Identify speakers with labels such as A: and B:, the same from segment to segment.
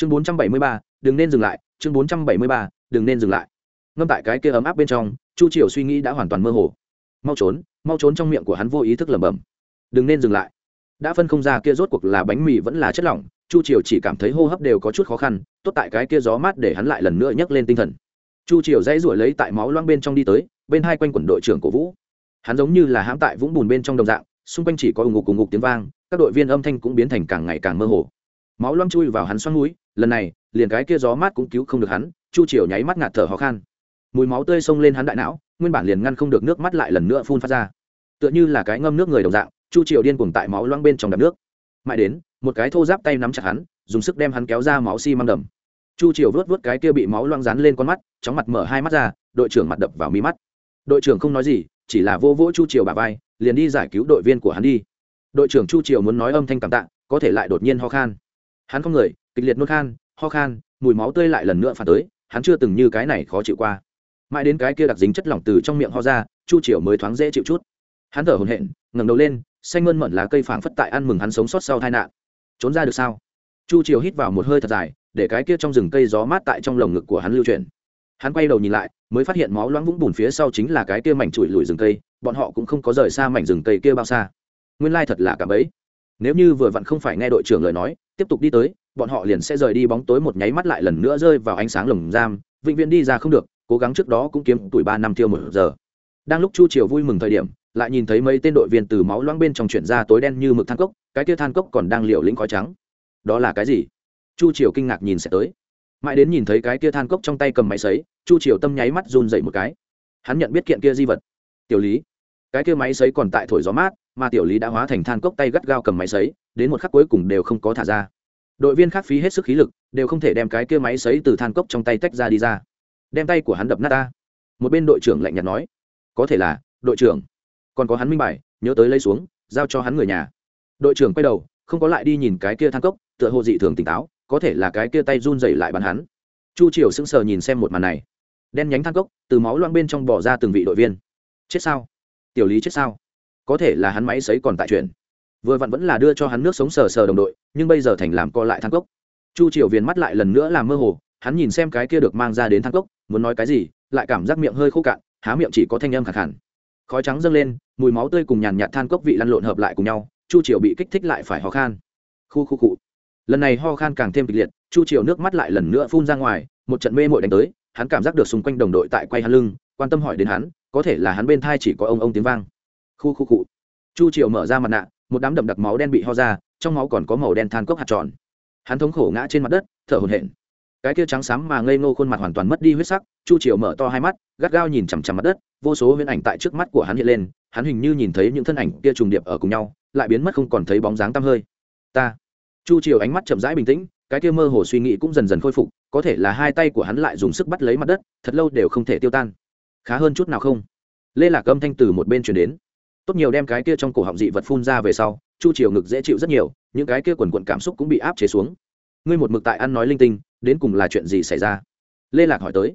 A: chương bốn trăm bảy mươi ba, đừng nên dừng lại, chương bốn trăm bảy mươi ba, đừng nên dừng lại. Ngâm tại cái kia ấm áp bên trong, chu triều suy nghĩ đã hoàn toàn mơ hồ. Mau trốn mau trốn trong miệng của hắn vô ý thức lẩm bẩm. Đừng nên dừng lại. Đã phân không ra kia rốt cuộc là bánh mì vẫn là chất lỏng, chu triều chỉ cảm thấy hô hấp đều có chút khó khăn, tốt tại cái kia gió mát để hắn lại lần nữa nhấc lên tinh thần. Chu triều dãy ruổi lấy tại máu loang bên trong đi tới, bên hai quanh quần đội trưởng cổ vũ. Hắn giống như là hãm tại vũng bùn bên trong đồng dạng, xung quanh chỉ có ủng ngục cùng ngục tiếng vang, các đội viên âm thanh cũng biến thành càng ngày càng mơ hồ. Máu loang chui vào hắn xoắn núi lần này, liền cái kia gió mát cũng cứu không được hắn, chu triều nháy mắt ngạt thở khó khăn mùi máu tươi xông lên hắn đại não, nguyên bản liền ngăn không được nước mắt lại lần nữa phun phát ra. Tựa như là cái ngâm nước người đồng dạng, chu triều điên cuồng tại máu loang bên trong đập nước. Mãi đến, một cái thô giáp tay nắm chặt hắn, dùng sức đem hắn kéo ra máu xi、si、măng đầm. Chu triều vớt vớt cái kia bị máu loang rán lên con mắt, chóng mặt mở hai mắt ra, đội trưởng mặt đập vào mi mắt. Đội trưởng không nói gì, chỉ là vô vỗ chu triều bà vai, liền đi giải cứu đội viên của hắn đi. Đội trưởng chu triều muốn nói âm thanh cảm tạ, có thể lại đột nhiên ho khan. Hắn không người kịch liệt nôn khan, ho khan, mùi máu tươi lại lần nữa phản tới, hắn chưa từng như cái này khó chịu qua. Mãi đến cái kia đặc dính chất lỏng từ trong miệng ho ra, chu triều mới thoáng dễ chịu chút. Hắn thở hồn hện ngẩng đầu lên, xanh mơn mận lá cây phảng phất tại ăn mừng hắn sống sót sau tai nạn. Trốn ra được sao? Chu triều hít vào một hơi thật dài, để cái kia trong rừng cây gió mát tại trong lồng ngực của hắn lưu chuyển. Hắn quay đầu nhìn lại, mới phát hiện máu loãng vũng bùn phía sau chính là cái kia mảnh trụi lùi rừng cây, bọn họ cũng không có rời xa mảnh rừng cây kia bao xa. Nguyên lai thật là cả bấy nếu như vừa vặn không phải nghe đội trưởng lời nói, tiếp tục đi tới bọn họ liền sẽ rời đi bóng tối một nháy mắt lại lần nữa rơi vào ánh sáng lồng giam, vĩnh viễn đi ra không được, cố gắng trước đó cũng kiếm tuổi ba năm tiêu một giờ. Đang lúc chu triều vui mừng thời điểm, lại nhìn thấy mấy tên đội viên từ máu loãng bên trong chuyển ra tối đen như mực than cốc, cái kia than cốc còn đang liều lĩnh khói trắng. Đó là cái gì? Chu triều kinh ngạc nhìn sẽ tới. Mãi đến nhìn thấy cái kia than cốc trong tay cầm máy sấy, chu triều tâm nháy mắt run dậy một cái. Hắn nhận biết kiện kia di vật. Tiểu lý. Cái kia máy sấy còn tại thổi gió mát, mà tiểu lý đã hóa thành than cốc tay gắt gao cầm máy sấy, đến một khắc cuối cùng đều không có thả ra đội viên khác phí hết sức khí lực, đều không thể đem cái kia máy xấy từ than cốc trong tay tách ra đi ra. Đem tay của hắn đập nát ta. Một bên đội trưởng lạnh nhạt nói, có thể là, đội trưởng. Còn có hắn minh bài, nhớ tới lấy xuống, giao cho hắn người nhà. Đội trưởng quay đầu, không có lại đi nhìn cái kia than cốc, tựa hồ dị thường tỉnh táo, có thể là cái kia tay run dày lại bắn hắn. Chu triều sững sờ nhìn xem một màn này. Đen nhánh than cốc, từ máu loang bên trong bỏ ra từng vị đội viên. Chết sao? Tiểu lý chết sao? Có thể là hắn máy xấy còn tại chuyện vừa vặn vẫn là đưa cho hắn nước sống sờ sờ đồng đội, nhưng bây giờ thành làm co lại thang cốc. Chu triều viền mắt lại lần nữa làm mơ hồ, hắn nhìn xem cái kia được mang ra đến thang cốc, muốn nói cái gì, lại cảm giác miệng hơi khô cạn, há miệng chỉ có thanh âm khẳng hẳn khói trắng dâng lên, mùi máu tươi cùng nhàn nhạt than cốc vị lăn lộn hợp lại cùng nhau, chu triều bị kích thích lại phải ho khan. Khu khu cụ lần này ho khan càng thêm kịch liệt, chu triều nước mắt lại lần nữa phun ra ngoài, một trận mê mội đánh tới, hắn cảm giác được xung quanh đồng đội tại quay hắn lưng, quan tâm hỏi đến hắn, có thể là hắn bên thai chỉ có ông ông tiếng vang. Khu khu cụ chu triều mở ra mặt nạ một đám đậm đặc máu đen bị ho ra, trong máu còn có màu đen than cốc hạt tròn. Hắn thống khổ ngã trên mặt đất, thở hổn hển. Cái kia trắng xám mà ngây ngô khuôn mặt hoàn toàn mất đi huyết sắc, chu triều mở to hai mắt, gắt gao nhìn chằm chằm mặt đất, vô số huyễn ảnh tại trước mắt của hắn hiện lên, hắn hình như nhìn thấy những thân ảnh kia trùng điệp ở cùng nhau, lại biến mất không còn thấy bóng dáng tăm hơi. Ta. Chu triều ánh mắt chậm rãi bình tĩnh, cái kia mơ hồ suy nghĩ cũng dần dần khôi phục, có thể là hai tay của hắn lại dùng sức bắt lấy mặt đất, thật lâu đều không thể tiêu tan. Khá hơn chút nào không? Lê lạc âm thanh từ một bên chuyển đến tốt nhiều đem cái kia trong cổ họng dị vật phun ra về sau, chu triều ngực dễ chịu rất nhiều, những cái kia quần quần cảm xúc cũng bị áp chế xuống. Ngươi một mực tại ăn nói linh tinh, đến cùng là chuyện gì xảy ra? Lê lạc hỏi tới.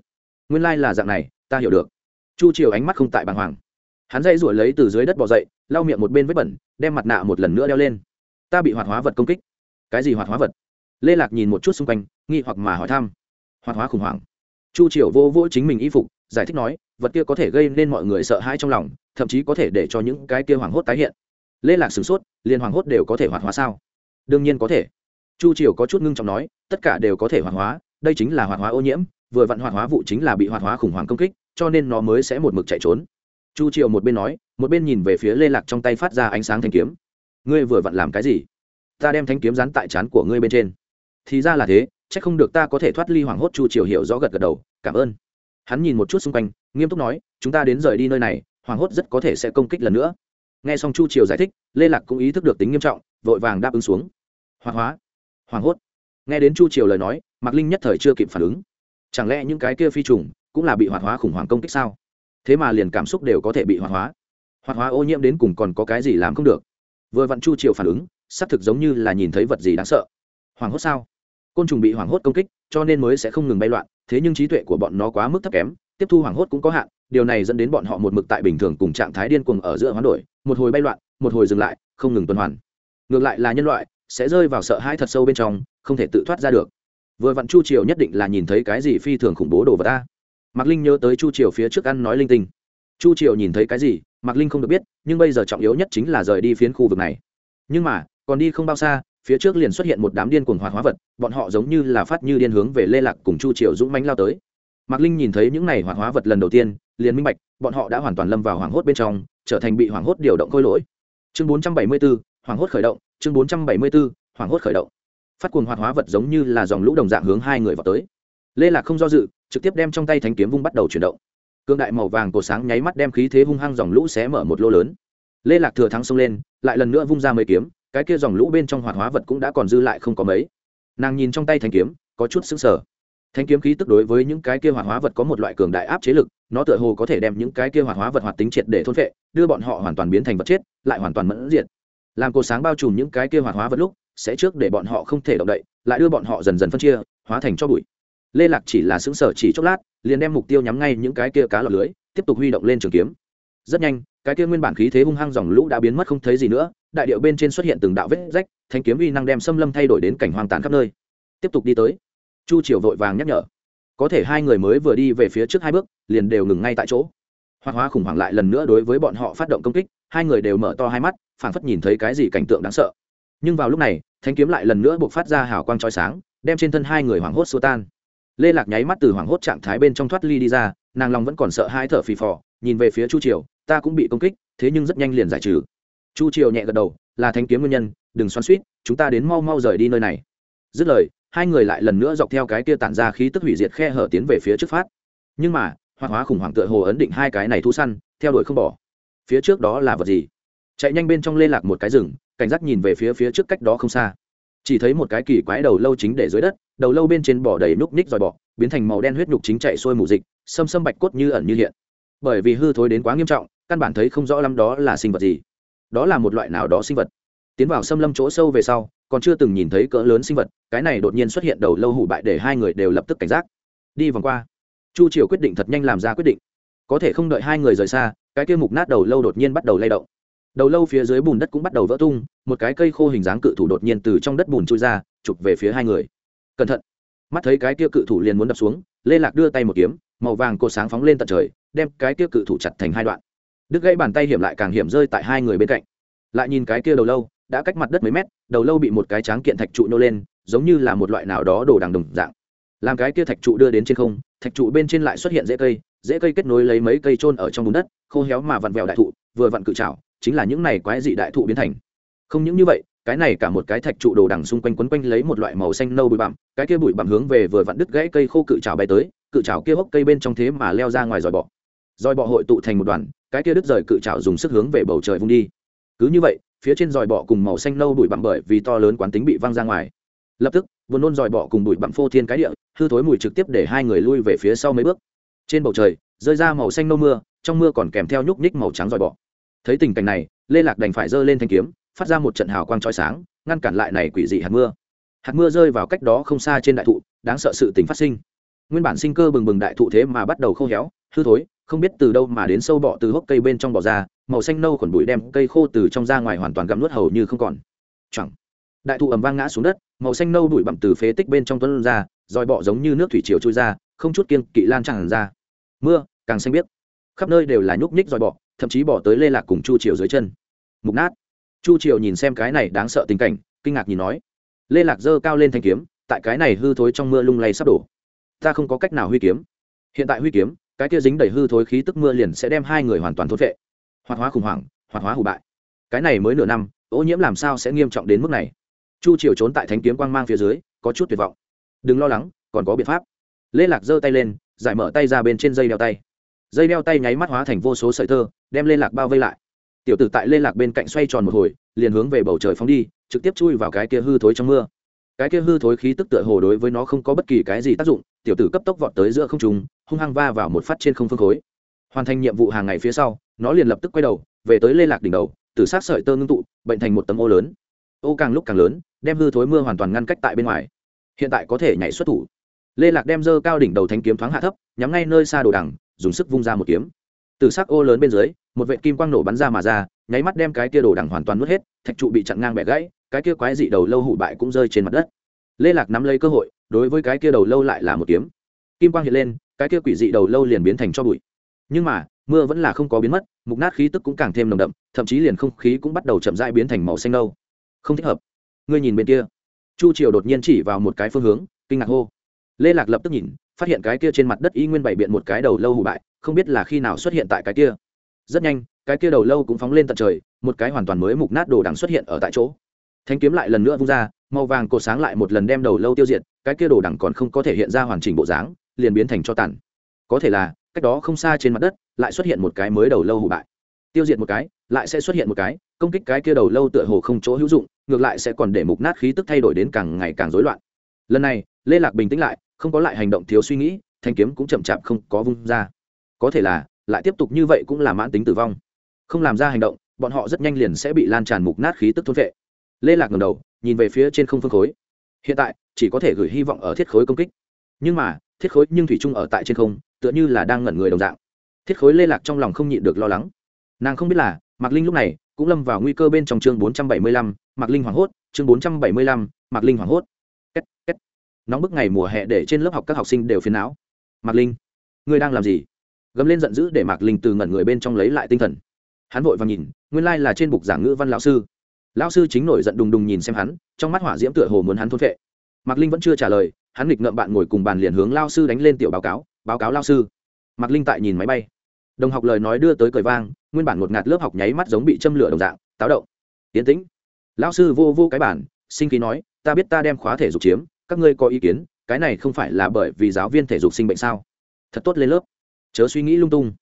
A: Nguyên lai、like、là dạng này, ta hiểu được. Chu triều ánh mắt không tại bàng hoàng. Hắn dây ruổi lấy từ dưới đất bỏ dậy, lau miệng một bên vết bẩn, đem mặt nạ một lần nữa đeo lên. Ta bị hoạt hóa vật công kích. Cái gì hoạt hóa vật? Lê lạc nhìn một chút xung quanh, nghi hoặc mà hỏi thăm. Hoạt hóa khủng hoảng. Chu triều vô vô chính mình y phục giải thích nói, vật kia có thể gây nên mọi người sợ hãi trong lòng, thậm chí có thể để cho những cái kia hoảng hốt tái hiện. Lê lạc sửng sốt, liền hoảng hốt đều có thể hoạt hóa sao? Đương nhiên có thể. Chu triều có chút ngưng trọng nói, tất cả đều có thể hoạt hóa, đây chính là hoạt hóa ô nhiễm, vừa vặn hoạt hóa vụ chính là bị hoạt hóa khủng hoảng công kích, cho nên nó mới sẽ một mực chạy trốn. Chu triều một bên nói, một bên nhìn về phía lê lạc trong tay phát ra ánh sáng thanh kiếm. Ngươi vừa vặn làm cái gì? Ta đem thanh kiếm dán tại trán của ngươi bên trên. Thì ra là thế c h ắ c không được ta có thể thoát ly hoảng hốt chu triều hiểu rõ gật gật đầu, cảm ơn hắn nhìn một chút xung quanh, nghiêm túc nói, chúng ta đến rời đi nơi này hoảng hốt rất có thể sẽ công kích lần nữa. Nghe xong chu triều giải thích, lê lạc cũng ý thức được tính nghiêm trọng, vội vàng đáp ứng xuống. Hoạt hóa, hoàng hốt. Nghe đến chu triều lời nói, mạc linh nhất thời chưa kịp phản ứng. Chẳng lẽ những cái kia phi trùng cũng là bị hoạt hóa khủng hoảng công kích sao? Thế mà liền cảm xúc đều có thể bị hoạt hóa. Hoạt hóa ô nhiễm đến cùng còn có cái gì làm không được? Vừa vặn chu triều phản ứng, xác thực giống như là nhìn thấy vật gì đáng sợ. Hoảng hốt sao? Côn trùng bị hoảng hốt công kích, cho nên mới sẽ không ngừng bay loạn thế nhưng trí tuệ của bọn nó quá mức thấp kém, tiếp thu hoảng hốt cũng có hạn, điều này dẫn đến bọn họ một mực tại bình thường cùng trạng thái điên cuồng ở giữa hoán đổi, một hồi bay loạn, một hồi dừng lại, không ngừng tuần hoàn. Ngược lại là nhân loại, sẽ rơi vào sợ hãi thật sâu bên trong, không thể tự thoát ra được. Vừa vặn chu triều nhất định là nhìn thấy cái gì phi thường khủng bố đồ vật ta. Mạc linh nhớ tới chu triều phía trước ăn nói linh tinh. Chu triều nhìn thấy cái gì, mạc linh không được biết, nhưng bây giờ trọng yếu nhất chính là rời đi phiến khu vực này. Nhưng mà, còn đi không bao xa phía trước liền xuất hiện một đám điên cuồng hoạt hóa vật bọn họ giống như là phát như điên hướng về lê lạc cùng chu triều dũng mánh lao tới. Mạc linh nhìn thấy những này hoạt hóa vật lần đầu tiên liền minh bạch bọn họ đã hoàn toàn lâm vào hoảng hốt bên trong trở thành bị hoảng hốt điều động khôi lỗi. Chương 474, hoảng hốt khởi động chương 474, hoảng hốt khởi động. Phát cuồng hoạt hóa vật giống như là dòng lũ đồng dạng hướng hai người vào tới. Lê lạc không do dự trực tiếp đem trong tay thánh kiếm vung bắt đầu chuyển động. Cương đại màu vàng cổ sáng nháy mắt đem khí thế hung hăng dòng lũ xé mở một lô lớn. Lê lạc thừa thắng xông lên lại lần nữa vung ra mấy kiếm cái kia dòng lũ bên trong hoạt hóa vật cũng đã còn dư lại không có mấy. Nàng nhìn trong tay thanh kiếm, có chút sững sờ. Thanh kiếm khí tức đối với những cái kia hoạt hóa vật có một loại cường đại áp chế lực, nó tựa hồ có thể đem những cái kia hoạt hóa vật hoạt tính triệt để thôn phệ, đưa bọn họ hoàn toàn biến thành vật chết, lại hoàn toàn mẫn diện làm cột sáng bao trùm những cái kia hoạt hóa vật lúc, sẽ trước để bọn họ không thể động đậy, lại đưa bọn họ dần dần phân chia, hóa thành cho bụi. Lê lạc chỉ là xứng sở chỉ chốc lát, liền đem mục tiêu nhắm ngay những cái kia cá lọc lưới, tiếp tục huy động lên trường kiếm rất nhanh, cái kia nguyên bản khí thế hung hăng dòng lũ đã biến mất không thấy gì nữa, đại điệu bên trên xuất hiện từng đạo vết rách, thanh kiếm uy năng đem xâm lâm thay đổi đến cảnh hoang tàn khắp nơi. Tiếp tục đi tới, chu triều vội vàng nhắc nhở. Có thể hai người mới vừa đi về phía trước hai bước, liền đều ngừng ngay tại chỗ. Hoa hoa khủng hoảng lại lần nữa đối với bọn họ phát động công kích, hai người đều mở to hai mắt, phảng phất nhìn thấy cái gì cảnh tượng đáng sợ. Nhưng vào lúc này, thanh kiếm lại lần nữa buộc phát ra hào quang trói sáng, đem trên thân hai người hoảng hốt xua tan. Lê lạc nháy mắt từ hoảng hốt trạng thái bên trong thoát ly đi ra, nàng lòng vẫn còn sợ hai thở phì phò, nhìn về phía chu triều ta cũng bị công kích, thế nhưng rất nhanh liền giải trừ. Chu triều nhẹ gật đầu, là thanh kiếm nguyên nhân, đừng xoắn suýt, chúng ta đến mau mau rời đi nơi này. Dứt lời, hai người lại lần nữa dọc theo cái kia tản ra khí tức hủy diệt khe hở tiến về phía trước phát. Nhưng mà hoạt hóa khủng hoảng tựa hồ ấn định hai cái này thu săn, theo đuổi không bỏ. Phía trước đó là vật gì? Chạy nhanh bên trong lê lạc một cái rừng, cảnh giác nhìn về phía phía trước cách đó không xa. Chỉ thấy một cái kỳ quái đầu lâu chính để dưới đất, đầu lâu bên trên bỏ đầy núc ních dòi bọ, biến thành màu đen huyết nhục chính chạy xuôi mù dịch, xâm xâm bạch cốt như ẩn như hiện bởi vì hư thối đến quá nghiêm trọng, căn bản thấy không rõ lắm đó là sinh vật gì. Đó là một loại nào đó sinh vật. Tiến vào xâm lâm chỗ sâu về sau, còn chưa từng nhìn thấy cỡ lớn sinh vật, cái này đột nhiên xuất hiện đầu lâu hủ bại để hai người đều lập tức cảnh giác. Đi vòng qua. Chu triều quyết định thật nhanh làm ra quyết định. Có thể không đợi hai người rời xa, cái kia mục nát đầu lâu đột nhiên bắt đầu lay động. Đầu lâu phía dưới bùn đất cũng bắt đầu vỡ tung, một cái cây khô hình dáng cự thủ đột nhiên từ trong đất bùn trôi ra, chụp về phía hai người. Cẩn thận mắt thấy cái kia cự thủ liền muốn đập xuống, lê lạc đưa tay một kiếm, màu vàng cột sáng phóng lên tận trời, đem cái kia cự thủ chặt thành hai đoạn. Đứt gãy bàn tay hiểm lại càng hiểm rơi tại hai người bên cạnh. Lại nhìn cái kia đầu lâu, đã cách mặt đất mấy mét, đầu lâu bị một cái tráng kiện thạch trụ nô lên, giống như là một loại nào đó đồ đằng đồng dạng. Làm cái kia thạch trụ đưa đến trên không, thạch trụ bên trên lại xuất hiện rễ cây rễ cây kết nối lấy mấy cây trôn ở trong bùn đất, khô héo mà vặn vẹo đại thụ, vừa vặn cự trào chính là những này quái dị đại thụ biến thành. Không những như vậy cái này cả một cái thạch trụ đồ đằng xung quanh quấn quanh lấy một loại màu xanh nâu bụi bặm, cái kia bụi bặm hướng về vừa vặn đứt gãy cây khô cự trào bay tới, cự trào kia hốc cây bên trong thế mà leo ra ngoài dòi bọ. Dòi bọ hội tụ thành một đoàn, cái kia đứt rời cự trào dùng sức hướng về bầu trời vung đi. Cứ như vậy, phía trên dòi bọ cùng màu xanh nâu bụi bặm bởi vì to lớn quán tính bị văng ra ngoài. Lập tức buồn nôn dòi bọ cùng bụi bặm phô thiên cái địa, hư thối mùi trực tiếp để hai người lui về phía sau mấy bước. Trên bầu trời, rơi ra màu xanh nâu mưa, trong mưa còn kèm theo nhúc nhích màu trắng dòi bọ. Thấy tình cảnh này, lê lạc đành phải giơ lên thanh kiếm phát ra một trận hào quang trói sáng, ngăn cản lại này quỷ dị hạt mưa. Hạt mưa rơi vào cách đó không xa trên đại thụ, đáng sợ sự tình phát sinh. Nguyên bản sinh cơ bừng bừng đại thụ thế mà bắt đầu khô héo, hư thối, không biết từ đâu mà đến sâu bọ từ hốc cây bên trong bò ra, màu xanh nâu khuẩn bụi đem cây khô từ trong ra ngoài hoàn toàn gặm nuốt hầu như không còn. Chẳng đại thụ ầm vang ngã xuống đất, màu xanh nâu bụi bặm từ phế tích bên trong tuấn ra dòi bọ giống như nước thủy triều trôi ra, không chút kiên kỵ lan tràn ra. Mưa, càng xanh biếc. Khắp nơi đều là nhúc nhích dòi bọ, thậm chí bỏ tới lê lạc cùng chu triều dưới chân. Mục nát chu triều nhìn xem cái này đáng sợ tình cảnh, kinh ngạc nhìn nói, lê lạc Dơ cao lên thanh kiếm, tại cái này hư thối trong mưa lung lay sắp đổ. Ta không có cách nào huy kiếm. Hiện tại huy kiếm, cái kia dính đầy hư thối khí tức mưa liền sẽ đem hai người hoàn toàn thốt vệ hoạt hóa khủng hoảng, hoạt hóa hủ bại. Cái này mới nửa năm, ô nhiễm làm sao sẽ nghiêm trọng đến mức này? Chu triều trốn tại thánh kiếm quang mang phía dưới, có chút tuyệt vọng. Đừng lo lắng, còn có biện pháp. Lê lạc giơ tay lên, giải mở tay ra bên trên dây đeo tay. Dây đeo tay nháy mắt hóa thành vô số sợi tơ, đem lê lạc bao vây lại tiểu tử tại lê lạc bên cạnh xoay tròn một hồi, liền hướng về bầu trời phóng đi, trực tiếp chui vào cái kia hư thối trong mưa. Cái kia hư thối khí tức tựa hồ đối với nó không có bất kỳ cái gì tác dụng, tiểu tử cấp tốc vọt tới giữa không trùng hung hăng va vào một phát trên không phương khối. Hoàn thành nhiệm vụ hàng ngày phía sau, nó liền lập tức quay đầu, về tới lê lạc đỉnh đầu từ sát sợi tơ ngưng tụ, bệnh thành một tấm ô lớn. Ô càng lúc càng lớn, đem hư thối mưa hoàn toàn ngăn cách tại bên ngoài. Hiện tại có thể nhảy xuất thủ. Lê lạc đem dơ cao đỉnh đầu thanh kiếm thoáng hạ thấp, nhắm ngay nơi xa đồ đằng, dùng sức vung ra một kiếm. Từ sắc ô lớn bên dưới một vệ kim quang nổ bắn ra mà ra, nháy mắt đem cái kia đồ đằng hoàn toàn nuốt hết, thạch trụ bị chặn ngang bẻ gãy, cái kia quái dị đầu lâu hụ bại cũng rơi trên mặt đất. Lê lạc nắm lấy cơ hội, đối với cái kia đầu lâu lại là một kiếm. Kim quang hiện lên, cái kia quỷ dị đầu lâu liền biến thành cho bụi. Nhưng mà, mưa vẫn là không có biến mất, mục nát khí tức cũng càng thêm nồng đậm, thậm chí liền không khí cũng bắt đầu chậm rãi biến thành màu xanh nâu. Không thích hợp. Ngươi nhìn bên kia. Chu triều đột nhiên chỉ vào một cái phương hướng, kinh ngạc hô. Lê lạc lập tức nhìn, phát hiện cái kia trên mặt đất y nguyên bày biện một cái đầu lâu hủ bại, không biết là khi nào xuất hiện tại cái kia rất nhanh, cái kia đầu lâu cũng phóng lên tận trời, một cái hoàn toàn mới mục nát đồ đằng xuất hiện ở tại chỗ. Thanh kiếm lại lần nữa vung ra, màu vàng cột sáng lại một lần đem đầu lâu tiêu diệt, cái kia đồ đằng còn không có thể hiện ra hoàn chỉnh bộ dáng, liền biến thành cho tàn. Có thể là, cách đó không xa trên mặt đất, lại xuất hiện một cái mới đầu lâu hủ bại. Tiêu diệt một cái, lại sẽ xuất hiện một cái, công kích cái kia đầu lâu tựa hồ không chỗ hữu dụng, ngược lại sẽ còn để mục nát khí tức thay đổi đến càng ngày càng rối loạn. Lần này, lê lạc bình tĩnh lại, không có lại hành động thiếu suy nghĩ, thanh kiếm cũng chậm chạp không có vung ra. Có thể là lại tiếp tục như vậy cũng là mãn tính tử vong. Không làm ra hành động, bọn họ rất nhanh liền sẽ bị lan tràn mục nát khí tức thôn vệ. Lê lạc ngầm đầu, nhìn về phía trên không phương khối. Hiện tại, chỉ có thể gửi hy vọng ở thiết khối công kích. Nhưng mà, thiết khối nhưng thủy chung ở tại trên không, tựa như là đang ngẩn người đồng dạng. Thiết khối lê lạc trong lòng không nhịn được lo lắng. Nàng không biết là, mạc linh lúc này cũng lâm vào nguy cơ bên trong chương bốn trăm bảy mươi lăm, mạc linh hoảng hốt, chương bốn trăm bảy mươi lăm, mạc linh hoảng hốt. Két két. Nóng bức ngày mùa hè để trên lớp học các học sinh đều phiền não. Mạc linh, ngươi đang làm gì? Gấm lên giận dữ để mạc linh từ ngẩn người bên trong lấy lại tinh thần. Hắn vội và nhìn, nguyên lai là trên bục giảng ngữ văn lão sư. Lão sư chính nổi giận đùng đùng nhìn xem hắn, trong mắt hỏa diễm tựa hồ muốn hắn thôn vệ mạc linh vẫn chưa trả lời, hắn nghịch ngợm bạn ngồi cùng bàn liền hướng lao sư đánh lên tiểu báo cáo báo cáo lao sư. Mạc linh tại nhìn máy bay. Đồng học lời nói đưa tới cười vang, nguyên bản một ngạt lớp học nháy mắt giống bị châm lửa đồng dạng, táo động. Tiến tĩnh. Lão sư vô vô cái bản sinh khí nói, ta biết ta đem khóa thể dục chiếm, các ngươi có ý kiến, cái này không phải là bởi vì giáo viên thể dục sinh bệnh sao? Thật tốt lên lớp chớ suy nghĩ lung tung.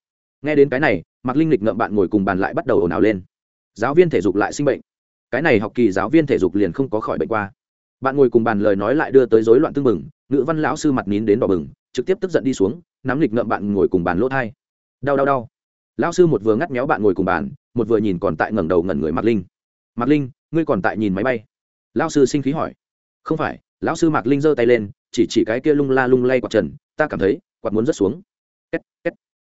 A: Nghe đến cái này, mạc linh lịch ngậm bạn ngồi cùng bàn lại bắt đầu ồn ào lên. Giáo viên thể dục lại sinh bệnh. Cái này học kỳ giáo viên thể dục liền không có khỏi bệnh qua. Bạn ngồi cùng bàn lời nói lại đưa tới rối loạn tương mừng ngữ văn lão sư mặt nín đến đỏ bừng, trực tiếp tức giận đi xuống, nắm lịch ngậm bạn ngồi cùng bàn lỗ thai. Đau đau đau. Lão sư một vừa ngắt méo bạn ngồi cùng bàn, một vừa nhìn còn tại ngẩng đầu ngẩn người mạc linh. Mạc linh, ngươi còn tại nhìn máy bay? Lão sư sinh khí hỏi. Không phải. Lão sư mạc linh giơ tay lên, chỉ chỉ cái kia lung la lung lay quạt trần, ta cảm thấy quạt muốn rớt xuống két két.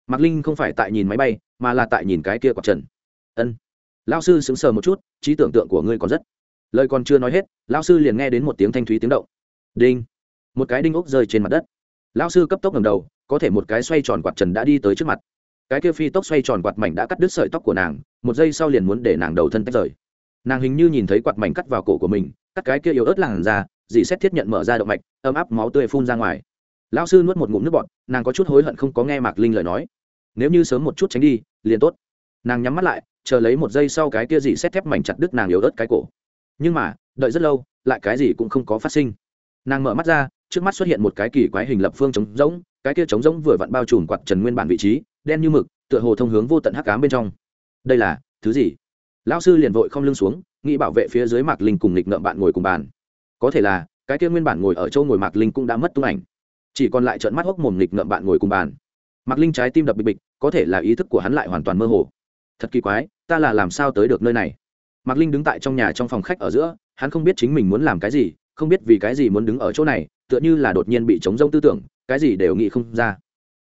A: Mạc linh không phải tại nhìn máy bay, mà là tại nhìn cái kia quạt trần. Ân. Lão sư sững sờ một chút, trí tưởng tượng của ngươi còn rất. Lời còn chưa nói hết, lão sư liền nghe đến một tiếng thanh thúy tiếng động. Đinh. Một cái đinh ốc rơi trên mặt đất. Lão sư cấp tốc ngầm đầu, có thể một cái xoay tròn quạt trần đã đi tới trước mặt. Cái kia phi tốc xoay tròn quạt mảnh đã cắt đứt sợi tóc của nàng, một giây sau liền muốn để nàng đầu thân tách rời. Nàng hình như nhìn thấy quạt mảnh cắt vào cổ của mình, cắt cái kia yếu ớt làn ra dì xét thiết nhận mở ra động mạch, ấm áp máu tươi phun ra ngoài lão sư nuốt một ngụm nước bọt, nàng có chút hối hận không có nghe mạc linh lời nói. Nếu như sớm một chút tránh đi, liền tốt. Nàng nhắm mắt lại, chờ lấy một giây sau cái kia gì xét thép mảnh chặt đứt nàng yếu ớt cái cổ. Nhưng mà, đợi rất lâu, lại cái gì cũng không có phát sinh. Nàng mở mắt ra, trước mắt xuất hiện một cái kỳ quái hình lập phương trống rỗng, cái kia trống rỗng vừa vặn bao trùm quạt trần nguyên bản vị trí, đen như mực, tựa hồ thông hướng vô tận hắc cám bên trong. Đây là, thứ gì? Lão sư liền vội không lưng xuống, nghĩ bảo vệ phía dưới mạc linh cùng nghịch ngợm bạn ngồi cùng bàn. Có thể là, cái kia nguyên bản ngồi ở châu ngồi mạc linh cũng đã mất tung ảnh chỉ còn lại trợn mắt hốc mồm nghịch ngợm bạn ngồi cùng bàn. Mạc linh trái tim đập bịch bịch, có thể là ý thức của hắn lại hoàn toàn mơ hồ. Thật kỳ quái, ta là làm sao tới được nơi này? Mạc linh đứng tại trong nhà trong phòng khách ở giữa, hắn không biết chính mình muốn làm cái gì, không biết vì cái gì muốn đứng ở chỗ này, tựa như là đột nhiên bị trống rông tư tưởng, cái gì đều nghĩ không ra.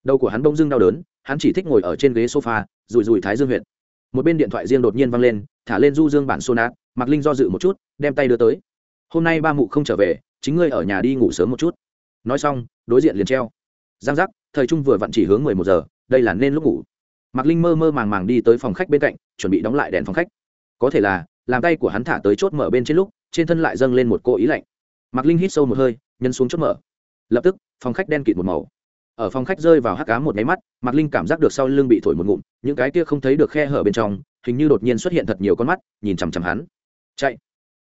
A: Đầu của hắn bông dưng đau đớn, hắn chỉ thích ngồi ở trên ghế sofa rùi rùi thái dương huyện một bên điện thoại riêng đột nhiên văng lên, thả lên du dương bản sonat, mạc linh do dự một chút, đem tay đưa tới. Hôm nay ba mụ không trở về, chính ngươi ở nhà đi ngủ sớm một chút. Nói xong đối diện liền treo. Giang giác, thời trung vừa vặn chỉ hướng mười một giờ, đây là nên lúc ngủ. Mạc linh mơ mơ màng màng đi tới phòng khách bên cạnh, chuẩn bị đóng lại đèn phòng khách. Có thể là, làm tay của hắn thả tới chốt mở bên trên lúc, trên thân lại dâng lên một cô ý lạnh. Mạc linh hít sâu một hơi nhân xuống chốt mở. Lập tức, phòng khách đen kịt một màu. Ở phòng khách rơi vào hắc cá một nháy mắt, mạc linh cảm giác được sau lưng bị thổi một ngụm, những cái kia không thấy được khe hở bên trong, hình như đột nhiên xuất hiện thật nhiều con mắt, nhìn chằm chằm hắn. Chạy.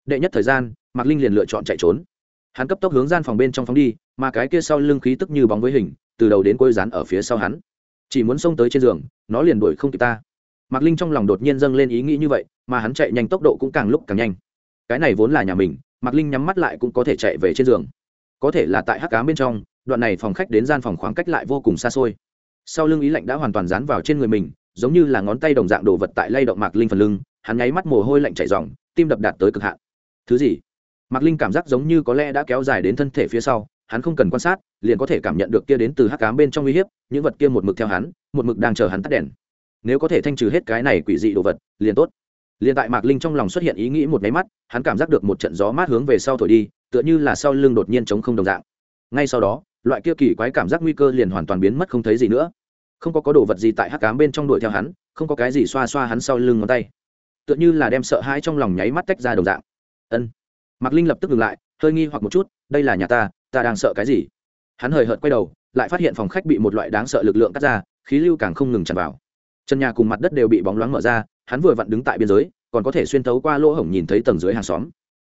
A: Đệ nhất thời gian, mạc linh liền lựa chọn chạy trốn hắn cấp tốc hướng gian phòng bên trong phóng đi, mà cái kia sau lưng khí tức như bóng với hình, từ đầu đến cuối rán ở phía sau hắn. Chỉ muốn xông tới trên giường, nó liền đuổi không kịp ta. Mạc linh trong lòng đột nhiên dâng lên ý nghĩ như vậy, mà hắn chạy nhanh tốc độ cũng càng lúc càng nhanh. Cái này vốn là nhà mình, mạc linh nhắm mắt lại cũng có thể chạy về trên giường. Có thể là tại hắc cám bên trong, đoạn này phòng khách đến gian phòng khoảng cách lại vô cùng xa xôi. Sau lưng ý lạnh đã hoàn toàn dán vào trên người mình, giống như là ngón tay đồng dạng đồ vật tại lay động mạc linh phần lưng, hắn nháy mắt mồ hôi lạnh chảy dòng tim đập đạt tới cực hạn. Thứ gì? Mạc linh cảm giác giống như có lẽ đã kéo dài đến thân thể phía sau, hắn không cần quan sát, liền có thể cảm nhận được kia đến từ hắc cám bên trong uy hiếp, những vật kia một mực theo hắn, một mực đang chờ hắn tắt đèn. Nếu có thể thanh trừ hết cái này quỷ dị đồ vật, liền tốt. Liền tại mạc linh trong lòng xuất hiện ý nghĩ một máy mắt, hắn cảm giác được một trận gió mát hướng về sau thổi đi, tựa như là sau lưng đột nhiên chống không đồng dạng. Ngay sau đó, loại kia kỳ quái cảm giác nguy cơ liền hoàn toàn biến mất không thấy gì nữa. Không có có đồ vật gì tại hắc cám bên trong đuổi theo hắn, không có cái gì xoa xoa hắn sau lưng ngón tay. Tựa như là đem sợ hãi trong lòng nháy mắt tách ra đồng dạng. Ân mạc linh lập tức ngừng lại, hơi nghi hoặc một chút, đây là nhà ta ta đang sợ cái gì? Hắn hời hợt quay đầu, lại phát hiện phòng khách bị một loại đáng sợ lực lượng cắt ra, khí lưu càng không ngừng tràn vào. Chân nhà cùng mặt đất đều bị bóng loáng mở ra, hắn vừa vặn đứng tại biên giới, còn có thể xuyên thấu qua lỗ hổng nhìn thấy tầng dưới hàng xóm.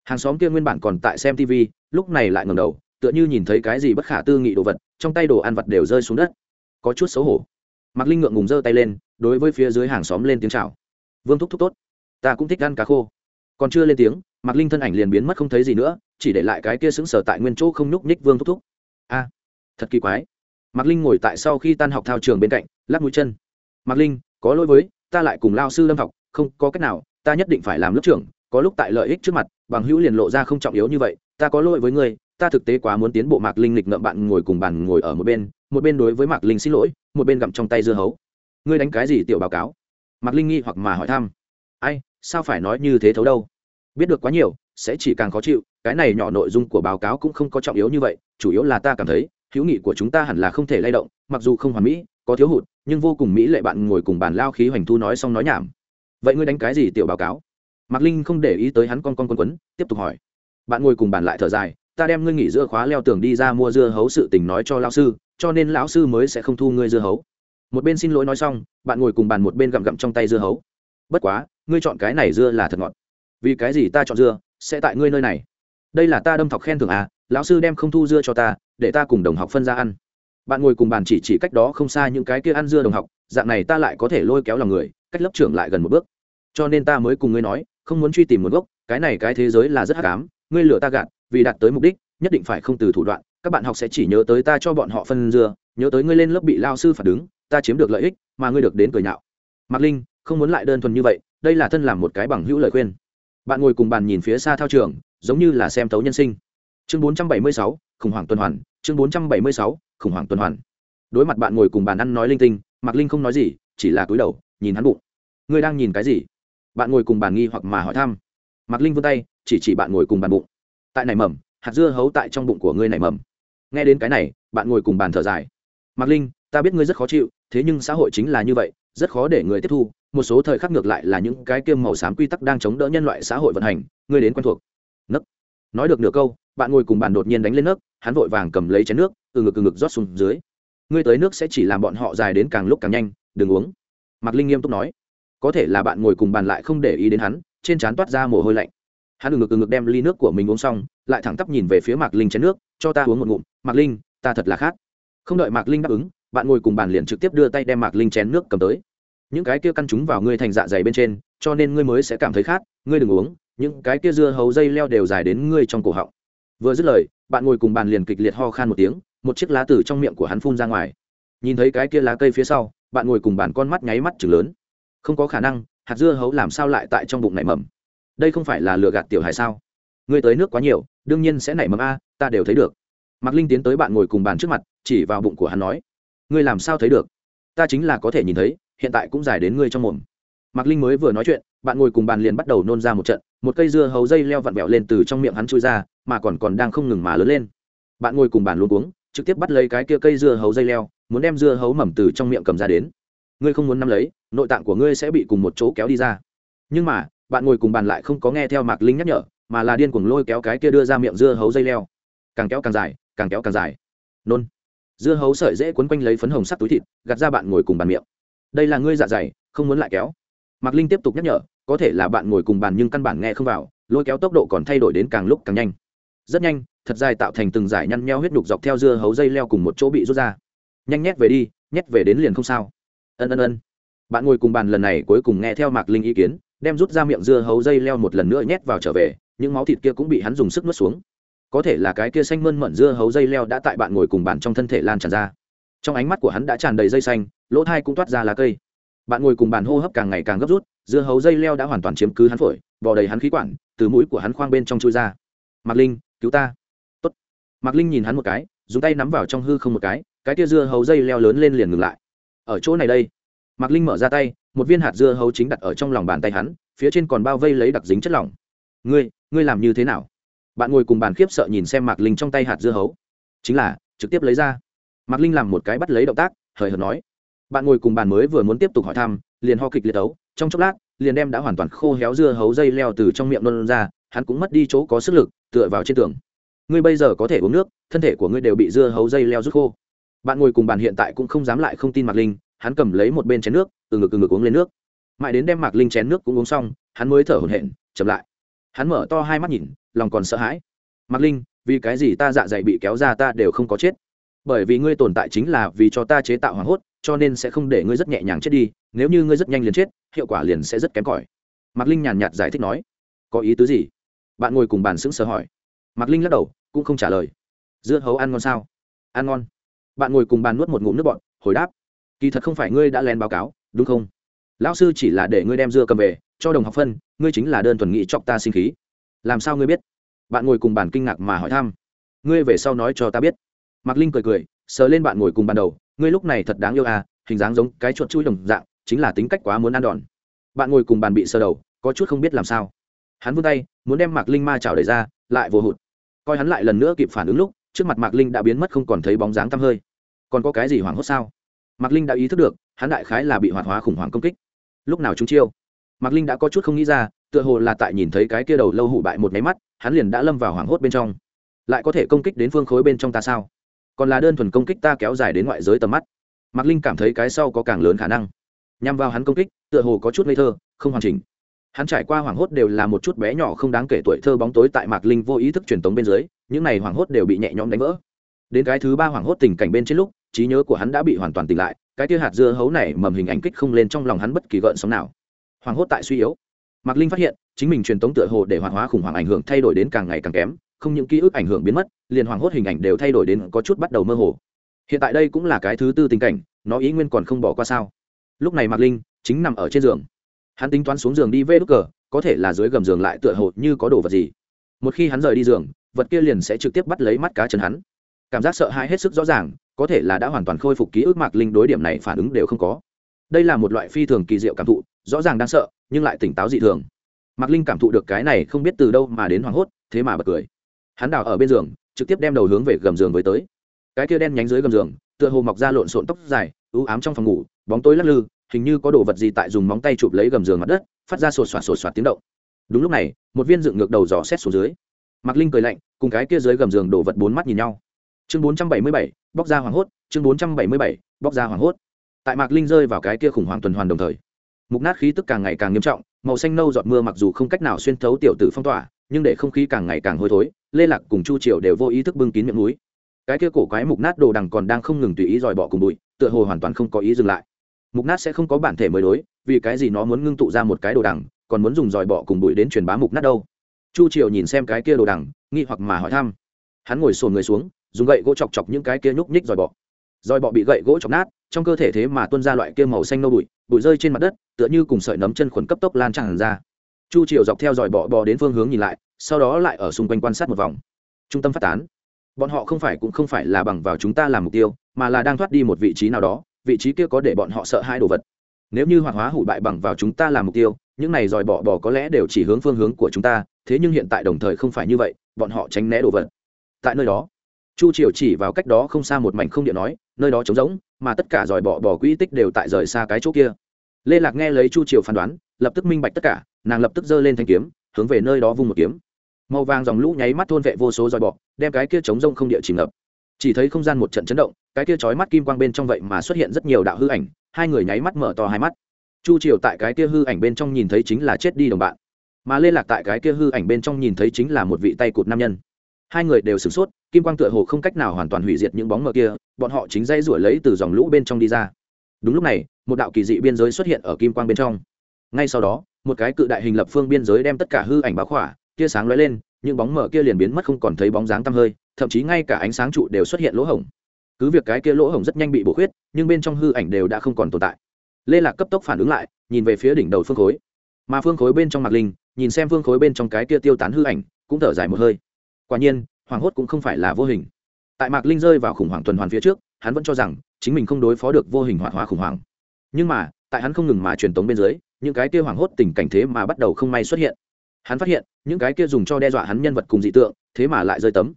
A: Hàng xóm kia nguyên bản còn tại xem tv lúc này lại ngầm đầu, tựa như nhìn thấy cái gì bất khả tư nghị đồ vật, trong tay đồ ăn vật đều rơi xuống đất. Có chút xấu hổ. Mạc linh ngượng ngùng giơ tay lên, đối với phía dưới hàng xóm lên tiếng chào. Vương thúc thúc tốt, ta cũng thích ăn cá khô còn chưa lên tiếng mạc linh thân ảnh liền biến mất không thấy gì nữa chỉ để lại cái kia xứng sở tại nguyên chỗ không nhúc nhích vương thúc thúc. A thật kỳ quái. Mạc linh ngồi tại sau khi tan học thao trường bên cạnh lắc mũi chân. Mạc linh có lỗi với ta lại cùng lao sư lâm học không có cách nào ta nhất định phải làm lớp trưởng có lúc tại lợi ích trước mặt bằng hữu liền lộ ra không trọng yếu như vậy ta có lỗi với người, ta thực tế quá muốn tiến bộ mạc linh lịch ngậm bạn ngồi cùng bàn ngồi ở một bên một bên đối với mạc linh xin lỗi một bên gặm trong tay dưa hấu. Ngươi đánh cái gì tiểu báo cáo? Mạc linh nghi hoặc mà hỏi thăm. Ai sao phải nói như thế thấu đâu? Biết được quá nhiều, sẽ chỉ càng khó chịu, cái này nhỏ nội dung của báo cáo cũng không có trọng yếu như vậy, chủ yếu là ta cảm thấy, hữu nghị của chúng ta hẳn là không thể lay động, mặc dù không hoàn mỹ, có thiếu hụt, nhưng vô cùng mỹ lệ bạn ngồi cùng bàn lao khí hoành thu nói xong nói nhảm. Vậy ngươi đánh cái gì tiểu báo cáo? Mạc linh không để ý tới hắn con con con quấn, tiếp tục hỏi. Bạn ngồi cùng bàn lại thở dài, ta đem ngươi nghỉ giữa khóa leo tường đi ra mua dưa hấu sự tình nói cho lão sư, cho nên lão sư mới sẽ không thu ngươi dưa hấu. Một bên xin lỗi nói xong, bạn ngồi cùng bàn một bên gặm gặm trong tay dưa hấu. Bất quá, ngươi chọn cái này dưa là thật ngọt vì cái gì ta chọn dưa, sẽ tại ngươi nơi này? Đây là ta đâm thọc khen thưởng à lão sư đem không thu dưa cho ta, để ta cùng đồng học phân ra ăn. Bạn ngồi cùng bàn chỉ chỉ cách đó không xa những cái kia ăn dưa đồng học, dạng này ta lại có thể lôi kéo lòng người, cách lớp trưởng lại gần một bước. Cho nên ta mới cùng ngươi nói, không muốn truy tìm nguồn gốc, cái này cái thế giới là rất hắc ám, ngươi lừa ta gạt, vì đạt tới mục đích, nhất định phải không từ thủ đoạn, các bạn học sẽ chỉ nhớ tới ta cho bọn họ phân dưa, nhớ tới ngươi lên lớp bị lao sư phạt đứng, ta chiếm được lợi ích, mà ngươi được đến cười nhạo. Mạc linh, không muốn lại đơn thuần như vậy, đây là thân làm một cái bằng hữu lời khuyên bạn ngồi cùng bàn nhìn phía xa thao trường giống như là xem tấu nhân sinh. Chương 476, khủng hoảng tuần hoàn chương 476, khủng hoảng tuần hoàn. Đối mặt bạn ngồi cùng bàn ăn nói linh tinh mạc linh không nói gì chỉ là cúi đầu nhìn hắn bụng. Ngươi đang nhìn cái gì? Bạn ngồi cùng bàn nghi hoặc mà hỏi thăm. Mạc linh vươn tay chỉ chỉ bạn ngồi cùng bàn bụng. Tại này mầm hạt dưa hấu tại trong bụng của ngươi này mầm. Nghe đến cái này bạn ngồi cùng bàn thở dài. Mạc linh ta biết ngươi rất khó chịu thế nhưng xã hội chính là như vậy rất khó để người tiếp thu một số thời khắc ngược lại là những cái kiêm màu xám quy tắc đang chống đỡ nhân loại xã hội vận hành, ngươi đến quen thuộc. Nấc. Nói được nửa câu, bạn ngồi cùng bàn đột nhiên đánh lên nấc, hắn vội vàng cầm lấy chén nước, từ ngực từ ngực rót xuống dưới. Ngươi tới nước sẽ chỉ làm bọn họ dài đến càng lúc càng nhanh, đừng uống. Mạc linh nghiêm túc nói. Có thể là bạn ngồi cùng bàn lại không để ý đến hắn, trên trán toát ra mồ hôi lạnh. Hắn từ ngực từ ngực đem ly nước của mình uống xong, lại thẳng tắp nhìn về phía mạc linh chén nước, cho ta uống một ngụm. Mạc linh, ta thật là khát. Không đợi mạc linh đáp ứng, bạn ngồi cùng bàn liền trực tiếp đưa tay đem mạc linh chén nước cầm tới những cái kia căn chúng vào ngươi thành dạ dày bên trên, cho nên ngươi mới sẽ cảm thấy khát, ngươi đừng uống, những cái kia dưa hấu dây leo đều dài đến ngươi trong cổ họng. Vừa dứt lời, bạn ngồi cùng bàn liền kịch liệt ho khan một tiếng, một chiếc lá từ trong miệng của hắn phun ra ngoài. Nhìn thấy cái kia lá cây phía sau, bạn ngồi cùng bàn con mắt nháy mắt chừng lớn. Không có khả năng, hạt dưa hấu làm sao lại tại trong bụng nảy mầm? Đây không phải là lừa gạt tiểu hài sao? Ngươi tới nước quá nhiều, đương nhiên sẽ nảy mầm a, ta đều thấy được. Mạc linh tiến tới bạn ngồi cùng bàn trước mặt, chỉ vào bụng của hắn nói, ngươi làm sao thấy được? Ta chính là có thể nhìn thấy hiện tại cũng dài đến ngươi trong mồm. Mạc linh mới vừa nói chuyện, bạn ngồi cùng bàn liền bắt đầu nôn ra một trận, một cây dưa hấu dây leo vặn vẹo lên từ trong miệng hắn chui ra, mà còn còn đang không ngừng mà lớn lên. Bạn ngồi cùng bàn luôn uống trực tiếp bắt lấy cái kia cây dưa hấu dây leo, muốn đem dưa hấu mầm từ trong miệng cầm ra đến. Ngươi không muốn nắm lấy, nội tạng của ngươi sẽ bị cùng một chỗ kéo đi ra. Nhưng mà, bạn ngồi cùng bàn lại không có nghe theo mạc linh nhắc nhở, mà là điên cuồng lôi kéo cái kia đưa ra miệng dưa hấu dây leo. Càng kéo càng dài, càng kéo càng dài. Nôn. Dưa hấu sợi dễ quấn quanh lấy phấn hồng sắc túi thịt, gạt ra bạn ngồi cùng bàn miệng đây là ngươi dạ dày, không muốn lại kéo. Mạc linh tiếp tục nhắc nhở, có thể là bạn ngồi cùng bàn nhưng căn bản nghe không vào, lôi kéo tốc độ còn thay đổi đến càng lúc càng nhanh. Rất nhanh, thật dài tạo thành từng giải nhăn nheo huyết đục dọc theo dưa hấu dây leo cùng một chỗ bị rút ra. Nhanh nhét về đi, nhét về đến liền không sao. Ân ân ân. Bạn ngồi cùng bàn lần này cuối cùng nghe theo mạc linh ý kiến, đem rút ra miệng dưa hấu dây leo một lần nữa nhét vào trở về, những máu thịt kia cũng bị hắn dùng sức nuốt xuống. Có thể là cái kia xanh mơn mận dưa hấu dây leo đã tại bạn ngồi cùng bàn trong thân thể lan tràn ra. Trong ánh mắt của hắn đã tràn đầy dây xanh lỗ thai cũng toát ra lá cây. Bạn ngồi cùng bàn hô hấp càng ngày càng gấp rút, dưa hấu dây leo đã hoàn toàn chiếm cứ hắn phổi bỏ đầy hắn khí quản, từ mũi của hắn khoang bên trong chui ra. Mạc linh, cứu ta. Tốt. mạc linh nhìn hắn một cái, dùng tay nắm vào trong hư không một cái cái tia dưa hấu dây leo lớn lên liền ngừng lại. Ở chỗ này đây. Mạc linh mở ra tay, một viên hạt dưa hấu chính đặt ở trong lòng bàn tay hắn, phía trên còn bao vây lấy đặc dính chất lỏng. Ngươi ngươi làm như thế nào? Bạn ngồi cùng bàn khiếp sợ nhìn xem mạc linh trong tay hạt dưa hấu. Chính là, trực tiếp lấy ra. Mạc linh làm một cái bắt lấy động tác, hời hợt nói bạn ngồi cùng bàn mới vừa muốn tiếp tục hỏi thăm, liền ho kịch liệt ấu. Trong chốc lát, liền đem đã hoàn toàn khô héo dưa hấu dây leo từ trong miệng nôn ra, hắn cũng mất đi chỗ có sức lực, tựa vào trên tường. Ngươi bây giờ có thể uống nước, thân thể của ngươi đều bị dưa hấu dây leo rút khô. Bạn ngồi cùng bàn hiện tại cũng không dám lại không tin mạc linh, hắn cầm lấy một bên chén nước, từ ngực từ ngực uống lên nước. Mãi đến đem mạc linh chén nước cũng uống xong, hắn mới thở hổn hển, chậm lại. Hắn mở to hai mắt nhìn, lòng còn sợ hãi. Mạc linh, vì cái gì ta dạ dày bị kéo ra ta đều không có chết? Bởi vì ngươi tồn tại chính là vì cho ta chế tạo hoảng hốt cho nên sẽ không để ngươi rất nhẹ nhàng chết đi, nếu như ngươi rất nhanh liền chết, hiệu quả liền sẽ rất kém cỏi. Mạc linh nhàn nhạt giải thích nói, có ý tứ gì? Bạn ngồi cùng bàn sững sờ hỏi. Mạc linh lắc đầu, cũng không trả lời. Dưa hấu ăn ngon sao? Ăn ngon. Bạn ngồi cùng bàn nuốt một ngụm nước bọn hồi đáp, kỳ thật không phải ngươi đã len báo cáo, đúng không? Lão sư chỉ là để ngươi đem dưa cầm về, cho đồng học phân, ngươi chính là đơn thuần nghị chọc ta sinh khí. Làm sao ngươi biết? Bạn ngồi cùng bàn kinh ngạc mà hỏi thăm. Ngươi về sau nói cho ta biết. Mạc linh cười cười sờ lên bạn ngồi cùng bàn đầu, ngươi lúc này thật đáng yêu à hình dáng giống cái chuột chui đồng dạng, chính là tính cách quá muốn ăn đòn. Bạn ngồi cùng bàn bị sờ đầu, có chút không biết làm sao. Hắn vươn tay, muốn đem mạc linh ma chảo đẩy ra, lại vồ hụt. Coi hắn lại lần nữa kịp phản ứng lúc, trước mặt mạc linh đã biến mất không còn thấy bóng dáng tăm hơi. Còn có cái gì hoảng hốt sao? Mạc linh đã ý thức được, hắn đại khái là bị hoạt hóa khủng hoảng công kích. Lúc nào chúng chiêu? Mạc linh đã có chút không nghĩ ra, tựa hồ là tại nhìn thấy cái kia đầu lâu hủ bại một máy mắt, hắn liền đã lâm vào hoảng hốt bên trong. Lại có thể công kích đến phương khối bên trong ta sao? Còn là đơn thuần công kích ta kéo dài đến ngoại giới tầm mắt. Mạc linh cảm thấy cái sau có càng lớn khả năng. Nhằm vào hắn công kích, tựa hồ có chút ngây thơ, không hoàn chỉnh. Hắn trải qua hoảng hốt đều là một chút bé nhỏ không đáng kể tuổi thơ bóng tối tại mạc linh vô ý thức truyền tống bên dưới, những này hoảng hốt đều bị nhẹ nhõm đánh vỡ. Đến cái thứ ba hoảng hốt tình cảnh bên trên lúc, trí nhớ của hắn đã bị hoàn toàn tỉnh lại, cái tia hạt dưa hấu này mầm hình ảnh kích không lên trong lòng hắn bất kỳ gợn sóng nào. Hoảng hốt tại suy yếu. Mạc linh phát hiện, chính mình truyền tống tựa hồ để hoạt hóa khủng hoảng ảnh hưởng thay đổi đến càng ngày càng kém không những ký ức ảnh hưởng biến mất, liền hoảng hốt hình ảnh đều thay đổi đến có chút bắt đầu mơ hồ. Hiện tại đây cũng là cái thứ tư tình cảnh, nó ý nguyên còn không bỏ qua sao? Lúc này mạc linh chính nằm ở trên giường. Hắn tính toán xuống giường đi vê đ cờ, có thể là dưới gầm giường lại tựa hồ như có đồ vật gì. Một khi hắn rời đi giường, vật kia liền sẽ trực tiếp bắt lấy mắt cá chân hắn. Cảm giác sợ hãi hết sức rõ ràng, có thể là đã hoàn toàn khôi phục ký ức mạc linh đối điểm này phản ứng đều không có. Đây là một loại phi thường kỳ diệu cảm thụ, rõ ràng đang sợ, nhưng lại tỉnh táo dị thường. Mạc linh cảm thụ được cái này không biết từ đâu mà đến hoảng hốt, thế mà bật cười hắn đào ở bên giường, trực tiếp đem đầu hướng về gầm giường với tới. Cái kia đen nhánh dưới gầm giường, tựa hồ mọc ra lộn xộn tóc dài ưu ám trong phòng ngủ, bóng tối lắc lư, hình như có đồ vật gì tại dùng móng tay chụp lấy gầm giường mặt đất, phát ra sột soạt sột soạt tiếng động. Đúng lúc này, một viên dựng ngược đầu dò xét xuống dưới. Mạc linh cười lạnh, cùng cái kia dưới gầm giường đổ vật bốn mắt nhìn nhau. Chương bốn trăm bảy mươi bảy, bóc ra hoảng hốt, chương bốn trăm bảy mươi bảy, bóc ra hoảng hốt. Tại mạc linh rơi vào cái kia khủng hoảng tuần hoàn đồng thời, mục nát khí tức càng ngày càng nghiêm trọng, màu xanh nâu giọt mưa mặc dù không cách nào xuyên thấu tiểu tử phong tỏa nhưng để không khí càng ngày càng hôi thối, lê lạc cùng chu triều đều vô ý thức bưng kín miệng núi. Cái kia cổ quái mục nát đồ đằng còn đang không ngừng tùy ý dòi bỏ cùng bụi, tựa hồ hoàn toàn không có ý dừng lại. Mục nát sẽ không có bản thể mới đối, vì cái gì nó muốn ngưng tụ ra một cái đồ đằng, còn muốn dùng dòi bọ cùng bụi đến truyền bá mục nát đâu? Chu triều nhìn xem cái kia đồ đằng, nghi hoặc mà hỏi thăm. Hắn ngồi sồn người xuống, dùng gậy gỗ chọc chọc những cái kia nhúc nhích dòi bọ. Dòi bọ bị gậy gỗ chọc nát, trong cơ thể thế mà tuôn ra loại kia màu xanh nâu bụi bụi rơi trên mặt đất, tựa như cùng sợi nấm chân khuẩn cấp tốc lan tràn ra chu triều dọc theo dòi bọ bò đến phương hướng nhìn lại, sau đó lại ở xung quanh quan sát một vòng. Trung tâm phát tán. Bọn họ không phải cũng không phải là bằng vào chúng ta làm mục tiêu, mà là đang thoát đi một vị trí nào đó, vị trí kia có để bọn họ sợ hai đồ vật. Nếu như hoạt hóa hủ bại bằng vào chúng ta làm mục tiêu, những này dòi bỏ bỏ có lẽ đều chỉ hướng phương hướng của chúng ta, thế nhưng hiện tại đồng thời không phải như vậy, bọn họ tránh né đồ vật. Tại nơi đó, chu triều chỉ vào cách đó không xa một mảnh không điện nói, nơi đó trống rỗng, mà tất cả dòi bỏ bỏ quỹ tích đều tại rời xa cái chỗ kia. Lê lạc nghe lấy chu triều phán đoán, lập tức minh bạch tất cả nàng lập tức giơ lên thanh kiếm, hướng về nơi đó vung một kiếm. Màu vàng dòng lũ nháy mắt thôn vệ vô số dòi bọ, đem cái kia trống rông không địa chìm ngập. Chỉ thấy không gian một trận chấn động, cái kia chói mắt kim quang bên trong vậy mà xuất hiện rất nhiều đạo hư ảnh, hai người nháy mắt mở to hai mắt. Chu triều tại cái kia hư ảnh bên trong nhìn thấy chính là chết đi đồng bạn, mà lê lạc tại cái kia hư ảnh bên trong nhìn thấy chính là một vị tay cụt nam nhân. Hai người đều sửng sốt, kim quang tựa hồ không cách nào hoàn toàn hủy diệt những bóng mờ kia, bọn họ chính dây rủi lấy từ dòng lũ bên trong đi ra. Đúng lúc này, một đạo kỳ dị biên giới xuất hiện ở kim quang bên trong ngay sau đó, một cái cự đại hình lập phương biên giới đem tất cả hư ảnh báo khỏa, tia sáng lóe lên, những bóng mờ kia liền biến mất không còn thấy bóng dáng tăm hơi, thậm chí ngay cả ánh sáng trụ đều xuất hiện lỗ hổng. Cứ việc cái kia lỗ hổng rất nhanh bị bổ khuyết, nhưng bên trong hư ảnh đều đã không còn tồn tại. Lê lạc cấp tốc phản ứng lại, nhìn về phía đỉnh đầu phương khối. Mà phương khối bên trong mặt linh, nhìn xem phương khối bên trong cái kia tiêu tán hư ảnh, cũng thở dài một hơi. Quả nhiên, hoảng hốt cũng không phải là vô hình. Tại mạc linh rơi vào khủng hoảng tuần hoàn phía trước, hắn vẫn cho rằng chính mình không đối phó được vô hình hoạt hóa khủng hoảng. Nhưng mà, tại hắn không ngừng mà truyền tống bên dưới những cái kia hoảng hốt tình cảnh thế mà bắt đầu không may xuất hiện. Hắn phát hiện, những cái kia dùng cho đe dọa hắn nhân vật cùng dị tượng, thế mà lại rơi tấm.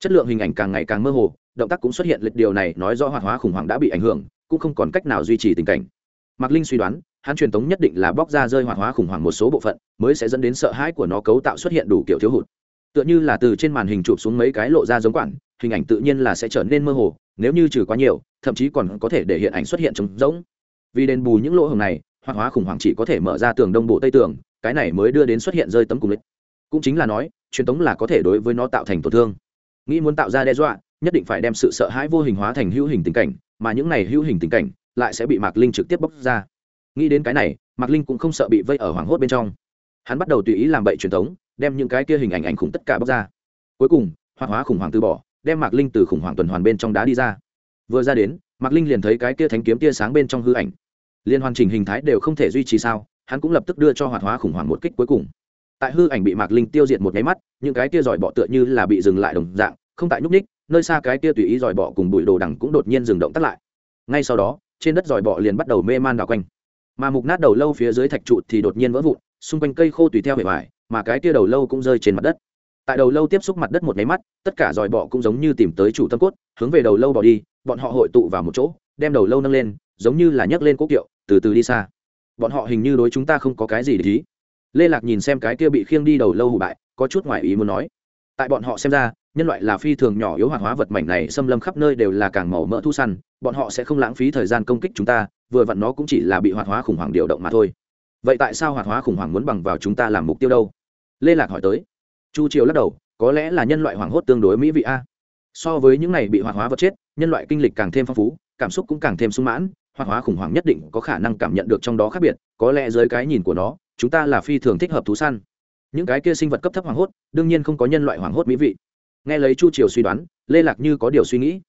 A: Chất lượng hình ảnh càng ngày càng mơ hồ, động tác cũng xuất hiện lịch điều này nói rõ hoạt hóa khủng hoảng đã bị ảnh hưởng, cũng không còn cách nào duy trì tình cảnh. Mạc linh suy đoán, hắn truyền tống nhất định là bóc ra rơi hoạt hóa khủng hoảng một số bộ phận, mới sẽ dẫn đến sợ hãi của nó cấu tạo xuất hiện đủ kiểu thiếu hụt. Tựa như là từ trên màn hình chụp xuống mấy cái lộ ra giống quản hình ảnh tự nhiên là sẽ trở nên mơ hồ, nếu như trừ quá nhiều, thậm chí còn có thể để hiện ảnh xuất hiện trống rỗng. Vì đền bù những lỗ hồng này hoạt hóa khủng hoảng chỉ có thể mở ra tường đông bộ tây tường, cái này mới đưa đến xuất hiện rơi tấm cùng lịch. Cũng chính là nói, truyền thống là có thể đối với nó tạo thành tổn thương. Nghĩ muốn tạo ra đe dọa, nhất định phải đem sự sợ hãi vô hình hóa thành hữu hình tình cảnh, mà những này hữu hình tình cảnh lại sẽ bị mạc linh trực tiếp bóc ra. Nghĩ đến cái này, mạc linh cũng không sợ bị vây ở hoảng hốt bên trong. Hắn bắt đầu tùy ý làm bậy truyền thống đem những cái kia hình ảnh ảnh khủng tất cả bóc ra. Cuối cùng hoạt hóa khủng hoảng từ bỏ, đem mạc linh từ khủng hoảng tuần hoàn bên trong đá đi ra. Vừa ra đến, mạc linh liền thấy cái kia thánh kiếm tia sáng bên trong hư ảnh liên hoàn trình hình thái đều không thể duy trì sao, hắn cũng lập tức đưa cho hoạt hóa khủng hoảng một kích cuối cùng. Tại hư ảnh bị mạc linh tiêu diệt một nháy mắt, những cái kia giỏi bọ tựa như là bị dừng lại đồng dạng, không tại nhúc ních nơi xa cái kia tùy ý giỏi bọ cùng bụi đồ đằng cũng đột nhiên dừng động tắt lại. Ngay sau đó, trên đất giỏi bọ liền bắt đầu mê man đảo quanh. Mà mục nát đầu lâu phía dưới thạch trụ thì đột nhiên vỡ vụn, xung quanh cây khô tùy theo bề bài, mà cái kia đầu lâu cũng rơi trên mặt đất. Tại đầu lâu tiếp xúc mặt đất một nháy mắt, tất cả giỏi bọ cũng giống như tìm tới chủ tâm cốt, hướng về đầu lâu bỏ đi, bọn họ hội tụ vào một chỗ, đem đầu lâu nâng lên, giống như là nhấc lên cố kiệu từ từ đi xa. Bọn họ hình như đối chúng ta không có cái gì để ý. Lê lạc nhìn xem cái kia bị khiêng đi đầu lâu hủ bại, có chút ngoại ý muốn nói. Tại bọn họ xem ra, nhân loại là phi thường nhỏ yếu hoạt hóa vật mảnh này xâm lâm khắp nơi đều là càng màu mỡ thu săn, bọn họ sẽ không lãng phí thời gian công kích chúng ta, vừa vặn nó cũng chỉ là bị hoạt hóa khủng hoảng điều động mà thôi. Vậy tại sao hoạt hóa khủng hoảng muốn bằng vào chúng ta làm mục tiêu đâu? Lê lạc hỏi tới. Chu triều lắc đầu, có lẽ là nhân loại hoảng hốt tương đối mỹ vị a. So với những này bị hoạt hóa vật chết, nhân loại kinh lịch càng thêm phong phú, cảm xúc cũng càng thêm sung mãn hoạt hóa khủng hoảng nhất định có khả năng cảm nhận được trong đó khác biệt, có lẽ dưới cái nhìn của nó, chúng ta là phi thường thích hợp thú săn. Những cái kia sinh vật cấp thấp hoảng hốt, đương nhiên không có nhân loại hoảng hốt mỹ vị. Nghe lấy chu triều suy đoán, lê lạc như có điều suy nghĩ.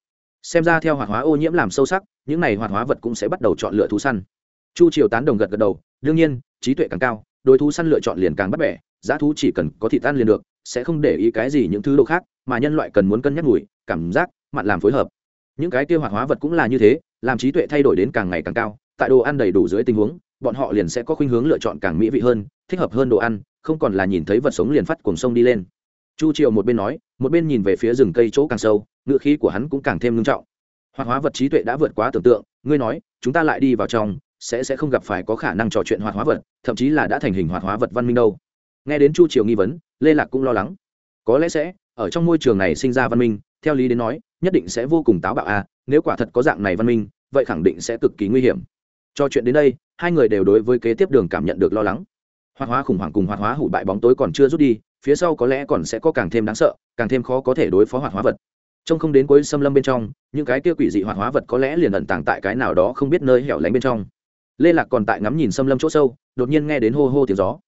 A: Xem ra theo hoạt hóa ô nhiễm làm sâu sắc, những này hoạt hóa vật cũng sẽ bắt đầu chọn lựa thú săn. Chu triều tán đồng gật gật đầu, đương nhiên, trí tuệ càng cao, đối thú săn lựa chọn liền càng bắt bẻ, giá thú chỉ cần có thị tan liền được, sẽ không để ý cái gì những thứ đồ khác, mà nhân loại cần muốn cân nhắc mùi, cảm giác, mặn làm phối hợp. Những cái kia hoạt hóa vật cũng là như thế làm trí tuệ thay đổi đến càng ngày càng cao, tại đồ ăn đầy đủ dưới tình huống, bọn họ liền sẽ có khuynh hướng lựa chọn càng mỹ vị hơn, thích hợp hơn đồ ăn, không còn là nhìn thấy vật sống liền phát cuồng sông đi lên. Chu triều một bên nói, một bên nhìn về phía rừng cây chỗ càng sâu ngựa khí của hắn cũng càng thêm ngưng trọng. Hoạt hóa vật trí tuệ đã vượt quá tưởng tượng, ngươi nói, chúng ta lại đi vào trong, sẽ sẽ không gặp phải có khả năng trò chuyện hoạt hóa vật, thậm chí là đã thành hình hoạt hóa vật văn minh đâu. Nghe đến chu triều nghi vấn, lê lạc cũng lo lắng. Có lẽ sẽ, ở trong môi trường này sinh ra văn minh, theo lý đến nói nhất định sẽ vô cùng táo bạo a à, nếu quả thật có dạng này văn minh vậy khẳng định sẽ cực kỳ nguy hiểm. Cho chuyện đến đây hai người đều đối với kế tiếp đường cảm nhận được lo lắng. Hoạt hóa khủng hoảng cùng hoạt hóa hủ bại bóng tối còn chưa rút đi phía sau có lẽ còn sẽ có càng thêm đáng sợ càng thêm khó có thể đối phó hoạt hóa vật. Trông không đến cuối xâm lâm bên trong những cái kia quỷ dị hoạt hóa vật có lẽ liền ẩn tàng tại cái nào đó không biết nơi hẻo lánh bên trong. Lê lạc còn tại ngắm nhìn xâm lâm chỗ sâu đột nhiên nghe đến hô hô tiếng gió.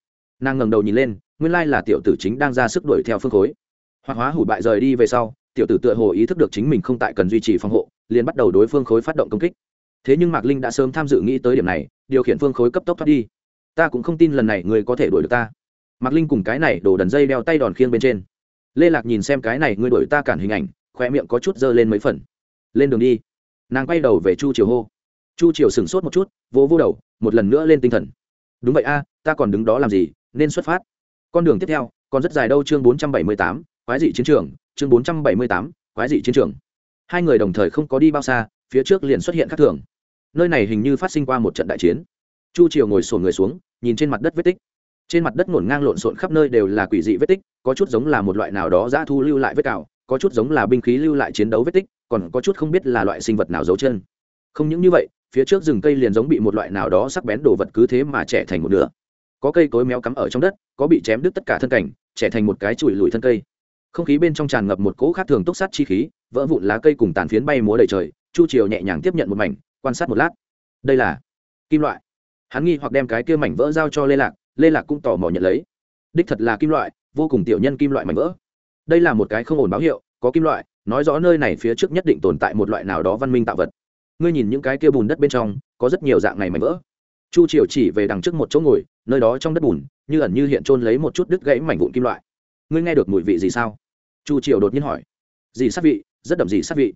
A: Nàng ngẩng đầu nhìn lên nguyên lai là tiểu tử chính đang ra sức đuổi theo phương khối. Hoạt hóa hủ bại rời đi về sau tiểu tử tựa hồ ý thức được chính mình không tại cần duy trì phòng hộ, liền bắt đầu đối phương khối phát động công kích. Thế nhưng mạc linh đã sớm tham dự nghĩ tới điểm này, điều khiển phương khối cấp tốc thoát đi. Ta cũng không tin lần này người có thể đuổi được ta. Mạc linh cùng cái này đổ đần dây đeo tay đòn khiêng bên trên. Lê lạc nhìn xem cái này ngươi đuổi ta cản hình ảnh khoe miệng có chút dơ lên mấy phần. Lên đường đi. Nàng quay đầu về chu triều hô. Chu triều sửng sốt một chút, vỗ vỗ đầu, một lần nữa lên tinh thần. Đúng vậy a, ta còn đứng đó làm gì, nên xuất phát. Con đường tiếp theo, còn rất dài đâu, chương bốn trăm bảy mươi tám quái dị chiến trường, chương bốn trăm bảy mươi tám, quái dị chiến trường. Hai người đồng thời không có đi bao xa, phía trước liền xuất hiện các thường. Nơi này hình như phát sinh qua một trận đại chiến. Chu triều ngồi sổn người xuống, nhìn trên mặt đất vết tích. Trên mặt đất ngổn ngang lộn xộn khắp nơi đều là quỷ dị vết tích, có chút giống là một loại nào đó dã thu lưu lại vết cào, có chút giống là binh khí lưu lại chiến đấu vết tích, còn có chút không biết là loại sinh vật nào giấu chân. Không những như vậy, phía trước rừng cây liền giống bị một loại nào đó sắc bén đồ vật cứ thế mà trẻ thành một nửa. Có cây cối méo cắm ở trong đất, có bị chém đứt tất cả thân cảnh, trẻ thành một cái chùi lùi thân cây không khí bên trong tràn ngập một cỗ khác thường túc sát chi khí, vỡ vụn lá cây cùng tàn phiến bay múa đầy trời, chu triều nhẹ nhàng tiếp nhận một mảnh, quan sát một lát. Đây là kim loại. Hắn nghi hoặc đem cái kia mảnh vỡ giao cho lê lạc lê lạc cũng tò mò nhận lấy. Đích thật là kim loại, vô cùng tiểu nhân kim loại mảnh vỡ. Đây là một cái không ổn báo hiệu, có kim loại, nói rõ nơi này phía trước nhất định tồn tại một loại nào đó văn minh tạo vật. Ngươi nhìn những cái kia bùn đất bên trong, có rất nhiều dạng này mảnh vỡ. Chu triều chỉ về đằng trước một chỗ ngồi, nơi đó trong đất bùn, như ẩn như hiện trôn lấy một chút đứt gãy mảnh vụn kim loại ngươi nghe được mùi vị gì sao? Chu triều đột nhiên hỏi. Dì sát vị, rất đậm dì sát vị.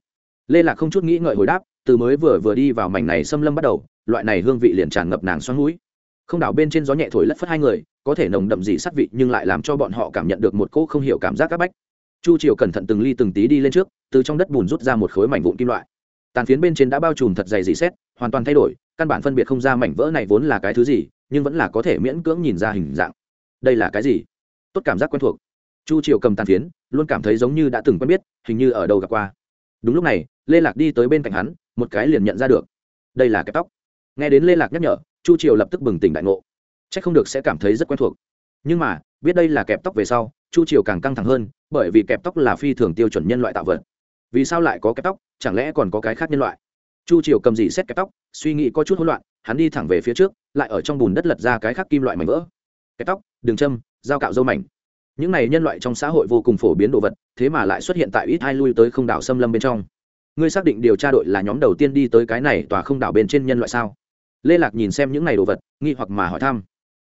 A: Lê lạc không chút nghĩ ngợi hồi đáp, từ mới vừa vừa đi vào mảnh này xâm lâm bắt đầu, loại này hương vị liền tràn ngập nàng xoắn mũi. Không đảo bên trên gió nhẹ thổi lất phất hai người, có thể nồng đậm dì sát vị nhưng lại làm cho bọn họ cảm nhận được một cỗ không hiểu cảm giác áp bách. Chu triều cẩn thận từng ly từng tí đi lên trước, từ trong đất bùn rút ra một khối mảnh vụn kim loại. Tàn phiến bên trên đã bao trùm thật dày dị xét, hoàn toàn thay đổi, căn bản phân biệt không ra mảnh vỡ này vốn là cái thứ gì, nhưng vẫn là có thể miễn cưỡng nhìn ra hình dạng. Đây là cái gì? Tốt cảm giác quen thuộc chu triều cầm tàn phiến, luôn cảm thấy giống như đã từng quen biết, hình như ở đâu gặp qua. Đúng lúc này, lê lạc đi tới bên cạnh hắn, một cái liền nhận ra được. Đây là kẹp tóc. Nghe đến lê lạc nhắc nhở, chu triều lập tức bừng tỉnh đại ngộ. C h ắ c không được sẽ cảm thấy rất quen thuộc. Nhưng mà, biết đây là kẹp tóc về sau, chu triều càng căng thẳng hơn, bởi vì kẹp tóc là phi thường tiêu chuẩn nhân loại tạo vật. Vì sao lại có kẹp tóc, chẳng lẽ còn có cái khác nhân loại? Chu triều cầm dị xét kẹp tóc, suy nghĩ có chút hỗn loạn, hắn đi thẳng về phía trước, lại ở trong bùn đất lật ra cái khác kim loại mảnh vỡ. Kẹp tóc, đường châm, dao cạo dâu mảnh những này nhân loại trong xã hội vô cùng phổ biến đồ vật, thế mà lại xuất hiện tại ít hai lui tới không đảo xâm lâm bên trong. Ngươi xác định điều tra đội là nhóm đầu tiên đi tới cái này tòa không đảo bên trên nhân loại sao? Lê lạc nhìn xem những này đồ vật, nghi hoặc mà hỏi thăm.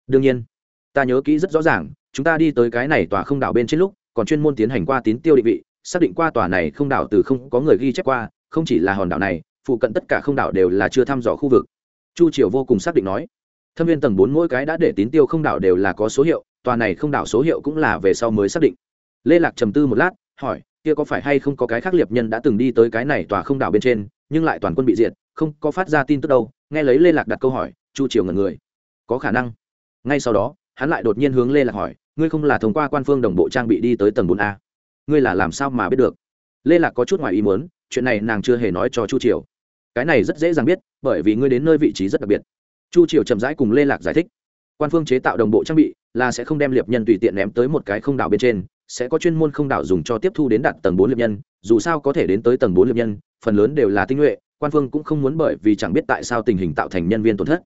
A: Đương nhiên, ta nhớ kỹ rất rõ ràng, chúng ta đi tới cái này tòa không đảo bên trên lúc, còn chuyên môn tiến hành qua tín tiêu định vị, xác định qua tòa này không đảo từ không có người ghi chép qua, không chỉ là hòn đảo này, phụ cận tất cả không đảo đều là chưa thăm dò khu vực. Chu triều vô cùng xác định nói. Thâm viên tầng bốn mỗi cái đã để tín tiêu không đảo đều là có số hiệu tòa này không đảo số hiệu cũng là về sau mới xác định. Lê lạc trầm tư một lát, hỏi, kia có phải hay không có cái khác liệp nhân đã từng đi tới cái này tòa không đảo bên trên, nhưng lại toàn quân bị diệt, không có phát ra tin tức đâu, nghe lấy lê lạc đặt câu hỏi, chu triều ngẩn người. Có khả năng. Ngay sau đó, hắn lại đột nhiên hướng lê lạc hỏi, ngươi không là thông qua quan phương đồng bộ trang bị đi tới tầng bốn a? Ngươi là làm sao mà biết được? Lê lạc có chút ngoài ý muốn, chuyện này nàng chưa hề nói cho chu triều. Cái này rất dễ dàng biết, bởi vì ngươi đến nơi vị trí rất đặc biệt. Chu triều chậm rãi cùng lê lạc giải thích. Quan phương chế tạo đồng bộ trang bị là sẽ không đem liệp nhân tùy tiện ném tới một cái không đảo bên trên, sẽ có chuyên môn không đảo dùng cho tiếp thu đến đạt tầng bốn liệp nhân, dù sao có thể đến tới tầng bốn liệp nhân, phần lớn đều là tinh nhuệ, quan phương cũng không muốn bởi vì chẳng biết tại sao tình hình tạo thành nhân viên tổn thất.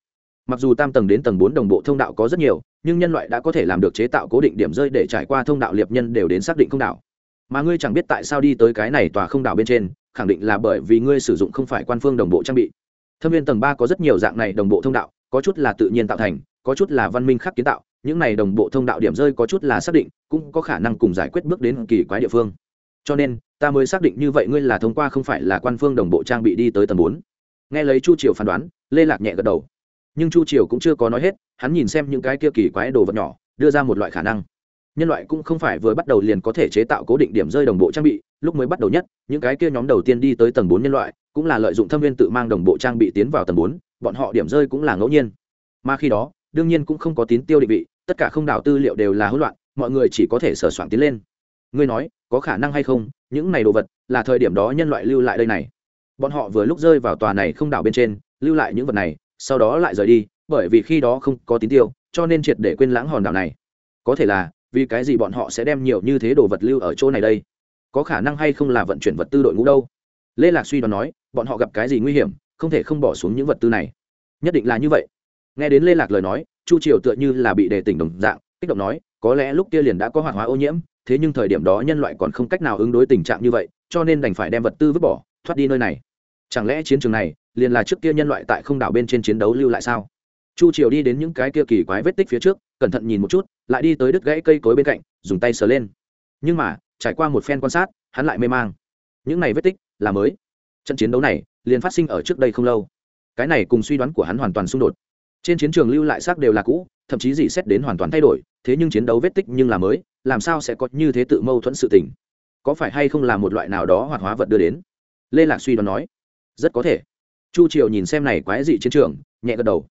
A: Mặc dù tam tầng đến tầng bốn đồng bộ thông đạo có rất nhiều, nhưng nhân loại đã có thể làm được chế tạo cố định điểm rơi để trải qua thông đạo liệp nhân đều đến xác định không đảo. Mà ngươi chẳng biết tại sao đi tới cái này tòa không đảo bên trên, khẳng định là bởi vì ngươi sử dụng không phải quan phương đồng bộ trang bị. Thâm viên tầng ba có rất nhiều dạng này đồng bộ thông đạo, có chút là tự nhiên tạo thành, có chút là văn minh khắc kiến tạo những này đồng bộ thông đạo điểm rơi có chút là xác định, cũng có khả năng cùng giải quyết bước đến kỳ quái địa phương. Cho nên, ta mới xác định như vậy ngươi là thông qua không phải là quan phương đồng bộ trang bị đi tới tầng bốn. Nghe lấy chu triều phán đoán, lê lạc nhẹ gật đầu. Nhưng chu triều cũng chưa có nói hết, hắn nhìn xem những cái kia kỳ quái đồ vật nhỏ, đưa ra một loại khả năng. Nhân loại cũng không phải vừa bắt đầu liền có thể chế tạo cố định điểm rơi đồng bộ trang bị, lúc mới bắt đầu nhất, những cái kia nhóm đầu tiên đi tới tầng bốn nhân loại, cũng là lợi dụng thâm viên tự mang đồng bộ trang bị tiến vào tầng bốn, bọn họ điểm rơi cũng là ngẫu nhiên. Mà khi đó, đương nhiên cũng không có tín tiêu định vị tất cả không đảo tư liệu đều là hỗn loạn, mọi người chỉ có thể sửa soạn tiến lên. Ngươi nói, có khả năng hay không, những này đồ vật là thời điểm đó nhân loại lưu lại đây này. Bọn họ vừa lúc rơi vào tòa này không đảo bên trên, lưu lại những vật này, sau đó lại rời đi, bởi vì khi đó không có tín tiêu, cho nên triệt để quên lãng hòn đảo này. Có thể là, vì cái gì bọn họ sẽ đem nhiều như thế đồ vật lưu ở chỗ này đây? Có khả năng hay không là vận chuyển vật tư đội ngũ đâu? Lê lạc suy đoán nói, bọn họ gặp cái gì nguy hiểm, không thể không bỏ xuống những vật tư này. Nhất định là như vậy. Nghe đến lê lạc lời nói chu triều tựa như là bị đề tỉnh đồng dạng, kích động nói, có lẽ lúc kia liền đã có hoạt hóa ô nhiễm, thế nhưng thời điểm đó nhân loại còn không cách nào ứng đối tình trạng như vậy, cho nên đành phải đem vật tư vứt bỏ, thoát đi nơi này. Chẳng lẽ chiến trường này, liền là trước kia nhân loại tại không đảo bên trên chiến đấu lưu lại sao? Chu triều đi đến những cái kia kỳ quái vết tích phía trước, cẩn thận nhìn một chút, lại đi tới đứt gãy cây cối bên cạnh, dùng tay sờ lên. Nhưng mà, trải qua một phen quan sát, hắn lại mê mang. Những này vết tích, là mới. Trận chiến đấu này, liền phát sinh ở trước đây không lâu. Cái này cùng suy đoán của hắn hoàn toàn xung đột trên chiến trường lưu lại xác đều là cũ, thậm chí dị xét đến hoàn toàn thay đổi, thế nhưng chiến đấu vết tích nhưng là mới, làm sao sẽ có như thế tự mâu thuẫn sự tình? Có phải hay không là một loại nào đó hoạt hóa vật đưa đến? Lê lạc suy đoán nói. Rất có thể. Chu triều nhìn xem này quái dị chiến trường, nhẹ gật đầu.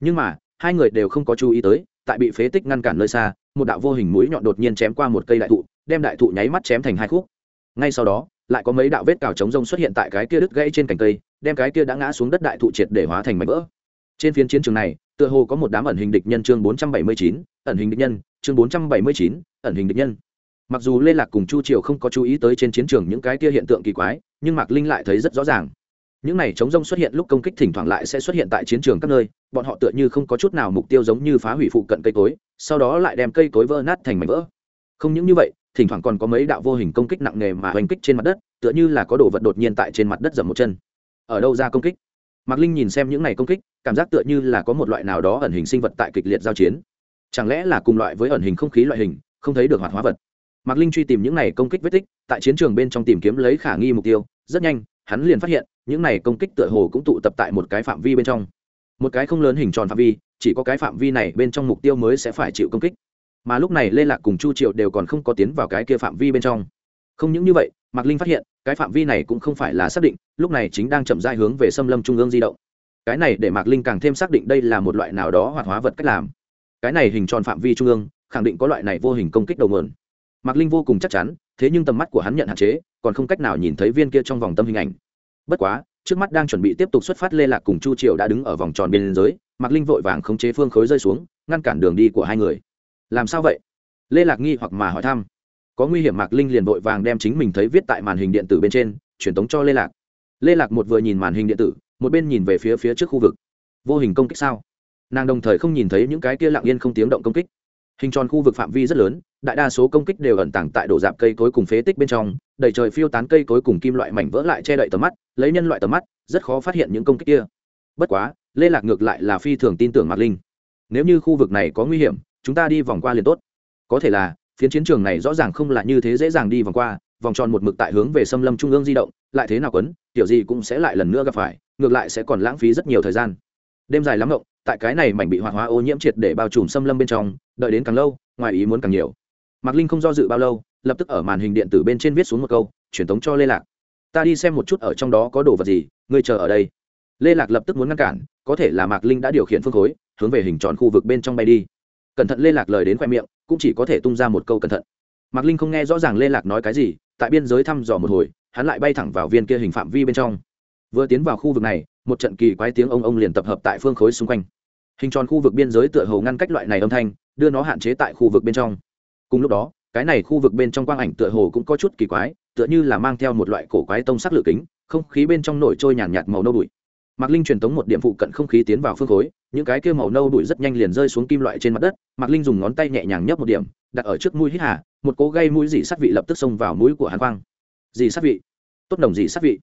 A: Nhưng mà, hai người đều không có chú ý tới, tại bị phế tích ngăn cản nơi xa, một đạo vô hình mũi nhọn đột nhiên chém qua một cây đại thụ, đem đại thụ nháy mắt chém thành hai khúc. Ngay sau đó, lại có mấy đạo vết cào trống rông xuất hiện tại cái kia đứt gãy trên cành cây, đem cái kia đã ngã xuống đất đại thụ triệt để hóa thành mảnh vỡ trên phiến chiến trường này tựa hồ có một đám ẩn hình địch nhân chương 479, ẩn hình địch nhân chương 479, ẩn hình địch nhân. Mặc dù lê lạc cùng chu triều không có chú ý tới trên chiến trường những cái kia hiện tượng kỳ quái nhưng mạc linh lại thấy rất rõ ràng. Những này chống rông xuất hiện lúc công kích thỉnh thoảng lại sẽ xuất hiện tại chiến trường các nơi bọn họ tựa như không có chút nào mục tiêu giống như phá hủy phụ cận cây cối sau đó lại đem cây cối vỡ nát thành mảnh vỡ. Không những như vậy thỉnh thoảng còn có mấy đạo vô hình công kích nặng nề mà hoành kích trên mặt đất tựa như là có đồ vật đột nhiên tại trên mặt đất dầm một chân. Ở đâu ra công kích? Mạc linh nhìn xem những này công kích, cảm giác tựa như là có một loại nào đó ẩn hình sinh vật tại kịch liệt giao chiến. Chẳng lẽ là cùng loại với ẩn hình không khí loại hình, không thấy được hoạt hóa vật? Mạc linh truy tìm những này công kích vết tích, tại chiến trường bên trong tìm kiếm lấy khả nghi mục tiêu, rất nhanh, hắn liền phát hiện, những này công kích tựa hồ cũng tụ tập tại một cái phạm vi bên trong. Một cái không lớn hình tròn phạm vi, chỉ có cái phạm vi này bên trong mục tiêu mới sẽ phải chịu công kích. Mà lúc này lê lạc cùng chu triệu đều còn không có tiến vào cái kia phạm vi bên trong. Không những như vậy mạc linh phát hiện, cái phạm vi này cũng không phải là xác định, lúc này chính đang chậm dai hướng về xâm lâm trung ương di động. Cái này để mạc linh càng thêm xác định đây là một loại nào đó hoạt hóa vật cách làm. Cái này hình tròn phạm vi trung ương, khẳng định có loại này vô hình công kích đầu mượn mạc linh vô cùng chắc chắn, thế nhưng tầm mắt của hắn nhận hạn chế, còn không cách nào nhìn thấy viên kia trong vòng tâm hình ảnh. Bất quá, trước mắt đang chuẩn bị tiếp tục xuất phát lê lạc cùng chu triều đã đứng ở vòng tròn biên giới mạc linh vội vàng khống chế phương khối rơi xuống, ngăn cản đường đi của hai người. Làm sao vậy? Lê lạc nghi hoặc mà hỏi thăm có nguy hiểm mạc linh liền vội vàng đem chính mình thấy viết tại màn hình điện tử bên trên, truyền tống cho lê lạc. Lê lạc một vừa nhìn màn hình điện tử, một bên nhìn về phía phía trước khu vực. Vô hình công kích sao? Nàng đồng thời không nhìn thấy những cái kia lặng yên không tiếng động công kích. Hình tròn khu vực phạm vi rất lớn, đại đa số công kích đều ẩn tàng tại đổ dạp cây cối cùng phế tích bên trong, đầy trời phiêu tán cây cối cùng kim loại mảnh vỡ lại che đậy tầm mắt, lấy nhân loại tầm mắt, rất khó phát hiện những công kích kia. Bất quá, lê lạc ngược lại là phi thường tin tưởng mạc linh. Nếu như khu vực này có nguy hiểm, chúng ta đi vòng qua liền tốt. Có thể là phiến chiến trường này rõ ràng không là như thế dễ dàng đi vòng qua, vòng tròn một mực tại hướng về xâm lâm trung ương di động, lại thế nào quấn, tiểu gì cũng sẽ lại lần nữa gặp phải, ngược lại sẽ còn lãng phí rất nhiều thời gian. Đêm dài lắm rộng tại cái này mảnh bị hoạt hóa ô nhiễm triệt để bao trùm xâm lâm bên trong, đợi đến càng lâu, ngoài ý muốn càng nhiều. Mạc linh không do dự bao lâu, lập tức ở màn hình điện tử bên trên viết xuống một câu, truyền tống cho lê lạc. Ta đi xem một chút ở trong đó có đồ vật gì, ngươi chờ ở đây. Lê lạc lập tức muốn ngăn cản, có thể là mạc linh đã điều khiển phương khối, hướng về hình tròn khu vực bên trong bay đi cẩn thận lê lạc lời đến khoe miệng cũng chỉ có thể tung ra một câu cẩn thận. Mạc linh không nghe rõ ràng lê lạc nói cái gì tại biên giới thăm dò một hồi hắn lại bay thẳng vào viên kia hình phạm vi bên trong. Vừa tiến vào khu vực này một trận kỳ quái tiếng ông ông liền tập hợp tại phương khối xung quanh. Hình tròn khu vực biên giới tựa hồ ngăn cách loại này âm thanh đưa nó hạn chế tại khu vực bên trong. Cùng lúc đó cái này khu vực bên trong quang ảnh tựa hồ cũng có chút kỳ quái tựa như là mang theo một loại cổ quái tông sắc lửa kính không khí bên trong nổi trôi nhàn nhạt, nhạt màu nâu bụi mạc linh truyền tống một điểm phụ cận không khí tiến vào phương khối, những cái kia màu nâu bụi rất nhanh liền rơi xuống kim loại trên mặt đất. Mạc linh dùng ngón tay nhẹ nhàng nhấp một điểm, đặt ở trước mũi hít hà, một cố gây mũi dị sát vị lập tức xông vào mũi của hàn quang. Dị sát vị. Tốt nồng dị sát vị.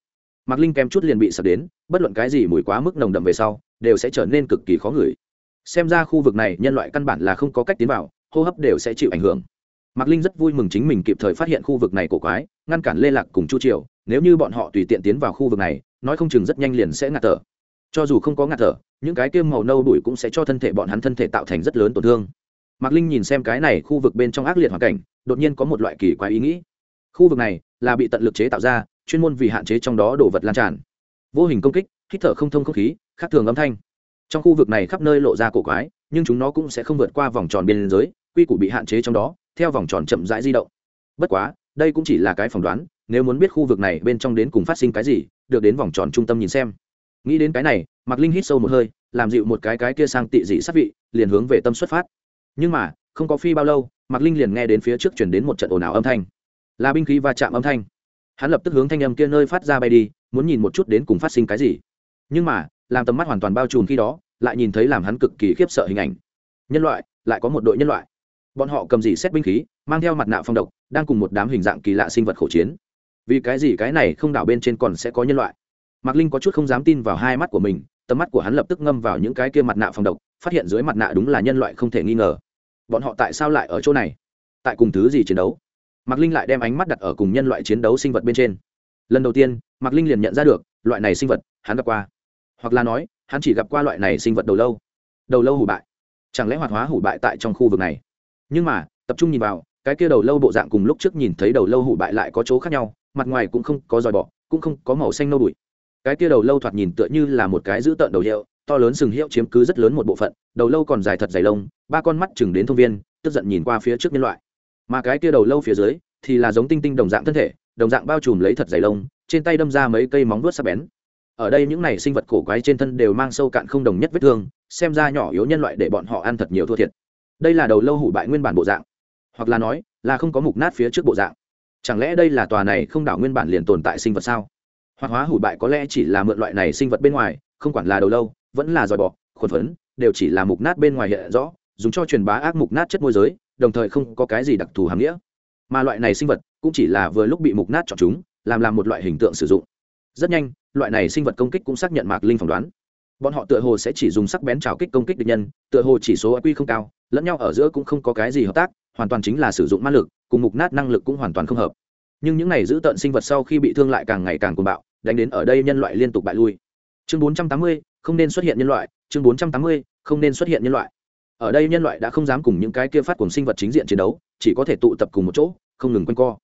A: Mạc linh kém chút liền bị sập đến, bất luận cái gì mùi quá mức nồng đậm về sau, đều sẽ trở nên cực kỳ khó ngửi. Xem ra khu vực này nhân loại căn bản là không có cách tiến vào, hô hấp đều sẽ chịu ảnh hưởng. Mạc linh rất vui mừng chính mình kịp thời phát hiện khu vực này cổ quái, ngăn cản lê lạc cùng chu triều, nếu như bọn họ tùy tiện tiến vào khu vực này nói không chừng rất nhanh liền sẽ ngạt thở. Cho dù không có ngạt thở, những cái kiêm màu nâu đuổi cũng sẽ cho thân thể bọn hắn thân thể tạo thành rất lớn tổn thương. Mạc linh nhìn xem cái này khu vực bên trong ác liệt hoàn cảnh, đột nhiên có một loại kỳ quái ý nghĩ. Khu vực này là bị tận lực chế tạo ra, chuyên môn vì hạn chế trong đó đổ vật lan tràn. Vô hình công kích, hít thở không thông không khí, khác thường âm thanh. Trong khu vực này khắp nơi lộ ra cổ quái, nhưng chúng nó cũng sẽ không vượt qua vòng tròn biên giới, quy củ bị hạn chế trong đó, theo vòng tròn chậm rãi di động. Bất quá đây cũng chỉ là cái phỏng đoán, nếu muốn biết khu vực này bên trong đến cùng phát sinh cái gì, được đến vòng tròn trung tâm nhìn xem. Nghĩ đến cái này, mạc linh hít sâu một hơi, làm dịu một cái cái kia sang tị dị sát vị, liền hướng về tâm xuất phát. Nhưng mà, không có phi bao lâu, mạc linh liền nghe đến phía trước chuyển đến một trận ồn ào âm thanh. Là binh khí va chạm âm thanh. Hắn lập tức hướng thanh âm kia nơi phát ra bay đi, muốn nhìn một chút đến cùng phát sinh cái gì. Nhưng mà, làm tầm mắt hoàn toàn bao trùm khi đó, lại nhìn thấy làm hắn cực kỳ khiếp sợ hình ảnh. Nhân loại, lại có một đội nhân loại. Bọn họ cầm dị xét binh khí, mang theo mặt nạ phong độc đang cùng một đám hình dạng kỳ lạ sinh vật khẩu chiến. Vì cái gì cái này không đảo bên trên còn sẽ có nhân loại? Mạc linh có chút không dám tin vào hai mắt của mình, tầm mắt của hắn lập tức ngâm vào những cái kia mặt nạ phòng độc, phát hiện dưới mặt nạ đúng là nhân loại không thể nghi ngờ. Bọn họ tại sao lại ở chỗ này? Tại cùng thứ gì chiến đấu? Mạc linh lại đem ánh mắt đặt ở cùng nhân loại chiến đấu sinh vật bên trên. Lần đầu tiên, mạc linh liền nhận ra được, loại này sinh vật, hắn gặp qua. Hoặc là nói, hắn chỉ gặp qua loại này sinh vật đầu lâu. Đầu lâu hủ bại. Chẳng lẽ hoạt hóa hủ bại tại trong khu vực này? Nhưng mà, tập trung nhìn vào cái kia đầu lâu bộ dạng cùng lúc trước nhìn thấy đầu lâu hủ bại lại có chỗ khác nhau, mặt ngoài cũng không có dòi bọ, cũng không có màu xanh nâu bụi cái kia đầu lâu thoạt nhìn tựa như là một cái giữ tợn đầu hiệu, to lớn sừng hiệu chiếm cứ rất lớn một bộ phận, đầu lâu còn dài thật dày lông, ba con mắt chừng đến thông viên, tức giận nhìn qua phía trước nhân loại. Mà cái kia đầu lâu phía dưới thì là giống tinh tinh đồng dạng thân thể, đồng dạng bao trùm lấy thật dày lông, trên tay đâm ra mấy cây móng vuốt sắc bén. Ở đây những này sinh vật cổ quái trên thân đều mang sâu cạn không đồng nhất vết thương, xem ra nhỏ yếu nhân loại để bọn họ ăn thật nhiều thua thiệt. Đây là đầu lâu hủ bại nguyên bản bộ dạng hoặc là nói, là không có mục nát phía trước bộ dạng. Chẳng lẽ đây là tòa này không đảo nguyên bản liền tồn tại sinh vật sao? Hoặc hóa hủ bại có lẽ chỉ là mượn loại này sinh vật bên ngoài, không quản là đầu lâu, vẫn là dòi bọ, khuẩn phấn, đều chỉ là mục nát bên ngoài hiện rõ, dùng cho truyền bá ác mục nát chất môi giới, đồng thời không có cái gì đặc thù hàm nghĩa. Mà loại này sinh vật cũng chỉ là vừa lúc bị mục nát chọn chúng, làm làm một loại hình tượng sử dụng. Rất nhanh, loại này sinh vật công kích cũng xác nhận mạc linh phỏng đoán. Bọn họ tựa hồ sẽ chỉ dùng sắc bén trào kích công kích địch nhân, tựa hồ chỉ số q không cao, lẫn nhau ở giữa cũng không có cái gì hợp tác hoàn toàn chính là sử dụng ma lực cùng mục nát năng lực cũng hoàn toàn không hợp. Nhưng những này giữ tận sinh vật sau khi bị thương lại càng ngày càng cuồng bạo đánh đến ở đây nhân loại liên tục bại lui. Chương 480, không nên xuất hiện nhân loại. Chương 480, không nên xuất hiện nhân loại. Ở đây nhân loại đã không dám cùng những cái kia phát cùng sinh vật chính diện chiến đấu chỉ có thể tụ tập cùng một chỗ không ngừng quanh co.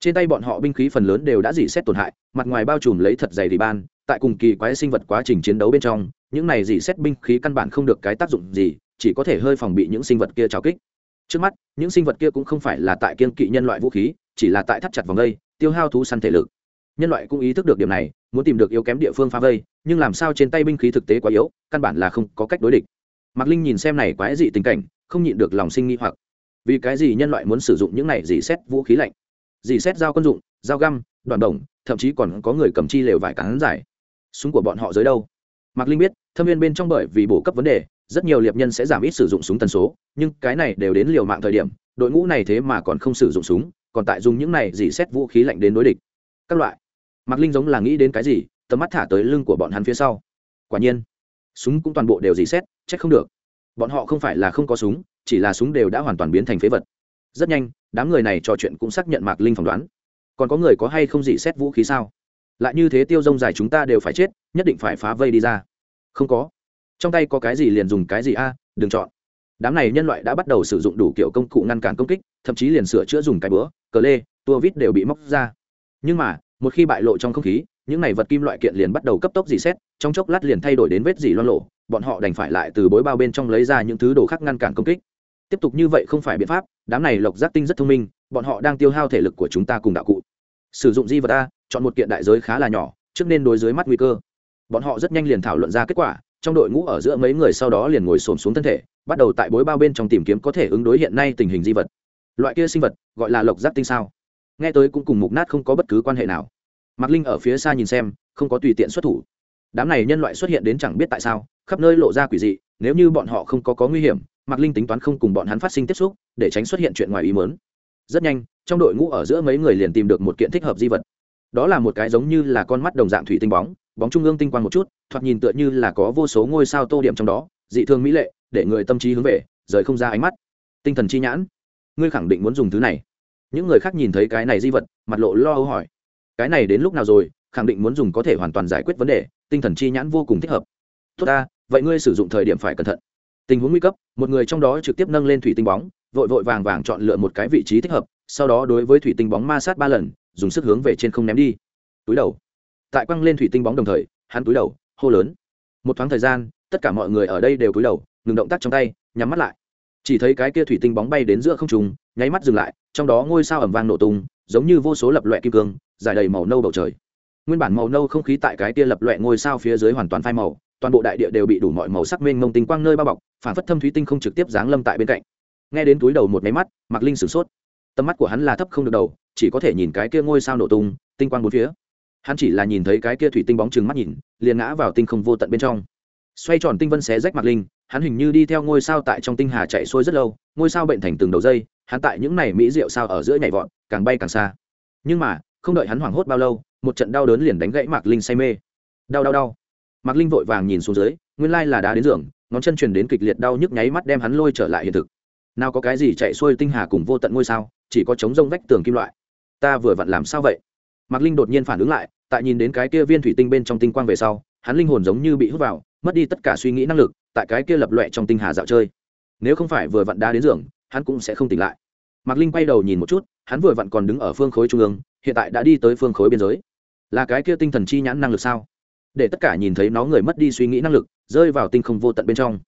A: Trên tay bọn họ binh khí phần lớn đều đã dỉ xét tổn hại mặt ngoài bao trùm lấy thật dày rỉ ban tại cùng kỳ quái sinh vật quá trình chiến đấu bên trong những này dỉ xét binh khí căn bản không được cái tác dụng gì chỉ có thể hơi phòng bị những sinh vật kia trào kích trước mắt, những sinh vật kia cũng không phải là tại kiên kỵ nhân loại vũ khí, chỉ là tại thắt chặt vòng đây tiêu hao thú săn thể lực. Nhân loại cũng ý thức được điểm này, muốn tìm được yếu kém địa phương phá vây, nhưng làm sao trên tay binh khí thực tế quá yếu, căn bản là không có cách đối địch. Mạc linh nhìn xem này quái dị tình cảnh, không nhịn được lòng sinh nghi hoặc. Vì cái gì nhân loại muốn sử dụng những này dì xét vũ khí lạnh? Dì xét dao quân dụng dao găm đoạn đồng, thậm chí còn có người cầm chi lều vải cán giải. Súng của bọn họ dưới đâu? Mạc linh biết, thâm viên bên trong bởi vì bổ cấp vấn đề rất nhiều liệp nhân sẽ giảm ít sử dụng súng tần số, nhưng cái này đều đến liều mạng thời điểm, đội ngũ này thế mà còn không sử dụng súng, còn tại dùng những này dì xét vũ khí lạnh đến đối địch. Các loại. Mạc linh giống là nghĩ đến cái gì, tầm mắt thả tới lưng của bọn hắn phía sau. Quả nhiên, súng cũng toàn bộ đều dì xét trách không được. Bọn họ không phải là không có súng, chỉ là súng đều đã hoàn toàn biến thành phế vật. Rất nhanh, đám người này trò chuyện cũng xác nhận mạc linh phỏng đoán. Còn có người có hay không dì xét vũ khí sao? Lại như thế tiêu rông dài chúng ta đều phải chết, nhất định phải phá vây đi ra. Không có trong tay có cái gì liền dùng cái gì a, đừng chọn. Đám này nhân loại đã bắt đầu sử dụng đủ kiểu công cụ ngăn cản công kích, thậm chí liền sửa chữa dùng cái bữa cờ lê, tua vít đều bị móc ra. Nhưng mà, một khi bại lộ trong không khí, những này vật kim loại kiện liền bắt đầu cấp tốc dì xét trong chốc lát liền thay đổi đến vết dì loan lộ bọn họ đành phải lại từ bối bao bên trong lấy ra những thứ đồ khác ngăn cản công kích. Tiếp tục như vậy không phải biện pháp, đám này lộc giác tinh rất thông minh, bọn họ đang tiêu hao thể lực của chúng ta cùng đạo cụ. Sử dụng di vật a, chọn một kiện đại giới khá là nhỏ, trước nên đối dưới mắt nguy cơ. Bọn họ rất nhanh liền thảo luận ra kết quả trong đội ngũ ở giữa mấy người sau đó liền ngồi xổm xuống thân thể, bắt đầu tại bối bao bên trong tìm kiếm có thể ứng đối hiện nay tình hình di vật. Loại kia sinh vật, gọi là lộc giác tinh sao. Nghe tới cũng cùng mục nát không có bất cứ quan hệ nào. Mạc linh ở phía xa nhìn xem, không có tùy tiện xuất thủ. Đám này nhân loại xuất hiện đến chẳng biết tại sao, khắp nơi lộ ra quỷ dị, nếu như bọn họ không có có nguy hiểm, mạc linh tính toán không cùng bọn hắn phát sinh tiếp xúc, để tránh xuất hiện chuyện ngoài ý mớn rất nhanh, trong đội ngũ ở giữa mấy người liền tìm được một kiện thích hợp di vật. Đó là một cái giống như là con mắt đồng dạng thủy tinh bóng bóng trung ương tinh quang một chút, thoạt nhìn tựa như là có vô số ngôi sao tô điểm trong đó, dị thương mỹ lệ, để người tâm trí hướng về, rời không ra ánh mắt. Tinh thần chi nhãn. Ngươi khẳng định muốn dùng thứ này. Những người khác nhìn thấy cái này di vật, mặt lộ lo âu hỏi. Cái này đến lúc nào rồi, khẳng định muốn dùng có thể hoàn toàn giải quyết vấn đề, tinh thần chi nhãn vô cùng thích hợp. Tốt ta, vậy ngươi sử dụng thời điểm phải cẩn thận. Tình huống nguy cấp, một người trong đó trực tiếp nâng lên thủy tinh bóng, vội vội vàng vàng chọn lựa một cái vị trí thích hợp, sau đó đối với thủy tinh bóng ma sát ba lần, dùng sức hướng về trên không ném đi. Túi đầu tại quăng lên thủy tinh bóng đồng thời, hắn túi đầu, hô lớn. Một thoáng thời gian, tất cả mọi người ở đây đều túi đầu, ngừng động tác trong tay, nhắm mắt lại. Chỉ thấy cái kia thủy tinh bóng bay đến giữa không trùng nháy mắt dừng lại, trong đó ngôi sao ẩm vang nổ tung, giống như vô số lập loại kim cương, dài đầy màu nâu bầu trời. Nguyên bản màu nâu không khí tại cái kia lập loại ngôi sao phía dưới hoàn toàn phai màu, toàn bộ đại địa đều bị đủ mọi màu sắc mênh mông tinh quang nơi bao bọc, phản phất thâm thúy tinh không trực tiếp giáng lâm tại bên cạnh. Nghe đến túi đầu một máy mắt, mạc linh sửng sốt. Tầm mắt của hắn là thấp không được đầu, chỉ có thể nhìn cái kia ngôi sao nổ tung, tinh quang bốn phía hắn chỉ là nhìn thấy cái kia thủy tinh bóng chừng mắt nhìn, liền ngã vào tinh không vô tận bên trong. Xoay tròn tinh vân xé rách mặt linh, hắn hình như đi theo ngôi sao tại trong tinh hà chạy xuôi rất lâu, ngôi sao bệnh thành từng đầu dây, hắn tại những này mỹ rượu sao ở giữa nhảy vọt, càng bay càng xa. Nhưng mà, không đợi hắn hoảng hốt bao lâu, một trận đau đớn liền đánh gãy mạc linh say mê. Đau đau đau. Mạc linh vội vàng nhìn xuống dưới, nguyên lai là đá đến giường, ngón chân truyền đến kịch liệt đau nhức nháy mắt đem hắn lôi trở lại hiện thực. Nào có cái gì chạy xuôi tinh hà cùng vô tận ngôi sao, chỉ có chống rông vách tường kim loại. Ta vừa vặn làm sao vậy? Mạc linh đột nhiên phản ứng lại tại nhìn đến cái kia viên thủy tinh bên trong tinh quang về sau, hắn linh hồn giống như bị hút vào, mất đi tất cả suy nghĩ năng lực, tại cái kia lập loẹ trong tinh hà dạo chơi. Nếu không phải vừa vặn đá đến giường, hắn cũng sẽ không tỉnh lại. Mạc linh quay đầu nhìn một chút, hắn vừa vặn còn đứng ở phương khối trung ương, hiện tại đã đi tới phương khối biên giới. Là cái kia tinh thần chi nhãn năng lực sao? Để tất cả nhìn thấy nó người mất đi suy nghĩ năng lực, rơi vào tinh không vô tận bên trong.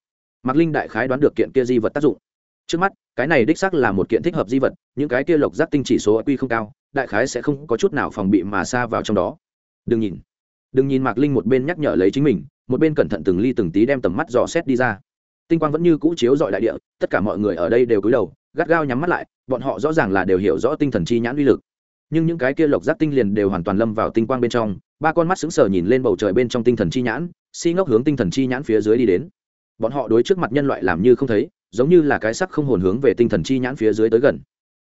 A: Mạc linh đại khái đoán được kiện kia di vật tác dụng. Trước mắt, cái này đích xác là một kiện thích hợp di vật, những cái kia lộc giác tinh chỉ số quy không cao, đại khái sẽ không có chút nào phòng bị mà xa vào trong đó đừng nhìn. Đừng nhìn mạc linh một bên nhắc nhở lấy chính mình, một bên cẩn thận từng ly từng tí đem tầm mắt dò xét đi ra. Tinh quang vẫn như cũ chiếu dọi đại địa, tất cả mọi người ở đây đều cúi đầu, gắt gao nhắm mắt lại, bọn họ rõ ràng là đều hiểu rõ tinh thần chi nhãn uy lực. Nhưng những cái kia lộc giác tinh liền đều hoàn toàn lâm vào tinh quang bên trong, ba con mắt sững sờ nhìn lên bầu trời bên trong tinh thần chi nhãn, si ngốc hướng tinh thần chi nhãn phía dưới đi đến. Bọn họ đối trước mặt nhân loại làm như không thấy, giống như là cái sắc không hồn hướng về tinh thần chi nhãn phía dưới tới gần.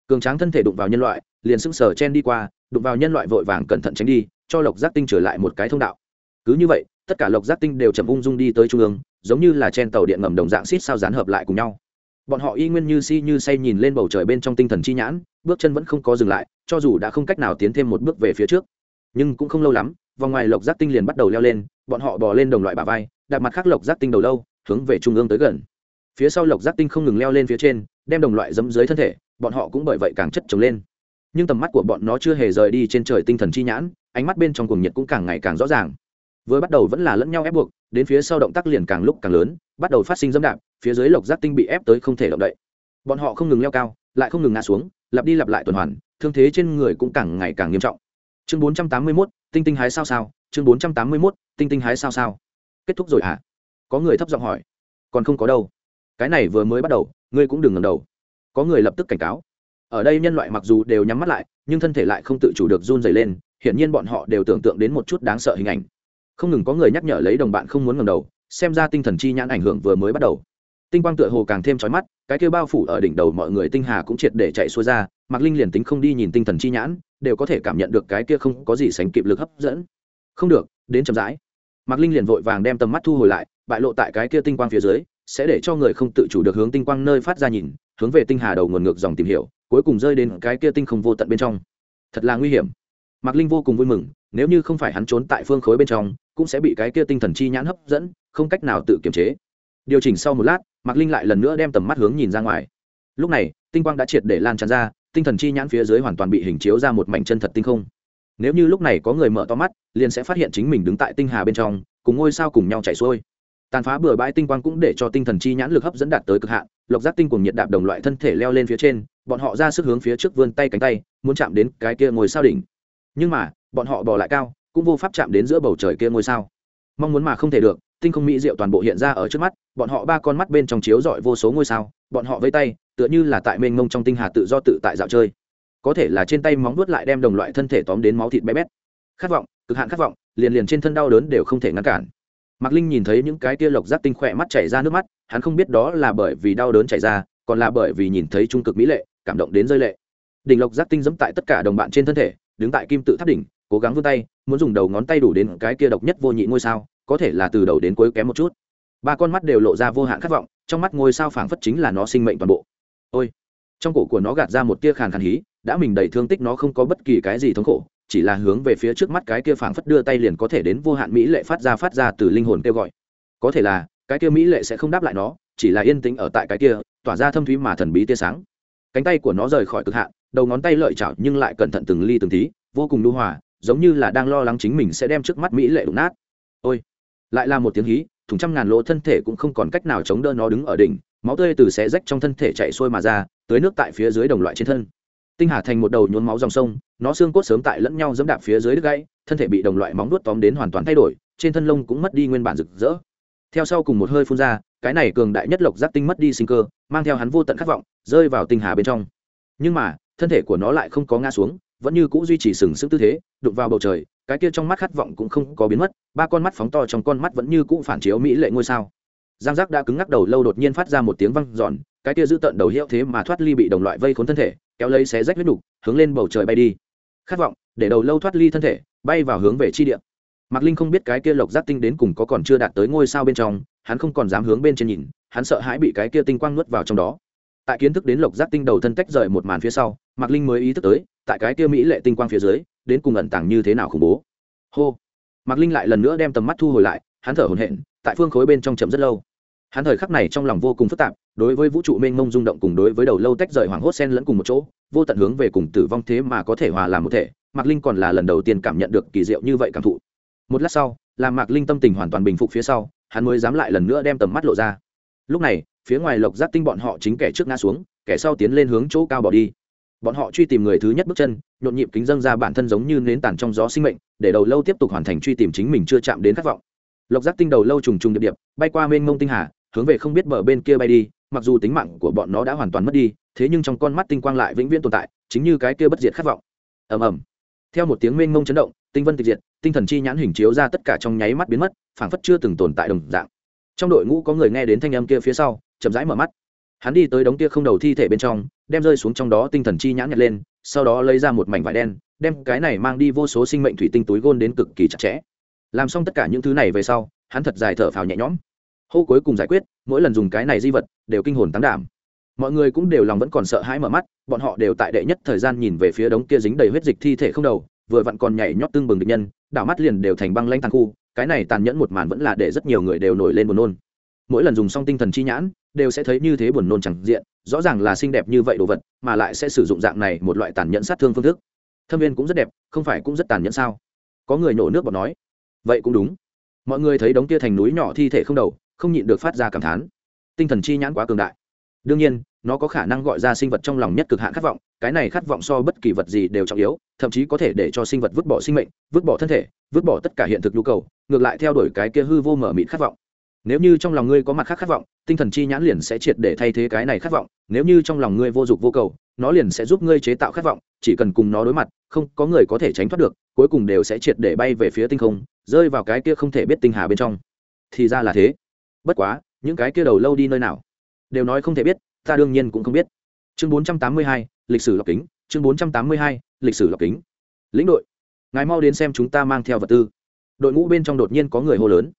A: Cường tráng thân thể đụng vào nhân loại, liền sững sờ chen đi qua, đụng vào nhân loại vội vàng cẩn thận tránh đi cho lộc giác tinh trở lại một cái thông đạo. Cứ như vậy, tất cả lộc giác tinh đều chậm ung dung đi tới trung ương, giống như là trên tàu điện ngầm đồng dạng xít sao dán hợp lại cùng nhau. Bọn họ y nguyên như si như say nhìn lên bầu trời bên trong tinh thần chi nhãn, bước chân vẫn không có dừng lại, cho dù đã không cách nào tiến thêm một bước về phía trước. Nhưng cũng không lâu lắm, vòng ngoài lộc giác tinh liền bắt đầu leo lên, bọn họ bò lên đồng loại bà vai đặt mặt khác lộc giác tinh đầu lâu, hướng về trung ương tới gần. Phía sau lộc giác tinh không ngừng leo lên phía trên, đem đồng loại dẫm dưới thân thể, bọn họ cũng bởi vậy càng chất trồng lên nhưng tầm mắt của bọn nó chưa hề rời đi trên trời tinh thần chi nhãn ánh mắt bên trong cuồng nhiệt cũng càng ngày càng rõ ràng. Vừa bắt đầu vẫn là lẫn nhau ép buộc đến phía sau động tác liền càng lúc càng lớn bắt đầu phát sinh dẫm đạp phía dưới lộc giác tinh bị ép tới không thể động đậy. Bọn họ không ngừng leo cao lại không ngừng ngã xuống lặp đi lặp lại tuần hoàn thương thế trên người cũng càng ngày càng nghiêm trọng. Chương 481, tinh tinh hái sao sao chương 481, tinh tinh hái sao sao. Kết thúc rồi hả? Có người thấp giọng hỏi. Còn không có đâu. Cái này vừa mới bắt đầu ngươi cũng đừng ngầm đầu. Có người lập tức cảnh cáo ở đây nhân loại mặc dù đều nhắm mắt lại, nhưng thân thể lại không tự chủ được run dày lên, hiển nhiên bọn họ đều tưởng tượng đến một chút đáng sợ hình ảnh. Không ngừng có người nhắc nhở lấy đồng bạn không muốn ngẩng đầu, xem ra tinh thần chi nhãn ảnh hưởng vừa mới bắt đầu. Tinh quang tựa hồ càng thêm trói mắt, cái kêu bao phủ ở đỉnh đầu mọi người tinh hà cũng triệt để chạy xuôi ra, mạc linh liền tính không đi nhìn tinh thần chi nhãn, đều có thể cảm nhận được cái kia không có gì sánh kịp lực hấp dẫn. Không được, đến chậm rãi. Mạc linh liền vội vàng đem tầm mắt thu hồi lại, bại lộ tại cái kia tinh quang phía dưới, sẽ để cho người không tự chủ được hướng tinh quang nơi phát ra nhìn, hướng về tinh hà đầu nguồn ngược dòng tìm hiểu cuối cùng rơi đến cái kia tinh không vô tận bên trong. Thật là nguy hiểm. Mạc linh vô cùng vui mừng, nếu như không phải hắn trốn tại phương khối bên trong, cũng sẽ bị cái kia tinh thần chi nhãn hấp dẫn, không cách nào tự kiềm chế. Điều chỉnh sau một lát, mạc linh lại lần nữa đem tầm mắt hướng nhìn ra ngoài. Lúc này, tinh quang đã triệt để lan tràn ra, tinh thần chi nhãn phía dưới hoàn toàn bị hình chiếu ra một mảnh chân thật tinh không. Nếu như lúc này có người mở to mắt, liền sẽ phát hiện chính mình đứng tại tinh hà bên trong, cùng ngôi sao cùng nhau chảy xuôi. Tàn phá bừa bãi tinh quang cũng để cho tinh thần chi nhãn lực hấp dẫn đạt tới cực hạn lộc giác tinh cùng nhiệt đạp đồng loại thân thể leo lên phía trên, bọn họ ra sức hướng phía trước vươn tay cánh tay, muốn chạm đến cái kia ngôi sao đỉnh. Nhưng mà, bọn họ bỏ lại cao, cũng vô pháp chạm đến giữa bầu trời kia ngôi sao. Mong muốn mà không thể được, tinh không mỹ diệu toàn bộ hiện ra ở trước mắt, bọn họ ba con mắt bên trong chiếu dọi vô số ngôi sao, bọn họ vây tay, tựa như là tại mênh mông trong tinh hà tự do tự tại dạo chơi. Có thể là trên tay móng vuốt lại đem đồng loại thân thể tóm đến máu thịt bé bét. Khát vọng, cực hạn khát vọng, liền liền trên thân đau đớn đều không thể ngăn cản. Mạc linh nhìn thấy những cái tia lộc giác tinh khỏe mắt chảy ra nước mắt hắn không biết đó là bởi vì đau đớn chảy ra, còn là bởi vì nhìn thấy trung cực mỹ lệ, cảm động đến rơi lệ. Đỉnh lộc giác tinh dẫm tại tất cả đồng bạn trên thân thể, đứng tại kim tự tháp đỉnh, cố gắng vươn tay, muốn dùng đầu ngón tay đủ đến cái kia độc nhất vô nhị ngôi sao, có thể là từ đầu đến cuối kém một chút. Ba con mắt đều lộ ra vô hạn khát vọng, trong mắt ngôi sao phảng phất chính là nó sinh mệnh toàn bộ. Ôi! Trong cổ của nó gạt ra một tia khàn khàn hí, đã mình đầy thương tích nó không có bất kỳ cái gì thống khổ, chỉ là hướng về phía trước mắt cái kia phảng phất đưa tay liền có thể đến vô hạn mỹ lệ phát ra phát ra từ linh hồn kêu gọi. Có thể là cái kia mỹ lệ sẽ không đáp lại nó, chỉ là yên tĩnh ở tại cái kia, tỏa ra thâm thúy mà thần bí tia sáng. Cánh tay của nó rời khỏi cực hạn, đầu ngón tay lợi chảo nhưng lại cẩn thận từng ly từng tí, vô cùng lưu hòa, giống như là đang lo lắng chính mình sẽ đem trước mắt mỹ lệ đụng nát. Ôi! Lại là một tiếng hí, thùng trăm ngàn lỗ thân thể cũng không còn cách nào chống đỡ nó đứng ở đỉnh, máu tươi từ xé rách trong thân thể chạy xuôi mà ra tới nước tại phía dưới đồng loại trên thân. Tinh hà thành một đầu nhuốm máu dòng sông, nó xương cốt sớm tại lẫn nhau dẫm đạp phía dưới đứt gãy, thân thể bị đồng loại móng nuốt tóm đến hoàn toàn thay đổi, trên thân lông cũng mất đi nguyên bản rực rỡ theo sau cùng một hơi phun ra, cái này cường đại nhất lộc giác tinh mất đi sinh cơ, mang theo hắn vô tận khát vọng, rơi vào tinh hà bên trong. Nhưng mà, thân thể của nó lại không có ngã xuống, vẫn như cũ duy trì sừng sững tư thế, đụng vào bầu trời, cái kia trong mắt khát vọng cũng không có biến mất, ba con mắt phóng to trong con mắt vẫn như cũ phản chiếu mỹ lệ ngôi sao. Giang giác đã cứng ngắc đầu lâu đột nhiên phát ra một tiếng văng giòn cái kia giữ tận đầu hiệu thế mà thoát ly bị đồng loại vây khốn thân thể, kéo lấy xé rách huyết đục hướng lên bầu trời bay đi. Khát vọng, để đầu lâu thoát ly thân thể, bay vào hướng về chi địa mạc linh không biết cái kia lộc giác tinh đến cùng có còn chưa đạt tới ngôi sao bên trong, hắn không còn dám hướng bên trên nhìn, hắn sợ hãi bị cái kia tinh quang nuốt vào trong đó. Tại kiến thức đến lộc giác tinh đầu thân tách rời một màn phía sau, mạc linh mới ý thức tới, tại cái kia mỹ lệ tinh quang phía dưới, đến cùng ẩn tàng như thế nào khủng bố. Hô! Mạc linh lại lần nữa đem tầm mắt thu hồi lại, hắn thở hổn hển, tại phương khối bên trong chậm rất lâu. Hắn thời khắc này trong lòng vô cùng phức tạp, đối với vũ trụ mênh mông rung động cùng đối với đầu lâu tách rời hoảng hốt sen lẫn cùng một chỗ, vô tận hướng về cùng tử vong thế mà có thể hòa làm một thể, mạc linh còn là lần đầu tiên cảm nhận được kỳ diệu như vậy cảm thụ một lát sau, làm mạc linh tâm tình hoàn toàn bình phục phía sau, hắn mới dám lại lần nữa đem tầm mắt lộ ra. Lúc này, phía ngoài lộc giác tinh bọn họ chính kẻ trước ngã xuống, kẻ sau tiến lên hướng chỗ cao bỏ đi. Bọn họ truy tìm người thứ nhất bước chân, nhộn nhịp kính dâng ra bản thân giống như nến tàn trong gió sinh mệnh, để đầu lâu tiếp tục hoàn thành truy tìm chính mình chưa chạm đến khát vọng. Lộc giác tinh đầu lâu trùng trùng điệp điệp, bay qua mênh mông tinh hà, hướng về không biết bờ bên kia bay đi, mặc dù tính mạng của bọn nó đã hoàn toàn mất đi, thế nhưng trong con mắt tinh quang lại vĩnh viễn tồn tại, chính như cái kia bất diệt khát vọng. Ầm ầm. Theo một tiếng mênh mông chấn động tinh vân tịch diệt, tinh thần chi nhãn hình chiếu ra tất cả trong nháy mắt biến mất, phảng phất chưa từng tồn tại đồng dạng. Trong đội ngũ có người nghe đến thanh âm kia phía sau, chậm rãi mở mắt. Hắn đi tới đống kia không đầu thi thể bên trong, đem rơi xuống trong đó tinh thần chi nhãn nhặt lên, sau đó lấy ra một mảnh vải đen, đem cái này mang đi vô số sinh mệnh thủy tinh túi gôn đến cực kỳ chặt chẽ. Làm xong tất cả những thứ này về sau, hắn thật dài thở phào nhẹ nhõm. Hô cuối cùng giải quyết, mỗi lần dùng cái này di vật, đều kinh hồn tán đảm. Mọi người cũng đều lòng vẫn còn sợ hãi mở mắt, bọn họ đều tại đệ nhất thời gian nhìn về phía đống kia dính đầy huyết dịch thi thể không đầu vừa vặn còn nhảy nhót tương bừng địch nhân, đảo mắt liền đều thành băng lanh tàn khu, cái này tàn nhẫn một màn vẫn là để rất nhiều người đều nổi lên buồn nôn. Mỗi lần dùng xong tinh thần chi nhãn, đều sẽ thấy như thế buồn nôn chẳng diện, rõ ràng là xinh đẹp như vậy đồ vật, mà lại sẽ sử dụng dạng này một loại tàn nhẫn sát thương phương thức. Thâm viên cũng rất đẹp, không phải cũng rất tàn nhẫn sao? Có người nổ nước bọt nói. Vậy cũng đúng. Mọi người thấy đống kia thành núi nhỏ thi thể không đầu, không nhịn được phát ra cảm thán. Tinh thần chi nhãn quá cường đại. Đương nhiên, nó có khả năng gọi ra sinh vật trong lòng nhất cực hạn khát vọng, cái này khát vọng so bất kỳ vật gì đều trọng yếu thậm chí có thể để cho sinh vật vứt bỏ sinh mệnh vứt bỏ thân thể vứt bỏ tất cả hiện thực nhu cầu ngược lại theo đuổi cái kia hư vô mở mịt khát vọng. Nếu như trong lòng ngươi có mặt khác khát vọng tinh thần chi nhãn liền sẽ triệt để thay thế cái này khát vọng nếu như trong lòng ngươi vô dụng vô cầu nó liền sẽ giúp ngươi chế tạo khát vọng chỉ cần cùng nó đối mặt không có người có thể tránh thoát được cuối cùng đều sẽ triệt để bay về phía tinh không rơi vào cái kia không thể biết tinh hà bên trong. Thì ra là thế. Bất quá những cái kia đầu lâu đi nơi nào? Đều nói không thể biết ta đương nhiên cũng không biết. Chương 482, lịch sử lọc kính chương 482, lịch sử lọc kính. Lĩnh đội ngài mau đến xem chúng ta mang theo vật tư. Đội ngũ bên trong đột nhiên có người hô lớn.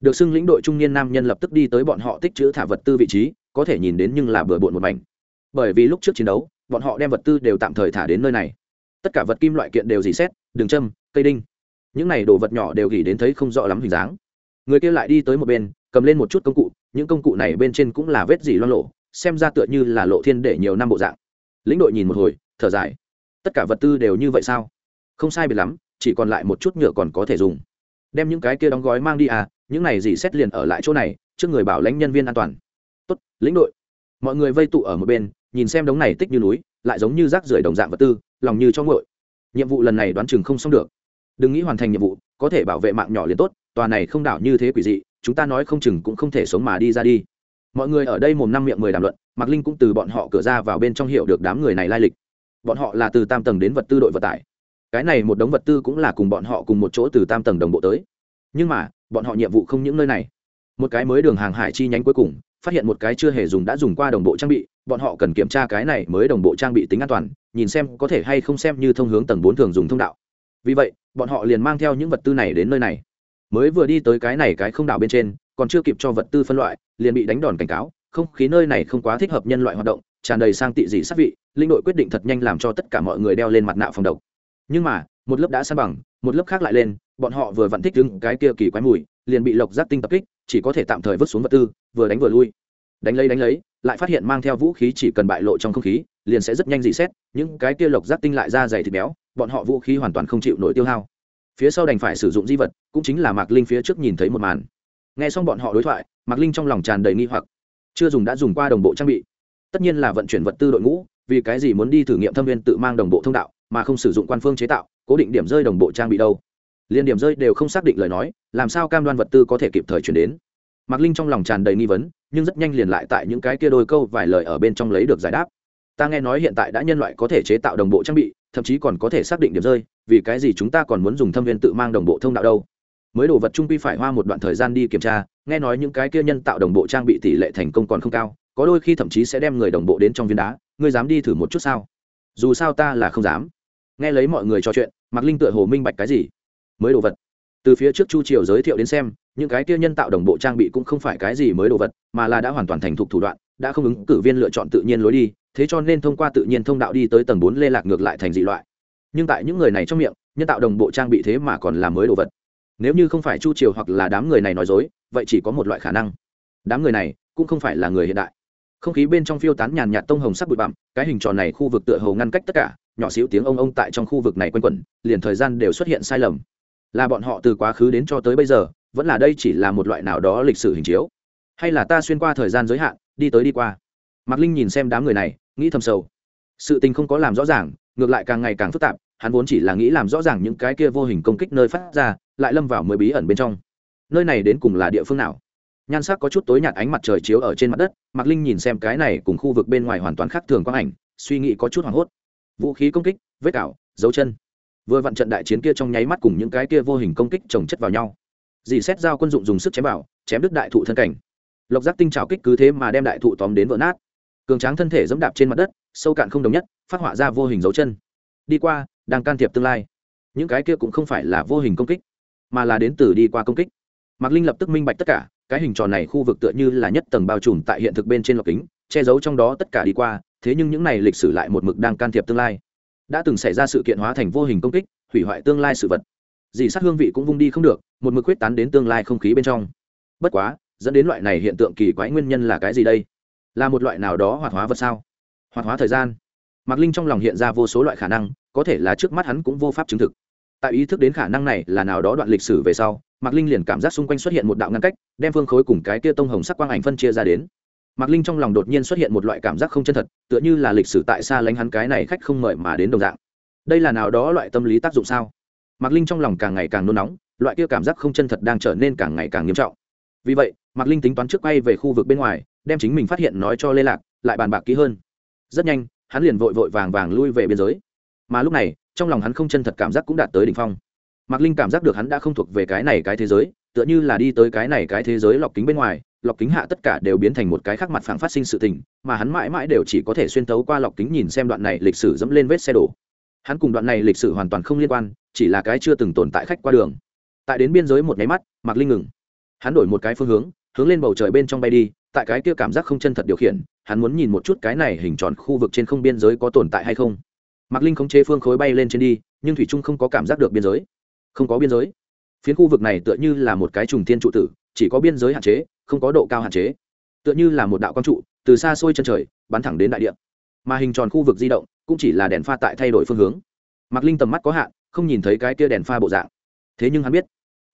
A: Được xưng lĩnh đội trung niên nam nhân lập tức đi tới bọn họ tích chữ thả vật tư vị trí có thể nhìn đến nhưng là bừa bộn một mảnh. Bởi vì lúc trước chiến đấu bọn họ đem vật tư đều tạm thời thả đến nơi này. Tất cả vật kim loại kiện đều dì xét đường châm cây đinh. Những này đồ vật nhỏ đều gỉ đến thấy không rõ lắm hình dáng. Người kia lại đi tới một bên cầm lên một chút công cụ những công cụ này bên trên cũng là vết dỉ loan lộ xem ra tựa như là lộ thiên để nhiều năm bộ dạng. Lĩnh đội nhìn một hồi thở dài. Tất cả vật tư đều như vậy sao? Không sai biệt lắm, chỉ còn lại một chút nhựa còn có thể dùng. Đem những cái kia đóng gói mang đi à những này gì xét liền ở lại chỗ này, trước người bảo lãnh nhân viên an toàn. Tốt, lĩnh đội. Mọi người vây tụ ở một bên, nhìn xem đống này tích như núi, lại giống như rác rưởi đồng dạng vật tư, lòng như cho ngội nhiệm vụ lần này đoán chừng không xong được. Đừng nghĩ hoàn thành nhiệm vụ, có thể bảo vệ mạng nhỏ liền tốt, tòa này không đảo như thế quỷ dị, chúng ta nói không chừng cũng không thể sống mà đi ra đi. Mọi người ở đây mồm năm miệng mười đàm luận, mạc linh cũng từ bọn họ cửa ra vào bên trong hiểu được đám người này lai lịch bọn họ là từ tam tầng đến vật tư đội vận tải. Cái này một đống vật tư cũng là cùng bọn họ cùng một chỗ từ tam tầng đồng bộ tới. Nhưng mà, bọn họ nhiệm vụ không những nơi này. Một cái mới đường hàng hải chi nhánh cuối cùng, phát hiện một cái chưa hề dùng đã dùng qua đồng bộ trang bị, bọn họ cần kiểm tra cái này mới đồng bộ trang bị tính an toàn, nhìn xem có thể hay không xem như thông hướng tầng bốn thường dùng thông đạo. Vì vậy, bọn họ liền mang theo những vật tư này đến nơi này. Mới vừa đi tới cái này cái không đảo bên trên, còn chưa kịp cho vật tư phân loại, liền bị đánh đòn cảnh cáo, không khí nơi này không quá thích hợp nhân loại hoạt động tràn đầy sang tị dị sát vị, linh đội quyết định thật nhanh làm cho tất cả mọi người đeo lên mặt nạ phòng độc. Nhưng mà, một lớp đã san bằng, một lớp khác lại lên, bọn họ vừa vặn thích đứng cái kia kỳ quái mùi, liền bị lộc giác tinh tập kích, chỉ có thể tạm thời vứt xuống vật tư, vừa đánh vừa lui. Đánh lấy đánh lấy, lại phát hiện mang theo vũ khí chỉ cần bại lộ trong không khí, liền sẽ rất nhanh dị xét, những cái kia lộc giác tinh lại ra dày thịt béo, bọn họ vũ khí hoàn toàn không chịu nổi tiêu hao. Phía sau đành phải sử dụng di vật, cũng chính là mạc linh phía trước nhìn thấy một màn. Nghe xong bọn họ đối thoại, mạc linh trong lòng tràn đầy nghi hoặc. Chưa dùng đã dùng qua đồng bộ trang bị tất nhiên là vận chuyển vật tư đội ngũ, vì cái gì muốn đi thử nghiệm thâm viên tự mang đồng bộ thông đạo, mà không sử dụng quan phương chế tạo, cố định điểm rơi đồng bộ trang bị đâu? Liên điểm rơi đều không xác định lời nói, làm sao cam đoan vật tư có thể kịp thời chuyển đến? Mạc linh trong lòng tràn đầy nghi vấn, nhưng rất nhanh liền lại tại những cái kia đôi câu vài lời ở bên trong lấy được giải đáp. Ta nghe nói hiện tại đã nhân loại có thể chế tạo đồng bộ trang bị, thậm chí còn có thể xác định điểm rơi, vì cái gì chúng ta còn muốn dùng thâm viên tự mang đồng bộ thông đạo đâu? Mới đồ vật trung quy phải hoa một đoạn thời gian đi kiểm tra, nghe nói những cái kia nhân tạo đồng bộ trang bị tỷ lệ thành công còn không cao có đôi khi thậm chí sẽ đem người đồng bộ đến trong viên đá, ngươi dám đi thử một chút sao? Dù sao ta là không dám. Nghe lấy mọi người trò chuyện, mạc linh tựa hồ minh bạch cái gì? Mới đồ vật. Từ phía trước chu triều giới thiệu đến xem, những cái kia nhân tạo đồng bộ trang bị cũng không phải cái gì mới đồ vật, mà là đã hoàn toàn thành thục thủ đoạn, đã không ứng cử viên lựa chọn tự nhiên lối đi, thế cho nên thông qua tự nhiên thông đạo đi tới tầng bốn lê lạc ngược lại thành dị loại. Nhưng tại những người này trong miệng, nhân tạo đồng bộ trang bị thế mà còn là mới đồ vật. Nếu như không phải chu triều hoặc là đám người này nói dối, vậy chỉ có một loại khả năng. Đám người này cũng không phải là người hiện đại không khí bên trong phiêu tán nhàn nhạt tông hồng sắc bụi bặm, cái hình tròn này khu vực tựa hồ ngăn cách tất cả, nhỏ xíu tiếng ông ông tại trong khu vực này quanh quẩn, liền thời gian đều xuất hiện sai lầm. Là bọn họ từ quá khứ đến cho tới bây giờ, vẫn là đây chỉ là một loại nào đó lịch sử hình chiếu. Hay là ta xuyên qua thời gian giới hạn, đi tới đi qua. Mạc linh nhìn xem đám người này, nghĩ thầm sâu sự tình không có làm rõ ràng, ngược lại càng ngày càng phức tạp, hắn vốn chỉ là nghĩ làm rõ ràng những cái kia vô hình công kích nơi phát ra, lại lâm vào mới bí ẩn bên trong. Nơi này đến cùng là địa phương nào? Nhan sắc có chút tối nhạt ánh mặt trời chiếu ở trên mặt đất, mạc linh nhìn xem cái này cùng khu vực bên ngoài hoàn toàn khác thường quang ảnh, suy nghĩ có chút hoảng hốt. Vũ khí công kích, vết cào, dấu chân. Vừa vặn trận đại chiến kia trong nháy mắt cùng những cái kia vô hình công kích trồng chất vào nhau. Dì xét giao quân dụng dùng sức chém vào, chém đứt đại thụ thân cảnh. Lộc giác tinh trào kích cứ thế mà đem đại thụ tóm đến vỡ nát. Cường tráng thân thể dẫm đạp trên mặt đất, sâu cạn không đồng nhất, phát họa ra vô hình dấu chân. Đi qua, đang can thiệp tương lai. Những cái kia cũng không phải là vô hình công kích, mà là đến từ đi qua công kích. Mạc linh lập tức minh bạch tất cả cái hình tròn này khu vực tựa như là nhất tầng bao trùm tại hiện thực bên trên lọc kính, che giấu trong đó tất cả đi qua, thế nhưng những này lịch sử lại một mực đang can thiệp tương lai. Đã từng xảy ra sự kiện hóa thành vô hình công kích, hủy hoại tương lai sự vật. Dì sát hương vị cũng vung đi không được, một mực quyết tán đến tương lai không khí bên trong. Bất quá, dẫn đến loại này hiện tượng kỳ quái nguyên nhân là cái gì đây? Là một loại nào đó hoạt hóa vật sao? Hoạt hóa thời gian. Mạc linh trong lòng hiện ra vô số loại khả năng, có thể là trước mắt hắn cũng vô pháp chứng thực. Tại ý thức đến khả năng này là nào đó đoạn lịch sử về sau mạc linh liền cảm giác xung quanh xuất hiện một đạo ngăn cách, đem phương khối cùng cái kia tông hồng sắc quang ảnh phân chia ra đến. Mạc linh trong lòng đột nhiên xuất hiện một loại cảm giác không chân thật, tựa như là lịch sử tại xa lánh hắn cái này khách không mời mà đến đồng dạng. Đây là nào đó loại tâm lý tác dụng sao? Mạc linh trong lòng càng ngày càng nôn nóng, loại kia cảm giác không chân thật đang trở nên càng ngày càng nghiêm trọng. Vì vậy, mạc linh tính toán trước quay về khu vực bên ngoài, đem chính mình phát hiện nói cho lê lạc, lại bàn bạc kỹ hơn. Rất nhanh, hắn liền vội vội vàng vàng lui về biên giới. Mà lúc này, trong lòng hắn không chân thật cảm giác cũng đạt tới đỉnh phong mạc linh cảm giác được hắn đã không thuộc về cái này cái thế giới, tựa như là đi tới cái này cái thế giới lọc kính bên ngoài, lọc kính hạ tất cả đều biến thành một cái khác mặt phẳng phát sinh sự tình, mà hắn mãi mãi đều chỉ có thể xuyên tấu qua lọc kính nhìn xem đoạn này lịch sử dẫm lên vết xe đổ. Hắn cùng đoạn này lịch sử hoàn toàn không liên quan, chỉ là cái chưa từng tồn tại khách qua đường. Tại đến biên giới một nháy mắt, mạc linh ngừng. Hắn đổi một cái phương hướng hướng lên bầu trời bên trong bay đi, tại cái kia cảm giác không chân thật điều khiển, hắn muốn nhìn một chút cái này hình tròn khu vực trên không biên giới có tồn tại hay không. Mạc linh khống chế phương khối bay lên trên đi, nhưng thủy trung không có cảm giác được biên giới không có biên giới. Phiến khu vực này tựa như là một cái trùng thiên trụ tử, chỉ có biên giới hạn chế, không có độ cao hạn chế. Tựa như là một đạo quang trụ, từ xa xôi chân trời, bắn thẳng đến đại địa. Mà hình tròn khu vực di động, cũng chỉ là đèn pha tại thay đổi phương hướng. Mạc linh tầm mắt có hạn, không nhìn thấy cái kia đèn pha bộ dạng. Thế nhưng hắn biết,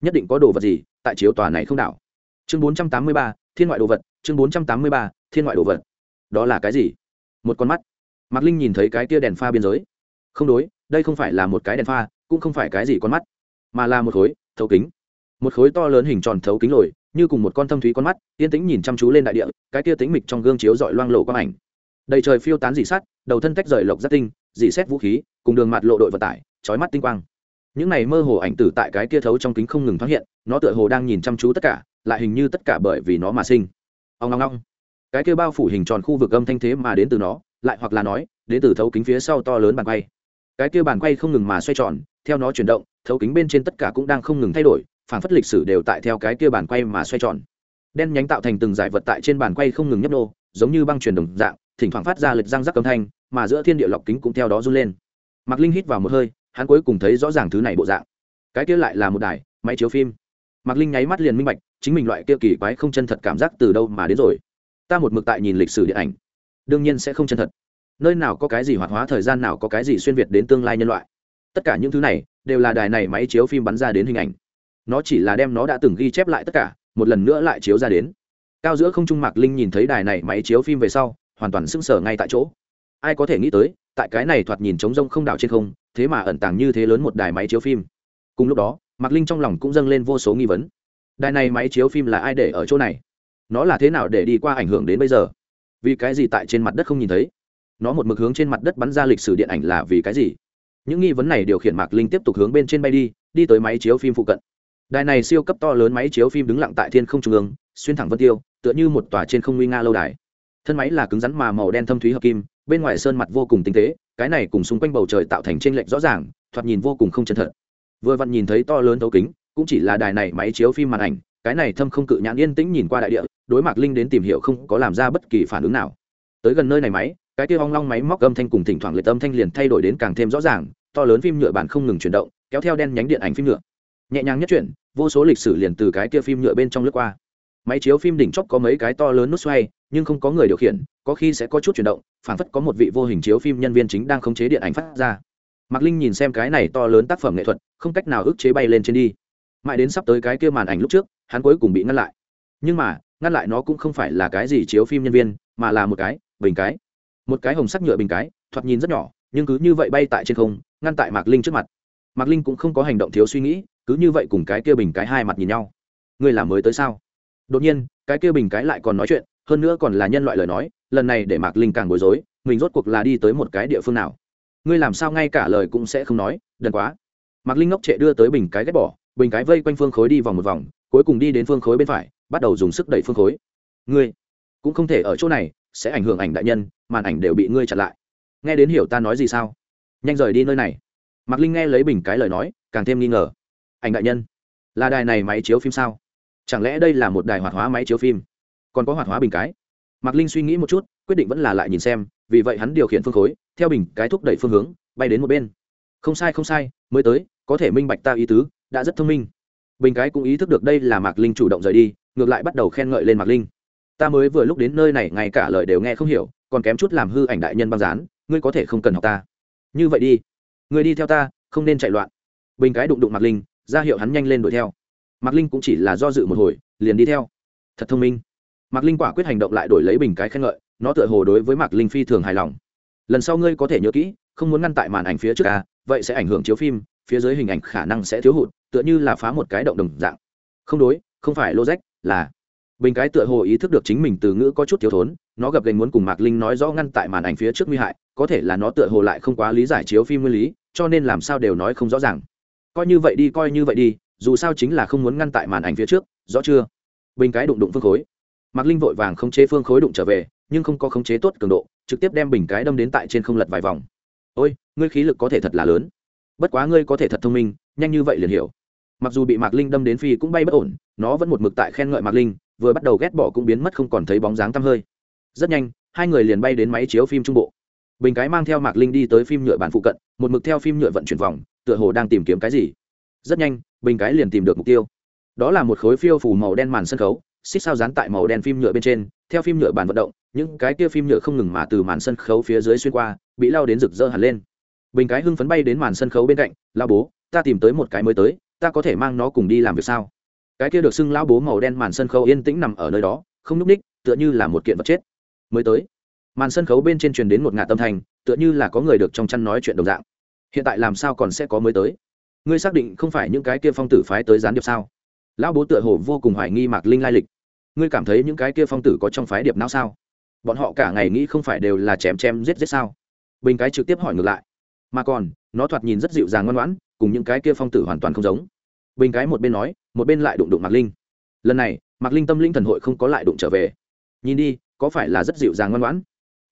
A: nhất định có đồ vật gì tại chiếu tòa này không đảo. Chương bốn trăm tám mươi ba, thiên ngoại đồ vật, chương bốn trăm tám mươi ba, thiên ngoại đồ vật. Đó là cái gì? Một con mắt. Mạc linh nhìn thấy cái kia đèn pha biên giới. Không đối, đây không phải là một cái đèn pha, cũng không phải cái gì con mắt mà là một khối thấu kính. Một khối to lớn hình tròn thấu kính lồi như cùng một con thâm thúy con mắt yên tĩnh nhìn chăm chú lên đại địa cái kia tính mịch trong gương chiếu dọi loang lộ quang ảnh. Đầy trời phiêu tán dị sát, đầu thân tách rời lộc giác tinh dị xét vũ khí cùng đường mặt lộ đội vận tải trói mắt tinh quang. Những này mơ hồ ảnh tử tại cái kia thấu trong kính không ngừng thoáng hiện nó tựa hồ đang nhìn chăm chú tất cả lại hình như tất cả bởi vì nó mà sinh. Ông ngong ngong cái kia bao phủ hình tròn khu vực âm thanh thế mà đến từ nó lại hoặc là nói đến từ thấu kính phía sau to lớn bàn quay. Cái kia bàn quay không ngừng mà xoay tròn theo nó chuyển động thấu kính bên trên tất cả cũng đang không ngừng thay đổi phản phất lịch sử đều tại theo cái kia bàn quay mà xoay tròn. Đen nhánh tạo thành từng giải vật tại trên bàn quay không ngừng nhấp nô, giống như băng truyền đồng dạng, thỉnh thoảng phát ra lịch răng rắc âm thanh, mà giữa thiên địa lọc kính cũng theo đó run lên. Mạc linh hít vào một hơi, hắn cuối cùng thấy rõ ràng thứ này bộ dạng. Cái kia lại là một đài, máy chiếu phim. Mạc linh nháy mắt liền minh bạch, chính mình loại kia kỳ quái không chân thật cảm giác từ đâu mà đến rồi. Ta một mực tại nhìn lịch sử điện ảnh, đương nhiên sẽ không chân thật. Nơi nào có cái gì hoạt hóa thời gian nào có cái gì xuyên việt đến tương lai nhân loại. Tất cả những thứ này đều là đài này máy chiếu phim bắn ra đến hình ảnh. Nó chỉ là đem nó đã từng ghi chép lại tất cả, một lần nữa lại chiếu ra đến. Cao giữa không trung mạc linh nhìn thấy đài này máy chiếu phim về sau, hoàn toàn sững sờ ngay tại chỗ. Ai có thể nghĩ tới, tại cái này thoạt nhìn trống rông không đảo trên không, thế mà ẩn tàng như thế lớn một đài máy chiếu phim. Cùng lúc đó, mạc linh trong lòng cũng dâng lên vô số nghi vấn. Đài này máy chiếu phim là ai để ở chỗ này? Nó là thế nào để đi qua ảnh hưởng đến bây giờ? Vì cái gì tại trên mặt đất không nhìn thấy? Nó một mực hướng trên mặt đất bắn ra lịch sử điện ảnh là vì cái gì? Những nghi vấn này điều khiển mạc linh tiếp tục hướng bên trên bay đi đi tới máy chiếu phim phụ cận. Đài này siêu cấp to lớn máy chiếu phim đứng lặng tại thiên không trung ương, xuyên thẳng vân tiêu, tựa như một tòa trên không nguy nga lâu đài. Thân máy là cứng rắn mà màu đen thâm thúy hợp kim, bên ngoài sơn mặt vô cùng tinh tế, cái này cùng xung quanh bầu trời tạo thành t r ê n lệch rõ ràng, thoạt nhìn vô cùng không chân thật. Vừa vặn nhìn thấy to lớn thấu kính, cũng chỉ là đài này máy chiếu phim màn ảnh, cái này thâm không cự nhãn yên tĩnh nhìn qua đại địa, đối mặt linh đến tìm hiểu không có làm ra bất kỳ phản ứng nào. Tới gần nơi này máy, cái kia hong long máy móc âm thanh cùng thỉnh thoảng lệch âm thanh liền thay đổi đến càng thêm rõ ràng to lớn phim nhựa bản không ngừng chuyển động, kéo theo đen nhánh điện ảnh phim nhựa. Nhẹ nhàng nhất chuyển, vô số lịch sử liền từ cái kia phim nhựa bên trong lướt qua. Máy chiếu phim đỉnh chóp có mấy cái to lớn nút xoay, nhưng không có người điều khiển, có khi sẽ có chút chuyển động phản phất có một vị vô hình chiếu phim nhân viên chính đang khống chế điện ảnh phát ra. Mạc linh nhìn xem cái này to lớn tác phẩm nghệ thuật, không cách nào ức chế bay lên trên đi. Mãi đến sắp tới cái kia màn ảnh lúc trước, hắn cuối cùng bị ngăn lại. Nhưng mà, ngăn lại nó cũng không phải là cái gì chiếu phim nhân viên, mà là một cái, bình cái. Một cái hồng sắc nhựa bình cái, thoạt nhìn rất nhỏ, nhưng cứ như vậy bay tại trên không ngăn tại mạc linh trước mặt. Mạc linh cũng không có hành động thiếu suy nghĩ, cứ như vậy cùng cái kia bình cái hai mặt nhìn nhau. Ngươi làm mới tới sao? Đột nhiên, cái kia bình cái lại còn nói chuyện, hơn nữa còn là nhân loại lời nói, lần này để mạc linh càng bối rối, mình rốt cuộc là đi tới một cái địa phương nào? Ngươi làm sao ngay cả lời cũng sẽ không nói, đần quá. Mạc linh ngốc trệ đưa tới bình cái ghét bỏ, bình cái vây quanh phương khối đi vòng một vòng, cuối cùng đi đến phương khối bên phải, bắt đầu dùng sức đẩy phương khối. Ngươi cũng không thể ở chỗ này, sẽ ảnh hưởng ảnh đại nhân, màn ảnh đều bị ngươi chặn lại. Nghe đến hiểu ta nói gì sao? Nhanh rời đi nơi này. Mạc linh nghe lấy bình cái lời nói, càng thêm nghi ngờ. Ảnh đại nhân, là đài này máy chiếu phim sao? Chẳng lẽ đây là một đài hoạt hóa máy chiếu phim? Còn có hoạt hóa bình cái? Mạc linh suy nghĩ một chút, quyết định vẫn là lại nhìn xem, vì vậy hắn điều khiển phương khối, theo bình cái thúc đẩy phương hướng, bay đến một bên. Không sai không sai, mới tới, có thể minh bạch ta ý tứ, đã rất thông minh. Bình cái cũng ý thức được đây là mạc linh chủ động rời đi, ngược lại bắt đầu khen ngợi lên mạc linh. Ta mới vừa lúc đến nơi này, ngay cả lời đều nghe không hiểu, còn kém chút làm hư ảnh đại nhân băng dán, ngươi có thể không cần học ta như vậy đi. Người đi theo ta, không nên chạy loạn. Bình cái đụng đụng mạc linh, ra hiệu hắn nhanh lên đuổi theo. Mạc linh cũng chỉ là do dự một hồi, liền đi theo. Thật thông minh. Mạc linh quả quyết hành động lại đổi lấy bình cái khen ngợi, nó tựa hồ đối với mạc linh phi thường hài lòng. Lần sau ngươi có thể nhớ kỹ, không muốn ngăn tại màn ảnh phía trước ca vậy sẽ ảnh hưởng chiếu phim, phía dưới hình ảnh khả năng sẽ thiếu hụt, tựa như là phá một cái động đồng dạng. Không đối, không phải lô rách là bình cái tựa hồ ý thức được chính mình từ ngữ có chút thiếu thốn, nó gập gành muốn cùng mạc linh nói rõ ngăn tại màn ảnh phía trước nguy hại, có thể là nó tựa hồ lại không quá lý giải chiếu phim nguyên lý, cho nên làm sao đều nói không rõ ràng. Coi như vậy đi, coi như vậy đi, dù sao chính là không muốn ngăn tại màn ảnh phía trước, rõ chưa? Bình cái đụng đụng phương khối. Mạc linh vội vàng không chế phương khối đụng trở về, nhưng không có khống chế tốt cường độ, trực tiếp đem bình cái đâm đến tại trên không lật vài vòng. Ôi, ngươi khí lực có thể thật là lớn. Bất quá ngươi có thể thật thông minh, nhanh như vậy liền hiểu. Mặc dù bị mạc linh đâm đến phi cũng bay bất ổn, nó vẫn một mực tại khen ngợi mạc linh vừa bắt đầu ghét bỏ cũng biến mất không còn thấy bóng dáng tăm hơi. Rất nhanh, hai người liền bay đến máy chiếu phim trung bộ. Bình cái mang theo mạc linh đi tới phim nhựa bản phụ cận, một mực theo phim nhựa vận chuyển vòng, tựa hồ đang tìm kiếm cái gì. Rất nhanh, bình cái liền tìm được mục tiêu. Đó là một khối phiêu phủ màu đen màn sân khấu, xích sao dán tại màu đen phim nhựa bên trên, theo phim nhựa bản vận động, những cái kia phim nhựa không ngừng mà từ màn sân khấu phía dưới xuyên qua, bị lao đến rực rỡ hẳn lên. Bình cái hưng phấn bay đến màn sân khấu bên cạnh lao bố, ta tìm tới một cái mới tới, ta có thể mang nó cùng đi làm việc sao? Cái kia được xưng lão bố màu đen màn sân khấu yên tĩnh nằm ở nơi đó, không núp ních tựa như là một kiện vật chết. Mới tới, màn sân khấu bên trên truyền đến một ngạt tâm thành tựa như là có người được trong chăn nói chuyện đồng dạng. Hiện tại làm sao còn sẽ có mới tới? Ngươi xác định không phải những cái kia phong tử phái tới gián điệp sao? Lão bố tựa hồ vô cùng hoài nghi mạc linh lai lịch. Ngươi cảm thấy những cái kia phong tử có trong phái điệp não sao? Bọn họ cả ngày nghĩ không phải đều là chém chém giết giết sao? Bình cái trực tiếp hỏi ngược lại. Mà còn, nó thoạt nhìn rất dịu dàng ngoan ngoãn, cùng những cái kia phong tử hoàn toàn không giống bình cái một bên nói, một bên lại đụng đụng mạc linh. Lần này, mạc linh tâm linh thần hội không có lại đụng trở về. Nhìn đi, có phải là rất dịu dàng ngoan ngoãn?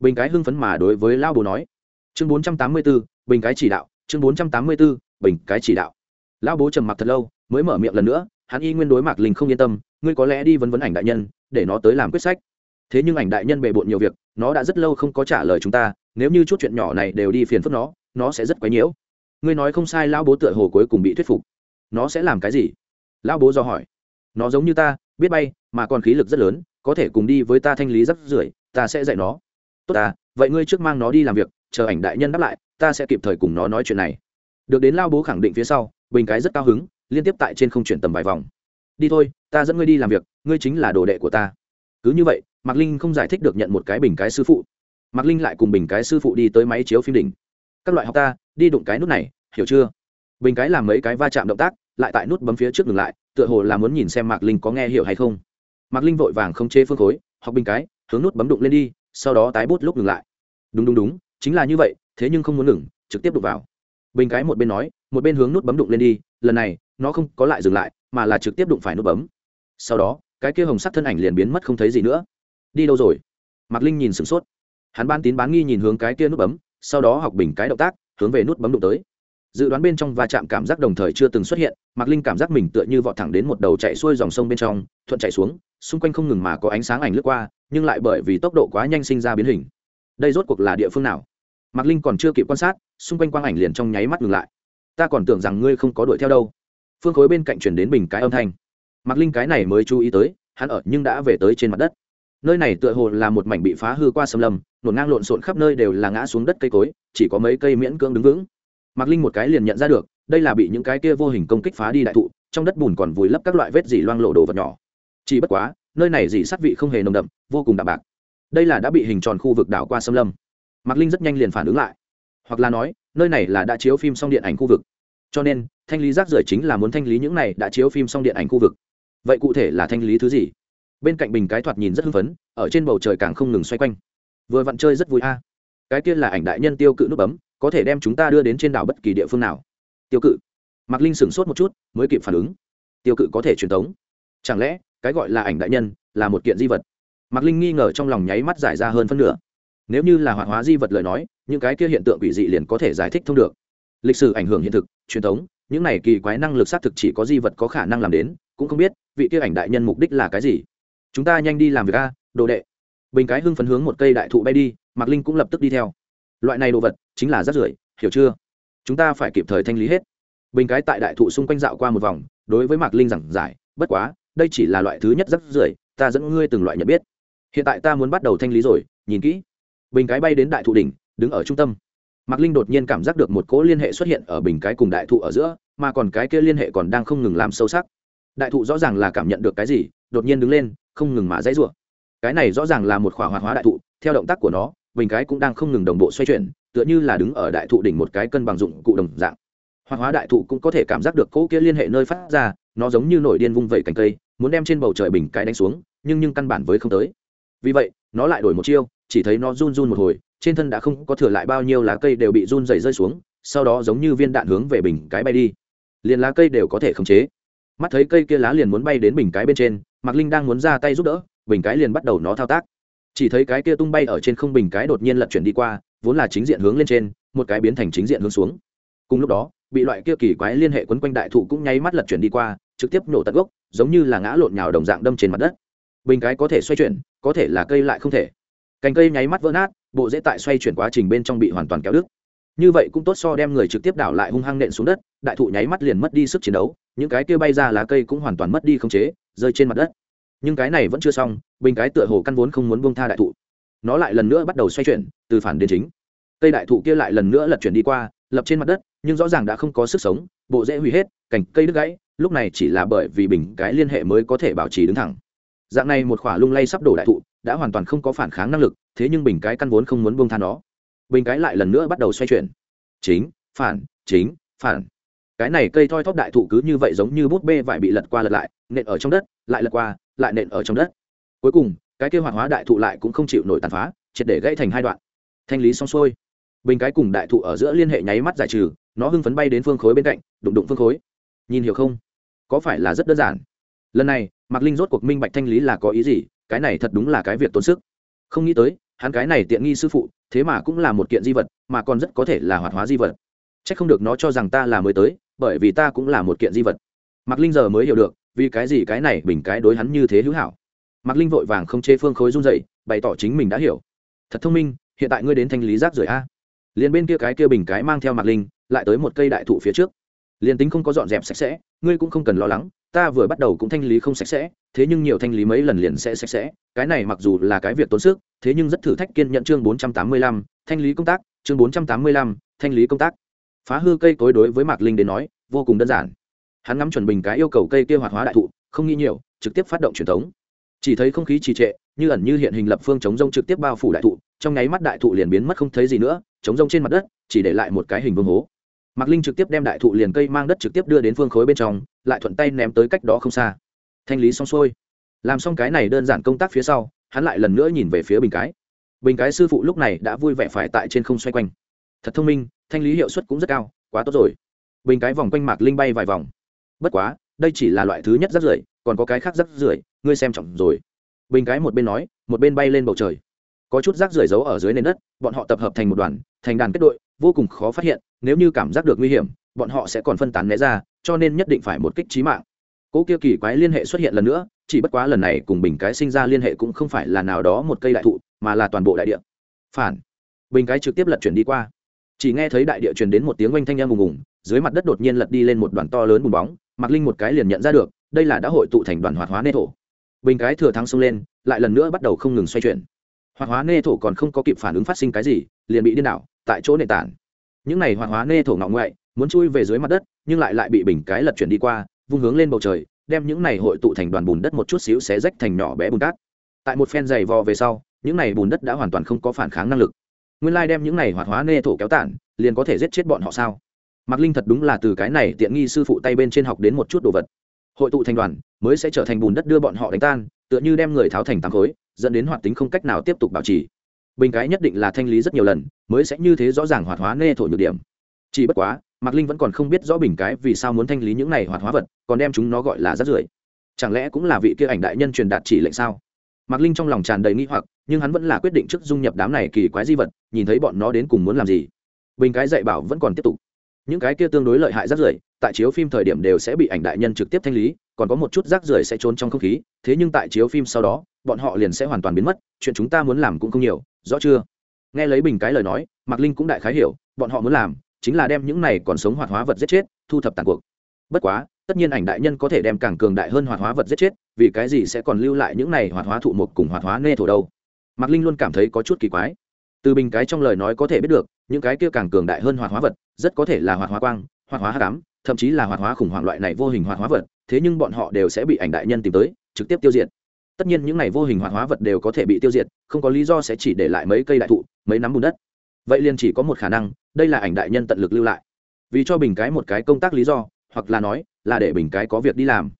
A: Bình cái hưng phấn mà đối với lao bố nói. Chương bốn trăm tám mươi b ố bình cái chỉ đạo, chương bốn trăm tám mươi b ố bình cái chỉ đạo. Lão bố trầm mặc thật lâu, mới mở miệng lần nữa, hắn y nguyên đối mạc linh không yên tâm, ngươi có lẽ đi vấn vấn ảnh đại nhân, để nó tới làm quyết sách. Thế nhưng ảnh đại nhân bề bộn nhiều việc, nó đã rất lâu không có trả lời chúng ta, nếu như chút chuyện nhỏ này đều đi phiền phức nó nó sẽ rất quấy nhiễu. Ngươi nói không sai, lão bố tựa hồ cuối cùng bị thuyết phục nó sẽ làm cái gì? Lão bố do hỏi. Nó giống như ta, biết bay, mà còn khí lực rất lớn, có thể cùng đi với ta thanh lý rắc rưởi, ta sẽ dạy nó. Tốt ta, vậy ngươi trước mang nó đi làm việc, chờ ảnh đại nhân đáp lại, ta sẽ kịp thời cùng nó nói chuyện này. Được đến lao bố khẳng định phía sau, bình cái rất cao hứng, liên tiếp tại trên không chuyển tầm vài vòng. Đi thôi, ta dẫn ngươi đi làm việc, ngươi chính là đồ đệ của ta. Cứ như vậy, mạc linh không giải thích được nhận một cái bình cái sư phụ. Mạc linh lại cùng bình cái sư phụ đi tới máy chiếu phim đỉnh. Các loại học ta, đi đụng cái nút này, hiểu chưa? Bình cái làm mấy cái va chạm động tác, lại tại nút bấm phía trước ngừng lại, tựa hồ là muốn nhìn xem mạc linh có nghe hiểu hay không. Mạc linh vội vàng không chế phương khối, học bình cái, hướng nút bấm đụng lên đi, sau đó tái bút lúc ngừng lại. Đúng đúng đúng, chính là như vậy, thế nhưng không muốn ngừng, trực tiếp đụng vào. Bình cái một bên nói, một bên hướng nút bấm đụng lên đi, lần này, nó không có lại dừng lại, mà là trực tiếp đụng phải nút bấm. Sau đó, cái kia hồng sắc thân ảnh liền biến mất không thấy gì nữa. Đi đâu rồi? Mạc linh nhìn sửng sốt. Hắn ban tín bán nghi nhìn hướng cái kia nút bấm, sau đó học bình cái động tác, hướng về nút bấm đụng tới dự đoán bên trong va chạm cảm giác đồng thời chưa từng xuất hiện, mạc linh cảm giác mình tựa như vọt thẳng đến một đầu chạy xuôi dòng sông bên trong, thuận chạy xuống, xung quanh không ngừng mà có ánh sáng ảnh lướt qua, nhưng lại bởi vì tốc độ quá nhanh sinh ra biến hình. Đây rốt cuộc là địa phương nào? Mạc linh còn chưa kịp quan sát, xung quanh quang ảnh liền trong nháy mắt ngừng lại. Ta còn tưởng rằng ngươi không có đuổi theo đâu. Phương khối bên cạnh chuyển đến bình cái âm thanh. Mạc linh cái này mới chú ý tới, hắn ở nhưng đã về tới trên mặt đất. Nơi này tựa hồ là một mảnh bị phá hư qua xâm lâm nổn ngang lộn xộn khắp nơi đều là ngã xuống đất cây cối, chỉ có mấy cây miễn cưỡng đứng vững mạc linh một cái liền nhận ra được, đây là bị những cái kia vô hình công kích phá đi đại thụ, trong đất bùn còn vùi lấp các loại vết dỉ loang lộ đồ vật nhỏ. Chỉ bất quá, nơi này dỉ sắt vị không hề nồng đậm, vô cùng đạm bạc. Đây là đã bị hình tròn khu vực đảo qua xâm lâm. Mạc linh rất nhanh liền phản ứng lại. Hoặc là nói, nơi này là đã chiếu phim xong điện ảnh khu vực. Cho nên, thanh lý rác rưởi chính là muốn thanh lý những này đã chiếu phim xong điện ảnh khu vực. Vậy cụ thể là thanh lý thứ gì? Bên cạnh bình cái thoạt nhìn rất hưng phấn, ở trên bầu trời càng không ngừng xoay quanh. Vừa vặn chơi rất vui a. Cái kia là ảnh đại nhân tiêu cự nút bấm có thể đem chúng ta đưa đến trên đảo bất kỳ địa phương nào. Tiêu cự. Mạc linh sửng sốt một chút, mới kịp phản ứng. Tiêu cự có thể truyền tống. Chẳng lẽ, cái gọi là ảnh đại nhân, là một kiện di vật? Mạc linh nghi ngờ trong lòng nháy mắt giải ra hơn phân nửa. Nếu như là hoạt hóa di vật lời nói, những cái kia hiện tượng quỷ dị liền có thể giải thích thông được. Lịch sử ảnh hưởng hiện thực, truyền thống những này kỳ quái năng lực xác thực chỉ có di vật có khả năng làm đến, cũng không biết vị kia ảnh đại nhân mục đích là cái gì. Chúng ta nhanh đi làm việc a, đồ đệ. Bình cái hưng phấn hướng một cây đại thụ bay đi, mạc linh cũng lập tức đi theo. Loại này đồ vật chính là rác rưởi, hiểu chưa? Chúng ta phải kịp thời thanh lý hết. Bình cái tại đại thụ xung quanh dạo qua một vòng, đối với mạc linh giảng giải, bất quá, đây chỉ là loại thứ nhất rác rưởi, ta dẫn ngươi từng loại nhận biết. Hiện tại ta muốn bắt đầu thanh lý rồi, nhìn kỹ. Bình cái bay đến đại thụ đỉnh, đứng ở trung tâm. Mạc linh đột nhiên cảm giác được một cỗ liên hệ xuất hiện ở bình cái cùng đại thụ ở giữa, mà còn cái kia liên hệ còn đang không ngừng làm sâu sắc. Đại thụ rõ ràng là cảm nhận được cái gì, đột nhiên đứng lên, không ngừng mà dãy rủa. Cái này rõ ràng là một khỏa hoạt hóa đại thụ, theo động tác của nó, bình cái cũng đang không ngừng đồng bộ xoay chuyển tựa như là đứng ở đại thụ đỉnh một cái cân bằng dụng cụ đồng dạng. Hoạt hóa đại thụ cũng có thể cảm giác được cỗ kia liên hệ nơi phát ra, nó giống như nổi điên vung vẩy cành cây, muốn đem trên bầu trời bình cái đánh xuống, nhưng nhưng căn bản với không tới. Vì vậy, nó lại đổi một chiêu, chỉ thấy nó run run một hồi, trên thân đã không có thừa lại bao nhiêu lá cây đều bị run dày rơi xuống, sau đó giống như viên đạn hướng về bình cái bay đi. Liền lá cây đều có thể khống chế. Mắt thấy cây kia lá liền muốn bay đến bình cái bên trên, mạc linh đang muốn ra tay giúp đỡ, bình cái liền bắt đầu nó thao tác. Chỉ thấy cái kia tung bay ở trên không bình cái đột nhiên lật chuyển đi qua vốn là chính diện hướng lên trên, một cái biến thành chính diện hướng xuống. Cùng lúc đó, bị loại kia kỳ quái liên hệ quấn quanh đại thụ cũng nháy mắt lật chuyển đi qua, trực tiếp nổ tận gốc, giống như là ngã lộn nhào đồng dạng đâm trên mặt đất. Bình cái có thể xoay chuyển, có thể là cây lại không thể. Cành cây nháy mắt vỡ nát, bộ dễ tại xoay chuyển quá trình bên trong bị hoàn toàn kéo đứt. Như vậy cũng tốt so đem người trực tiếp đảo lại hung hăng nện xuống đất, đại thụ nháy mắt liền mất đi sức chiến đấu, những cái kia bay ra lá cây cũng hoàn toàn mất đi không chế, rơi trên mặt đất. Nhưng cái này vẫn chưa xong, bình cái tựa hồ căn vốn không muốn buông tha đại thụ nó lại lần nữa bắt đầu xoay chuyển, từ phản đến chính. Cây đại thụ kia lại lần nữa lật chuyển đi qua, lập trên mặt đất, nhưng rõ ràng đã không có sức sống, bộ rễ hủy hết, cành cây đứt gãy, lúc này chỉ là bởi vì bình cái liên hệ mới có thể bảo trì đứng thẳng. Dạng này một khỏa lung lay sắp đổ đại thụ, đã hoàn toàn không có phản kháng năng lực, thế nhưng bình cái căn vốn không muốn buông than nó. Bình cái lại lần nữa bắt đầu xoay chuyển. Chính, phản chính, phản. Cái này cây thoi thóp đại thụ cứ như vậy giống như bút bê vải bị lật qua lật lại, nện ở trong đất, lại lật qua, lại nện ở trong đất. Cuối cùng cái kia hoạt hóa đại thụ lại cũng không chịu nổi tàn phá, triệt để gãy thành hai đoạn. Thanh lý xong xuôi, bình cái cùng đại thụ ở giữa liên hệ nháy mắt giải trừ, nó hưng phấn bay đến phương khối bên cạnh, đụng đụng phương khối. Nhìn hiểu không? Có phải là rất đơn giản? Lần này, mạc linh rốt cuộc minh bạch thanh lý là có ý gì, cái này thật đúng là cái việc tốn sức. Không nghĩ tới, hắn cái này tiện nghi sư phụ, thế mà cũng là một kiện di vật, mà còn rất có thể là hoạt hóa di vật. C h ắ c không được nó cho rằng ta là mới tới, bởi vì ta cũng là một kiện di vật. Mạc linh giờ mới hiểu được, vì cái gì cái này bình cái đối hắn như thế hữu hảo mạc linh vội vàng không chê phương khối run dậy bày tỏ chính mình đã hiểu. Thật thông minh, hiện tại ngươi đến thanh lý rác rưởi a. Liền bên kia cái kia bình cái mang theo mạc linh, lại tới một cây đại thụ phía trước. Liền tính không có dọn dẹp sạch sẽ, ngươi cũng không cần lo lắng, ta vừa bắt đầu cũng thanh lý không sạch sẽ, thế nhưng nhiều thanh lý mấy lần liền sẽ sạch sẽ, cái này mặc dù là cái việc tốn sức, thế nhưng rất thử thách kiên nhận chương bốn trăm tám mươi lăm, thanh lý công tác, chương bốn trăm tám mươi lăm, thanh lý công tác. Phá hư cây cối đối với mạc linh đến nói, vô cùng đơn giản. Hắn ngắm chuẩn bình cái yêu cầu cây kia hoạt hóa đại thụ, không nghĩ nhiều, trực tiếp phát động truyền thống chỉ thấy không khí trì trệ, như ẩn như hiện hình lập phương chống rông trực tiếp bao phủ đại thụ, trong nháy mắt đại thụ liền biến mất không thấy gì nữa, chống rông trên mặt đất, chỉ để lại một cái hình vương hố. Mạc linh trực tiếp đem đại thụ liền cây mang đất trực tiếp đưa đến phương khối bên trong, lại thuận tay ném tới cách đó không xa. Thanh lý xong xuôi. Làm xong cái này đơn giản công tác phía sau, hắn lại lần nữa nhìn về phía bình cái. Bình cái sư phụ lúc này đã vui vẻ phải tại trên không xoay quanh. Thật thông minh, thanh lý hiệu suất cũng rất cao, quá tốt rồi. Bình cái vòng quanh mạc linh bay vài vòng. Bất quá, đây chỉ là loại thứ nhất rất rưởi còn có cái khác rắc rưởi, ngươi xem trọng rồi. Bình cái một bên nói, một bên bay lên bầu trời. Có chút rác rưởi giấu ở dưới nền đất, bọn họ tập hợp thành một đoàn, thành đàn kết đội, vô cùng khó phát hiện, nếu như cảm giác được nguy hiểm, bọn họ sẽ còn phân tán né ra, cho nên nhất định phải một kích trí mạng. Cỗ kia kỳ quái liên hệ xuất hiện lần nữa, chỉ bất quá lần này cùng bình cái sinh ra liên hệ cũng không phải là nào đó một cây đại thụ, mà là toàn bộ đại địa. Phản. Bình cái trực tiếp lật chuyển đi qua. Chỉ nghe thấy đại địa truyền đến một tiếng oanh thanh em ùng ùng, dưới mặt đất đột nhiên lật đi lên một đoàn to lớn bùn bóng mặc linh một cái liền nhận ra được đây là đã hội tụ thành đoàn hoạt hóa nê thổ. Bình cái thừa thắng xông lên, lại lần nữa bắt đầu không ngừng xoay chuyển. Hoạt hóa nê thổ còn không có kịp phản ứng phát sinh cái gì, liền bị điên đảo, tại chỗ nền tảng. Những này hoạt hóa nê thổ ngọng ngoại, muốn chui về dưới mặt đất, nhưng lại lại bị bình cái lật chuyển đi qua, vung hướng lên bầu trời, đem những này hội tụ thành đoàn bùn đất một chút xíu xé rách thành nhỏ bé bùn cát. Tại một phen dày vò về sau, những này bùn đất đã hoàn toàn không có phản kháng năng lực. Nguyên lai đem những này hoạt hóa nê thổ kéo tản, liền có thể giết chết bọn họ sao? Mạc linh thật đúng là từ cái này tiện nghi sư phụ tay bên trên học đến một chút đồ vật hội tụ thành đoàn mới sẽ trở thành bùn đất đưa bọn họ đánh tan, tựa như đem người tháo thành tám khối, dẫn đến hoạt tính không cách nào tiếp tục bảo trì. Bình cái nhất định là thanh lý rất nhiều lần, mới sẽ như thế rõ ràng hoạt hóa nê thổ nhược điểm. Chỉ bất quá, mạc linh vẫn còn không biết rõ bình cái vì sao muốn thanh lý những này hoạt hóa vật, còn đem chúng nó gọi là rác rưởi. Chẳng lẽ cũng là vị kia ảnh đại nhân truyền đạt chỉ lệnh sao? Mạc linh trong lòng tràn đầy nghi hoặc, nhưng hắn vẫn là quyết định trước dung nhập đám này kỳ quái di vật, nhìn thấy bọn nó đến cùng muốn làm gì. Bình cái dạy bảo vẫn còn tiếp tục những cái kia tương đối lợi hại rác rưởi, tại chiếu phim thời điểm đều sẽ bị ảnh đại nhân trực tiếp thanh lý, còn có một chút rác rưởi sẽ trốn trong không khí, thế nhưng tại chiếu phim sau đó, bọn họ liền sẽ hoàn toàn biến mất, chuyện chúng ta muốn làm cũng không nhiều, rõ chưa? Nghe lấy bình cái lời nói, mạc linh cũng đại khái hiểu, bọn họ muốn làm chính là đem những này còn sống hoạt hóa vật giết chết, thu thập tàn cuộc. Bất quá, tất nhiên ảnh đại nhân có thể đem càng cường đại hơn hoạt hóa vật giết chết, vì cái gì sẽ còn lưu lại những này hoạt hóa thụ mục cùng hoạt hóa nê thổ đâu? Mạc linh luôn cảm thấy có chút kỳ quái từ bình cái trong lời nói có thể biết được, những cái kia càng cường đại hơn hoạt hóa vật, rất có thể là hoạt hóa quang, hoạt hóa hát cám thậm chí là hoạt hóa khủng hoảng loại này vô hình hoạt hóa vật, thế nhưng bọn họ đều sẽ bị ảnh đại nhân tìm tới, trực tiếp tiêu diệt. Tất nhiên những này vô hình hoạt hóa vật đều có thể bị tiêu diệt, không có lý do sẽ chỉ để lại mấy cây đại thụ, mấy nắm bùn đất. Vậy liền chỉ có một khả năng, đây là ảnh đại nhân tận lực lưu lại. Vì cho bình cái một cái công tác lý do, hoặc là nói, là để bình cái có việc đi làm.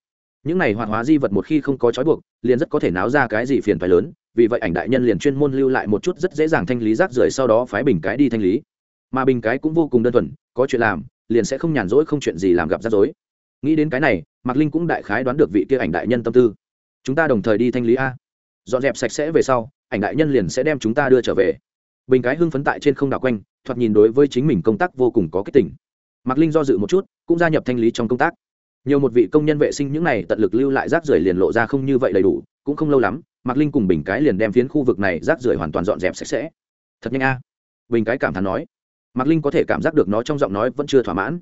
A: Những này hoạt hóa di vật một khi không có trói buộc, liền rất có thể náo ra cái gì phiền phái lớn vì vậy ảnh đại nhân liền chuyên môn lưu lại một chút rất dễ dàng thanh lý rác rưởi sau đó phái bình cái đi thanh lý. Mà bình cái cũng vô cùng đơn thuần, có chuyện làm, liền sẽ không nhàn rỗi không chuyện gì làm gặp rắc rối. Nghĩ đến cái này, mạc linh cũng đại khái đoán được vị kia ảnh đại nhân tâm tư. Chúng ta đồng thời đi thanh lý a. Dọn dẹp sạch sẽ về sau, ảnh đại nhân liền sẽ đem chúng ta đưa trở về. Bình cái hưng phấn tại trên không đảo quanh, thoạt nhìn đối với chính mình công tác vô cùng có kích tỉnh mạc linh do dự một chút, cũng gia nhập thanh lý trong công tác. Nhiều một vị công nhân vệ sinh những này tận lực lưu lại rác rưởi liền lộ ra không như vậy đầy đủ cũng không lâu lắm, mạc linh cùng bình cái liền đem phiến khu vực này rác rưởi hoàn toàn dọn dẹp sạch sẽ. Thật nhanh a. Bình cái cảm thán nói. Mạc linh có thể cảm giác được nó trong giọng nói vẫn chưa thỏa mãn.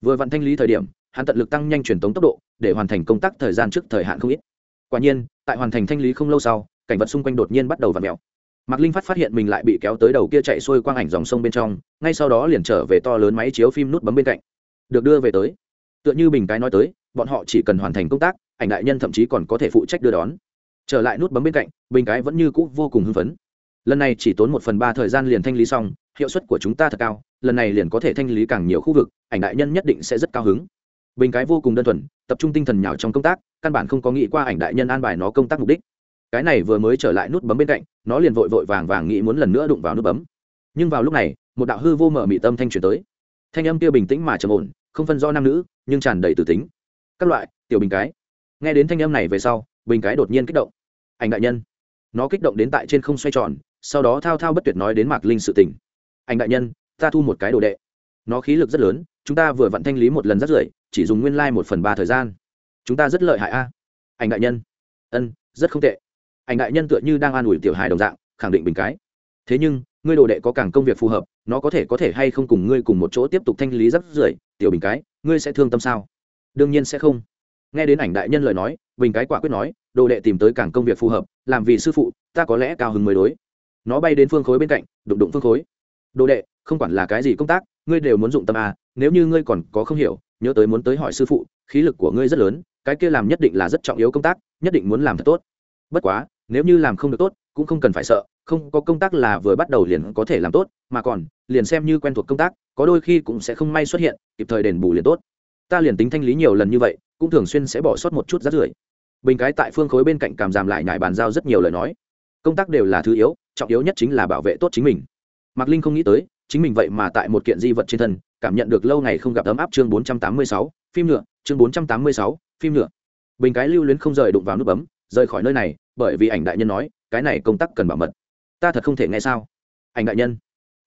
A: Vừa vặn thanh lý thời điểm, hắn tận lực tăng nhanh truyền tống tốc độ, để hoàn thành công tác thời gian trước thời hạn không ít. Quả nhiên, tại hoàn thành thanh lý không lâu sau, cảnh vật xung quanh đột nhiên bắt đầu v ặ mẹo mạc linh phát phát hiện mình lại bị kéo tới đầu kia chạy xuôi quang ảnh dòng sông bên trong, ngay sau đó liền trở về to lớn máy chiếu phim nút bấm bên cạnh. Được đưa về tới. Tựa như bình cái nói tới, bọn họ chỉ cần hoàn thành công tác, ảnh đại nhân thậm chí còn có thể phụ trách đưa đón trở lại nút bấm bên cạnh, bình cái vẫn như cũ vô cùng hưng phấn. Lần này chỉ tốn một phần ba thời gian liền thanh lý xong, hiệu suất của chúng ta thật cao, lần này liền có thể thanh lý càng nhiều khu vực, ảnh đại nhân nhất định sẽ rất cao hứng. Bình cái vô cùng đơn thuần, tập trung tinh thần nhào trong công tác, căn bản không có nghĩ qua ảnh đại nhân an bài nó công tác mục đích. Cái này vừa mới trở lại nút bấm bên cạnh, nó liền vội vội vàng vàng nghĩ muốn lần nữa đụng vào nút bấm. Nhưng vào lúc này, một đạo hư vô mở mị tâm thanh truyền tới. Thanh âm kia bình tĩnh mà trầm ổn, không phân do nam nữ, nhưng tràn đầy từ tính. Các loại, tiểu bình cái. Nghe đến thanh âm này về sau, bình cái đột nhiên kích động ảnh đại nhân. Nó kích động đến tại trên không xoay tròn, sau đó thao thao bất tuyệt nói đến mạc linh sự tình. Ảnh đại nhân, ta thu một cái đồ đệ. Nó khí lực rất lớn, chúng ta vừa vặn thanh lý một lần rất rưởi, chỉ dùng nguyên lai、like、một phần ba thời gian. Chúng ta rất lợi hại a. Ảnh đại nhân. Ân, rất không tệ. Ảnh đại nhân tựa như đang an ủi tiểu hài đồng dạng, khẳng định bình cái. Thế nhưng, ngươi đồ đệ có càng công việc phù hợp, nó có thể có thể hay không cùng ngươi cùng một chỗ tiếp tục thanh lý rắc rưởi, tiểu bình cái, ngươi sẽ thương tâm sao? Đương nhiên sẽ không nghe đến ảnh đại nhân lời nói, bình cái quả quyết nói, đồ đệ tìm tới càng công việc phù hợp, làm vì sư phụ, ta có lẽ cao hứng mới đối. Nó bay đến phương khối bên cạnh, đụng đụng phương khối. Đồ đệ, không quản là cái gì công tác, ngươi đều muốn dụng tâm à nếu như ngươi còn có không hiểu, nhớ tới muốn tới hỏi sư phụ, khí lực của ngươi rất lớn, cái kia làm nhất định là rất trọng yếu công tác, nhất định muốn làm thật tốt. Bất quá, nếu như làm không được tốt, cũng không cần phải sợ, không có công tác là vừa bắt đầu liền có thể làm tốt, mà còn, liền xem như quen thuộc công tác, có đôi khi cũng sẽ không may xuất hiện, kịp thời đền bù liền tốt. Ta liền tính thanh lý nhiều lần như vậy cũng thường xuyên sẽ bỏ sót một chút rác rưởi. Bình cái tại phương khối bên cạnh cảm giảm lại nhải bàn giao rất nhiều lời nói. Công tác đều là thứ yếu, trọng yếu nhất chính là bảo vệ tốt chính mình. Mạc linh không nghĩ tới, chính mình vậy mà tại một kiện di vật trên thân, cảm nhận được lâu ngày không gặp ấm áp chương bốn trăm tám mươi sáu, phim nhựa chương bốn trăm tám mươi sáu, phim nhựa bình cái lưu luyến không rời đụng vào nút bấm, rời khỏi nơi này, bởi vì ảnh đại nhân nói, cái này công tác cần bảo mật. Ta thật không thể nghe sao. Ảnh đại nhân.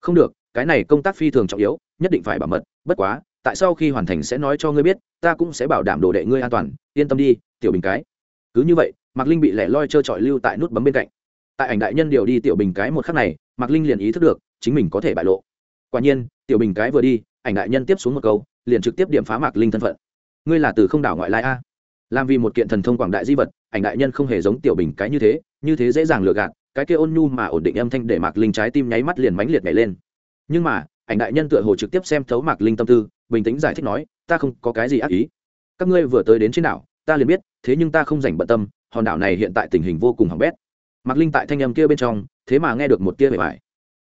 A: Không được, cái này công tác phi thường trọng yếu, nhất định phải bảo mật, bất quá tại sau khi hoàn thành sẽ nói cho ngươi biết, ta cũng sẽ bảo đảm đồ đệ ngươi an toàn, yên tâm đi, tiểu bình cái. Cứ như vậy, mạc linh bị lẻ loi trơ trọi lưu tại nút bấm bên cạnh. Tại ảnh đại nhân điều đi tiểu bình cái một khắc này, mạc linh liền ý thức được chính mình có thể bại lộ. Quả nhiên, tiểu bình cái vừa đi, ảnh đại nhân tiếp xuống một câu, liền trực tiếp điểm phá mạc linh thân phận. Ngươi là từ không đảo ngoại lai a? Làm vì một kiện thần thông quảng đại di vật, ảnh đại nhân không hề giống tiểu bình cái như thế như thế dễ dàng lừa gạt, cái kia ôn nhu mà ổn định âm thanh để mạc linh trái tim nháy mắt liền mãnh liệt nhảy lên. Nhưng mà, ảnh đại nhân tựa hồ trực tiếp xem thấu mạc linh tâm tư bình tĩnh giải thích nói, ta không có cái gì ác ý. Các ngươi vừa tới đến trên đảo, ta liền biết, thế nhưng ta không dành bận tâm, hòn đảo này hiện tại tình hình vô cùng hỏng bét. Mạc linh tại thanh âm kia bên trong, thế mà nghe được một tia bề bài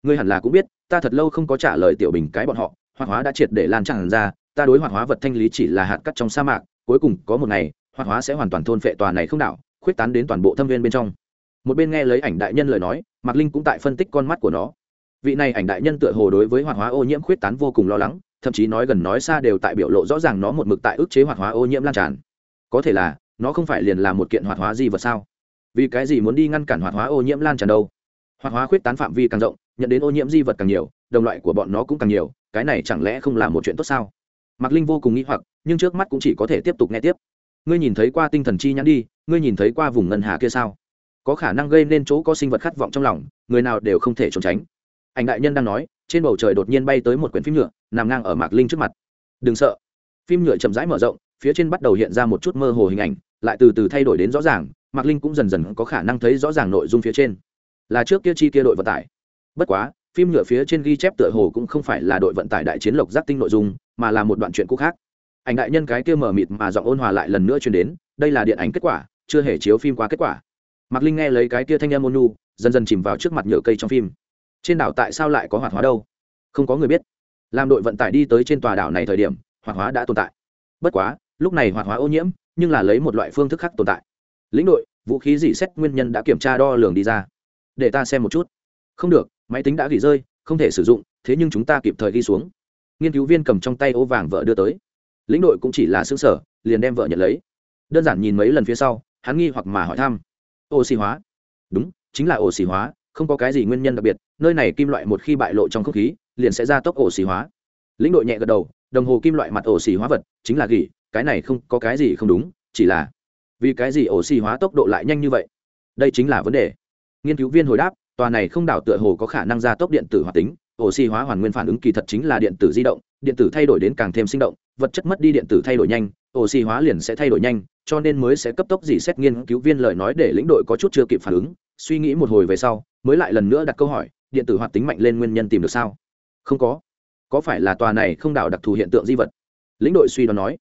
A: ngươi hẳn là cũng biết, ta thật lâu không có trả lời tiểu bình cái bọn họ, hoạt hóa đã triệt để lan tràn ra, ta đối hoạt hóa vật thanh lý chỉ là hạt cắt trong sa mạc, cuối cùng có một ngày, hoạt hóa sẽ hoàn toàn thôn phệ tòa này không đảo, khuyết tán đến toàn bộ thâm viên bên trong. Một bên nghe lấy ảnh đại nhân lời nói, mạc linh cũng tại phân tích con mắt của nó. Vị này ảnh đại nhân tựa hồ đối với hoạt hóa ô nhiễm khuyết tán vô cùng lo lắng thậm chí nói gần nói xa đều tại biểu lộ rõ ràng nó một mực tại ức chế hoạt hóa ô nhiễm lan tràn. Có thể là, nó không phải liền là một kiện hoạt hóa gì vật sao? Vì cái gì muốn đi ngăn cản hoạt hóa ô nhiễm lan tràn đâu? Hoạt hóa khuyết tán phạm vi càng rộng, nhận đến ô nhiễm di vật càng nhiều, đồng loại của bọn nó cũng càng nhiều, cái này chẳng lẽ không là một chuyện tốt sao? Mạc linh vô cùng nghĩ hoặc, nhưng trước mắt cũng chỉ có thể tiếp tục nghe tiếp. Ngươi nhìn thấy qua tinh thần chi nhãn đi, ngươi nhìn thấy qua vùng ngân hà kia sao? Có khả năng gây nên chỗ có sinh vật khát vọng trong lòng, người nào đều không thể trốn tránh. Ảnh đại nhân đang nói trên bầu trời đột nhiên bay tới một quyển phim nhựa, nằm ngang ở mạc linh trước mặt. Đừng sợ. Phim nhựa chậm rãi mở rộng, phía trên bắt đầu hiện ra một chút mơ hồ hình ảnh, lại từ từ thay đổi đến rõ ràng, mạc linh cũng dần dần có khả năng thấy rõ ràng nội dung phía trên. Là trước kia chi kia đội vận tải. Bất quá, phim nhựa phía trên ghi chép tựa hồ cũng không phải là đội vận tải đại chiến lộc giác tinh nội dung, mà là một đoạn chuyện cũ khác. Ảnh đại nhân cái kia mờ mịt mà giọng ôn hòa lại lần nữa truyền đến, đây là điện ảnh kết quả, chưa hề chiếu phim qua kết quả. Mạc linh nghe lấy cái kia thanh em ôn nu dần dần chìm vào trước mặt nhựa cây trong phim trên đảo tại sao lại có hoạt hóa đâu? Không có người biết. Làm đội vận tải đi tới trên tòa đảo này thời điểm, hoạt hóa đã tồn tại. Bất quá, lúc này hoạt hóa ô nhiễm, nhưng là lấy một loại phương thức khác tồn tại. Lĩnh đội, vũ khí dỉ xét nguyên nhân đã kiểm tra đo lường đi ra. Để ta xem một chút. Không được, máy tính đã gỉ rơi, không thể sử dụng, thế nhưng chúng ta kịp thời ghi xuống. Nghiên cứu viên cầm trong tay ô vàng vợ đưa tới. Lĩnh đội cũng chỉ là xứ sở, liền đem vợ nhận lấy. Đơn giản nhìn mấy lần phía sau, hắn nghi hoặc mà hỏi thăm. Oxy hóa. Đúng, chính là oxy hóa không có cái gì nguyên nhân đặc biệt, nơi này kim loại một khi bại lộ trong không khí, liền sẽ ra tốc oxy hóa. Lĩnh đội nhẹ gật đầu, đồng hồ kim loại mặt oxy hóa vật, chính là gỉ, cái này không có cái gì không đúng, chỉ là vì cái gì oxy hóa tốc độ lại nhanh như vậy? Đây chính là vấn đề. Nghiên cứu viên hồi đáp, tòa này không đảo tựa hồ có khả năng gia tốc điện tử hoạt tính oxy hóa hoàn nguyên phản ứng kỳ thật chính là điện tử di động, điện tử thay đổi đến càng thêm sinh động, vật chất mất đi điện tử thay đổi nhanh oxy hóa liền sẽ thay đổi nhanh, cho nên mới sẽ cấp tốc dì xét nghiên cứu viên lời nói để lĩnh đội có chút chưa kịp phản ứng suy nghĩ một hồi về sau, mới lại lần nữa đặt câu hỏi, điện tử hoạt tính mạnh lên nguyên nhân tìm được sao? Không có. Có phải là tòa này không đảo đặc thù hiện tượng di vật? Lĩnh đội suy đoán nói.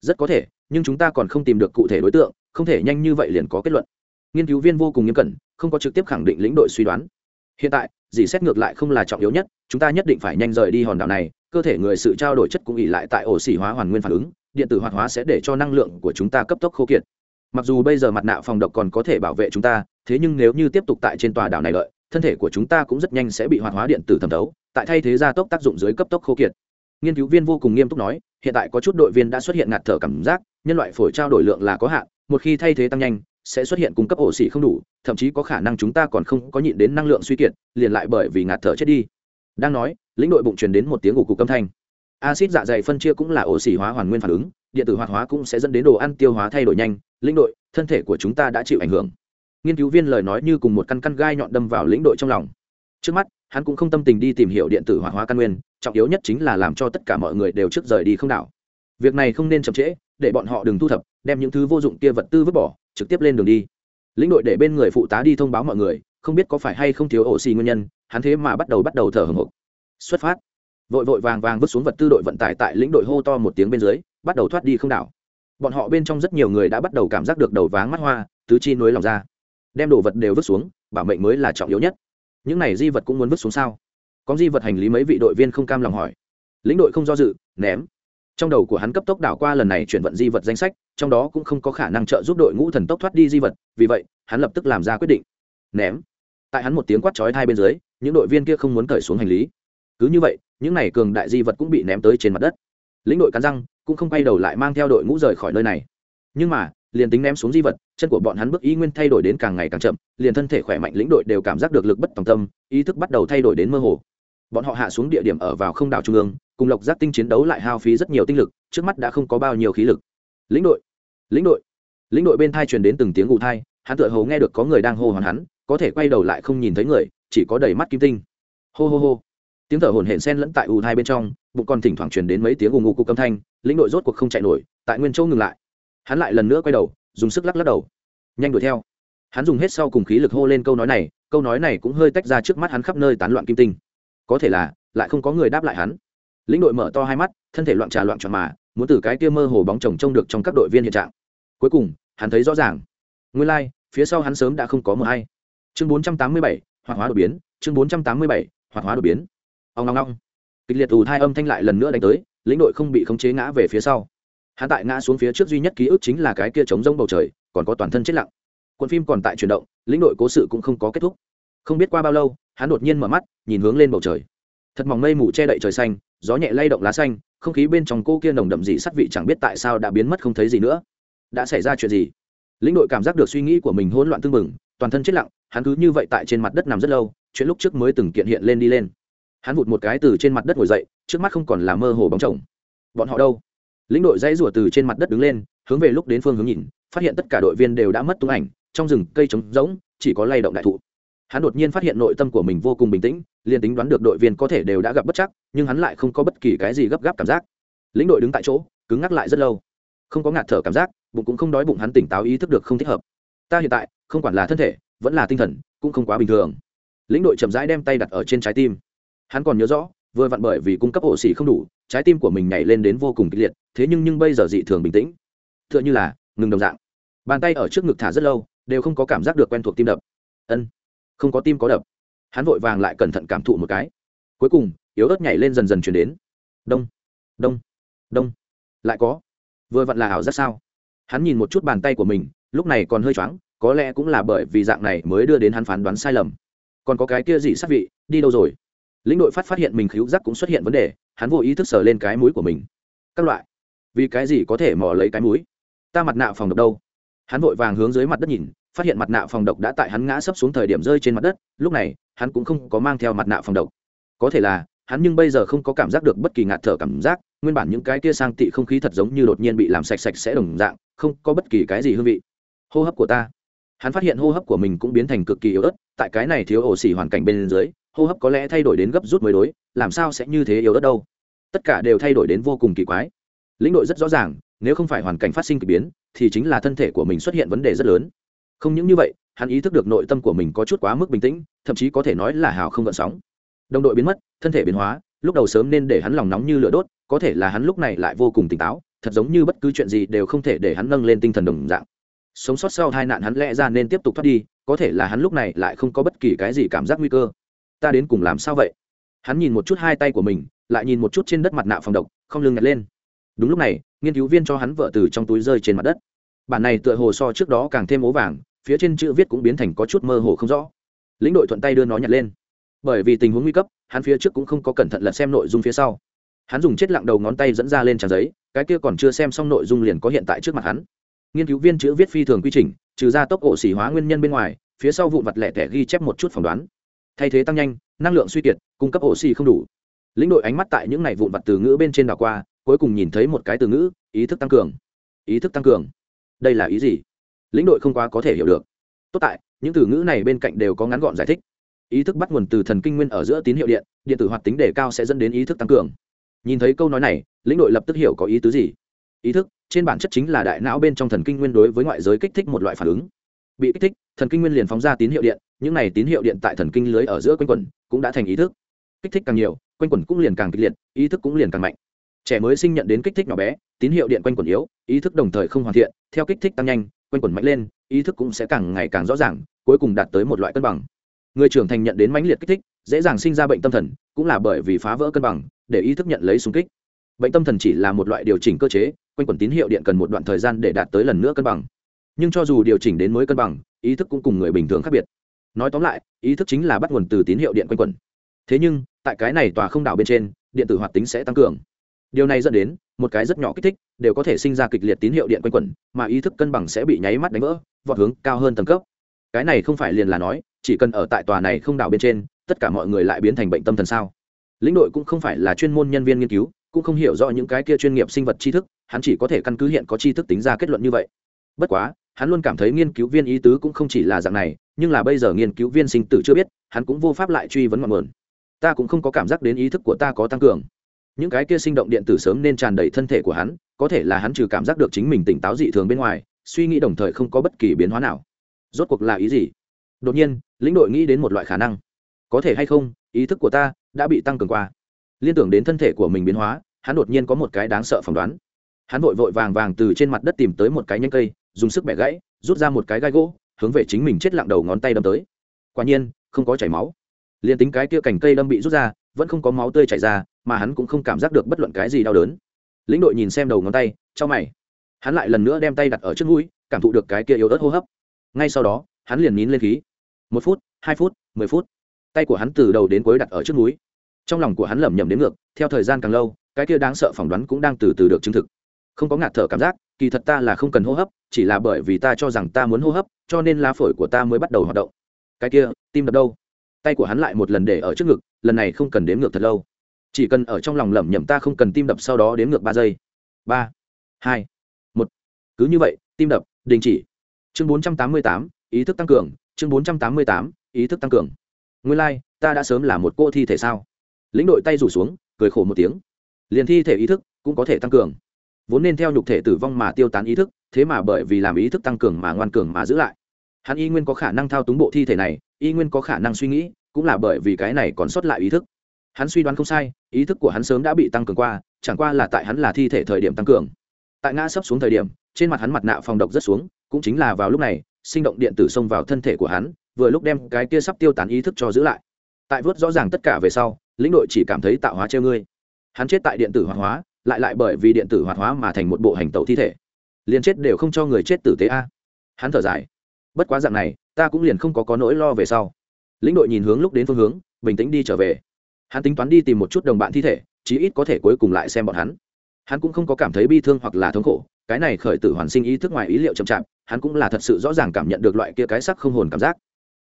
A: Rất có thể, nhưng chúng ta còn không tìm được cụ thể đối tượng, không thể nhanh như vậy liền có kết luận. Nghiên cứu viên vô cùng nghiêm cẩn, không có trực tiếp khẳng định lĩnh đội suy đoán. Hiện tại, dì xét ngược lại không là trọng yếu nhất, chúng ta nhất định phải nhanh rời đi hòn đảo này, cơ thể người sự trao đổi chất cũng ỉ lại tại ổ xỉ hóa hoàn nguyên phản ứng, điện tử hoạt hóa sẽ để cho năng lượng của chúng ta cấp tốc khô kiệt. Mặc dù bây giờ mặt nạ phòng độc còn có thể bảo vệ chúng ta thế nhưng nếu như tiếp tục tại trên tòa đảo này lợi, thân thể của chúng ta cũng rất nhanh sẽ bị hoạt hóa điện tử thẩm thấu, tại thay thế gia tốc tác dụng dưới cấp tốc khô kiệt. Nghiên cứu viên vô cùng nghiêm túc nói, hiện tại có chút đội viên đã xuất hiện ngạt thở cảm giác, nhân loại phổi trao đổi lượng là có hạn, một khi thay thế tăng nhanh, sẽ xuất hiện cung cấp ổ xỉ không đủ, thậm chí có khả năng chúng ta còn không có nhịn đến năng lượng suy kiệt, liền lại bởi vì ngạt thở chết đi. Đang nói, lĩnh đội bụng truyền đến một tiếng ủ cục âm thanh. Acid dạ dày phân chia cũng là ổ xỉ hóa hoàn nguyên phản ứng, điện tử hoạt hóa cũng sẽ dẫn đến đồ ăn tiêu hóa thay đổi nhanh. Lĩnh đội, thân thể của chúng ta đã chịu ảnh hưởng nghiên cứu viên lời nói như cùng một căn căn gai nhọn đâm vào lĩnh đội trong lòng. Trước mắt, hắn cũng không tâm tình đi tìm hiểu điện tử hỏa hóa căn nguyên, trọng yếu nhất chính là làm cho tất cả mọi người đều trước rời đi không đảo. Việc này không nên chậm trễ, để bọn họ đừng thu thập, đem những thứ vô dụng kia vật tư vứt bỏ, trực tiếp lên đường đi. Lĩnh đội để bên người phụ tá đi thông báo mọi người, không biết có phải hay không thiếu ổ xì nguyên nhân, hắn thế mà bắt đầu bắt đầu thở hồng hộc. Xuất phát. Vội vội vàng vàng vứt xuống vật tư đội vận tải tại lĩnh đội hô to một tiếng bên dưới, bắt đầu thoát đi không đảo. Bọn họ bên trong rất nhiều người đã bắt đầu cảm giác được đầu váng mắt hoa, tứ chi nối lòng ra đem đồ vật đều vứt xuống, bảo mệnh mới là trọng yếu nhất. Những này di vật cũng muốn vứt xuống sao? Có di vật hành lý mấy vị đội viên không cam lòng hỏi. Lĩnh đội không do dự, ném. Trong đầu của hắn cấp tốc đảo qua lần này chuyển vận di vật danh sách, trong đó cũng không có khả năng trợ giúp đội ngũ thần tốc thoát đi di vật, vì vậy, hắn lập tức làm ra quyết định. Ném. Tại hắn một tiếng quát chói hai bên dưới, những đội viên kia không muốn cởi xuống hành lý. Cứ như vậy, những này cường đại di vật cũng bị ném tới trên mặt đất. Lĩnh đội cắn răng, cũng không quay đầu lại mang theo đội ngũ rời khỏi nơi này. Nhưng mà liền tính ném xuống di vật, chân của bọn hắn bước ý nguyên thay đổi đến càng ngày càng chậm, liền thân thể khỏe mạnh lĩnh đội đều cảm giác được lực bất tòng tâm, ý thức bắt đầu thay đổi đến mơ hồ. Bọn họ hạ xuống địa điểm ở vào không đảo trung ương, cùng lộc giác tinh chiến đấu lại hao phí rất nhiều tinh lực, trước mắt đã không có bao nhiêu khí lực. Lĩnh đội lĩnh đội. Lĩnh đội bên thai truyền đến từng tiếng gù thai, hắn tựa hồ nghe được có người đang hô hoán hắn, có thể quay đầu lại không nhìn thấy người, chỉ có đầy mắt kim tinh. Hô hô hô. Tiếng thở hổn hển xen lẫn tại ù thai bên trong, bụng còn thỉnh thoảng truyền đến mấy tiếng ù ngụ cục âm thanh, lĩnh đội rốt cuộc không chạy nổi, tại nguyên châu ngừng lại hắn lại lần nữa quay đầu dùng sức lắc lắc đầu. Nhanh đuổi theo. Hắn dùng hết sau cùng khí lực hô lên câu nói này câu nói này cũng hơi tách ra trước mắt hắn khắp nơi tán loạn kim tinh. Có thể là lại không có người đáp lại hắn. Lĩnh đội mở to hai mắt thân thể loạn trà loạn tròn mà muốn từ cái kia mơ hồ bóng chồng trông được trong các đội viên hiện trạng. Cuối cùng hắn thấy rõ ràng. Nguyên lai、like, phía sau hắn sớm đã không có mờ hay chương bốn trăm tám mươi bảy hoạt hóa đột biến. Chương bốn trăm tám mươi bảy hoạt hóa đột biến. Ông long long kịch liệt ù thai âm thanh lại lần nữa đánh tới lĩnh đội không bị khống chế ngã về phía sau hắn tại ngã xuống phía trước duy nhất ký ức chính là cái kia trống rông bầu trời, còn có toàn thân chết lặng. Quân phim còn tại chuyển động, lĩnh đội cố sự cũng không có kết thúc. Không biết qua bao lâu, hắn đột nhiên mở mắt, nhìn hướng lên bầu trời. Thật mỏng mây mù che đậy trời xanh, gió nhẹ lay động lá xanh, không khí bên trong cô kia nồng đậm dị sắt vị chẳng biết tại sao đã biến mất không thấy gì nữa. Đã xảy ra chuyện gì? Lĩnh đội cảm giác được suy nghĩ của mình hỗn loạn tương mừng toàn thân chết lặng, hắn cứ như vậy tại trên mặt đất nằm rất lâu, chuyện lúc trước mới từng kiện hiện lên đi lên. Hắn vụt một cái từ trên mặt đất ngồi dậy, trước mắt không còn là mơ hồ bóng chồng. Bọn họ đâu? Lĩnh đội dãy rủa từ trên mặt đất đứng lên, hướng về lúc đến phương hướng nhìn, phát hiện tất cả đội viên đều đã mất tung ảnh, trong rừng cây trống rỗng, chỉ có lay động đại thụ. Hắn đột nhiên phát hiện nội tâm của mình vô cùng bình tĩnh, liền tính đoán được đội viên có thể đều đã gặp bất chắc, nhưng hắn lại không có bất kỳ cái gì gấp gáp cảm giác. Lĩnh đội đứng tại chỗ, cứng ngắc lại rất lâu. Không có ngạt thở cảm giác, bụng cũng không đói bụng hắn tỉnh táo ý thức được không thích hợp. Ta hiện tại, không quản là thân thể, vẫn là tinh thần, cũng không quá bình thường. Lĩnh đội chậm rãi đem tay đặt ở trên trái tim. Hắn còn nhớ rõ vừa vặn bởi vì cung cấp ổ xỉ không đủ, trái tim của mình nhảy lên đến vô cùng kịch liệt, thế nhưng nhưng bây giờ dị thường bình tĩnh. T h ư ợ n h ư là ngừng đồng dạng. Bàn tay ở trước ngực thả rất lâu, đều không có cảm giác được quen thuộc tim đập. Ân, không có tim có đập. Hắn vội vàng lại cẩn thận cảm thụ một cái. Cuối cùng, yếu ớt nhảy lên dần dần chuyển đến. Đông đông đông. Lại có. Vừa vặn là ảo rất sao? Hắn nhìn một chút bàn tay của mình, lúc này còn hơi choáng, có lẽ cũng là bởi vì dạng này mới đưa đến hắn phán đoán sai lầm. Còn có cái kia dị sát vị, đi đâu rồi? Lĩnh đội phát phát hiện mình khíu giác cũng xuất hiện vấn đề, hắn vô ý thức sờ lên cái mũi của mình. Các loại. Vì cái gì có thể mò lấy cái mũi? Ta mặt nạ phòng độc đâu? Hắn vội vàng hướng dưới mặt đất nhìn, phát hiện mặt nạ phòng độc đã tại hắn ngã sấp xuống thời điểm rơi trên mặt đất, lúc này, hắn cũng không có mang theo mặt nạ phòng độc. Có thể là, hắn nhưng bây giờ không có cảm giác được bất kỳ ngạt thở cảm giác, nguyên bản những cái kia sang tị không khí thật giống như đột nhiên bị làm sạch sạch sẽ đồng dạng, không có bất kỳ cái gì hương vị. Hô hấp của ta. Hắn phát hiện hô hấp của mình cũng biến thành cực kỳ yếu ớt, tại cái này thiếu ổ xỉ hoàn cảnh bên dưới hô hấp có lẽ thay đổi đến gấp rút mới đối, làm sao sẽ như thế yếu ớt đâu? Tất cả đều thay đổi đến vô cùng kỳ quái. Lĩnh đội rất rõ ràng, nếu không phải hoàn cảnh phát sinh k ỳ biến, thì chính là thân thể của mình xuất hiện vấn đề rất lớn. Không những như vậy, hắn ý thức được nội tâm của mình có chút quá mức bình tĩnh, thậm chí có thể nói là hào không gợn sóng. Đồng đội biến mất, thân thể biến hóa, lúc đầu sớm nên để hắn lòng nóng như lửa đốt, có thể là hắn lúc này lại vô cùng tỉnh táo, thật giống như bất cứ chuyện gì đều không thể để hắn nâng lên tinh thần đồng dạng. Sống sót sau hai nạn hắn lẽ ra nên tiếp tục thoát đi, có thể là hắn lúc này lại không có bất kỳ cái gì cảm giác nguy cơ ta đến cùng làm sao vậy? Hắn nhìn một chút hai tay của mình, lại nhìn một chút trên đất mặt nạ phòng độc, không lưng nhặt lên. Đúng lúc này, nghiên cứu viên cho hắn vợ từ trong túi rơi trên mặt đất. Bản này tựa hồ so trước đó càng thêm ố vàng, phía trên chữ viết cũng biến thành có chút mơ hồ không rõ. Lĩnh đội thuận tay đưa nó nhặt lên. Bởi vì tình huống nguy cấp, hắn phía trước cũng không có cẩn thận lật xem nội dung phía sau. Hắn dùng chết lặng đầu ngón tay dẫn ra lên trang giấy, cái kia còn chưa xem xong nội dung liền có hiện tại trước mặt hắn. Nghiên cứu viên chữ viết phi thường quy trình, trừ ra tốc độ xỉ hóa nguyên nhân bên ngoài, phía sau vụ vặt lẻ tẻ ghi chép một chút phỏng đoán thay thế tăng nhanh, năng lượng suy kiệt, cung cấp oxy không đủ. Lĩnh đội ánh mắt tại những ngày vụn vặt từ ngữ bên trên đảo qua, cuối cùng nhìn thấy một cái từ ngữ, ý thức tăng cường. Ý thức tăng cường. Đây là ý gì? Lĩnh đội không quá có thể hiểu được. Tốt tại, những từ ngữ này bên cạnh đều có ngắn gọn giải thích. Ý thức bắt nguồn từ thần kinh nguyên ở giữa tín hiệu điện điện tử hoạt tính đề cao sẽ dẫn đến ý thức tăng cường. Nhìn thấy câu nói này, lĩnh đội lập tức hiểu có ý tứ gì. Ý thức, trên bản chất chính là đại não bên trong thần kinh nguyên đối với ngoại giới kích thích một loại phản ứng. Bị kích thích, thần kinh nguyên liền phóng ra tín hiệu điện những này tín hiệu điện tại thần kinh lưới ở giữa quanh quẩn cũng đã thành ý thức. Kích thích càng nhiều, quanh quẩn cũng liền càng kịch liệt, ý thức cũng liền càng mạnh. Trẻ mới sinh nhận đến kích thích nhỏ bé, tín hiệu điện quanh quẩn yếu, ý thức đồng thời không hoàn thiện, theo kích thích tăng nhanh, quanh quẩn mạnh lên, ý thức cũng sẽ càng ngày càng rõ ràng, cuối cùng đạt tới một loại cân bằng. Người trưởng thành nhận đến mãnh liệt kích thích, dễ dàng sinh ra bệnh tâm thần, cũng là bởi vì phá vỡ cân bằng, để ý thức nhận lấy xung kích. Bệnh tâm thần chỉ là một loại điều chỉnh cơ chế, quanh quẩn tín hiệu điện cần một đoạn thời gian để đạt tới lần nữa cân bằng. Nhưng cho dù điều chỉnh đến mới cân bằng, ý thức cũng cùng người bình thường khác biệt nói tóm lại, ý thức chính là bắt nguồn từ tín hiệu điện quanh quẩn. Thế nhưng, tại cái này tòa không đảo bên trên, điện tử hoạt tính sẽ tăng cường. Điều này dẫn đến, một cái rất nhỏ kích thích đều có thể sinh ra kịch liệt tín hiệu điện quanh quẩn, mà ý thức cân bằng sẽ bị nháy mắt đánh vỡ, vọt hướng cao hơn tầng cấp. Cái này không phải liền là nói, chỉ cần ở tại tòa này không đảo bên trên, tất cả mọi người lại biến thành bệnh tâm thần sao? Lĩnh đội cũng không phải là chuyên môn nhân viên nghiên cứu, cũng không hiểu rõ những cái kia chuyên nghiệp sinh vật tri thức, hắn chỉ có thể căn cứ hiện có tri thức tính ra kết luận như vậy. Bất quá hắn luôn cảm thấy nghiên cứu viên ý tứ cũng không chỉ là dạng này, nhưng là bây giờ nghiên cứu viên sinh tử chưa biết, hắn cũng vô pháp lại truy vấn ngọn nguồn. Ta cũng không có cảm giác đến ý thức của ta có tăng cường. Những cái kia sinh động điện tử sớm nên tràn đầy thân thể của hắn, có thể là hắn trừ cảm giác được chính mình tỉnh táo dị thường bên ngoài, suy nghĩ đồng thời không có bất kỳ biến hóa nào. Rốt cuộc là ý gì? Đột nhiên, lĩnh đội nghĩ đến một loại khả năng. Có thể hay không, ý thức của ta đã bị tăng cường qua. Liên tưởng đến thân thể của mình biến hóa, hắn đột nhiên có một cái đáng sợ phỏng đoán. Hắn vội vội vàng vàng từ trên mặt đất tìm tới một cái nhánh cây dùng sức bẻ gãy, rút ra một cái gai gỗ, hướng về chính mình chết lặng đầu ngón tay đâm tới. Quả nhiên, không có chảy máu. Liền tính cái kia cành cây đâm bị rút ra, vẫn không có máu tươi chảy ra, mà hắn cũng không cảm giác được bất luận cái gì đau đớn. Lĩnh đội nhìn xem đầu ngón tay cho mày. Hắn lại lần nữa đem tay đặt ở trước mũi, cảm thụ được cái kia yếu ớt hô hấp. Ngay sau đó, hắn liền nín lên khí. Một phút, hai phút, mười phút. Tay của hắn từ đầu đến cuối đặt ở trước núi trong lòng của hắn lẩm nhẩm đến ngược, theo thời gian càng lâu, cái kia đáng sợ phỏng đoán cũng đang từ từ được chứng thực. Không có ngạt thở cảm giác kỳ thật ta là không cần hô hấp chỉ là bởi vì ta cho rằng ta muốn hô hấp cho nên lá phổi của ta mới bắt đầu hoạt động. Cái kia tim đập đâu? Tay của hắn lại một lần để ở trước ngực lần này không cần đếm ngược thật lâu. Chỉ cần ở trong lòng lẩm nhẩm ta không cần tim đập sau đó đếm ngược ba giây. Ba hai một. Cứ như vậy tim đập đình chỉ. Chương bốn trăm tám mươi tám ý thức tăng cường. Chương bốn trăm tám mươi tám ý thức tăng cường. Nguyên lai、like, ta đã sớm là một cô thi thể sao? Lĩnh đội tay rủ xuống cười khổ một tiếng. Liền thi thể ý thức cũng có thể tăng cường vốn nên theo nhục thể tử vong mà tiêu tán ý thức, thế mà bởi vì làm ý thức tăng cường mà ngoan cường mà giữ lại. Hắn y nguyên có khả năng thao túng bộ thi thể này, y nguyên có khả năng suy nghĩ, cũng là bởi vì cái này còn sót lại ý thức. Hắn suy đoán không sai, ý thức của hắn sớm đã bị tăng cường qua, chẳng qua là tại hắn là thi thể thời điểm tăng cường. Tại ngã sấp xuống thời điểm, trên mặt hắn mặt nạ phòng độc rất xuống, cũng chính là vào lúc này, sinh động điện tử xông vào thân thể của hắn, vừa lúc đem cái kia sắp tiêu tán ý thức cho giữ lại. Tại vớt rõ ràng tất cả về sau, lĩnh đội chỉ cảm thấy tạo hóa treo ngươi. Hắn chết tại điện tử hoàng hóa lại lại bởi vì điện tử hoạt hóa mà thành một bộ hành tẩu thi thể. Liền chết đều không cho người chết tử tế a. Hắn thở dài. Bất quá dạng này, ta cũng liền không có có nỗi lo về sau. Lĩnh đội nhìn hướng lúc đến phương hướng, bình tĩnh đi trở về. Hắn tính toán đi tìm một chút đồng bạn thi thể, chí ít có thể cuối cùng lại xem bọn hắn. Hắn cũng không có cảm thấy bi thương hoặc là thống khổ, cái này khởi tử hoàn sinh ý thức ngoài ý liệu chậm chạp, hắn cũng là thật sự rõ ràng cảm nhận được loại kia cái sắc không hồn cảm giác.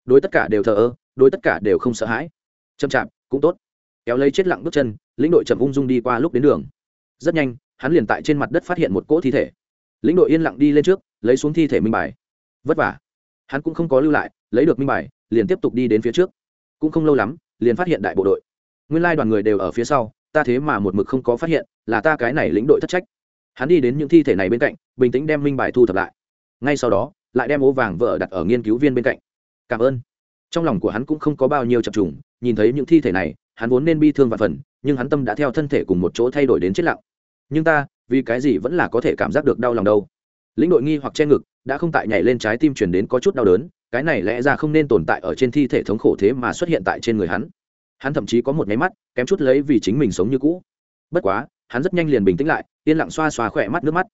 A: Đối tất cả đều thờ ơ, đối tất cả đều không sợ hãi. Chậm chạp, cũng tốt. Kéo lấy chết lặng bước chân, lĩnh đội chậm ung dung đi qua lúc đến đường rất nhanh, hắn liền tại trên mặt đất phát hiện một cỗ thi thể. Lĩnh đội yên lặng đi lên trước, lấy xuống thi thể minh bài. Vất vả. Hắn cũng không có lưu lại, lấy được minh bài, liền tiếp tục đi đến phía trước. Cũng không lâu lắm, liền phát hiện đại bộ đội. Nguyên lai đoàn người đều ở phía sau, ta thế mà một mực không có phát hiện, là ta cái này lĩnh đội thất trách. Hắn đi đến những thi thể này bên cạnh, bình tĩnh đem minh bài thu thập lại. Ngay sau đó, lại đem ố vàng vợ đặt ở nghiên cứu viên bên cạnh. Cảm ơn. Trong lòng của hắn cũng không có bao nhiêu chập trùng, nhìn thấy những thi thể này, hắn vốn nên bi thương và phần, nhưng hắn tâm đã theo thân thể cùng một chỗ thay đổi đến chết lặng nhưng ta, vì cái gì vẫn là có thể cảm giác được đau lòng đâu? Lĩnh đội nghi hoặc che ngực, đã không tại nhảy lên trái tim chuyển đến có chút đau đớn, cái này lẽ ra không nên tồn tại ở trên thi thể thống khổ thế mà xuất hiện tại trên người hắn. Hắn thậm chí có một máy mắt, kém chút lấy vì chính mình sống như cũ. Bất quá, hắn rất nhanh liền bình tĩnh lại, yên lặng xoa xoa khỏe mắt nước mắt.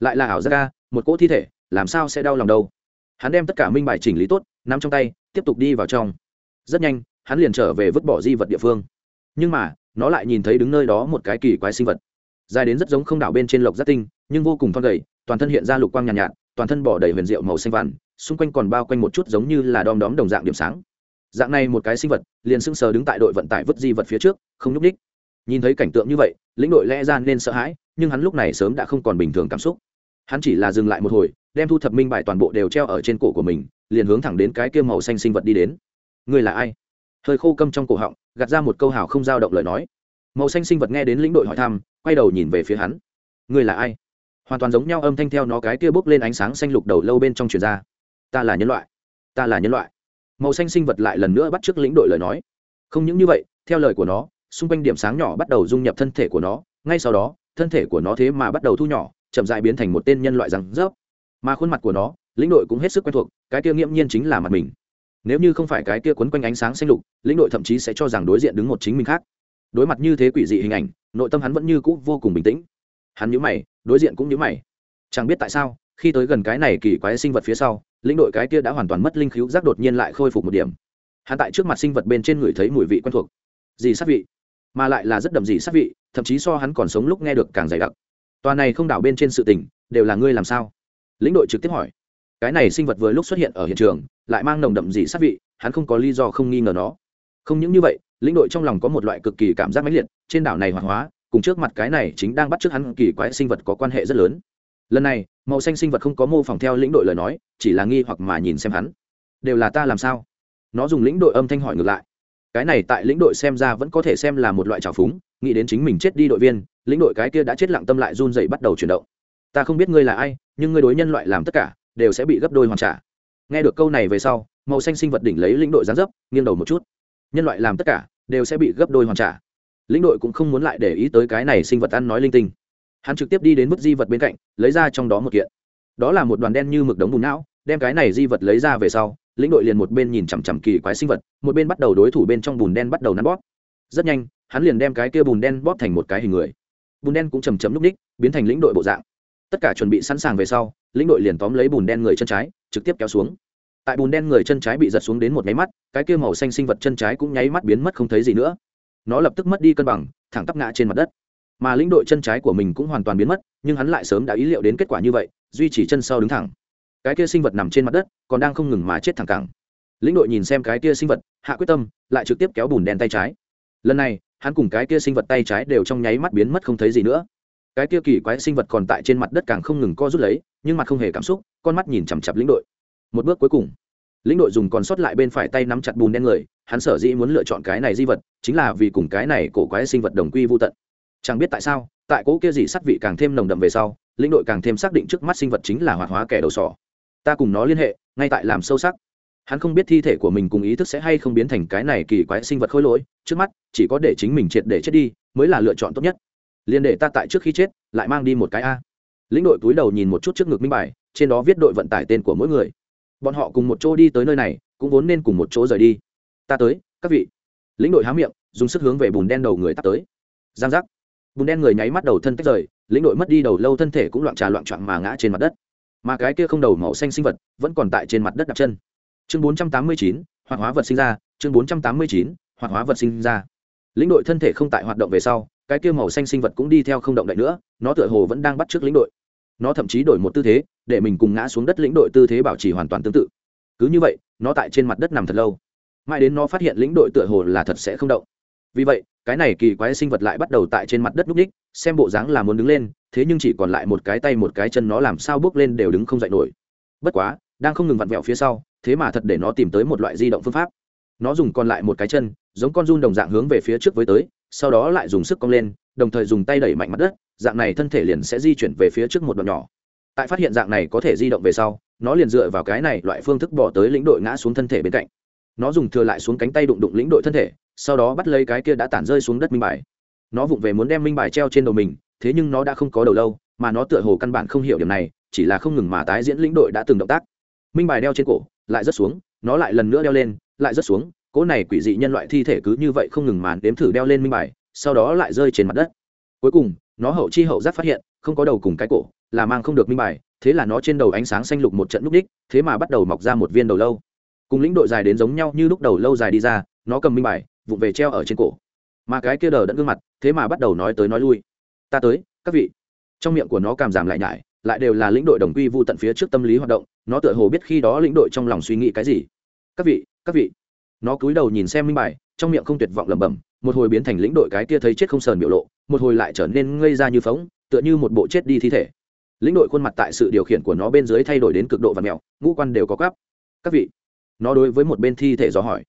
A: Lại là ảo giác ca, một cỗ thi thể, làm sao sẽ đau lòng đâu? Hắn đem tất cả minh bài chỉnh lý tốt, nắm trong tay, tiếp tục đi vào trong. Rất nhanh, hắn liền trở về vứt bỏ di vật địa phương. Nhưng mà, nó lại nhìn thấy đứng nơi đó một cái kỳ quái sinh vật dài đến rất giống không đảo bên trên lộc giác tinh nhưng vô cùng thon gầy toàn thân hiện ra lục quang nhàn nhạt, nhạt toàn thân bỏ đầy huyền diệu màu xanh vằn xung quanh còn bao quanh một chút giống như là đom đóm đồng dạng điểm sáng. Dạng này một cái sinh vật liền sững sờ đứng tại đội vận tải vứt di vật phía trước không nhúc ních nhìn thấy cảnh tượng như vậy lĩnh đội lẽ ra nên sợ hãi nhưng hắn lúc này sớm đã không còn bình thường cảm xúc. Hắn chỉ là dừng lại một hồi đem thu thập minh bài toàn bộ đều treo ở trên cổ của mình liền hướng thẳng đến cái kia màu xanh sinh vật đi đến. Người là ai? Hơi khô câm trong cổ họng gạt ra một câu hào không dao động lời nói. Màu xanh sinh vật nghe đến lĩnh đội hỏi thăm quay đầu nhìn về phía hắn. Người là ai? Hoàn toàn giống nhau âm thanh theo nó cái kia bốc lên ánh sáng xanh lục đầu lâu bên trong truyền ra. Ta là nhân loại. Ta là nhân loại. Màu xanh sinh vật lại lần nữa bắt t r ư ớ c lĩnh đội lời nói. Không những như vậy, theo lời của nó, xung quanh điểm sáng nhỏ bắt đầu dung nhập thân thể của nó. Ngay sau đó, thân thể của nó thế mà bắt đầu thu nhỏ, chậm dại biến thành một tên nhân loại răng rớp. Mà khuôn mặt của nó, lĩnh đội cũng hết sức quen thuộc, cái kia nghiễm nhiên chính là mặt mình. Nếu như không phải cái kia quấn quanh ánh sáng xanh lục, lĩnh đội thậm chí sẽ cho rằng đối diện đứng một chính mình khác đối mặt như thế quỷ dị hình ảnh, nội tâm hắn vẫn như cũ vô cùng bình tĩnh. Hắn nhớ mày, đối diện cũng nhớ mày. Chẳng biết tại sao, khi tới gần cái này kỳ quái sinh vật phía sau, lĩnh đội cái kia đã hoàn toàn mất linh khíu giác đột nhiên lại khôi phục một điểm. Hắn tại trước mặt sinh vật bên trên người thấy mùi vị quen thuộc. Dì sát vị, mà lại là rất đậm dì sát vị, thậm chí so hắn còn sống lúc nghe được càng dày đặc. Tòa này không đảo bên trên sự tình, đều là ngươi làm sao? Lĩnh đội trực tiếp hỏi. Cái này sinh vật vừa lúc xuất hiện ở hiện trường, lại mang nồng đậm dì sát vị, hắn không có lý do không nghi ngờ nó. Không những như vậy lĩnh đội trong lòng có một loại cực kỳ cảm giác mãnh liệt, trên đảo này hoạt hóa, cùng trước mặt cái này chính đang bắt trước hắn kỳ quái sinh vật có quan hệ rất lớn. Lần này, màu xanh sinh vật không có mô phỏng theo lĩnh đội lời nói, chỉ là nghi hoặc mà nhìn xem hắn. Đều là ta làm sao? Nó dùng lĩnh đội âm thanh hỏi ngược lại. Cái này tại lĩnh đội xem ra vẫn có thể xem là một loại trào phúng, nghĩ đến chính mình chết đi đội viên, lĩnh đội cái kia đã chết lặng tâm lại run dậy bắt đầu chuyển động. Ta không biết ngươi là ai, nhưng ngươi đối nhân loại làm tất cả, đều sẽ bị gấp đôi hoàn trả. Nghe được câu này về sau, màu xanh sinh vật đỉnh lấy lĩnh đội gián dấp, nghiêng đầu một chút. Nhân loại làm tất cả đều sẽ bị gấp đôi hoàn trả. Lĩnh đội cũng không muốn lại để ý tới cái này sinh vật ăn nói linh tinh. Hắn trực tiếp đi đến mức di vật bên cạnh, lấy ra trong đó một kiện. Đó là một đoàn đen như mực đống bùn não, đem cái này di vật lấy ra về sau, lĩnh đội liền một bên nhìn chằm chằm kỳ quái sinh vật, một bên bắt đầu đối thủ bên trong bùn đen bắt đầu nắn bóp. Rất nhanh, hắn liền đem cái kia bùn đen bóp thành một cái hình người. Bùn đen cũng chầm chấm núp ních, biến thành lĩnh đội bộ dạng. Tất cả chuẩn bị sẵn sàng về sau, lĩnh đội liền tóm lấy bùn đen người chân trái, trực tiếp kéo xuống tại bùn đen người chân trái bị giật xuống đến một nháy mắt, cái kia màu xanh sinh vật chân trái cũng nháy mắt biến mất không thấy gì nữa. Nó lập tức mất đi cân bằng, thẳng tắp ngã trên mặt đất. Mà lĩnh đội chân trái của mình cũng hoàn toàn biến mất, nhưng hắn lại sớm đã ý liệu đến kết quả như vậy, duy trì chân sau đứng thẳng. Cái kia sinh vật nằm trên mặt đất, còn đang không ngừng mà chết thẳng cẳng. Lĩnh đội nhìn xem cái kia sinh vật, hạ quyết tâm, lại trực tiếp kéo bùn đen tay trái. Lần này, hắn cùng cái kia sinh vật tay trái đều trong nháy mắt biến mất không thấy gì nữa. Cái kia kỳ quái sinh vật còn tại trên mặt đất càng không ngừng co rút lấy, nhưng mặt không hề cảm xúc, con mắt nhìn chằm chặp lĩnh đội một bước cuối cùng. Lĩnh đội dùng còn sót lại bên phải tay nắm chặt bùn đen người, hắn sở dĩ muốn lựa chọn cái này di vật, chính là vì cùng cái này cổ quái sinh vật đồng quy vô tận. Chẳng biết tại sao, tại cỗ kia gì sắt vị càng thêm nồng đậm về sau, lĩnh đội càng thêm xác định trước mắt sinh vật chính là hoạt hóa kẻ đầu sỏ. Ta cùng nó liên hệ, ngay tại làm sâu sắc. Hắn không biết thi thể của mình cùng ý thức sẽ hay không biến thành cái này kỳ quái sinh vật khôi lỗi, trước mắt, chỉ có để chính mình triệt để chết đi, mới là lựa chọn tốt nhất. Liên để ta tại trước khi chết, lại mang đi một cái a. Lĩnh đội túi đầu nhìn một chút trước ngực minh bài, trên đó viết đội vận tải tên của mỗi người bọn họ cùng một chỗ đi tới nơi này, cũng vốn nên cùng một chỗ rời đi. Ta tới, các vị. Lĩnh đội há miệng, dùng sức hướng về bùn đen đầu người tắt tới. Giang giác. Bùn đen người nháy mắt đầu thân tách rời, lĩnh đội mất đi đầu lâu thân thể cũng loạn trà loạn trọn mà ngã trên mặt đất. Mà cái kia không đầu màu xanh sinh vật vẫn còn tại trên mặt đất đặt chân. Chương bốn trăm tám mươi chín, hoạt hóa vật sinh ra. Chương bốn trăm tám mươi chín, hoạt hóa vật sinh ra. Lĩnh đội thân thể không tại hoạt động về sau, cái kia màu xanh sinh vật cũng đi theo không động đậy nữa, nó tựa hồ vẫn đang bắt trước lĩnh đội. Nó thậm chí đổi một tư thế để mình cùng ngã xuống đất lĩnh đội tư thế bảo trì hoàn toàn tương tự. Cứ như vậy, nó tại trên mặt đất nằm thật lâu. Mãi đến nó phát hiện lĩnh đội tựa hồ là thật sẽ không động. Vì vậy, cái này kỳ quái sinh vật lại bắt đầu tại trên mặt đất núp ních xem bộ dáng là muốn đứng lên, thế nhưng chỉ còn lại một cái tay một cái chân nó làm sao bước lên đều đứng không dậy nổi. Bất quá, đang không ngừng vặn vẹo phía sau, thế mà thật để nó tìm tới một loại di động phương pháp. Nó dùng còn lại một cái chân, giống con run đồng dạng hướng về phía trước với tới, sau đó lại dùng sức cong lên, đồng thời dùng tay đẩy mạnh mặt đất, dạng này thân thể liền sẽ di chuyển về phía trước một đoạn nhỏ tại phát hiện dạng này có thể di động về sau, nó liền dựa vào cái này loại phương thức bỏ tới lĩnh đội ngã xuống thân thể bên cạnh. Nó dùng thừa lại xuống cánh tay đụng đụng lĩnh đội thân thể, sau đó bắt lấy cái kia đã tản rơi xuống đất minh bài. Nó vụng về muốn đem minh bài treo trên đầu mình, thế nhưng nó đã không có đầu lâu, mà nó tựa hồ căn bản không hiểu điểm này, chỉ là không ngừng mà tái diễn lĩnh đội đã từng động tác. Minh bài đeo trên cổ, lại rớt xuống, nó lại lần nữa đeo lên, lại rớt xuống, cỗ này quỷ dị nhân loại thi thể cứ như vậy không ngừng màn đếm thử đeo lên minh bài, sau đó lại rơi trên mặt đất. Cuối cùng, nó hậu chi hậu giác phát hiện, không có đầu cùng cái cổ là mang không được minh bài, thế là nó trên đầu ánh sáng xanh lục một trận núp đích, thế mà bắt đầu mọc ra một viên đầu lâu. Cùng lĩnh đội dài đến giống nhau như lúc đầu lâu dài đi ra, nó cầm minh bài, vụng về treo ở trên cổ. Mà cái kia đờ đẫn gương mặt, thế mà bắt đầu nói tới nói lui. Ta tới, các vị. Trong miệng của nó cảm giảm lại nhải, lại đều là lĩnh đội đồng quy vu tận phía trước tâm lý hoạt động, nó tựa hồ biết khi đó lĩnh đội trong lòng suy nghĩ cái gì. Các vị các vị. Nó cúi đầu nhìn xem minh bài, trong miệng không tuyệt vọng lẩm bẩm, một hồi biến thành lĩnh đội cái kia thấy chết không sờn biểu lộ, một hồi lại trở nên ngây ra như phóng, tựa như một bộ chết đi thi thể lĩnh đội khuôn mặt tại sự điều khiển của nó bên dưới thay đổi đến cực độ và mẹo, ngũ quan đều có cắp các vị, nó đối với một bên thi thể dò hỏi.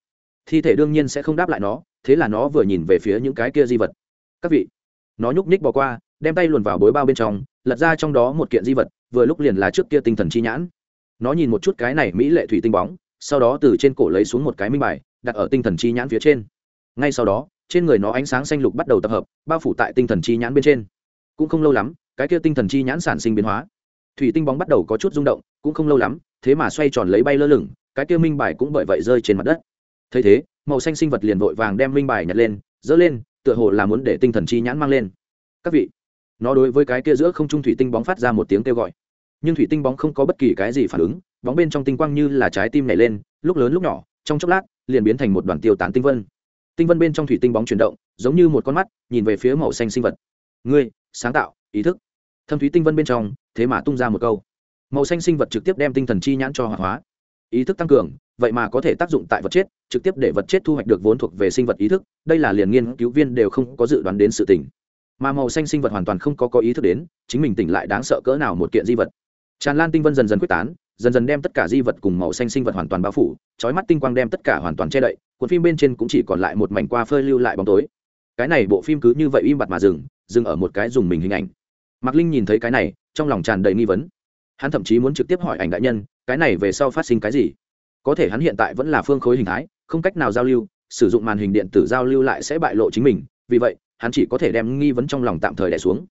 A: Thi thể đương nhiên sẽ không đáp lại nó, thế là nó vừa nhìn về phía những cái kia di vật. Các vị, nó nhúc nhích bỏ qua, đem tay luồn vào bối bao bên trong, lật ra trong đó một kiện di vật, vừa lúc liền là trước kia tinh thần chi nhãn. Nó nhìn một chút cái này mỹ lệ thủy tinh bóng, sau đó từ trên cổ lấy xuống một cái minh bài, đặt ở tinh thần chi nhãn phía trên. Ngay sau đó, trên người nó ánh sáng xanh lục bắt đầu tập hợp, bao phủ tại tinh thần chi nhãn bên trên. Cũng không lâu lắm cái kia tinh thần chi nhãn sản sinh biến hóa. Thủy tinh bóng bắt đầu có chút rung động, cũng không lâu lắm, thế mà xoay tròn lấy bay lơ lửng, cái kia minh bài cũng bởi vậy rơi trên mặt đất. Thấy thế, màu xanh sinh vật liền vội vàng đem minh bài nhặt lên dỡ lên, tựa hồ là muốn để tinh thần chi nhãn mang lên. Các vị, nó đối với cái kia giữa không trung thủy tinh bóng phát ra một tiếng kêu gọi. Nhưng thủy tinh bóng không có bất kỳ cái gì phản ứng, bóng bên trong tinh quang như là trái tim nảy lên, lúc lớn lúc nhỏ, trong chốc lát, liền biến thành một đoàn tiêu tán tinh vân. Tinh vân bên trong thủy tinh bóng chuyển động, giống như một con mắt, nhìn về phía màu xanh sinh vật. Ngươi, sáng tạo ý thức. Thâm thúy tinh vân bên trong thế mà tung ra một câu. Màu xanh sinh vật trực tiếp đem tinh thần chi nhãn cho hoạt hóa. Ý thức tăng cường vậy mà có thể tác dụng tại vật chết trực tiếp để vật chết thu hoạch được vốn thuộc về sinh vật ý thức đây là liền nghiên cứu viên đều không có dự đoán đến sự tỉnh, mà màu xanh sinh vật hoàn toàn không có có ý thức đến chính mình tỉnh lại đáng sợ cỡ nào một kiện di vật. Tràn lan tinh vân dần dần quyết tán dần dần đem tất cả di vật cùng màu xanh sinh vật hoàn toàn bao phủ trói mắt tinh quang đem tất cả hoàn toàn che đậy cuốn phim bên trên cũng chỉ còn lại một mảnh qua phơi lưu lại bóng tối. Cái này bộ phim cứ như vậy im bặt mà dừng dừng ở một cái dùng mình hình ảnh mạc linh nhìn thấy cái này, trong lòng tràn đầy nghi vấn. Hắn thậm chí muốn trực tiếp hỏi ảnh đại nhân, cái này về sau phát sinh cái gì? Có thể hắn hiện tại vẫn là phương khối hình thái, không cách nào giao lưu, sử dụng màn hình điện tử giao lưu lại sẽ bại lộ chính mình, vì vậy, hắn chỉ có thể đem nghi vấn trong lòng tạm thời đẻ xuống.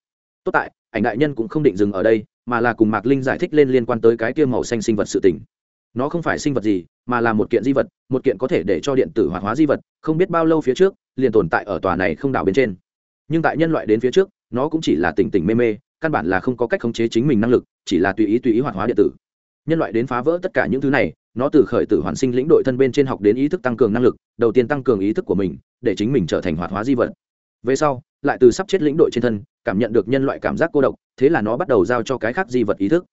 A: Tốt tại, ảnh đại nhân cũng không định dừng ở đây, mà là cùng mạc linh giải thích lên liên quan tới cái kia màu xanh sinh vật sự tình. Nó không phải sinh vật gì, mà là một kiện di vật, một kiện có thể để cho điện tử hoạt hóa di vật, không biết bao lâu phía trước, liền tồn tại ở tòa này không đảo bên trên. Nhưng tại nhân loại đến phía trước nó cũng chỉ là tỉnh tỉnh mê mê, căn bản là không có cách khống chế chính mình năng lực, chỉ là tùy ý tùy ý hoạt hóa điện tử. Nhân loại đến phá vỡ tất cả những thứ này, nó từ khởi tử hoàn sinh lĩnh đội thân bên trên học đến ý thức tăng cường năng lực, đầu tiên tăng cường ý thức của mình, để chính mình trở thành hoạt hóa di vật. Về sau, lại từ sắp chết lĩnh đội trên thân, cảm nhận được nhân loại cảm giác cô độc, thế là nó bắt đầu giao cho cái khác di vật ý thức.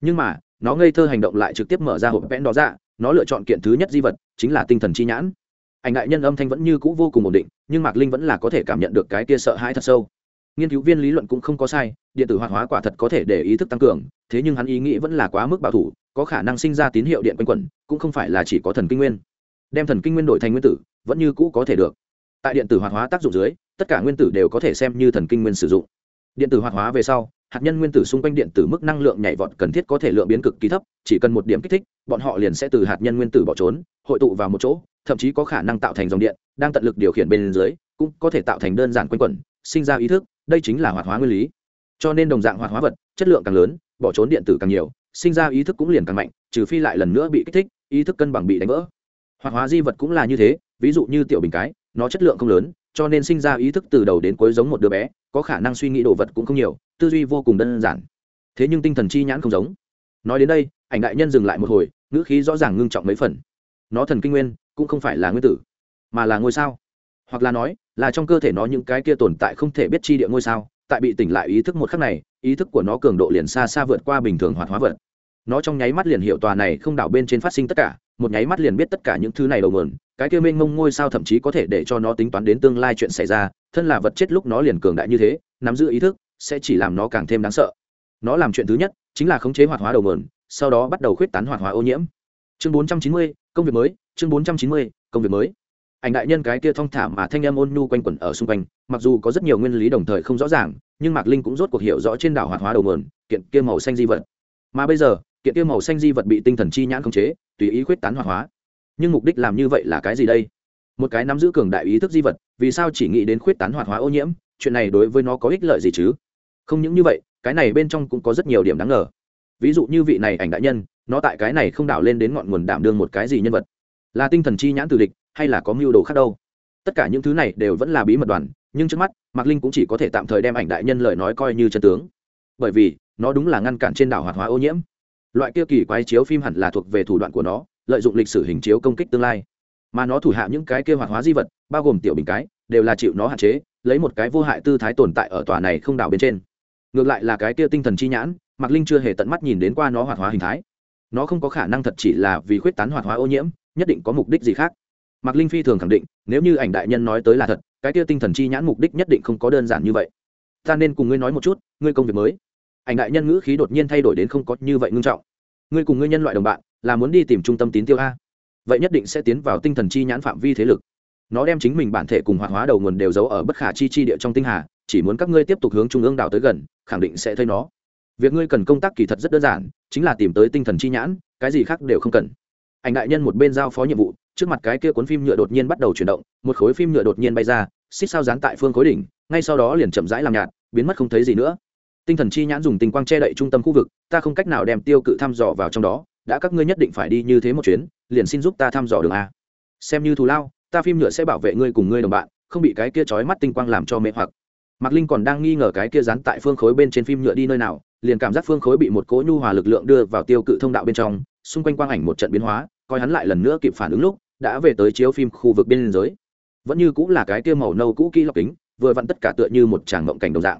A: Nhưng mà, nó ngây thơ hành động lại trực tiếp mở ra hộp vẽn đó ra dạ, nó lựa chọn kiện thứ nhất di vật, chính là tinh thần chi nhãn. Ảnh đại nhân âm thanh vẫn như cũ vô cùng ổn định, nhưng mạc linh vẫn là có thể cảm nhận được cái kia sợ hãi thật sâu nghiên cứu viên lý luận cũng không có sai, điện tử hoạt hóa quả thật có thể để ý thức tăng cường, thế nhưng hắn ý nghĩ vẫn là quá mức bảo thủ, có khả năng sinh ra tín hiệu điện quanh quẩn, cũng không phải là chỉ có thần kinh nguyên. Đem thần kinh nguyên đổi thành nguyên tử, vẫn như cũ có thể được. Tại điện tử hoạt hóa tác dụng dưới, tất cả nguyên tử đều có thể xem như thần kinh nguyên sử dụng. Điện tử hoạt hóa về sau, hạt nhân nguyên tử xung quanh điện tử mức năng lượng nhảy vọt cần thiết có thể lượng biến cực kỳ thấp, chỉ cần một điểm kích thích, bọn họ liền sẽ từ hạt nhân nguyên tử bỏ trốn, hội tụ vào một chỗ, thậm chí có khả năng tạo thành dòng điện, đang tận lực điều khiển bên dưới, cũng có thể tạo thành đơn giản quanh quẩn, sinh ra ý thức đây chính là hoạt hóa nguyên lý. Cho nên đồng dạng hoạt hóa vật, chất lượng càng lớn, bỏ trốn điện tử càng nhiều, sinh ra ý thức cũng liền càng mạnh, trừ phi lại lần nữa bị kích thích, ý thức cân bằng bị đánh vỡ. Hoạt hóa di vật cũng là như thế, ví dụ như tiểu bình cái, nó chất lượng không lớn, cho nên sinh ra ý thức từ đầu đến cuối giống một đứa bé, có khả năng suy nghĩ đồ vật cũng không nhiều, tư duy vô cùng đơn giản. Thế nhưng tinh thần chi nhãn không giống. Nói đến đây, ảnh đại nhân dừng lại một hồi, ngữ khí rõ ràng ngưng trọng mấy phần. Nó thần kinh nguyên, cũng không phải là nguyên tử, mà là ngôi sao. Hoặc là nói là trong cơ thể nó những cái kia tồn tại không thể biết chi địa ngôi sao tại bị tỉnh lại ý thức một khắc này ý thức của nó cường độ liền xa xa vượt qua bình thường hoạt hóa vật. Nó trong nháy mắt liền hiểu tòa này không đảo bên trên phát sinh tất cả một nháy mắt liền biết tất cả những thứ này đầu nguồn cái kia mênh mông ngôi sao thậm chí có thể để cho nó tính toán đến tương lai chuyện xảy ra thân là vật chết lúc nó liền cường đại như thế nắm giữ ý thức sẽ chỉ làm nó càng thêm đáng sợ. Nó làm chuyện thứ nhất chính là khống chế hoạt hóa đầu nguồn sau đó bắt đầu khuyết tán hoạt hóa ô nhiễm. Chương 490, công việc mới chương 490, công việc mới ảnh đại nhân cái kia thong thả mà thanh âm ôn nhu quanh quẩn ở xung quanh, mặc dù có rất nhiều nguyên lý đồng thời không rõ ràng, nhưng mạc linh cũng rốt cuộc hiểu rõ trên đảo hoạt hóa đầu nguồn, kiện kia màu xanh di vật. Mà bây giờ, kiện kia màu xanh di vật bị tinh thần chi nhãn khống chế, tùy ý khuyết tán hoạt hóa. Nhưng mục đích làm như vậy là cái gì đây? Một cái nắm giữ cường đại ý thức di vật, vì sao chỉ nghĩ đến khuyết tán hoạt hóa ô nhiễm? Chuyện này đối với nó có ích lợi gì chứ? Không những như vậy, cái này bên trong cũng có rất nhiều điểm đáng ngờ. Ví dụ như vị này ảnh đại nhân, nó tại cái này không đảo lên đến ngọn nguồn đảm đương một cái gì nhân vật? Là tinh thần chi nhãn từ địch hay là có mưu đồ khác đâu. Tất cả những thứ này đều vẫn là bí mật đoàn, nhưng trước mắt, mạc linh cũng chỉ có thể tạm thời đem ảnh đại nhân lời nói coi như chân tướng. Bởi vì, nó đúng là ngăn cản trên đảo hoạt hóa ô nhiễm. Loại kia kỳ quái chiếu phim hẳn là thuộc về thủ đoạn của nó, lợi dụng lịch sử hình chiếu công kích tương lai. Mà nó thủ hạ những cái kia hoạt hóa di vật, bao gồm tiểu bình cái, đều là chịu nó hạn chế, lấy một cái vô hại tư thái tồn tại ở tòa này không đảo bên trên. Ngược lại là cái kia tinh thần chi nhãn, mạc linh chưa hề tận mắt nhìn đến qua nó hoạt hóa hình thái. Nó không có khả năng thật chỉ là vì khuyết tán hoạt hóa ô nhiễm, nhất định có mục đích gì khác mạc linh phi thường khẳng định, nếu như ảnh đại nhân nói tới là thật, cái kia tinh thần chi nhãn mục đích nhất định không có đơn giản như vậy. Ta nên cùng ngươi nói một chút, ngươi công việc mới. Ảnh đại nhân ngữ khí đột nhiên thay đổi đến không có như vậy ngưng trọng. Ngươi cùng ngươi nhân loại đồng bạn, là muốn đi tìm trung tâm tín tiêu a. Vậy nhất định sẽ tiến vào tinh thần chi nhãn phạm vi thế lực. Nó đem chính mình bản thể cùng hoạt hóa đầu nguồn đều giấu ở bất khả chi chi địa trong tinh hà, chỉ muốn các ngươi tiếp tục hướng trung ương đảo tới gần, khẳng định sẽ thấy nó. Việc ngươi cần công tác kỳ thật rất đơn giản, chính là tìm tới tinh thần chi nhãn, cái gì khác đều không cần ảnh đại nhân một bên giao phó nhiệm vụ, trước mặt cái kia cuốn phim nhựa đột nhiên bắt đầu chuyển động, một khối phim nhựa đột nhiên bay ra, xích sao dán tại phương khối đỉnh, ngay sau đó liền chậm rãi làm nhạt, biến mất không thấy gì nữa. Tinh thần chi nhãn dùng tình quang che đậy trung tâm khu vực, ta không cách nào đem tiêu cự thăm dò vào trong đó, đã các ngươi nhất định phải đi như thế một chuyến, liền xin giúp ta thăm dò đường a. Xem như thù lao, ta phim nhựa sẽ bảo vệ ngươi cùng ngươi đồng bạn, không bị cái kia trói mắt tinh quang làm cho mê hoặc. Mạc linh còn đang nghi ngờ cái kia dán tại phương khối bên trên phim nhựa đi nơi nào, liền cảm giác phương khối bị một cỗ nhu hòa lực lượng đưa vào tiêu cự thông đạo bên trong, xung quanh quang ảnh một trận biến hóa coi hắn lại lần nữa kịp phản ứng lúc, đã về tới chiếu phim khu vực biên giới. Vẫn như cũng là cái tiêu màu nâu cũ kỹ lọc kính, vừa vặn tất cả tựa như một tràng mộng cảnh đồng dạng.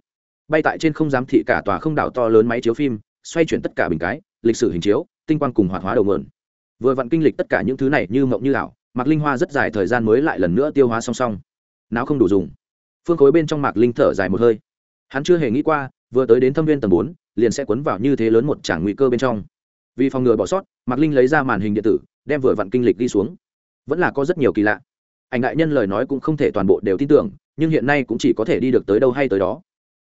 A: Bay tại trên không giám thị cả tòa không đảo to lớn máy chiếu phim, xoay chuyển tất cả bình cái, lịch sử hình chiếu, tinh quang cùng hoạt hóa đầu mượn. Vừa vặn kinh lịch tất cả những thứ này như mộng như ảo, mạc linh hoa rất dài thời gian mới lại lần nữa tiêu hóa song song. Não không đủ dùng. Phương khối bên trong mạc linh thở dài một hơi. Hắn chưa hề nghĩ qua, vừa tới đến thâm viên tầng bốn, liền sẽ cuốn vào như thế lớn một tràng nguy cơ bên trong. Vì phòng ngừa bỏ sót, mạc linh lấy ra màn hình điện tử đem vừa vặn kinh lịch đi xuống. Vẫn là có rất nhiều kỳ lạ. Ảnh đại nhân lời nói cũng không thể toàn bộ đều tin tưởng, nhưng hiện nay cũng chỉ có thể đi được tới đâu hay tới đó.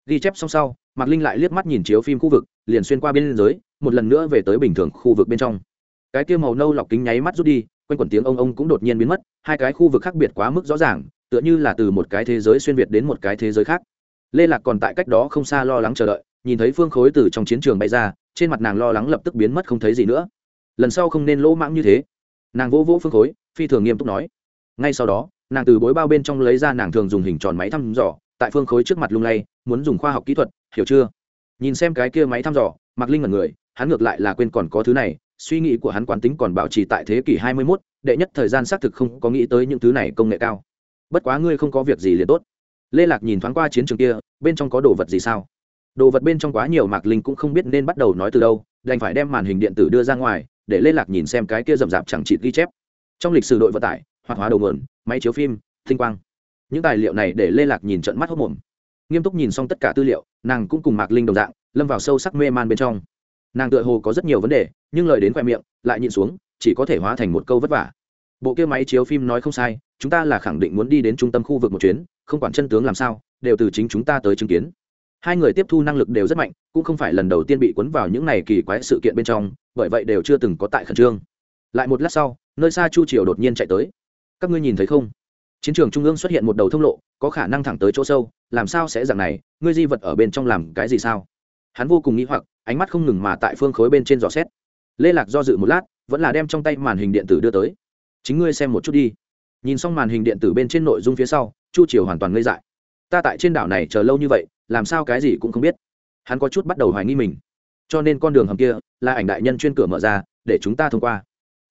A: Ghi chép xong sau, mạc linh lại liếc mắt nhìn chiếu phim khu vực, liền xuyên qua biên giới, một lần nữa về tới bình thường khu vực bên trong. Cái kia màu nâu lọc kính nháy mắt rút đi, quanh quẩn tiếng ông ông cũng đột nhiên biến mất, hai cái khu vực khác biệt quá mức rõ ràng, tựa như là từ một cái thế giới xuyên việt đến một cái thế giới khác. Lê lạc còn tại cách đó không xa lo lắng chờ đợi, nhìn thấy phương khối từ trong chiến trường bay ra, trên mặt nàng lo lắng lập tức biến mất không thấy gì nữa. Lần sau không nên lỗ mãng như thế nàng vỗ vỗ phương khối phi thường nghiêm túc nói. Ngay sau đó nàng từ bối bao bên trong lấy ra nàng thường dùng hình tròn máy thăm dò tại phương khối trước mặt lung lay muốn dùng khoa học kỹ thuật hiểu chưa? Nhìn xem cái kia máy thăm dò mặc linh ngẩn người hắn ngược lại là quên còn có thứ này suy nghĩ của hắn quán tính còn bảo trì tại thế kỷ hai mươi 21, đệ nhất thời gian xác thực không có nghĩ tới những thứ này công nghệ cao. Bất quá ngươi không có việc gì liền tốt. Lê lạc nhìn thoáng qua chiến trường kia bên trong có đồ vật gì sao? Đồ vật bên trong quá nhiều mạc linh cũng không biết nên bắt đầu nói từ đâu đành phải đem màn hình điện tử đưa ra ngoài để lê lạc nhìn xem cái kia rậm rạp chẳng chịt ghi chép. Trong lịch sử đội vận tải, hoạt hóa đầu nguồn, máy chiếu phim, tinh quang. Những tài liệu này để lê lạc nhìn trận mắt hốc mồm. Nghiêm túc nhìn xong tất cả tư liệu, nàng cũng cùng mạc linh đồng dạng, lâm vào sâu sắc mê man bên trong. Nàng tựa hồ có rất nhiều vấn đề, nhưng lời đến khoe miệng, lại nhìn xuống, chỉ có thể hóa thành một câu vất vả. Bộ kia máy chiếu phim nói không sai, chúng ta là khẳng định muốn đi đến trung tâm khu vực một chuyến, không quản chân tướng làm sao, đều từ chính chúng ta tới chứng kiến. Hai người tiếp thu năng lực đều rất mạnh, cũng không phải lần đầu tiên bị cuốn vào những này kỳ quái sự kiện bên trong bởi vậy đều chưa từng có tại khẩn trương. Lại một lát sau, nơi xa chu triều đột nhiên chạy tới. Các ngươi nhìn thấy không? Chiến trường trung ương xuất hiện một đầu thông lộ, có khả năng thẳng tới chỗ sâu, làm sao sẽ dạng này? Ngươi di vật ở bên trong làm cái gì sao? Hắn vô cùng nghĩ hoặc, ánh mắt không ngừng mà tại phương khối bên trên dò xét. Lê lạc do dự một lát, vẫn là đem trong tay màn hình điện tử đưa tới. Chính ngươi xem một chút đi. Nhìn xong màn hình điện tử bên trên nội dung phía sau, chu triều hoàn toàn ngây dại. Ta tại trên đảo này chờ lâu như vậy, làm sao cái gì cũng không biết. Hắn có chút bắt đầu hoài nghi mình cho nên con đường hầm kia là ảnh đại nhân chuyên cửa mở ra để chúng ta thông qua.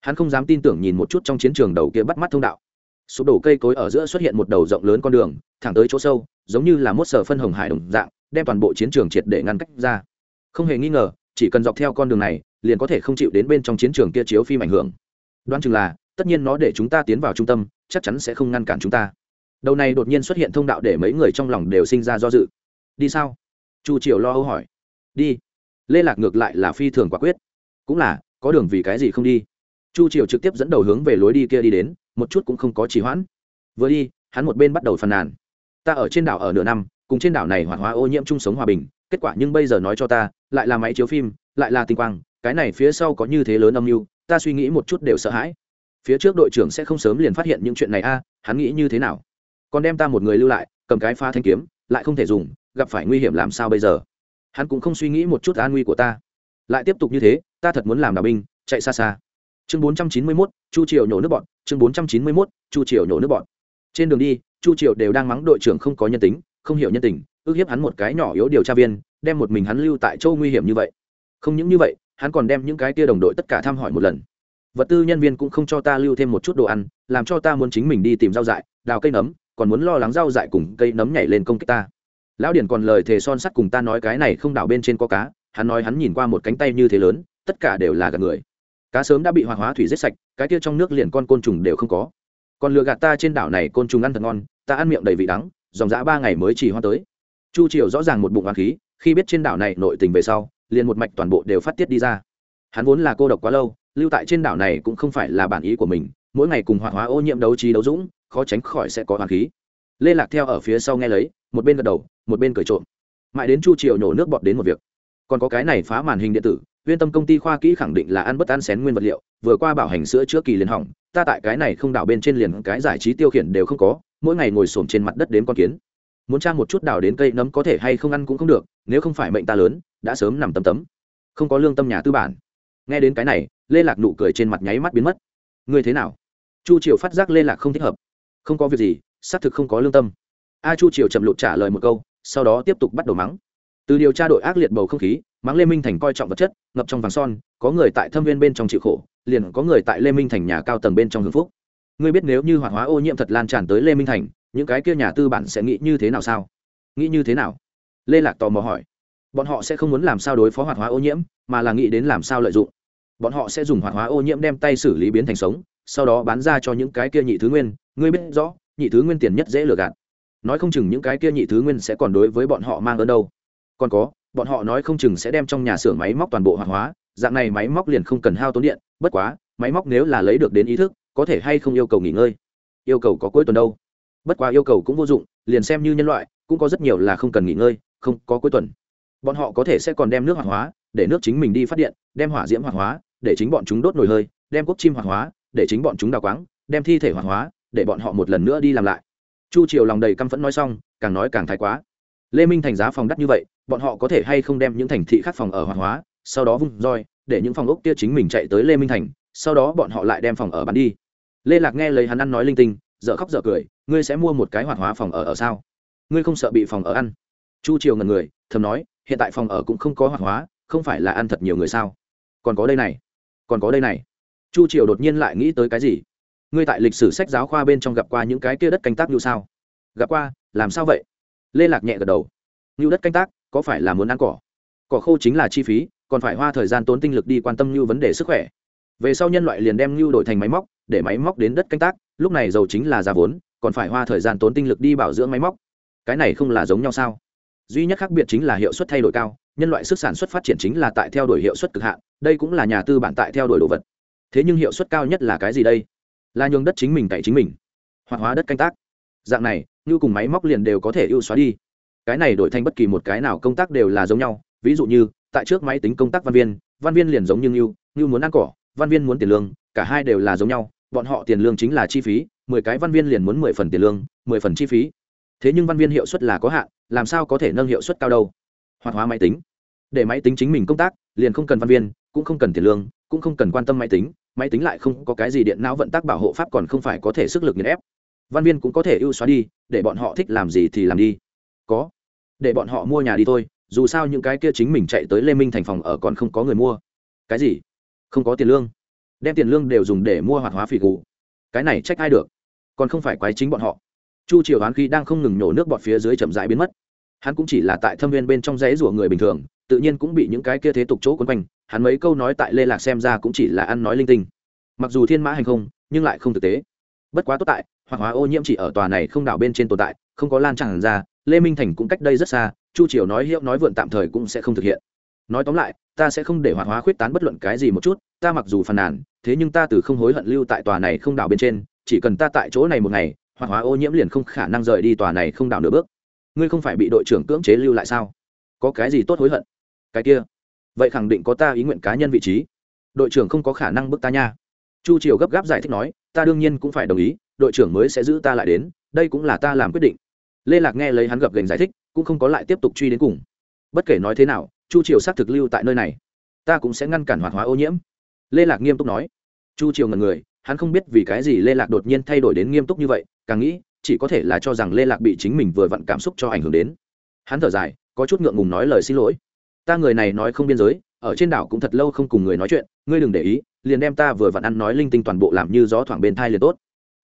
A: Hắn không dám tin tưởng nhìn một chút trong chiến trường đầu kia bắt mắt thông đạo. Sụp đổ cây cối ở giữa xuất hiện một đầu rộng lớn con đường, thẳng tới chỗ sâu, giống như là mốt sở phân hồng hải đồng dạng, đem toàn bộ chiến trường triệt để ngăn cách ra. Không hề nghi ngờ, chỉ cần dọc theo con đường này, liền có thể không chịu đến bên trong chiến trường kia chiếu phim ảnh hưởng. Đoán chừng là, tất nhiên nó để chúng ta tiến vào trung tâm, chắc chắn sẽ không ngăn cản chúng ta. Đầu này đột nhiên xuất hiện thông đạo để mấy người trong lòng đều sinh ra do dự. Đi sao? Chu triều lo âu hỏi. Đi lê lạc ngược lại là phi thường quả quyết. Cũng là, có đường vì cái gì không đi? Chu triều trực tiếp dẫn đầu hướng về lối đi kia đi đến, một chút cũng không có trì hoãn. Vừa đi, hắn một bên bắt đầu phàn nàn. Ta ở trên đảo ở nửa năm, cùng trên đảo này hoạt hóa ô nhiễm chung sống hòa bình, kết quả nhưng bây giờ nói cho ta, lại là máy chiếu phim, lại là tinh quang, cái này phía sau có như thế lớn âm mưu, ta suy nghĩ một chút đều sợ hãi. Phía trước đội trưởng sẽ không sớm liền phát hiện những chuyện này a, hắn nghĩ như thế nào? Còn đem ta một người lưu lại, cầm cái pha thanh kiếm, lại không thể dùng, gặp phải nguy hiểm làm sao bây giờ? Hắn cũng không suy nghĩ một chút an nguy của ta. Lại tiếp tục như thế, ta thật muốn làm đào binh, chạy xa xa. Chương bốn trăm chín mươi mốt, chu triều nhổ nước bọn. Chương bốn trăm chín mươi mốt, chu triều nhổ nước bọn. Trên đường đi, chu triều đều đang mắng đội trưởng không có nhân tính, không hiểu nhân tình, ước hiếp hắn một cái nhỏ yếu điều tra viên, đem một mình hắn lưu tại châu nguy hiểm như vậy. Không những như vậy, hắn còn đem những cái tia đồng đội tất cả thăm hỏi một lần. Vật tư nhân viên cũng không cho ta lưu thêm một chút đồ ăn, làm cho ta muốn chính mình đi tìm rau dại, đào cây nấm, còn muốn lo lắng rau dại cùng cây nấm nhảy lên công kích ta lão điển còn lời thề son sắt cùng ta nói cái này không đảo bên trên có cá, hắn nói hắn nhìn qua một cánh tay như thế lớn, tất cả đều là gạt người. Cá sớm đã bị hoạt hóa thủy giết sạch, cái kia trong nước liền con côn trùng đều không có. Còn lừa gạt ta trên đảo này côn trùng ăn thật ngon, ta ăn miệng đầy vị đắng, dòng dã ba ngày mới chỉ hoa tới. Chu triều rõ ràng một bụng hoàng khí, khi biết trên đảo này nội tình về sau, liền một mạch toàn bộ đều phát tiết đi ra. Hắn vốn là cô độc quá lâu, lưu tại trên đảo này cũng không phải là bản ý của mình, mỗi ngày cùng hoạt hóa ô nhiễm đấu trí đấu dũng, khó tránh khỏi sẽ có hoàng khí lê lạc theo ở phía sau nghe lấy, một bên gật đầu, một bên cởi trộm. Mãi đến chu triều nhổ nước bọt đến một việc. Còn có cái này phá màn hình điện tử uyên tâm công ty khoa kỹ khẳng định là ăn bất ăn xén nguyên vật liệu, vừa qua bảo hành sữa chữa kỳ liền hỏng, ta tại cái này không đảo bên trên liền cái giải trí tiêu khiển đều không có, mỗi ngày ngồi xổm trên mặt đất đến con kiến. Muốn trang một chút đảo đến cây nấm có thể hay không ăn cũng không được, nếu không phải mệnh ta lớn, đã sớm nằm tấm tấm. Không có lương tâm nhà tư bản. Nghe đến cái này, lê lạc nụ cười trên mặt nháy mắt biến mất. Ngươi thế nào? Chu triều phát giác lê lạc không thích hợp. Không có việc gì xác thực không có lương tâm. A chu triều chậm lụt trả lời một câu, sau đó tiếp tục bắt đầu mắng. Từ điều tra đội ác liệt bầu không khí, mắng lê minh thành coi trọng vật chất, ngập trong vàng son, có người tại thâm viên bên trong chịu khổ, liền có người tại lê minh thành nhà cao tầng bên trong hưng phúc. Ngươi biết nếu như hoạt hóa ô nhiễm thật lan tràn tới lê minh thành, những cái kia nhà tư bản sẽ nghĩ như thế nào sao? Nghĩ như thế nào? Lê lạc tò mò hỏi. Bọn họ sẽ không muốn làm sao đối phó hoạt hóa ô nhiễm, mà là nghĩ đến làm sao lợi dụng. Bọn họ sẽ dùng hoạt hóa ô nhiễm đem tay xử lý biến thành sống, sau đó bán ra cho những cái kia nhị thứ nguyên. Ngươi biết rõ nhị thứ nguyên tiền nhất dễ lừa gạt. Nói không chừng những cái kia nhị thứ nguyên sẽ còn đối với bọn họ mang ơn đâu. Còn có, bọn họ nói không chừng sẽ đem trong nhà xưởng máy móc toàn bộ hoạt hóa, dạng này máy móc liền không cần hao tốn điện, bất quá, máy móc nếu là lấy được đến ý thức, có thể hay không yêu cầu nghỉ ngơi. Yêu cầu có cuối tuần đâu. Bất quá yêu cầu cũng vô dụng, liền xem như nhân loại, cũng có rất nhiều là không cần nghỉ ngơi, không có cuối tuần. Bọn họ có thể sẽ còn đem nước hoạt hóa, để nước chính mình đi phát điện, đem hỏa diễm hoạt hóa, để chính bọn chúng đốt nồi hơi, đem cốc chim hoạt hóa, để chính bọn chúng đào quáng, đem thi thể hoạt hóa để bọn họ một lần nữa đi làm lại. Chu triều lòng đầy căm phẫn nói xong, càng nói càng thái quá. Lê minh thành giá phòng đắt như vậy, bọn họ có thể hay không đem những thành thị khác phòng ở hoạt hóa, sau đó vung roi, để những phòng ốc kia chính mình chạy tới lê minh thành, sau đó bọn họ lại đem phòng ở bán đi. Lê lạc nghe lấy hắn ăn nói linh tinh, dở khóc dở cười, ngươi sẽ mua một cái hoạt hóa phòng ở ở sao? Ngươi không sợ bị phòng ở ăn? Chu triều ngần người, thầm nói, hiện tại phòng ở cũng không có hoạt hóa, không phải là ăn thật nhiều người sao? Còn có đây này, còn có đây này. Chu triều đột nhiên lại nghĩ tới cái gì? Ngươi tại lịch sử sách giáo khoa bên trong gặp qua những cái kia đất canh tác như sao? Gặp qua, làm sao vậy? Lê lạc nhẹ gật đầu. Như đất canh tác, có phải là muốn ăn cỏ? Cỏ khô chính là chi phí, còn phải hoa thời gian tốn tinh lực đi quan tâm như vấn đề sức khỏe. Về sau nhân loại liền đem như đổi thành máy móc, để máy móc đến đất canh tác, lúc này dầu chính là giá vốn, còn phải hoa thời gian tốn tinh lực đi bảo dưỡng máy móc. Cái này không là giống nhau sao? Duy nhất khác biệt chính là hiệu suất thay đổi cao, nhân loại sức sản xuất phát triển chính là tại theo đuổi hiệu suất cực hạn, đây cũng là nhà tư bản tại theo đuổi đồ vật. Thế nhưng hiệu suất cao nhất là cái gì đây? Là nhường đất chính mình cày chính mình. Hoặc hóa đất canh tác. Dạng này, như cùng máy móc liền đều có thể ưu xóa đi. Cái này đổi thành bất kỳ một cái nào công tác đều là giống nhau. Ví dụ như, tại trước máy tính công tác văn viên văn viên liền giống như như như muốn ăn cỏ, văn viên muốn tiền lương, cả hai đều là giống nhau. Bọn họ tiền lương chính là chi phí, mười cái văn viên liền muốn mười phần tiền lương, mười phần chi phí. Thế nhưng văn viên hiệu suất là có hạn, làm sao có thể nâng hiệu suất cao đâu? Hoạt hóa máy tính. Để máy tính chính mình công tác, liền không cần văn viên, cũng không cần tiền lương, cũng không cần quan tâm máy tính máy tính lại không có cái gì điện não vận tác bảo hộ pháp còn không phải có thể sức lực nghiền ép. Văn viên cũng có thể ưu xóa đi, để bọn họ thích làm gì thì làm đi. Có. Để bọn họ mua nhà đi thôi, dù sao những cái kia chính mình chạy tới lê minh thành phòng ở còn không có người mua. Cái gì? Không có tiền lương. Đem tiền lương đều dùng để mua hoạt hóa phỉ cụ cái này trách ai được? Còn không phải quái chính bọn họ. Chu triều hoán khi đang không ngừng nhổ nước bọt phía dưới chậm rãi biến mất. Hắn cũng chỉ là tại thâm viên bên trong dãy rủa người bình thường tự nhiên cũng bị những cái kia thế tục chỗ quấn quanh, hắn mấy câu nói tại lê lạc xem ra cũng chỉ là ăn nói linh tinh. Mặc dù thiên mã hành không, nhưng lại không thực tế. Bất quá tốt tại hoặc hóa ô nhiễm chỉ ở tòa này không đảo bên trên tồn tại, không có lan tràn ra, lê minh thành cũng cách đây rất xa, chu triều nói hiệu nói vượn tạm thời cũng sẽ không thực hiện. Nói tóm lại, ta sẽ không để hoạt hóa khuyết tán bất luận cái gì một chút, ta mặc dù phàn nàn, thế nhưng ta từ không hối hận lưu tại tòa này không đảo bên trên, chỉ cần ta tại chỗ này một ngày hoạt hóa ô nhiễm liền không khả năng rời đi tòa này không đảo nửa bước. Ngươi không phải bị đội trưởng cưỡng chế lưu lại sao? Có cái gì tốt hối hận? Cái kia. Vậy khẳng định có ta ý nguyện cá nhân vị trí. Đội trưởng không có khả năng bức ta nha. Chu triều gấp gáp giải thích nói, ta đương nhiên cũng phải đồng ý, đội trưởng mới sẽ giữ ta lại đến, đây cũng là ta làm quyết định. Lê lạc nghe lấy hắn gập gành giải thích, cũng không có lại tiếp tục truy đến cùng. Bất kể nói thế nào, chu triều xác thực lưu tại nơi này. Ta cũng sẽ ngăn cản hoạt hóa ô nhiễm. Lê lạc nghiêm túc nói. Chu triều ngần người, hắn không biết vì cái gì lê lạc đột nhiên thay đổi đến nghiêm túc như vậy, càng nghĩ, chỉ có thể là cho rằng lê lạc bị chính mình vừa vặn cảm xúc cho ảnh hưởng đến. Hắn thở dài, có chút ngượng ngùng nói lời xin lỗi ta người này nói không biên giới, ở trên đảo cũng thật lâu không cùng người nói chuyện, ngươi đừng để ý, liền đem ta vừa vặn ăn nói linh tinh toàn bộ làm như gió thoảng bên thai liền tốt.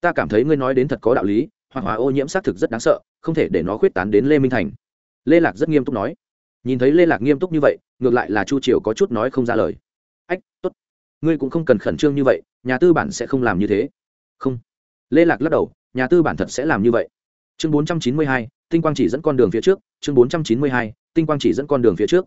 A: Ta cảm thấy ngươi nói đến thật có đạo lý, hoặc hóa ô nhiễm xác thực rất đáng sợ, không thể để nó khuyết tán đến lê minh thành. Lê lạc rất nghiêm túc nói. Nhìn thấy lê lạc nghiêm túc như vậy, ngược lại là chu triều có chút nói không ra lời. Ách, tốt. Ngươi cũng không cần khẩn trương như vậy, nhà tư bản sẽ không làm như thế. Không. Lê lạc lắc đầu, nhà tư bản thật sẽ làm như vậy. Chương bốn trăm chín mươi hai, tinh quang chỉ dẫn con đường phía trước, chương bốn trăm chín mươi hai, tinh quang chỉ dẫn con đường phía trước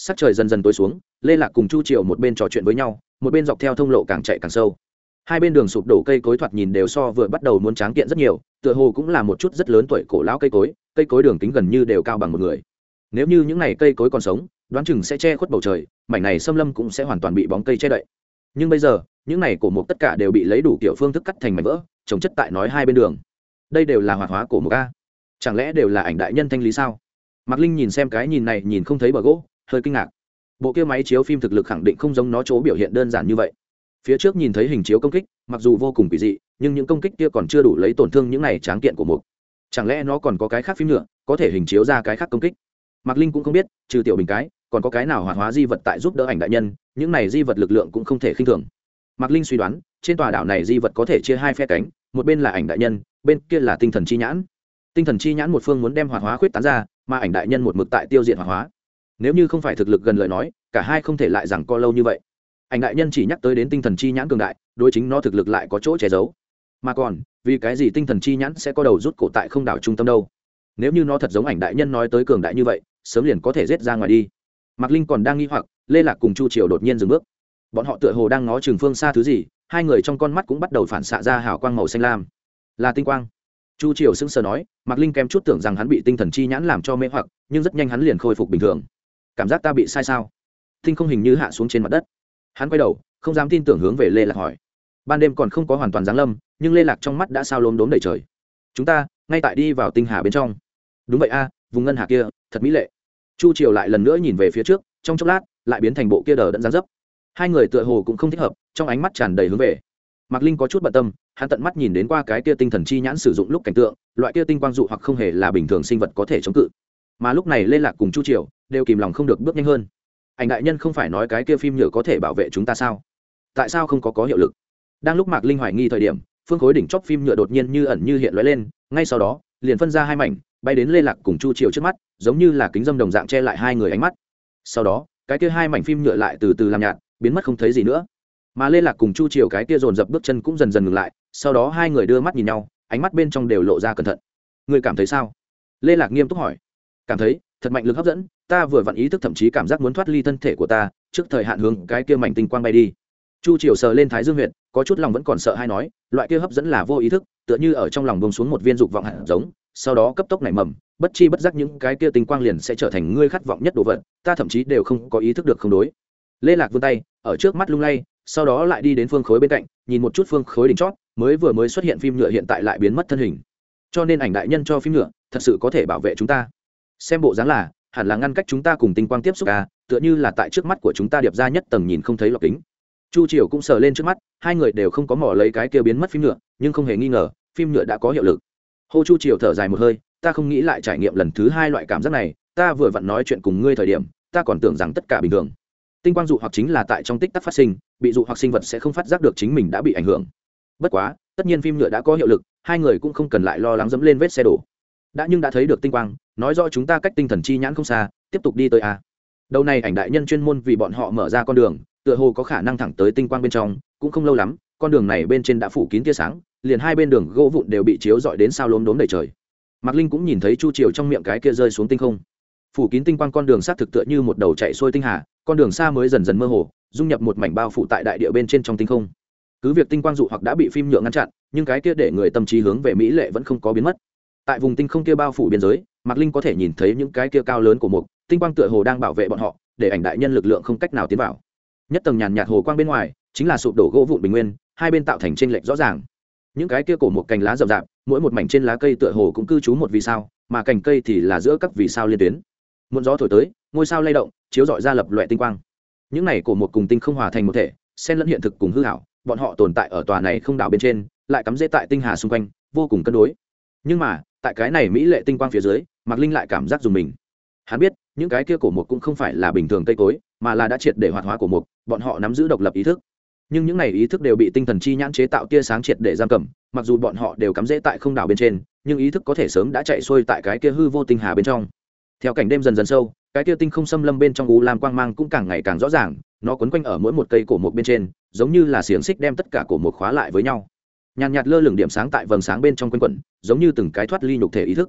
A: sắc trời dần dần tối xuống, lê lạc cùng chu triều một bên trò chuyện với nhau, một bên dọc theo thông lộ càng chạy càng sâu. Hai bên đường sụp đổ cây cối thoạt nhìn đều so vừa bắt đầu muốn tráng kiện rất nhiều, tựa hồ cũng là một chút rất lớn tuổi cổ lão cây cối cây cối đường kính gần như đều cao bằng một người. Nếu như những n à y cây cối còn sống, đoán chừng sẽ che khuất bầu trời, mảnh này xâm lâm cũng sẽ hoàn toàn bị bóng cây che đậy. Nhưng bây giờ, những này cổ mục tất cả đều bị lấy đủ kiểu phương thức cắt thành mảnh vỡ trồng chất tại nói hai bên đường. Đây đều là hoạt hóa cổ mục a. Chẳng lẽ đều là ảnh đại nhân thanh lý sao? Mạc linh nhìn xem cái nhìn này, nhìn không thấy bờ gỗ hơi kinh ngạc. Bộ kia máy chiếu phim thực lực khẳng định không giống nó chỗ biểu hiện đơn giản như vậy. Phía trước nhìn thấy hình chiếu công kích, mặc dù vô cùng kỳ dị, nhưng những công kích kia còn chưa đủ lấy tổn thương những này tráng kiện của mục. Chẳng lẽ nó còn có cái khác phim nữa, có thể hình chiếu ra cái khác công kích? Mạc linh cũng không biết, trừ tiểu bình cái, còn có cái nào hoạt hóa di vật tại giúp đỡ ảnh đại nhân, những này di vật lực lượng cũng không thể khinh thường. Mạc linh suy đoán, trên tòa đảo này di vật có thể chia hai phe cánh, một bên là ảnh đại nhân, bên kia là tinh thần chi nhãn. Tinh thần chi nhãn một phương muốn đem hoạt hóa khuyết tán ra, mà ảnh đại nhân một mực tại tiêu diệt hoạt hóa nếu như không phải thực lực gần lời nói, cả hai không thể lại rằng co lâu như vậy. Ảnh đại nhân chỉ nhắc tới đến tinh thần chi nhãn cường đại, đối chính nó thực lực lại có chỗ che giấu. Mà còn, vì cái gì tinh thần chi nhãn sẽ có đầu rút cổ tại không đảo trung tâm đâu? Nếu như nó thật giống ảnh đại nhân nói tới cường đại như vậy, sớm liền có thể rết ra ngoài đi. Mạc linh còn đang nghi hoặc, lê lạc cùng chu triều đột nhiên dừng bước. Bọn họ tựa hồ đang ngó trường phương xa thứ gì, hai người trong con mắt cũng bắt đầu phản xạ ra hào quang màu xanh lam. Là tinh quang. Chu triều sững sờ nói, mạc linh kém chút tưởng rằng hắn bị tinh thần chi nhãn làm cho mê hoặc, nhưng rất nhanh hắn liền khôi phục bình thường cảm giác ta bị sai sao? Thinh không hình như hạ xuống trên mặt đất. Hắn quay đầu, không dám tin tưởng hướng về lê lạc hỏi. Ban đêm còn không có hoàn toàn giáng lâm, nhưng lê lạc trong mắt đã sao lốm đốm đầy trời. Chúng ta, ngay tại đi vào tinh hà bên trong. Đúng vậy a, vùng ngân hà kia, thật mỹ lệ. Chu triều lại lần nữa nhìn về phía trước, trong chốc lát, lại biến thành bộ kia đờ đẫn gián dấp. Hai người tựa hồ cũng không thích hợp, trong ánh mắt tràn đầy hướng về. Mạc linh có chút bận tâm, hắn tận mắt nhìn đến qua cái kia tinh thần chi nhãn sử dụng lúc cảnh tượng, loại kia tinh quang dụ hoặc không hề là bình thường sinh vật có thể chống cự mà lúc này lê lạc cùng chu triều đều kìm lòng không được bước nhanh hơn. Ảnh đại nhân không phải nói cái kia phim nhựa có thể bảo vệ chúng ta sao? Tại sao không có có hiệu lực? Đang lúc mạc linh hoài nghi thời điểm, phương khối đỉnh chóp phim nhựa đột nhiên như ẩn như hiện lóe lên, ngay sau đó, liền phân ra hai mảnh, bay đến lê lạc cùng chu triều trước mắt, giống như là kính dâm đồng dạng che lại hai người ánh mắt. Sau đó, cái kia hai mảnh phim nhựa lại từ từ làm nhạt, biến mất không thấy gì nữa. Mà lê lạc cùng chu triều cái kia dồn dập bước chân cũng dần dần ngừng lại, sau đó hai người đưa mắt nhìn nhau, ánh mắt bên trong đều lộ ra cẩn thận. Người cảm thấy sao? Lê lạc nghiêm túc hỏi cảm thấy thật mạnh lực hấp dẫn, ta vừa vặn ý thức thậm chí cảm giác muốn thoát ly thân thể của ta, trước thời hạn hướng cái kia mảnh tinh quang bay đi. Chu triều sờ lên thái dương huyện có chút lòng vẫn còn sợ hay nói, loại kia hấp dẫn là vô ý thức, tựa như ở trong lòng bông xuống một viên dục vọng hạt giống, sau đó cấp tốc nảy mầm, bất chi bất giác những cái kia tinh quang liền sẽ trở thành ngươi khát vọng nhất đồ vật, ta thậm chí đều không có ý thức được không đối. Lê lạc vươn tay, ở trước mắt lung lay, sau đó lại đi đến phương khối bên cạnh, nhìn một chút phương khối đỉnh chót, mới vừa mới xuất hiện phim nhựa hiện tại lại biến mất thân hình. Cho nên ảnh đại nhân cho phim nhựa, thật sự có thể bảo vệ chúng ta xem bộ dáng là, hẳn là ngăn cách chúng ta cùng tinh quang tiếp xúc à tựa như là tại trước mắt của chúng ta điệp ra nhất tầng nhìn không thấy lọc kính. Chu triều cũng sờ lên trước mắt, hai người đều không có mỏ lấy cái kia biến mất phim nhựa, nhưng không hề nghi ngờ, phim nhựa đã có hiệu lực. Hô chu triều thở dài một hơi, ta không nghĩ lại trải nghiệm lần thứ hai loại cảm giác này, ta vừa vặn nói chuyện cùng ngươi thời điểm, ta còn tưởng rằng tất cả bình thường. Tinh quang dụ hoặc chính là tại trong tích tắc phát sinh, bị dụ hoặc sinh vật sẽ không phát giác được chính mình đã bị ảnh hưởng. Bất quá, tất nhiên phim nhựa đã có hiệu lực, hai người cũng không cần lại lo lắng dẫm lên vết xe đổ đã nhưng đã thấy được tinh quang, nói rõ chúng ta cách tinh thần chi nhãn không xa, tiếp tục đi tới a. Đầu này ảnh đại nhân chuyên môn vì bọn họ mở ra con đường, tựa hồ có khả năng thẳng tới tinh quang bên trong, cũng không lâu lắm, con đường này bên trên đã phủ kín tia sáng, liền hai bên đường gỗ vụn đều bị chiếu dọi đến sao lốm đốm đầy trời. Mạc linh cũng nhìn thấy chu triều trong miệng cái kia rơi xuống tinh không. Phủ kín tinh quang con đường xác thực tựa như một đầu chạy xuôi tinh hà, con đường xa mới dần dần mơ hồ, dung nhập một mảnh bao phủ tại đại địa bên trên trong tinh không. Cứ việc tinh quang dụ hoặc đã bị phim nhựa ngăn chặn, nhưng cái kia để người tâm trí hướng về mỹ lệ vẫn không có biến mất tại vùng tinh không kia bao phủ biên giới, mạc linh có thể nhìn thấy những cái kia cao lớn của mục, tinh quang tựa hồ đang bảo vệ bọn họ, để ảnh đại nhân lực lượng không cách nào tiến vào. Nhất tầng nhàn nhạt hồ quang bên ngoài, chính là sụp đổ gỗ vụn bình nguyên, hai bên tạo thành t r ê n lệch rõ ràng. Những cái kia cổ một cành lá rậm rạp, mỗi một mảnh trên lá cây tựa hồ cũng cư trú một vì sao, mà cành cây thì là giữa các vì sao liên tuyến. Muộn gió thổi tới, ngôi sao lay động, chiếu dọi ra lập loại tinh quang. Những này cổ một cùng tinh không hòa thành một thể, xen lẫn hiện thực cùng hư hảo bọn họ tồn tại ở tòa này không đảo bên trên, lại cắm rễ tại tinh hà xung quanh, vô cùng cân đối nhưng mà, tại cái này mỹ lệ tinh quang phía dưới, mạc linh lại cảm giác dùng mình. Hắn biết, những cái kia cổ mục cũng không phải là bình thường cây cối, mà là đã triệt để hoạt hóa cổ mục, bọn họ nắm giữ độc lập ý thức. Nhưng những này ý thức đều bị tinh thần chi nhãn chế tạo tia sáng triệt để giam cầm, mặc dù bọn họ đều cắm rễ tại không đảo bên trên, nhưng ý thức có thể sớm đã chạy xuôi tại cái kia hư vô tinh hà bên trong. Theo cảnh đêm dần dần sâu, cái kia tinh không xâm lâm bên trong u lam quang mang cũng càng ngày càng rõ ràng, nó quấn quanh ở mỗi một cây cổ mục bên trên, giống như là xiềng xích đem tất cả cổ mục khóa lại với nhau. Nhàn nhạt lơ lửng điểm sáng tại vầng sáng bên trong quanh quẩn giống như từng cái thoát ly nhục thể ý thức.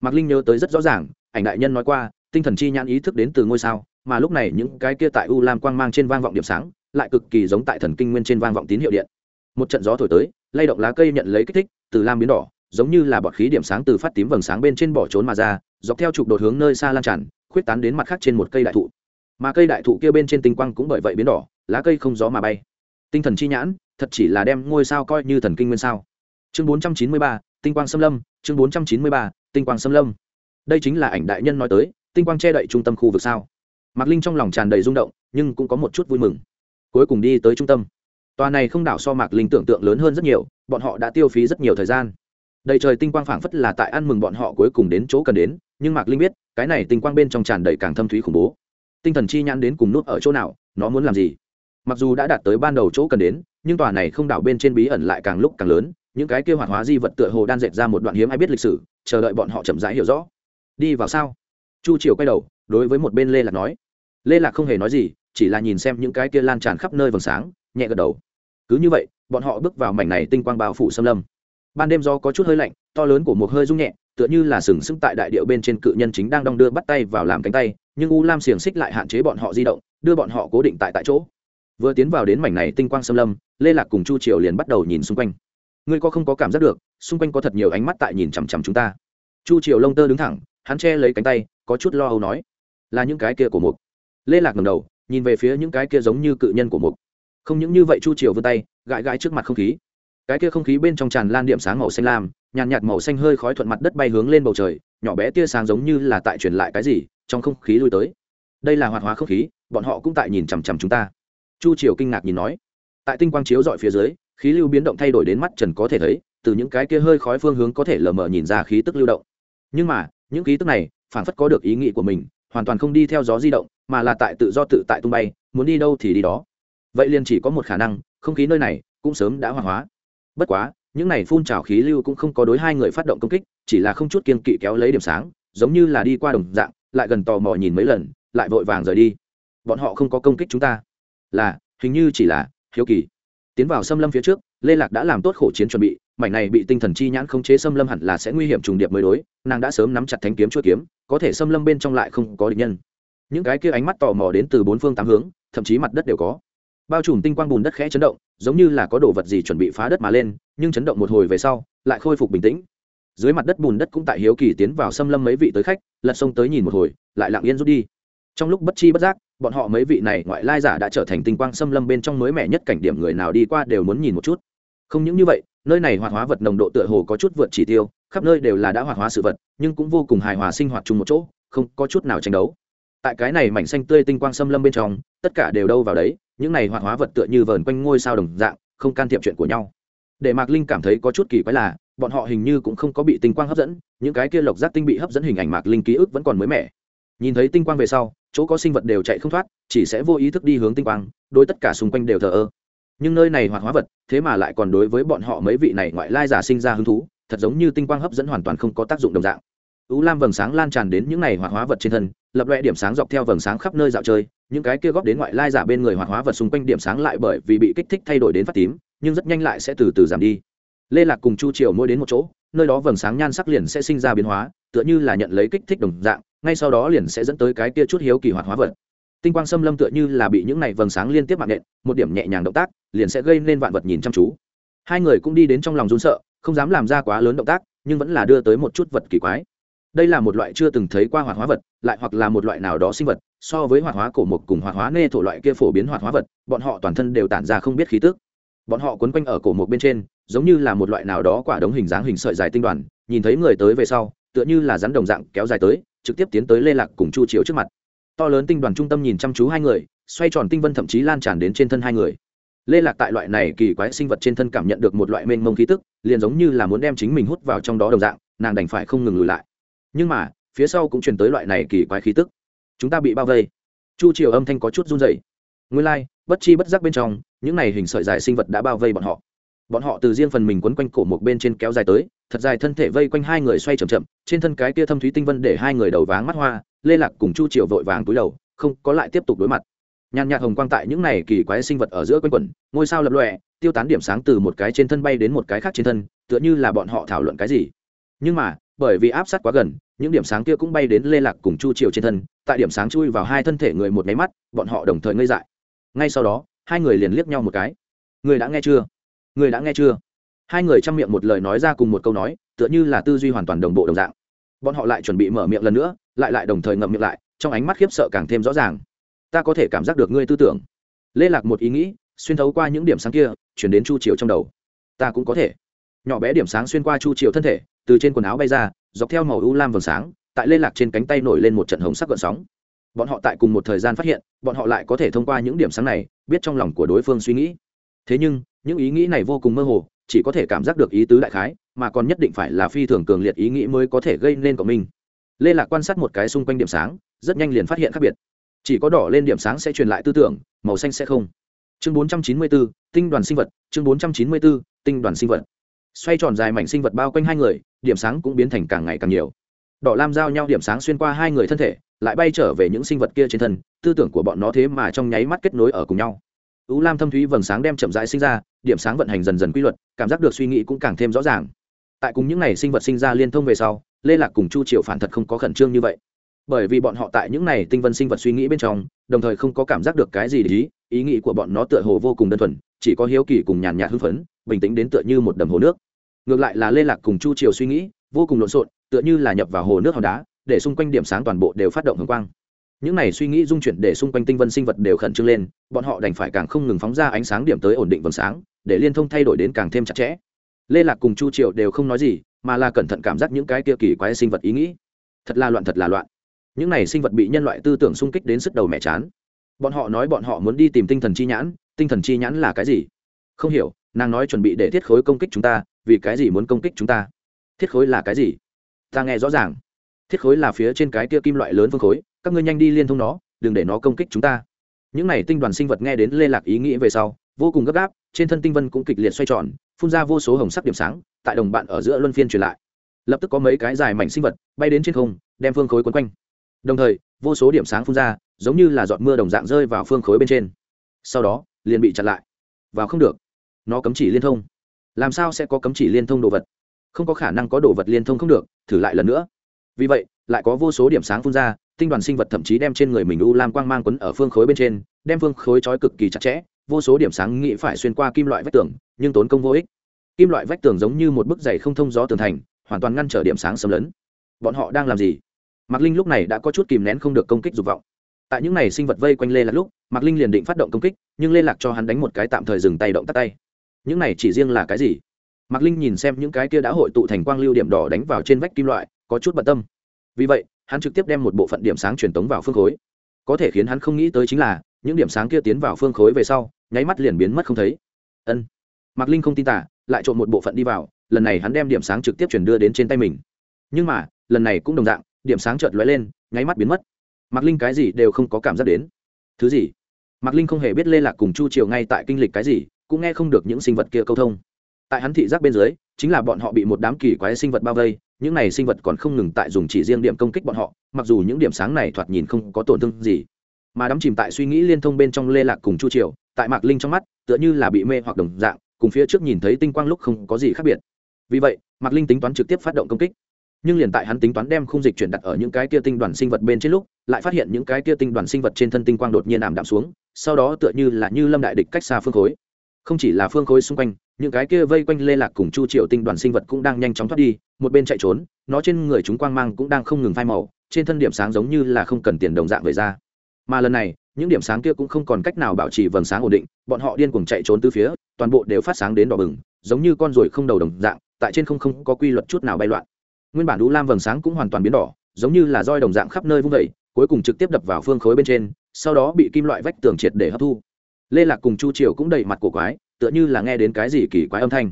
A: Mạc linh nhớ tới rất rõ ràng, ảnh đại nhân nói qua, tinh thần chi nhãn ý thức đến từ ngôi sao, mà lúc này những cái kia tại u lam quang mang trên vang vọng điểm sáng, lại cực kỳ giống tại thần kinh nguyên trên vang vọng tín hiệu điện. Một trận gió thổi tới, lay động lá cây nhận lấy kích thích, từ lam biến đỏ, giống như là bọt khí điểm sáng từ phát tím vầng sáng bên trên bỏ trốn mà ra, dọc theo trục đột hướng nơi xa lan tràn, khuyết tán đến mặt khác trên một cây đại thụ. Mà cây đại thụ kia bên trên tinh quang cũng bởi vậy biến đỏ, lá cây không gió mà bay. Tinh thần chi nhãn, thật chỉ là đem ngôi sao coi như thần kinh nguyên sao. Chương bốn trăm chín mươi ba tinh quang xâm lâm, chương bốn trăm chín mươi ba, tinh quang xâm lâm. Đây chính là ảnh đại nhân nói tới, tinh quang che đậy trung tâm khu vực sao? Mạc linh trong lòng tràn đầy rung động, nhưng cũng có một chút vui mừng. Cuối cùng đi tới trung tâm. Tòa này không đảo so mạc linh tưởng tượng lớn hơn rất nhiều, bọn họ đã tiêu phí rất nhiều thời gian. Đầy trời tinh quang phảng phất là tại ăn mừng bọn họ cuối cùng đến chỗ cần đến, nhưng mạc linh biết, cái này tinh quang bên trong tràn đầy càng thâm thúy khủng bố. Tinh thần chi nhãn đến cùng nút ở chỗ nào, nó muốn làm gì? Mặc dù đã đạt tới ban đầu chỗ cần đến, nhưng tòa này không đảo bên trên bí ẩn lại càng lúc càng lớn những cái kêu hoạt hóa di vật tựa hồ đan dệt ra một đoạn hiếm ai biết lịch sử, chờ đợi bọn họ chậm rãi hiểu rõ. Đi vào sao? Chu triều quay đầu, đối với một bên lê lạc nói. Lê lạc không hề nói gì, chỉ là nhìn xem những cái kia lan tràn khắp nơi vầng sáng, nhẹ gật đầu. Cứ như vậy, bọn họ bước vào mảnh này tinh quang bao phủ xâm lâm. Ban đêm do có chút hơi lạnh, to lớn của một hơi rung nhẹ, tựa như là sừng sững tại đại điệu bên trên cự nhân chính đang đong đưa bắt tay vào làm cánh tay, nhưng u lam xiềng xích lại hạn chế bọn họ di động, đưa bọn họ cố định tại tại chỗ. Vừa tiến vào đến mảnh này tinh quang xâm lâm, lê lạc cùng chu triều liền bắt đầu nhìn xung quanh ngươi có không có cảm giác được, xung quanh có thật nhiều ánh mắt tại nhìn chằm chằm chúng ta. Chu triều lông tơ đứng thẳng, hắn che lấy cánh tay, có chút lo âu nói, là những cái kia của mục. Lê lạc ngầm đầu, nhìn về phía những cái kia giống như cự nhân của mục. Không những như vậy chu triều vươn tay, gãi gãi trước mặt không khí. Cái kia không khí bên trong tràn lan điểm sáng màu xanh lam, nhàn nhạt màu xanh hơi khói thuận mặt đất bay hướng lên bầu trời, nhỏ bé tia sáng giống như là tại truyền lại cái gì, trong không khí lui tới. Đây là hoạt hóa không khí, bọn họ cũng tại nhìn chằm chằm chúng ta. Chu triều kinh ngạc nhìn nói, tại tinh quang chiếu dọi phía dưới khí lưu biến động thay đổi đến mắt trần có thể thấy, từ những cái kia hơi khói phương hướng có thể lờ mờ nhìn ra khí tức lưu động. Nhưng mà, những khí tức này, phản phất có được ý nghĩ của mình, hoàn toàn không đi theo gió di động, mà là tại tự do tự tại tung bay, muốn đi đâu thì đi đó. Vậy liền chỉ có một khả năng, không khí nơi này cũng sớm đã hoàng hóa. Bất quá, những này phun trào khí lưu cũng không có đối hai người phát động công kích, chỉ là không chút kiên kỵ kéo lấy điểm sáng, giống như là đi qua đồng dạng, lại gần tò mò nhìn mấy lần, lại vội vàng rời đi. Bọn họ không có công kích chúng ta. Là, hình như chỉ là hiếu kỳ tiến vào xâm lâm phía trước, lê lạc đã làm tốt khổ chiến chuẩn bị, mảnh này bị tinh thần chi nhãn không chế xâm lâm hẳn là sẽ nguy hiểm trùng điệp mới đối, nàng đã sớm nắm chặt thanh kiếm chuỗi kiếm, có thể xâm lâm bên trong lại không có địch nhân. Những cái kia ánh mắt tò mò đến từ bốn phương tám hướng, thậm chí mặt đất đều có. Bao trùm tinh quang bùn đất khẽ chấn động, giống như là có đồ vật gì chuẩn bị phá đất mà lên, nhưng chấn động một hồi về sau, lại khôi phục bình tĩnh. Dưới mặt đất bùn đất cũng tại hiếu kỳ tiến vào xâm lâm mấy vị tới khách, lật sông tới nhìn một hồi, lại lặng yên rút đi. Trong lúc bất chi bất giác bọn họ mấy vị này ngoại lai giả đã trở thành tinh quang xâm lâm bên trong mới mẻ nhất cảnh điểm, người nào đi qua đều muốn nhìn một chút. Không những như vậy, nơi này hoạt hóa vật nồng độ tựa hồ có chút vượt chỉ tiêu, khắp nơi đều là đã hoạt hóa sự vật, nhưng cũng vô cùng hài hòa sinh hoạt chung một chỗ, không có chút nào tranh đấu. Tại cái này mảnh xanh tươi tinh quang xâm lâm bên trong, tất cả đều đâu vào đấy, những này hoạt hóa vật tựa như vờn quanh ngôi sao đồng dạng, không can thiệp chuyện của nhau. Để mạc linh cảm thấy có chút kỳ quái là, bọn họ hình như cũng không có bị tinh quang hấp dẫn, những cái kia lộc giác tinh bị hấp dẫn hình ảnh mạc linh ký ức vẫn còn mới mẻ. Nhìn thấy tinh quang về sau chỗ có sinh vật đều chạy không thoát, chỉ sẽ vô ý thức đi hướng tinh quang đối tất cả xung quanh đều thờ ơ. Nhưng nơi này hoạt hóa vật, thế mà lại còn đối với bọn họ mấy vị này ngoại lai giả sinh ra hứng thú, thật giống như tinh quang hấp dẫn hoàn toàn không có tác dụng đồng dạng. U lam vầng sáng lan tràn đến những này hoạt hóa vật trên thân, lập loẹ điểm sáng dọc theo vầng sáng khắp nơi dạo chơi, những cái kia góp đến ngoại lai giả bên người hoạt hóa vật xung quanh điểm sáng lại bởi vì bị kích thích thay đổi đến phát tím, nhưng rất nhanh lại sẽ từ từ giảm đi. Lê lạc cùng chu triều mỗi đến một chỗ nơi đó vầng sáng nhan sắc liền sẽ sinh ra biến hóa, tựa như là nhận lấy kích thích đồng dạng, ngay sau đó liền sẽ dẫn tới cái kia chút hiếu kỳ hoạt hóa vật. Tinh quang xâm lâm tựa như là bị những này vầng sáng liên tiếp mạng nện, một điểm nhẹ nhàng động tác, liền sẽ gây nên vạn vật nhìn chăm chú. Hai người cũng đi đến trong lòng run sợ, không dám làm ra quá lớn động tác, nhưng vẫn là đưa tới một chút vật kỳ quái. Đây là một loại chưa từng thấy qua hoạt hóa vật, lại hoặc là một loại nào đó sinh vật, so với hoạt hóa cổ mục cùng hoạt hóa nê thổ loại kia phổ biến hoạt hóa vật, bọn họ toàn thân đều tản ra không biết khí tức. Bọn họ quấn quanh ở cổ mục bên trên giống như là một loại nào đó quả đống hình dáng hình sợi dài tinh đoàn nhìn thấy người tới về sau tựa như là rắn đồng dạng kéo dài tới trực tiếp tiến tới lê lạc cùng chu chiếu trước mặt. To lớn tinh đoàn trung tâm nhìn chăm chú hai người xoay tròn tinh vân thậm chí lan tràn đến trên thân hai người. Lê lạc tại loại này kỳ quái sinh vật trên thân cảm nhận được một loại mênh mông khí tức liền giống như là muốn đem chính mình hút vào trong đó đồng dạng nàng đành phải không ngừng lùi lại. Nhưng mà phía sau cũng truyền tới loại này kỳ quái khí tức. Chúng ta bị bao vây. Chu triều âm thanh có chút run rẩy. Nguyên lai、like, bất chi bất giác bên trong những này hình sợi dài sinh vật đã bao vây bọn họ bọn họ từ riêng phần mình quấn quanh cổ một bên trên kéo dài tới, thật dài thân thể vây quanh hai người xoay c h ậ m chậm, trên thân cái kia thâm thúy tinh vân để hai người đầu váng mắt hoa, lê lạc cùng chu triều vội vàng túi đầu, không có lại tiếp tục đối mặt. Nhàn nhạt hồng quang tại những này kỳ quái sinh vật ở giữa quanh quẩn, ngôi sao lập lọe tiêu tán điểm sáng từ một cái trên thân bay đến một cái khác trên thân, tựa như là bọn họ thảo luận cái gì. Nhưng mà, bởi vì áp sát quá gần, những điểm sáng kia cũng bay đến lê lạc cùng chu triều trên thân, tại điểm sáng chui vào hai thân thể người một máy mắt, bọn họ đồng thời ngây dại. Ngay sau đó, hai người liền liếc nhau một cái. Người đã nghe chưa? Người đã nghe chưa? Hai người chăm miệng một lời nói ra cùng một câu nói, tựa như là tư duy hoàn toàn đồng bộ đồng dạng. Bọn họ lại chuẩn bị mở miệng lần nữa, lại lại đồng thời ngậm miệng lại, trong ánh mắt khiếp sợ càng thêm rõ ràng. Ta có thể cảm giác được ngươi tư tưởng. Lê lạc một ý nghĩ, xuyên thấu qua những điểm sáng kia, chuyển đến chu triều trong đầu. Ta cũng có thể. Nhỏ bé điểm sáng xuyên qua chu triều thân thể, từ trên quần áo bay ra, dọc theo màu u lam vầng sáng, tại lê lạc trên cánh tay nổi lên một trận hồng sắc gợn sóng. Bọn họ tại cùng một thời gian phát hiện, bọn họ lại có thể thông qua những điểm sáng này, biết trong lòng của đối phương suy nghĩ. Thế nhưng những ý nghĩ này vô cùng mơ hồ chỉ có thể cảm giác được ý tứ đại khái mà còn nhất định phải là phi thường cường liệt ý nghĩ mới có thể gây nên của mình lê lạc quan sát một cái xung quanh điểm sáng rất nhanh liền phát hiện khác biệt. Chỉ có đỏ lên điểm sáng sẽ truyền lại tư tưởng màu xanh sẽ không. Chương 494, tinh đoàn sinh vật chương 494, tinh đoàn sinh vật. Xoay tròn dài mảnh sinh vật bao quanh hai người điểm sáng cũng biến thành càng ngày càng nhiều. Đỏ lam giao nhau điểm sáng xuyên qua hai người thân thể lại bay trở về những sinh vật kia trên thân tư tưởng của bọn nó thế mà trong nháy mắt kết nối ở cùng nhau u lam thâm thúy vầng sáng đem chậm rãi sinh ra, điểm sáng vận hành dần dần quy luật, cảm giác được suy nghĩ cũng càng thêm rõ ràng. Tại cùng những n à y sinh vật sinh ra liên thông về sau, lê lạc cùng chu triệu phản thật không có khẩn trương như vậy. Bởi vì bọn họ tại những n à y tinh vân sinh vật suy nghĩ bên trong, đồng thời không có cảm giác được cái gì để ý ý nghĩ của bọn nó tựa hồ vô cùng đơn thuần, chỉ có hiếu kỳ cùng nhàn nhạt hưng phấn, bình tĩnh đến tựa như một đầm hồ nước. Ngược lại là lê lạc cùng chu triều suy nghĩ, vô cùng lộn xộn, tựa như là nhập vào hồ nước hòn đá, để xung quanh điểm sáng toàn bộ đều phát động hồng quang những này suy nghĩ dung chuyển để xung quanh tinh vân sinh vật đều khẩn trương lên, bọn họ đành phải càng không ngừng phóng ra ánh sáng điểm tới ổn định vầng sáng, để liên thông thay đổi đến càng thêm chặt chẽ. Lê lạc cùng chu triệu đều không nói gì, mà là cẩn thận cảm giác những cái kia kỳ quái sinh vật ý nghĩ. Thật là loạn, thật là loạn. Những này sinh vật bị nhân loại tư tưởng xung kích đến sức đầu mẹ chán. Bọn họ nói bọn họ muốn đi tìm tinh thần chi nhãn, tinh thần chi nhãn là cái gì? Không hiểu, nàng nói chuẩn bị để thiết khối công kích chúng ta, vì cái gì muốn công kích chúng ta? Thiết khối là cái gì? Ta nghe rõ ràng. Thiết khối là phía trên cái kia kim loại lớn phương khối các ngươi nhanh đi liên thông nó, đừng để nó công kích chúng ta. Những này tinh đoàn sinh vật nghe đến lê lạc ý nghĩ về sau, vô cùng gấp gáp, trên thân tinh vân cũng kịch liệt xoay tròn, phun ra vô số hồng sắc điểm sáng, tại đồng bạn ở giữa luân phiên truyền lại. Lập tức có mấy cái dài mảnh sinh vật bay đến trên không, đem phương khối quấn quanh. Đồng thời, vô số điểm sáng phun ra, giống như là giọt mưa đồng dạng rơi vào phương khối bên trên. Sau đó, liền bị chặn lại. Vào không được. Nó cấm chỉ liên thông. Làm sao sẽ có cấm chỉ liên thông đồ vật? Không có khả năng có đồ vật liên thông không được, thử lại lần nữa. Vì vậy, lại có vô số điểm sáng phun ra tinh đoàn sinh vật thậm chí đem trên người mình u lam quang mang quấn ở phương khối bên trên, đem phương khối trói cực kỳ chặt chẽ, vô số điểm sáng nghĩ phải xuyên qua kim loại vách tường, nhưng tốn công vô ích. Kim loại vách tường giống như một bức dày không thông gió tường thành, hoàn toàn ngăn trở điểm sáng xâm lấn. Bọn họ đang làm gì? Mạc linh lúc này đã có chút kìm nén không được công kích dục vọng. Tại những n à y sinh vật vây quanh lê lạc lúc, mạc linh liền định phát động công kích, nhưng lê lạc cho hắn đánh một cái tạm thời dừng tay động tắt tay. Những này chỉ riêng là cái gì? Mạc linh nhìn xem những cái kia đã hội tụ thành quang lưu điểm đỏ đánh vào trên vách kim loại, có chút bận tâm. Vì vậy hắn trực tiếp đem một bộ phận điểm sáng truyền tống vào phương khối. Có thể khiến hắn không nghĩ tới chính là, những điểm sáng kia tiến vào phương khối về sau, nháy mắt liền biến mất không thấy. Ân. Mạc linh không tin tả, lại trộn một bộ phận đi vào, lần này hắn đem điểm sáng trực tiếp chuyển đưa đến trên tay mình. Nhưng mà, lần này cũng đồng dạng, điểm sáng chợt lóe lên, nháy mắt biến mất. Mạc linh cái gì đều không có cảm giác đến. Thứ gì? Mạc linh không hề biết lê lạc cùng chu triều ngay tại kinh lịch cái gì, cũng nghe không được những sinh vật kia câu thông. Tại hắn thị giác bên dưới, chính là bọn họ bị một đám kỳ quái sinh vật bao vây những này sinh vật còn không ngừng tại dùng chỉ riêng điểm công kích bọn họ, mặc dù những điểm sáng này thoạt nhìn không có tổn thương gì. Mà đắm chìm tại suy nghĩ liên thông bên trong lê lạc cùng chu triều, tại mạc linh trong mắt, tựa như là bị mê hoặc đồng dạng, cùng phía trước nhìn thấy tinh quang lúc không có gì khác biệt. Vì vậy, mạc linh tính toán trực tiếp phát động công kích. Nhưng liền tại hắn tính toán đem khung dịch chuyển đặt ở những cái kia tinh đoàn sinh vật bên trên lúc, lại phát hiện những cái kia tinh đoàn sinh vật trên thân tinh quang đột nhiên ảm đạm xuống, sau đó tựa như là như lâm đại địch cách xa phương khối. Không chỉ là phương khối xung quanh những cái kia vây quanh lê lạc cùng chu triệu tinh đoàn sinh vật cũng đang nhanh chóng thoát đi, một bên chạy trốn, nó trên người chúng quang mang cũng đang không ngừng phai màu, trên thân điểm sáng giống như là không cần tiền đồng dạng về ra. Mà lần này, những điểm sáng kia cũng không còn cách nào bảo trì vầng sáng ổn định, bọn họ điên cuồng chạy trốn từ phía, toàn bộ đều phát sáng đến đỏ bừng, giống như con ruồi không đầu đồng dạng, tại trên không không có quy luật chút nào bay loạn. Nguyên bản đũ lam vầng sáng cũng hoàn toàn biến đỏ, giống như là roi đồng dạng khắp nơi vung vẩy cuối cùng trực tiếp đập vào phương khối bên trên, sau đó bị kim loại vách tường triệt để hấp thu. Lê lạc cùng chu triều cũng đầy mặt cổ quái tựa như là nghe đến cái gì kỳ quái âm thanh.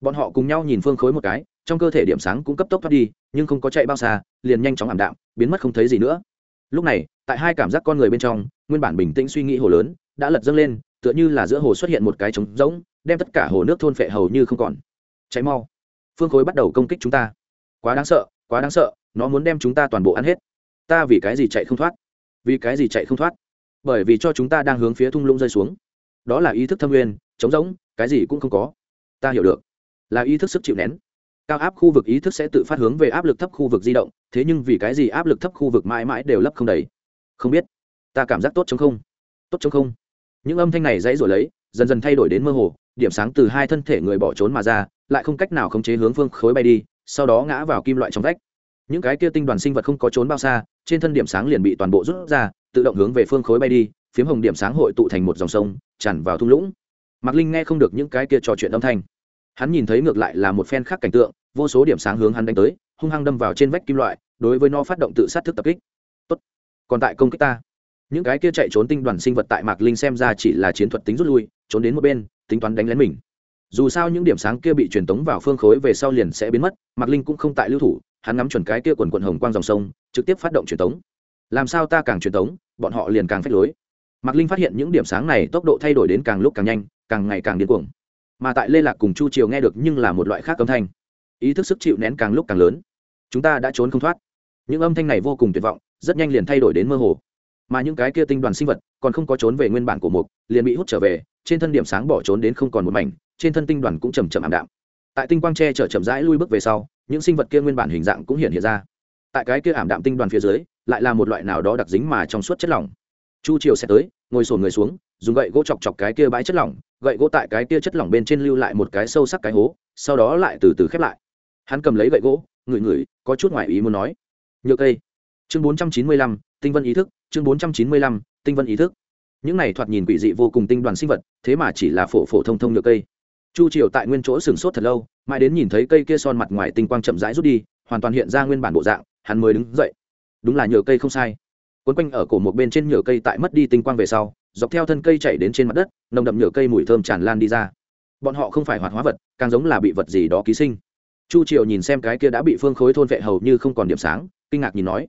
A: Bọn họ cùng nhau nhìn phương khối một cái, trong cơ thể điểm sáng cũng cấp tốc thoát đi, nhưng không có chạy bao xa, liền nhanh chóng ảm đạm, biến mất không thấy gì nữa. Lúc này, tại hai cảm giác con người bên trong, nguyên bản bình tĩnh suy nghĩ hồ lớn đã lật dâng lên, tựa như là giữa hồ xuất hiện một cái trống rỗng, đem tất cả hồ nước thôn phệ hầu như không còn. Cháy mau. Phương khối bắt đầu công kích chúng ta. Quá đáng sợ, quá đáng sợ, nó muốn đem chúng ta toàn bộ ăn hết. Ta vì cái gì chạy không thoát? Vì cái gì chạy không thoát? Bởi vì cho chúng ta đang hướng phía thung lũng rơi xuống. Đó là ý thức thâm nguyên trống rỗng, cái gì cũng không có. Ta hiểu được. Là ý thức sức chịu nén. Cao áp khu vực ý thức sẽ tự phát hướng về áp lực thấp khu vực di động, thế nhưng vì cái gì áp lực thấp khu vực mãi mãi đều lấp không đầy? Không biết. Ta cảm giác tốt chống không. Tốt chống không. Những âm thanh này dãy rồi lấy, dần dần thay đổi đến mơ hồ, điểm sáng từ hai thân thể người bỏ trốn mà ra, lại không cách nào khống chế hướng phương khối bay đi, sau đó ngã vào kim loại trong vách. Những cái kia tinh đoàn sinh vật không có trốn bao xa, trên thân điểm sáng liền bị toàn bộ rút ra, tự động hướng về phương khối bay đi, phiếm hồng điểm sáng hội tụ thành một dòng sông, tràn vào thung lũng mạc linh nghe không được những cái kia trò chuyện âm thanh. Hắn nhìn thấy ngược lại là một phen khác cảnh tượng, vô số điểm sáng hướng hắn đánh tới, hung hăng đâm vào trên vách kim loại, đối với nó phát động tự sát thức tập kích. Tốt. còn tại công kích ta. Những cái kia chạy trốn tinh đoàn sinh vật tại mạc linh xem ra chỉ là chiến thuật tính rút lui, trốn đến một bên, tính toán đánh lén mình. Dù sao những điểm sáng kia bị truyền tống vào phương khối về sau liền sẽ biến mất, mạc linh cũng không tại lưu thủ, hắn ngắm chuẩn cái kia quần quần hồng quang dòng sông, trực tiếp phát động truyền tống. Làm sao ta càng truyền tống, bọn họ liền càng phách lối. Mạc linh phát hiện những điểm sáng này tốc độ thay đổi đến càng lúc càng nhanh càng ngày càng điên cuồng. Mà tại lê lạc cùng chu triều nghe được nhưng là một loại khác âm thanh. Ý thức sức chịu nén càng lúc càng lớn. Chúng ta đã trốn không thoát. Những âm thanh này vô cùng tuyệt vọng, rất nhanh liền thay đổi đến mơ hồ. Mà những cái kia tinh đoàn sinh vật còn không có trốn về nguyên bản của mục, liền bị hút trở về, trên thân điểm sáng bỏ trốn đến không còn một mảnh, trên thân tinh đoàn cũng chầm chậm ảm đạm. Tại tinh quang tre chở chậm rãi lui bước về sau, những sinh vật kia nguyên bản hình dạng cũng hiện hiện ra. Tại cái kia ảm đạm tinh đoàn phía dưới, lại là một loại nào đó đặc dính mà trong suốt chất lỏng chu triều sẽ tới, ngồi sổn người xuống, dùng gậy gỗ chọc chọc cái kia bãi chất lỏng, gậy gỗ tại cái kia chất lỏng bên trên lưu lại một cái sâu sắc cái hố, sau đó lại từ từ khép lại. Hắn cầm lấy gậy gỗ, ngửi ngửi, có chút ngoại ý muốn nói. Nhựa cây. Chương bốn trăm chín mươi lăm, tinh vân ý thức, chương bốn trăm chín mươi lăm, tinh vân ý thức. Những này thoạt nhìn quỷ dị vô cùng tinh đoàn sinh vật, thế mà chỉ là phổ phổ thông thông nhựa cây. Chu triều tại nguyên chỗ sửng sốt thật lâu, mãi đến nhìn thấy cây kia son mặt ngoài tinh quang chậm rãi rút đi, hoàn toàn hiện ra nguyên bản bộ dạng, hắn mới đứng dậy. Đúng là nhựa cây không sai quấn quanh ở cổ một bên trên nhựa cây tại mất đi tinh quang về sau, dọc theo thân cây chạy đến trên mặt đất, nồng đậm nhựa cây mùi thơm tràn lan đi ra. Bọn họ không phải hoạt hóa vật, càng giống là bị vật gì đó ký sinh. Chu triều nhìn xem cái kia đã bị phương khối thôn vệ hầu như không còn điểm sáng, kinh ngạc nhìn nói,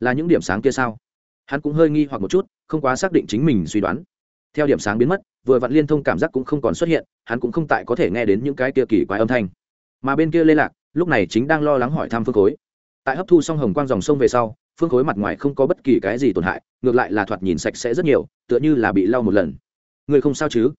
A: là những điểm sáng kia sao? Hắn cũng hơi nghi hoặc một chút, không quá xác định chính mình suy đoán. Theo điểm sáng biến mất, vừa vặn liên thông cảm giác cũng không còn xuất hiện, hắn cũng không tại có thể nghe đến những cái kia kỳ quái âm thanh. Mà bên kia lê lạc, lúc này chính đang lo lắng hỏi thăm phương khối. Tại hấp thu xong hồng quang dòng sông về sau phương khối mặt ngoài không có bất kỳ cái gì tổn hại, ngược lại là thoạt nhìn sạch sẽ rất nhiều, tựa như là bị lau một lần. Người không sao chứ?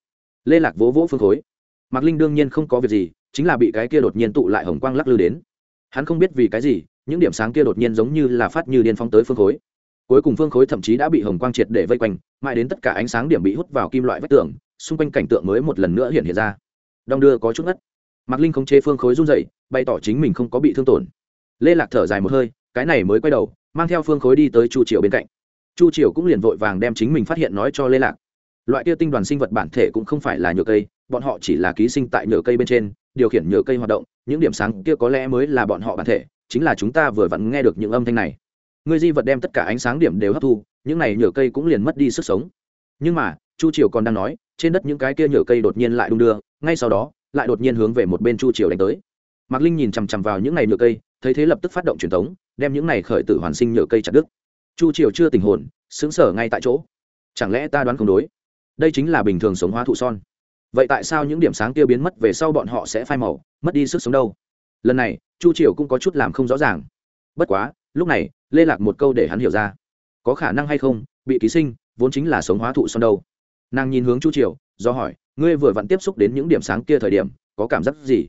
A: Lê lạc vỗ vỗ phương khối. Mạc linh đương nhiên không có việc gì, chính là bị cái kia đột nhiên tụ lại hồng quang lắc lư đến. Hắn không biết vì cái gì, những điểm sáng kia đột nhiên giống như là phát như điên phong tới phương khối. Cuối cùng phương khối thậm chí đã bị hồng quang triệt để vây quanh, mãi đến tất cả ánh sáng điểm bị hút vào kim loại vách tường, xung quanh cảnh tượng mới một lần nữa hiện hiện ra. Đong đưa có chút ngất. Mạc linh khống chế phương khối run dậy bày tỏ chính mình không có bị thương tổn. Lê lạc thở dài một hơi, cái này mới quay đầu mang theo phương khối đi tới chu triều bên cạnh. Chu triều cũng liền vội vàng đem chính mình phát hiện nói cho lê lạc. Loại kia tinh đoàn sinh vật bản thể cũng không phải là nhựa cây, bọn họ chỉ là ký sinh tại nhựa cây bên trên, điều khiển nhựa cây hoạt động, những điểm sáng kia có lẽ mới là bọn họ bản thể, chính là chúng ta vừa vặn nghe được những âm thanh này. Người di vật đem tất cả ánh sáng điểm đều hấp thu, những này nhựa cây cũng liền mất đi sức sống. Nhưng mà, chu triều còn đang nói, trên đất những cái kia nhựa cây đột nhiên lại đung đưa, ngay sau đó, lại đột nhiên hướng về một bên chu triều đánh tới. Mạc linh nhìn chằm chằm vào những này nhựa cây, thấy thế lập tức phát động truyền thống đem những này khởi tử hoàn sinh nhựa cây chặt đứt. Chu triều chưa tình hồn xứng sở ngay tại chỗ. Chẳng lẽ ta đoán không đối? Đây chính là bình thường sống hóa thụ son. Vậy tại sao những điểm sáng tiêu biến mất về sau bọn họ sẽ phai màu, mất đi sức sống đâu? Lần này, chu triều cũng có chút làm không rõ ràng. Bất quá, lúc này, lê lạc một câu để hắn hiểu ra. Có khả năng hay không, bị ký sinh, vốn chính là sống hóa thụ son đâu. Nàng nhìn hướng chu triều, do hỏi, ngươi vừa vặn tiếp xúc đến những điểm sáng kia thời điểm, có cảm giác gì?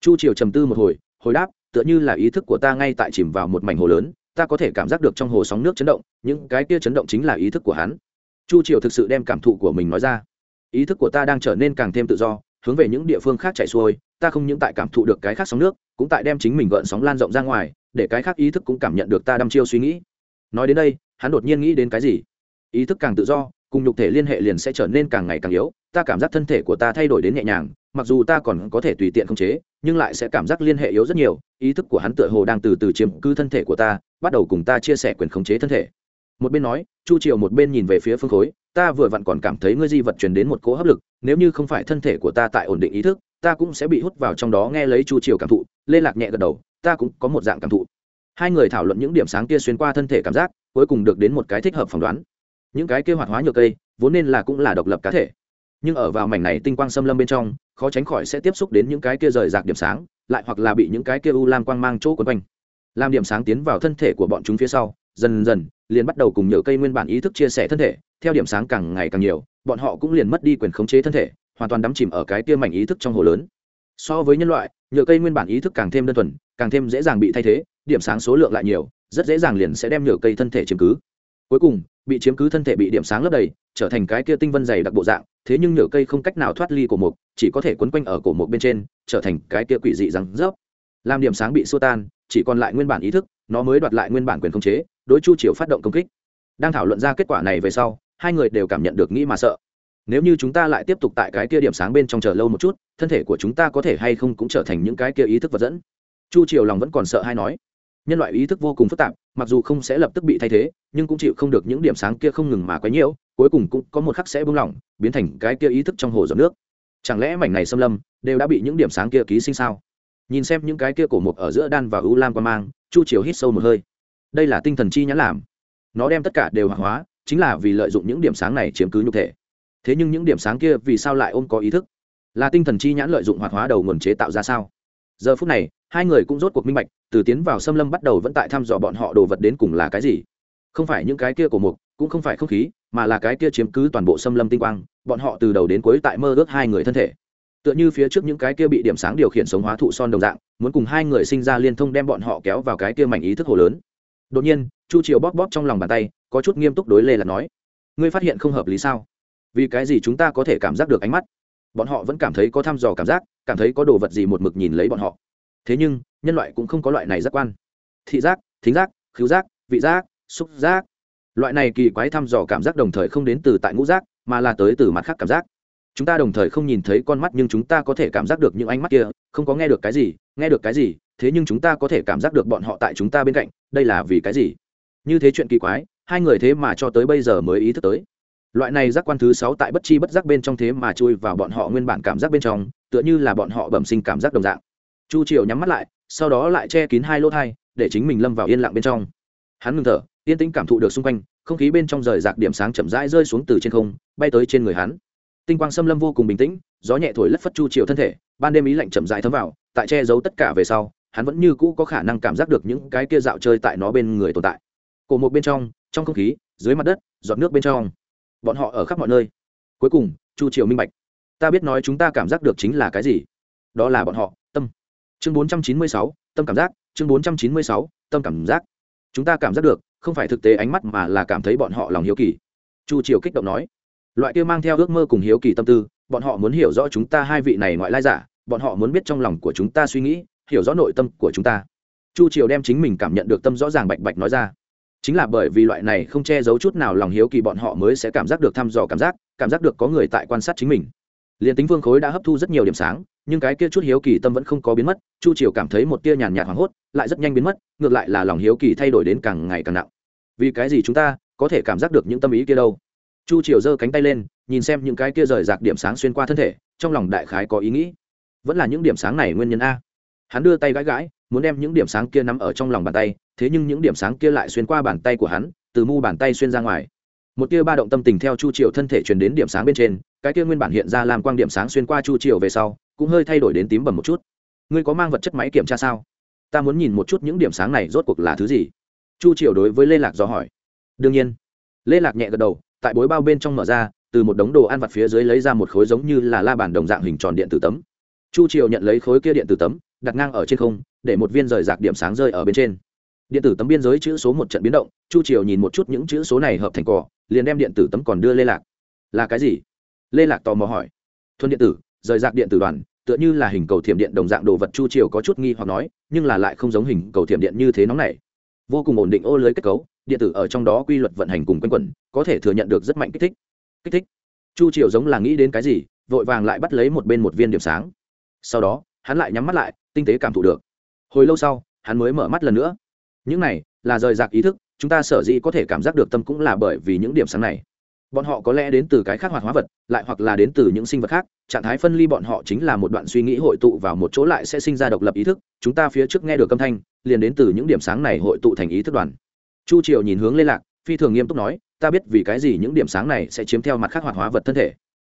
A: Chu triều trầm tư một hồi hồi đáp tựa như là ý thức của ta ngay tại chìm vào một mảnh hồ lớn, ta có thể cảm giác được trong hồ sóng nước chấn động, những cái kia chấn động chính là ý thức của hắn. Chu triều thực sự đem cảm thụ của mình nói ra. Ý thức của ta đang trở nên càng thêm tự do, hướng về những địa phương khác chạy xuôi, ta không những tại cảm thụ được cái khác sóng nước, cũng tại đem chính mình gợn sóng lan rộng ra ngoài, để cái khác ý thức cũng cảm nhận được ta đăm chiêu suy nghĩ. Nói đến đây, hắn đột nhiên nghĩ đến cái gì? Ý thức càng tự do, cùng nhục thể liên hệ liền sẽ trở nên càng ngày càng yếu, ta cảm giác thân thể của ta thay đổi đến nhẹ nhàng mặc dù ta còn có thể tùy tiện khống chế, nhưng lại sẽ cảm giác liên hệ yếu rất nhiều, ý thức của hắn tựa hồ đang từ từ chiếm cứ thân thể của ta, bắt đầu cùng ta chia sẻ quyền khống chế thân thể. Một bên nói, chu triều một bên nhìn về phía phương khối, ta vừa vặn còn cảm thấy ngươi di vật truyền đến một cỗ hấp lực, nếu như không phải thân thể của ta tại ổn định ý thức, ta cũng sẽ bị hút vào trong đó nghe lấy chu triều cảm thụ, lê lạc nhẹ gật đầu, ta cũng có một dạng cảm thụ. Hai người thảo luận những điểm sáng kia xuyên qua thân thể cảm giác, cuối cùng được đến một cái thích hợp phỏng đoán. Những cái kia hoạt hóa nhược cây, vốn nên là cũng là độc lập cá thể nhưng ở vào mảnh này tinh quang xâm lâm bên trong, khó tránh khỏi sẽ tiếp xúc đến những cái kia rời rạc điểm sáng, lại hoặc là bị những cái kia u lam quang mang chỗ quấn quanh. Làm điểm sáng tiến vào thân thể của bọn chúng phía sau, dần dần, liền bắt đầu cùng nhựa cây nguyên bản ý thức chia sẻ thân thể, theo điểm sáng càng ngày càng nhiều, bọn họ cũng liền mất đi quyền khống chế thân thể, hoàn toàn đắm chìm ở cái kia mảnh ý thức trong hồ lớn. So với nhân loại, nhựa cây nguyên bản ý thức càng thêm đơn thuần, càng thêm dễ dàng bị thay thế, điểm sáng số lượng lại nhiều, rất dễ dàng liền sẽ đem nhựa cây thân thể chiếm cứ cuối cùng, bị chiếm cứ thân thể bị điểm sáng lấp đầy, trở thành cái kia tinh vân dày đặc bộ dạng, thế nhưng nửa cây không cách nào thoát ly cổ mục, chỉ có thể quấn quanh ở cổ mục bên trên, trở thành cái kia quỷ dị răng rớp. Làm điểm sáng bị xua tan, chỉ còn lại nguyên bản ý thức, nó mới đoạt lại nguyên bản quyền khống chế, đối chu triều phát động công kích. Đang thảo luận ra kết quả này về sau, hai người đều cảm nhận được nghĩ mà sợ. Nếu như chúng ta lại tiếp tục tại cái kia điểm sáng bên trong chờ lâu một chút, thân thể của chúng ta có thể hay không cũng trở thành những cái kia ý thức vật dẫn. Chu triều lòng vẫn còn sợ hay nói nhân loại ý thức vô cùng phức tạp, mặc dù không sẽ lập tức bị thay thế, nhưng cũng chịu không được những điểm sáng kia không ngừng mà quấy nhiễu, cuối cùng cũng có một khắc sẽ buông lỏng, biến thành cái kia ý thức trong hồ giọt nước. Chẳng lẽ mảnh này xâm lâm đều đã bị những điểm sáng kia ký sinh sao? Nhìn xem những cái kia cổ mục ở giữa đan và ưu lam qua mang, chu chiều hít sâu một hơi. Đây là tinh thần chi nhãn làm. Nó đem tất cả đều hoạt hóa, chính là vì lợi dụng những điểm sáng này chiếm cứ nhục thể. Thế nhưng những điểm sáng kia vì sao lại ôm có ý thức? Là tinh thần chi nhãn lợi dụng hoạt hóa đầu nguồn chế tạo ra sao? Giờ phút này, hai người cũng rốt cuộc minh bạch, từ tiến vào xâm lâm bắt đầu vẫn tại thăm dò bọn họ đồ vật đến cùng là cái gì. Không phải những cái kia của mục, cũng không phải không khí, mà là cái kia chiếm cứ toàn bộ xâm lâm tinh quang, bọn họ từ đầu đến cuối tại mơ ước hai người thân thể. Tựa như phía trước những cái kia bị điểm sáng điều khiển sống hóa thụ son đồng dạng, muốn cùng hai người sinh ra liên thông đem bọn họ kéo vào cái kia mảnh ý thức hồ lớn. Đột nhiên, chu triều bóp bóp trong lòng bàn tay, có chút nghiêm túc đối lê là nói, ngươi phát hiện không hợp lý sao? Vì cái gì chúng ta có thể cảm giác được ánh mắt? Bọn họ vẫn cảm thấy có thăm dò cảm giác cảm thấy có đồ vật gì một mực nhìn lấy bọn họ. Thế nhưng, nhân loại cũng không có loại này giác quan. Thị giác, thính giác, khứu giác, vị giác, xúc giác. Loại này kỳ quái thăm dò cảm giác đồng thời không đến từ tại ngũ giác, mà là tới từ mặt khác cảm giác. Chúng ta đồng thời không nhìn thấy con mắt nhưng chúng ta có thể cảm giác được những ánh mắt kia, không có nghe được cái gì, nghe được cái gì, thế nhưng chúng ta có thể cảm giác được bọn họ tại chúng ta bên cạnh, đây là vì cái gì? Như thế chuyện kỳ quái, hai người thế mà cho tới bây giờ mới ý thức tới loại này giác quan thứ sáu tại bất chi bất giác bên trong thế mà chui vào bọn họ nguyên bản cảm giác bên trong, tựa như là bọn họ bẩm sinh cảm giác đồng dạng. Chu triều nhắm mắt lại, sau đó lại che kín hai lỗ thai, để chính mình lâm vào yên lặng bên trong. Hắn ngừng thở, yên tĩnh cảm thụ được xung quanh, không khí bên trong rời rạc điểm sáng chậm rãi rơi xuống từ trên không, bay tới trên người hắn. Tinh quang xâm lâm vô cùng bình tĩnh, gió nhẹ thổi lất phất chu triều thân thể, ban đêm ý lạnh chậm rãi thấm vào, tại che giấu tất cả về sau, hắn vẫn như cũ có khả năng cảm giác được những cái kia dạo chơi tại nó bên người tồn tại. Cổ một bên trong trong không khí, dưới mặt đất, giọt nước bên trong bọn họ ở khắp mọi nơi. Cuối cùng, chu triều minh bạch. Ta biết nói chúng ta cảm giác được chính là cái gì. Đó là bọn họ, tâm. Chương bốn trăm chín mươi sáu, tâm cảm giác. Chương bốn trăm chín mươi sáu, tâm cảm giác. Chúng ta cảm giác được, không phải thực tế ánh mắt mà là cảm thấy bọn họ lòng hiếu kỳ. Chu triều kích động nói. Loại kia mang theo ước mơ cùng hiếu kỳ tâm tư, bọn họ muốn hiểu rõ chúng ta hai vị này ngoại lai giả, bọn họ muốn biết trong lòng của chúng ta suy nghĩ, hiểu rõ nội tâm của chúng ta. Chu triều đem chính mình cảm nhận được tâm rõ ràng bạch bạch nói ra chính là bởi vì loại này không che giấu chút nào lòng hiếu kỳ bọn họ mới sẽ cảm giác được thăm dò cảm giác cảm giác được có người tại quan sát chính mình. Liền tính vương khối đã hấp thu rất nhiều điểm sáng, nhưng cái kia chút hiếu kỳ tâm vẫn không có biến mất, chu triều cảm thấy một tia nhàn nhạt hoảng hốt, lại rất nhanh biến mất, ngược lại là lòng hiếu kỳ thay đổi đến càng ngày càng nặng. Vì cái gì chúng ta có thể cảm giác được những tâm ý kia đâu? Chu triều giơ cánh tay lên, nhìn xem những cái kia rời rạc điểm sáng xuyên qua thân thể, trong lòng đại khái có ý nghĩ. Vẫn là những điểm sáng này nguyên nhân a. Hắn đưa tay gãi gãi, muốn đem những điểm sáng kia nắm ở trong lòng bàn tay thế nhưng những điểm sáng kia lại xuyên qua bàn tay của hắn, từ mu bàn tay xuyên ra ngoài. Một tia ba động tâm tình theo chu triều thân thể truyền đến điểm sáng bên trên, cái tia nguyên bản hiện ra làm quang điểm sáng xuyên qua chu triều về sau, cũng hơi thay đổi đến tím bầm một chút. Ngươi có mang vật chất máy kiểm tra sao? Ta muốn nhìn một chút những điểm sáng này rốt cuộc là thứ gì. Chu triều đối với lê lạc do hỏi. Đương nhiên. Lê lạc nhẹ gật đầu, tại bối bao bên trong mở ra, từ một đống đồ ăn vặt phía dưới lấy ra một khối giống như là la bàn đồng dạng hình tròn điện tử tấm. Chu triều nhận lấy khối kia điện tử tấm, đặt ngang ở trên không, để một viên rời rạc điểm sáng rơi ở bên trên điện tử tấm biên giới chữ số một trận biến động, chu triều nhìn một chút những chữ số này hợp thành cỏ liền đem điện tử tấm còn đưa lê lạc. Là cái gì? Lê lạc tò mò hỏi. Thuần điện tử, rời rạc điện tử đoàn, tựa như là hình cầu thiểm điện đồng dạng đồ vật. Chu triều có chút nghi hoặc nói, nhưng là lại không giống hình cầu thiểm điện như thế nóng này vô cùng ổn định ô lưới kết cấu, điện tử ở trong đó quy luật vận hành cùng quanh quẩn, có thể thừa nhận được rất mạnh kích thích. Kích thích? Chu triều giống là nghĩ đến cái gì, vội vàng lại bắt lấy một bên một viên điểm sáng. Sau đó, hắn lại nhắm mắt lại, tinh tế cảm thụ được. Hồi lâu sau, hắn mới mở mắt lần nữa những này là rời rạc ý thức, chúng ta sở dĩ có thể cảm giác được tâm cũng là bởi vì những điểm sáng này. Bọn họ có lẽ đến từ cái khác hoạt hóa vật, lại hoặc là đến từ những sinh vật khác, trạng thái phân ly bọn họ chính là một đoạn suy nghĩ hội tụ vào một chỗ lại sẽ sinh ra độc lập ý thức, chúng ta phía trước nghe được âm thanh, liền đến từ những điểm sáng này hội tụ thành ý thức đoàn. Chu triều nhìn hướng lên lạc, phi thường nghiêm túc nói, ta biết vì cái gì những điểm sáng này sẽ chiếm theo mặt khác hoạt hóa vật thân thể.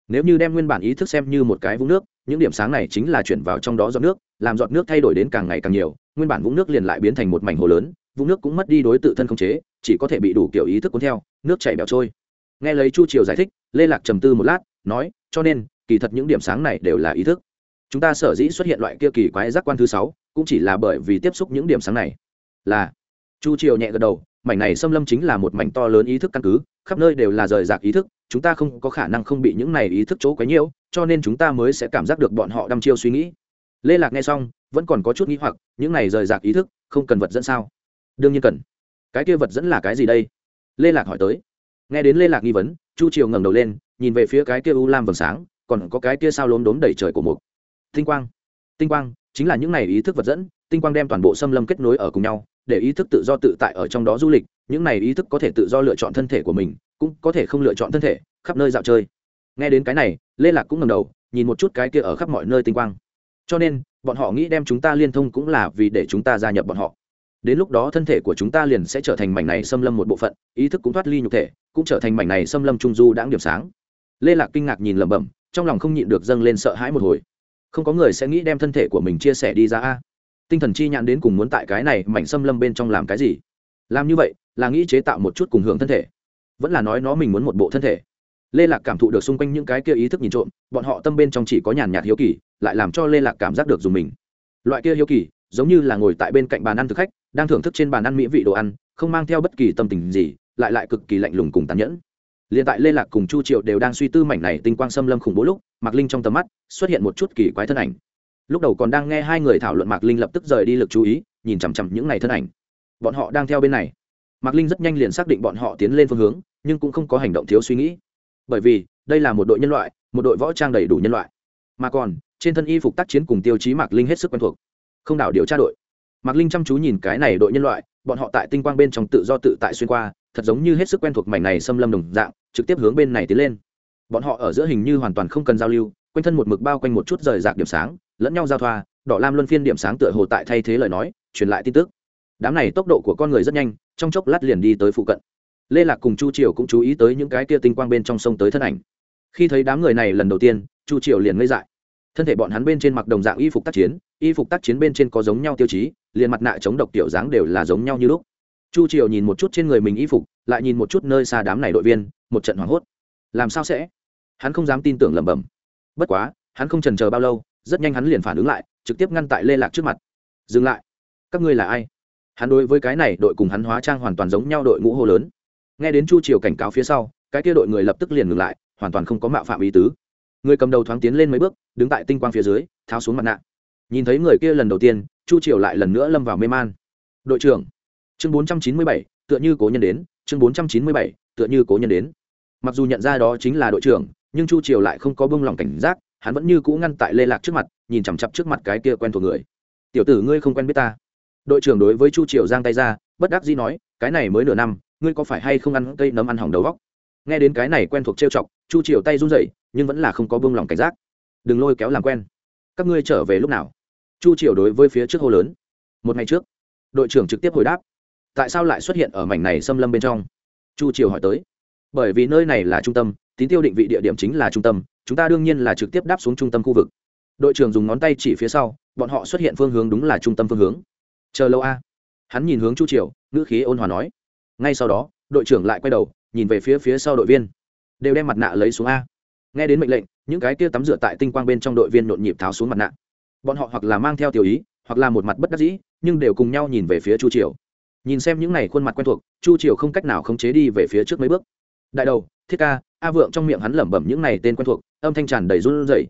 A: Nếu như đem nguyên bản ý thức xem như một cái vũng nước những điểm sáng này chính là chuyển vào trong đó giọt nước, làm giọt nước thay đổi đến càng ngày càng nhiều, nguyên bản vũng nước liền lại biến thành một mảnh hồ lớn, vũng nước cũng mất đi đối tự thân không chế, chỉ có thể bị đủ kiểu ý thức cuốn theo, nước chảy bẻo trôi. Nghe lấy chu triều giải thích, lê lạc trầm tư một lát, nói, cho nên, kỳ thật những điểm sáng này đều là ý thức. Chúng ta sở dĩ xuất hiện loại kia kỳ quái giác quan thứ sáu, cũng chỉ là bởi vì tiếp xúc những điểm sáng này. Là. Chu triều nhẹ gật đầu, mảnh này xâm lâm chính là một mảnh to lớn ý thức căn cứ, khắp nơi đều là rời rạc ý thức chúng ta không có khả năng không bị những này ý thức chỗ quấy nhiễu, cho nên chúng ta mới sẽ cảm giác được bọn họ đăm chiêu suy nghĩ. Lê lạc nghe xong, vẫn còn có chút nghĩ hoặc, những này rời rạc ý thức, không cần vật dẫn sao? Đương nhiên cần. Cái kia vật dẫn là cái gì đây? Lê lạc hỏi tới. Nghe đến lê lạc nghi vấn, chu triều ngẩng đầu lên, nhìn về phía cái kia u lam vầng sáng, còn có cái kia sao lốm đốm đầy trời của mục. Tinh quang. Tinh quang, chính là những này ý thức vật dẫn, tinh quang đem toàn bộ xâm lâm kết nối ở cùng nhau, để ý thức tự do tự tại ở trong đó du lịch những này ý thức có thể tự do lựa chọn thân thể của mình, cũng có thể không lựa chọn thân thể, khắp nơi dạo chơi. Nghe đến cái này, lê lạc cũng ngầm đầu, nhìn một chút cái kia ở khắp mọi nơi tinh quang. Cho nên, bọn họ nghĩ đem chúng ta liên thông cũng là vì để chúng ta gia nhập bọn họ. Đến lúc đó thân thể của chúng ta liền sẽ trở thành mảnh này xâm lâm một bộ phận, ý thức cũng thoát ly nhục thể, cũng trở thành mảnh này xâm lâm trung du đãng điểm sáng. Lê lạc kinh ngạc nhìn lẩm bẩm, trong lòng không nhịn được dâng lên sợ hãi một hồi. Không có người sẽ nghĩ đem thân thể của mình chia sẻ đi ra a. Tinh thần chi nhãn đến cùng muốn tại cái này mảnh xâm lâm bên trong làm cái gì? Làm như vậy, là nghĩ chế tạo một chút cùng hưởng thân thể. Vẫn là nói nó mình muốn một bộ thân thể. Lê lạc cảm thụ được xung quanh những cái kia ý thức nhìn trộm, bọn họ tâm bên trong chỉ có nhàn nhạt hiếu kỳ, lại làm cho lê lạc cảm giác được dùng mình. Loại kia hiếu kỳ, giống như là ngồi tại bên cạnh bàn ăn thực khách, đang thưởng thức trên bàn ăn mỹ vị đồ ăn, không mang theo bất kỳ tâm tình gì, lại lại cực kỳ lạnh lùng cùng tàn nhẫn. Liền tại lê lạc cùng chu triệu đều đang suy tư mảnh này tinh quang xâm lâm khủng bố lúc, mạc linh trong tầm mắt xuất hiện một chút kỳ quái thân ảnh. Lúc đầu còn đang nghe hai người thảo luận, mạc linh lập tức rời đi lực chú ý, nhìn chằm chằm những ngày thân ảnh bọn họ đang theo bên này. Mạc linh rất nhanh liền xác định bọn họ tiến lên phương hướng, nhưng cũng không có hành động thiếu suy nghĩ. Bởi vì, đây là một đội nhân loại, một đội võ trang đầy đủ nhân loại. Mà còn, trên thân y phục tác chiến cùng tiêu chí mạc linh hết sức quen thuộc. Không đảo điều tra đội. Mạc linh chăm chú nhìn cái này đội nhân loại, bọn họ tại tinh quang bên trong tự do tự tại xuyên qua, thật giống như hết sức quen thuộc mảnh này xâm lâm đồng dạng, trực tiếp hướng bên này tiến lên. Bọn họ ở giữa hình như hoàn toàn không cần giao lưu, quanh thân một mực bao quanh một chút rời rạc điểm sáng, lẫn nhau giao thoa, đỏ lam luân phiên điểm sáng tựa hồ tại thay thế lời nói, truyền lại tin tức đám này tốc độ của con người rất nhanh, trong chốc lát liền đi tới phụ cận. Lê lạc cùng chu triều cũng chú ý tới những cái kia tinh quang bên trong sông tới thân ảnh. Khi thấy đám người này lần đầu tiên, chu triều liền ngây dại. Thân thể bọn hắn bên trên mặc đồng dạng y phục tác chiến, y phục tác chiến bên trên có giống nhau tiêu chí, liền mặt nạ chống độc tiểu dáng đều là giống nhau như lúc. Chu triều nhìn một chút trên người mình y phục, lại nhìn một chút nơi xa đám này đội viên, một trận hoảng hốt. Làm sao sẽ? Hắn không dám tin tưởng lẩm bẩm. Bất quá, hắn không trần chờ bao lâu, rất nhanh hắn liền phản ứng lại, trực tiếp ngăn tại lê lạc trước mặt. Dừng lại. Các ngươi là ai? Hắn đối với cái này đội cùng hắn hóa trang hoàn toàn giống nhau đội ngũ hô lớn. Nghe đến chu triều cảnh cáo phía sau, cái kia đội người lập tức liền ngừng lại, hoàn toàn không có mạo phạm ý tứ. Người cầm đầu thoáng tiến lên mấy bước, đứng tại tinh quang phía dưới, tháo xuống mặt nạ. Nhìn thấy người kia lần đầu tiên, chu triều lại lần nữa lâm vào mê man. Đội trưởng, chương bốn trăm chín mươi bảy, tựa như cố nhân đến, chương bốn trăm chín mươi bảy, tựa như cố nhân đến. Mặc dù nhận ra đó chính là đội trưởng, nhưng chu triều lại không có bông lòng cảnh giác, hắn vẫn như cũ ngăn tại lê lạc trước mặt, nhìn chằm chặp trước mặt cái kia quen thuộc người. Tiểu tử ngươi không quen biết ta đội trưởng đối với chu triều giang tay ra, bất đắc dĩ nói, cái này mới nửa năm, ngươi có phải hay không ăn cây nấm ăn hỏng đầu góc nghe đến cái này quen thuộc trêu chọc, chu triều tay run rẩy, nhưng vẫn là không có buông lòng cảnh giác. Đừng lôi kéo làm quen. Các ngươi trở về lúc nào? Chu triều đối với phía trước hô lớn. Một ngày trước. Đội trưởng trực tiếp hồi đáp. Tại sao lại xuất hiện ở mảnh này xâm lâm bên trong? Chu triều hỏi tới. Bởi vì nơi này là trung tâm, tín tiêu định vị địa điểm chính là trung tâm, chúng ta đương nhiên là trực tiếp đáp xuống trung tâm khu vực. Đội trưởng dùng ngón tay chỉ phía sau, bọn họ xuất hiện phương hướng đúng là trung tâm phương hướng chờ lâu a. Hắn nhìn hướng chu triều, ngữ khí ôn hòa nói. Ngay sau đó, đội trưởng lại quay đầu, nhìn về phía phía sau đội viên. Đều đem mặt nạ lấy xuống a. Nghe đến mệnh lệnh, những cái kia tắm rửa tại tinh quang bên trong đội viên nhộn nhịp tháo xuống mặt nạ. Bọn họ hoặc là mang theo tiểu ý, hoặc là một mặt bất đắc dĩ, nhưng đều cùng nhau nhìn về phía chu triều. Nhìn xem những n à y khuôn mặt quen thuộc, chu triều không cách nào khống chế đi về phía trước mấy bước. Đại đầu, thiết ca, a vượng trong miệng hắn lẩm bẩm những n à y tên quen thuộc, âm thanh tràn đầy run rẩy.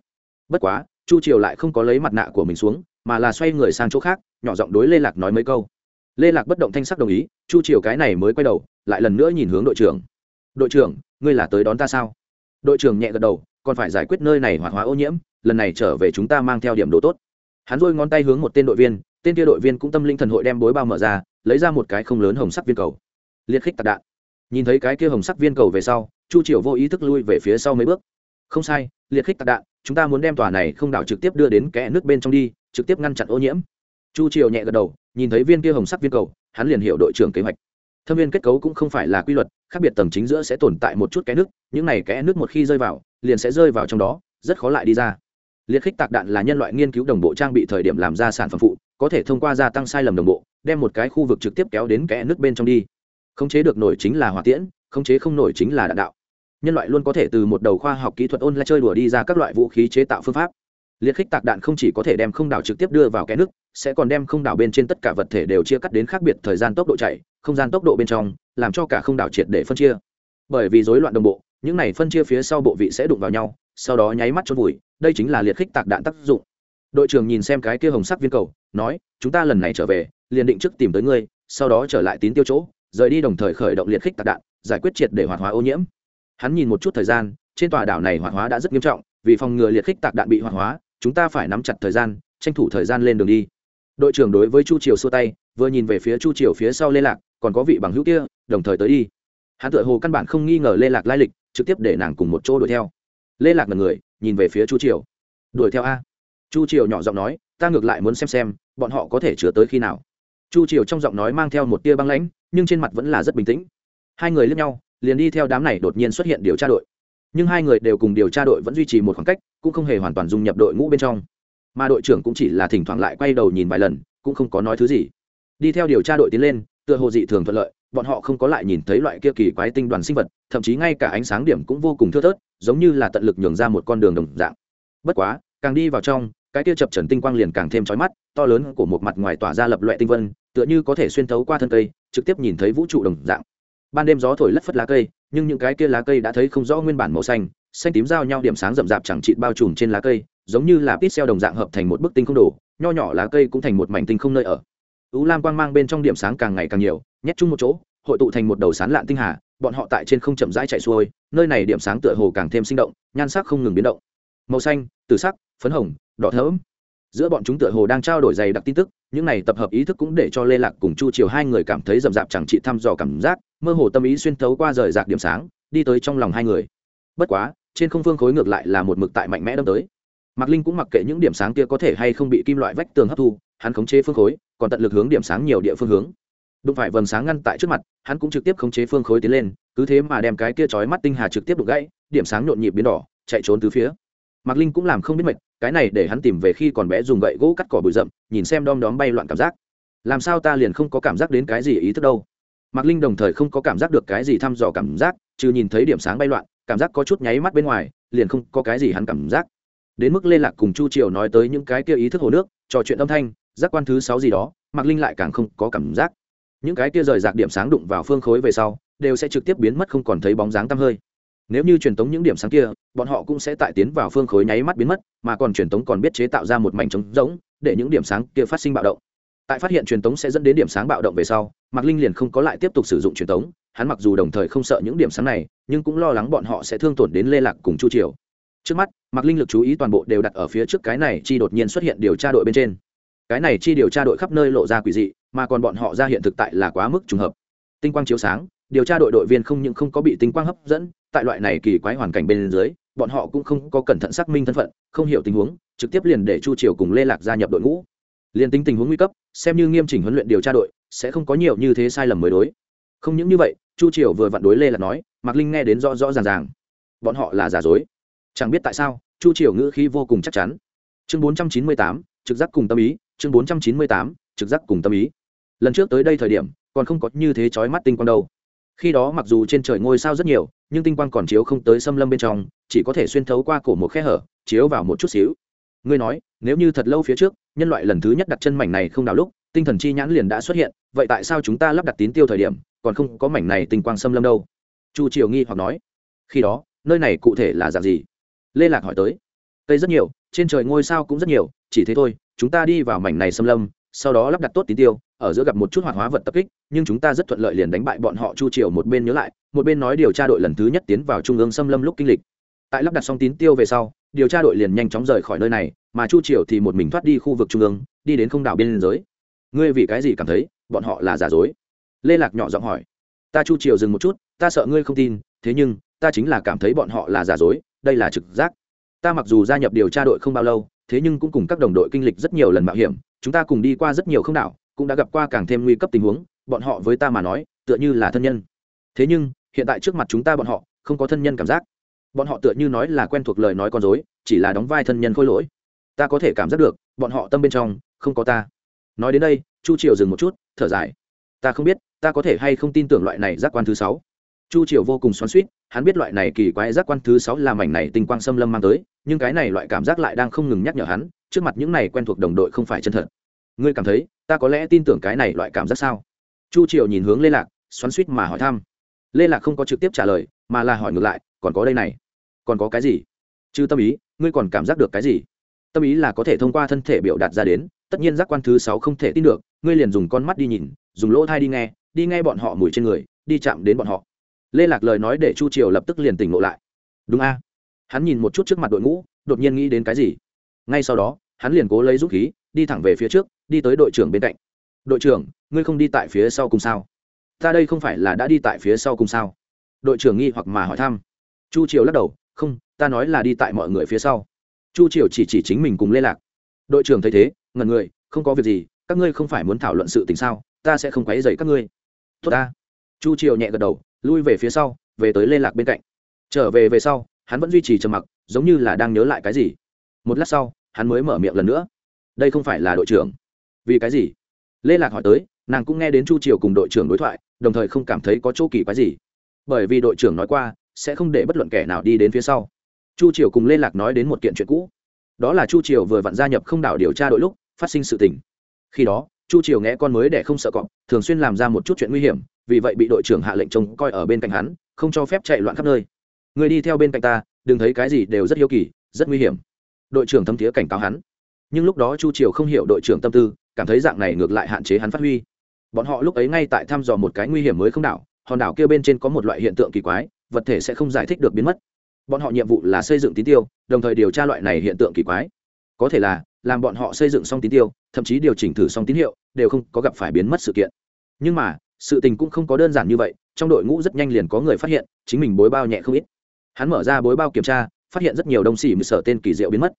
A: Bất quá, chu triều lại không có lấy mặt nạ của mình xuống mà là xoay người sang chỗ khác, nhỏ giọng đối lê lạc nói mấy câu. Lê lạc bất động thanh sắc đồng ý, chu triều cái này mới quay đầu, lại lần nữa nhìn hướng đội trưởng. Đội trưởng, ngươi là tới đón ta sao? Đội trưởng nhẹ gật đầu, còn phải giải quyết nơi này hoạt hóa ô nhiễm, lần này trở về chúng ta mang theo điểm đồ tốt. Hắn dôi ngón tay hướng một tên đội viên, tên kia đội viên cũng tâm linh thần hội đem bối bao mở ra, lấy ra một cái không lớn hồng sắc viên cầu. Liệt khích tạc đạn. Nhìn thấy cái kia hồng sắc viên cầu về sau, chu triều vô ý thức lui về phía sau mấy bước. Không sai, liệt khích tạc đạn, chúng ta muốn đem tòa này không đảo trực tiếp đưa đến kẽ nước bên trong đi trực tiếp ngăn chặn ô nhiễm. Chu triều nhẹ gật đầu, nhìn thấy viên kia hồng sắc viên cầu, hắn liền hiểu đội trưởng kế hoạch. Thâm viên kết cấu cũng không phải là quy luật, khác biệt tầng chính giữa sẽ tồn tại một chút cái nước, những này kẽ nước một khi rơi vào, liền sẽ rơi vào trong đó, rất khó lại đi ra. Liệt khích tạc đạn là nhân loại nghiên cứu đồng bộ trang bị thời điểm làm ra sản phẩm phụ, có thể thông qua gia tăng sai lầm đồng bộ, đem một cái khu vực trực tiếp kéo đến kẽ nước bên trong đi. Khống chế được nổi chính là hỏa tiễn, khống chế không nổi chính là đạn đạo. Nhân loại luôn có thể từ một đầu khoa học kỹ thuật ôn lại chơi đùa đi ra các loại vũ khí chế tạo phương pháp liệt khích tạc đạn không chỉ có thể đem không đảo trực tiếp đưa vào kẽ nước, sẽ còn đem không đảo bên trên tất cả vật thể đều chia cắt đến khác biệt thời gian tốc độ chạy, không gian tốc độ bên trong, làm cho cả không đảo triệt để phân chia. Bởi vì rối loạn đồng bộ, những này phân chia phía sau bộ vị sẽ đụng vào nhau, sau đó nháy mắt chôn vùi, đây chính là liệt khích tạc đạn tác dụng. Đội trưởng nhìn xem cái kia hồng sắc viên cầu, nói, chúng ta lần này trở về, liền định trước tìm tới ngươi, sau đó trở lại tín tiêu chỗ, rời đi đồng thời khởi động liệt khích tạc đạn, giải quyết triệt để hoạt hóa ô nhiễm. Hắn nhìn một chút thời gian, trên tòa đảo này hoạt hóa đã rất nghiêm trọng, vì phòng ngừa liệt khích tạc đạn bị hoạt hóa chúng ta phải nắm chặt thời gian, tranh thủ thời gian lên đường đi. Đội trưởng đối với chu triều xua tay, vừa nhìn về phía chu triều phía sau lê lạc, còn có vị bằng hữu kia, đồng thời tới đi. Hắn tự hồ căn bản không nghi ngờ lê lạc lai lịch, trực tiếp để nàng cùng một chỗ đuổi theo. Lê lạc là người, nhìn về phía chu triều. Đuổi theo a? Chu triều nhỏ giọng nói, ta ngược lại muốn xem xem, bọn họ có thể chứa tới khi nào. Chu triều trong giọng nói mang theo một tia băng lãnh, nhưng trên mặt vẫn là rất bình tĩnh. Hai người lướt nhau, liền đi theo đám này đột nhiên xuất hiện điều tra đội nhưng hai người đều cùng điều tra đội vẫn duy trì một khoảng cách, cũng không hề hoàn toàn dung nhập đội ngũ bên trong. Mà đội trưởng cũng chỉ là thỉnh thoảng lại quay đầu nhìn vài lần, cũng không có nói thứ gì. Đi theo điều tra đội tiến lên, tựa hồ dị thường thuận lợi, bọn họ không có lại nhìn thấy loại kia kỳ quái tinh đoàn sinh vật, thậm chí ngay cả ánh sáng điểm cũng vô cùng thưa thớt, giống như là tận lực nhường ra một con đường đồng dạng. Bất quá, càng đi vào trong, cái kia chập trần tinh quang liền càng thêm chói mắt, to lớn của một mặt ngoài tỏa ra lập loại tinh vân, tựa như có thể xuyên thấu qua thân cây, trực tiếp nhìn thấy vũ trụ đồng dạng. Ban đêm gió thổi lất phất lá cây nhưng những cái kia lá cây đã thấy không rõ nguyên bản màu xanh xanh tím giao nhau điểm sáng rậm rạp chẳng chịt bao trùm trên lá cây, giống như là pít xeo đồng dạng hợp thành một bức tinh không đổ nho nhỏ lá cây cũng thành một mảnh tinh không nơi ở. Ú lam quang mang bên trong điểm sáng càng ngày càng nhiều, nhét chung một chỗ, hội tụ thành một đầu sán lạn tinh hà, bọn họ tại trên không chậm rãi chạy xuôi, nơi này điểm sáng tựa hồ càng thêm sinh động, nhan sắc không ngừng biến động. Màu xanh từ sắc, phấn hồng, đỏ thớm giữa bọn chúng tựa hồ đang trao đổi dày đặc tin tức, những này tập hợp ý thức cũng để cho lê lạc cùng chu triều hai người cảm thấy rậm rạp chẳng chị thăm dò cảm giác, mơ hồ tâm ý xuyên thấu qua rời rạc điểm sáng, đi tới trong lòng hai người. Bất quá, trên không phương khối ngược lại là một mực tại mạnh mẽ đâm tới. Mạc linh cũng mặc kệ những điểm sáng kia có thể hay không bị kim loại vách tường hấp thu, hắn khống chế phương khối, còn tận lực hướng điểm sáng nhiều địa phương hướng. Đụng phải vầng sáng ngăn tại trước mặt, hắn cũng trực tiếp khống chế phương khối tiến lên, cứ thế mà đem cái kia chói mắt tinh hà trực tiếp đụng gãy, điểm sáng nhộn nhịp biến đỏ, chạy trốn từ phía. Mạc linh cũng làm không biết mệt cái này để hắn tìm về khi còn bé dùng gậy gỗ cắt cỏ bụi rậm, nhìn xem đom đóm bay loạn cảm giác. Làm sao ta liền không có cảm giác đến cái gì ý thức đâu? Mạc linh đồng thời không có cảm giác được cái gì thăm dò cảm giác, trừ nhìn thấy điểm sáng bay loạn, cảm giác có chút nháy mắt bên ngoài, liền không có cái gì hắn cảm giác. Đến mức lê lạc cùng chu triều nói tới những cái kia ý thức hồ nước, trò chuyện âm thanh, giác quan thứ sáu gì đó, mạc linh lại càng không có cảm giác. Những cái kia rời rạc điểm sáng đụng vào phương khối về sau, đều sẽ trực tiếp biến mất không còn thấy bóng dáng tăm hơi nếu như truyền tống những điểm sáng kia, bọn họ cũng sẽ tại tiến vào phương khối nháy mắt biến mất, mà còn truyền tống còn biết chế tạo ra một mảnh trống rỗng, để những điểm sáng kia phát sinh bạo động. Tại phát hiện truyền tống sẽ dẫn đến điểm sáng bạo động về sau, mạc linh liền không có lại tiếp tục sử dụng truyền tống, hắn mặc dù đồng thời không sợ những điểm sáng này, nhưng cũng lo lắng bọn họ sẽ thương tổn đến lê lạc cùng chu triều. Trước mắt, mạc linh lực chú ý toàn bộ đều đặt ở phía trước cái này chi đột nhiên xuất hiện điều tra đội bên trên. Cái này chi điều tra đội khắp nơi lộ ra quỷ dị, mà còn bọn họ ra hiện thực tại là quá mức trùng hợp. Tinh quang chiếu sáng, điều tra đội đội viên không những không có bị tinh quang hấp dẫn tại loại này kỳ quái hoàn cảnh bên dưới, bọn họ cũng không có cẩn thận xác minh thân phận, không hiểu tình huống, trực tiếp liền để chu triều cùng lê lạc gia nhập đội ngũ. Liền tính tình huống nguy cấp, xem như nghiêm chỉnh huấn luyện điều tra đội, sẽ không có nhiều như thế sai lầm mới đối. Không những như vậy, chu triều vừa vặn đối lê lạc nói, mạc linh nghe đến rõ rõ ràng ràng. Bọn họ là giả dối. Chẳng biết tại sao, chu triều ngữ khí vô cùng chắc chắn. Chương bốn trăm chín mươi tám, trực giác cùng tâm ý, chương bốn trăm chín mươi tám, trực giác cùng tâm ý. Lần trước tới đây thời điểm, còn không có như thế chói mắt tinh quang đâu khi đó mặc dù trên trời ngôi sao rất nhiều, nhưng tinh quang còn chiếu không tới xâm lâm bên trong, chỉ có thể xuyên thấu qua cổ một khe hở, chiếu vào một chút xíu. Ngươi nói, nếu như thật lâu phía trước, nhân loại lần thứ nhất đặt chân mảnh này không đào lúc, tinh thần chi nhãn liền đã xuất hiện, vậy tại sao chúng ta lắp đặt tín tiêu thời điểm, còn không có mảnh này tinh quang xâm lâm đâu? Chu triều nghi hoặc nói. Khi đó, nơi này cụ thể là dạng gì? Lê lạc hỏi tới. Cây rất nhiều, trên trời ngôi sao cũng rất nhiều, chỉ thế thôi, chúng ta đi vào mảnh này xâm lâm, sau đó lắp đặt tốt tín tiêu ở giữa gặp một chút hoạt hóa vật tập kích, nhưng chúng ta rất thuận lợi liền đánh bại bọn họ chu triều một bên nhớ lại, một bên nói điều tra đội lần thứ nhất tiến vào trung ương xâm lâm lúc kinh lịch. Tại lắp đặt xong tín tiêu về sau, điều tra đội liền nhanh chóng rời khỏi nơi này, mà chu triều thì một mình thoát đi khu vực trung ương, đi đến không đảo biên giới. Ngươi vì cái gì cảm thấy bọn họ là giả dối? Lê lạc nhỏ giọng hỏi. Ta chu triều dừng một chút, ta sợ ngươi không tin, thế nhưng, ta chính là cảm thấy bọn họ là giả dối, đây là trực giác. Ta mặc dù gia nhập điều tra đội không bao lâu, thế nhưng cũng cùng các đồng đội kinh lịch rất nhiều lần mạo hiểm, chúng ta cùng đi qua rất nhiều không đảo cũng đã gặp qua càng thêm nguy cấp tình huống, bọn họ với ta mà nói, tựa như là thân nhân. Thế nhưng, hiện tại trước mặt chúng ta bọn họ, không có thân nhân cảm giác. Bọn họ tựa như nói là quen thuộc lời nói con dối, chỉ là đóng vai thân nhân khôi lỗi. Ta có thể cảm giác được, bọn họ tâm bên trong, không có ta. Nói đến đây, chu triều dừng một chút, thở dài. Ta không biết, ta có thể hay không tin tưởng loại này giác quan thứ sáu. Chu triều vô cùng xoắn suýt hắn biết loại này kỳ quái giác quan thứ sáu là mảnh này tinh quang xâm lâm mang tới, nhưng cái này loại cảm giác lại đang không ngừng nhắc nhở hắn, trước mặt những này quen thuộc đồng đội không phải chân thật. Ngươi cảm thấy ta có lẽ tin tưởng cái này loại cảm giác sao? Chu triều nhìn hướng lê lạc, xoắn suýt mà hỏi thăm. Lê lạc không có trực tiếp trả lời, mà là hỏi ngược lại, còn có đây này. Còn có cái gì? Chứ tâm ý, ngươi còn cảm giác được cái gì? Tâm ý là có thể thông qua thân thể biểu đạt ra đến, tất nhiên giác quan thứ sáu không thể tin được, ngươi liền dùng con mắt đi nhìn, dùng lỗ thai đi nghe đi nghe bọn họ mùi trên người, đi chạm đến bọn họ. Lê lạc lời nói để chu triều lập tức liền tỉnh ngộ lại. Đúng a. Hắn nhìn một chút trước mặt đội ngũ, đột nhiên nghĩ đến cái gì? Ngay sau đó, hắn liền cố lấy dũng khí, đi thẳng về phía trước đi tới đội trưởng bên cạnh. Đội trưởng, ngươi không đi tại phía sau cùng sao? Ta đây không phải là đã đi tại phía sau cùng sao? Đội trưởng nghi hoặc mà hỏi thăm. Chu triều lắc đầu, không, ta nói là đi tại mọi người phía sau. Chu triều chỉ chỉ chính mình cùng lê lạc. Đội trưởng thấy thế ngần người, không có việc gì, các ngươi không phải muốn thảo luận sự tình sao? Ta sẽ không quấy dậy các ngươi. Tốt ta. Chu triều nhẹ gật đầu, lui về phía sau, về tới lê lạc bên cạnh. Trở về về sau, hắn vẫn duy trì trầm mặc, giống như là đang nhớ lại cái gì. Một lát sau, hắn mới mở miệng lần nữa. Đây không phải là đội trưởng vì cái gì? Lê lạc hỏi tới, nàng cũng nghe đến chu triều cùng đội trưởng đối thoại, đồng thời không cảm thấy có chỗ kỳ quái gì. Bởi vì đội trưởng nói qua, sẽ không để bất luận kẻ nào đi đến phía sau. Chu triều cùng lê lạc nói đến một kiện chuyện cũ. Đó là chu triều vừa vặn gia nhập không đảo điều tra đội lúc, phát sinh sự tình. Khi đó, chu triều nghe con mới để không sợ cọp, thường xuyên làm ra một chút chuyện nguy hiểm, vì vậy bị đội trưởng hạ lệnh trông coi ở bên cạnh hắn, không cho phép chạy loạn khắp nơi. Người đi theo bên cạnh ta, đừng thấy cái gì đều rất hiếu kỳ, rất nguy hiểm. Đội trưởng thâm thiế cảnh cáo hắn. Nhưng lúc đó chu triều không hiểu đội trưởng tâm tư cảm thấy dạng này ngược lại hạn chế hắn phát huy. Bọn họ lúc ấy ngay tại thăm dò một cái nguy hiểm mới không đảo, hòn đảo kia bên trên có một loại hiện tượng kỳ quái, vật thể sẽ không giải thích được biến mất. Bọn họ nhiệm vụ là xây dựng tín tiêu, đồng thời điều tra loại này hiện tượng kỳ quái. Có thể là, làm bọn họ xây dựng xong tín tiêu, thậm chí điều chỉnh thử xong tín hiệu, đều không có gặp phải biến mất sự kiện. Nhưng mà, sự tình cũng không có đơn giản như vậy, trong đội ngũ rất nhanh liền có người phát hiện, chính mình bối bao nhẹ không ít. Hắn mở ra bối bao kiểm tra, phát hiện rất nhiều đông xỉ mười sở tên kỳ diệu biến mất.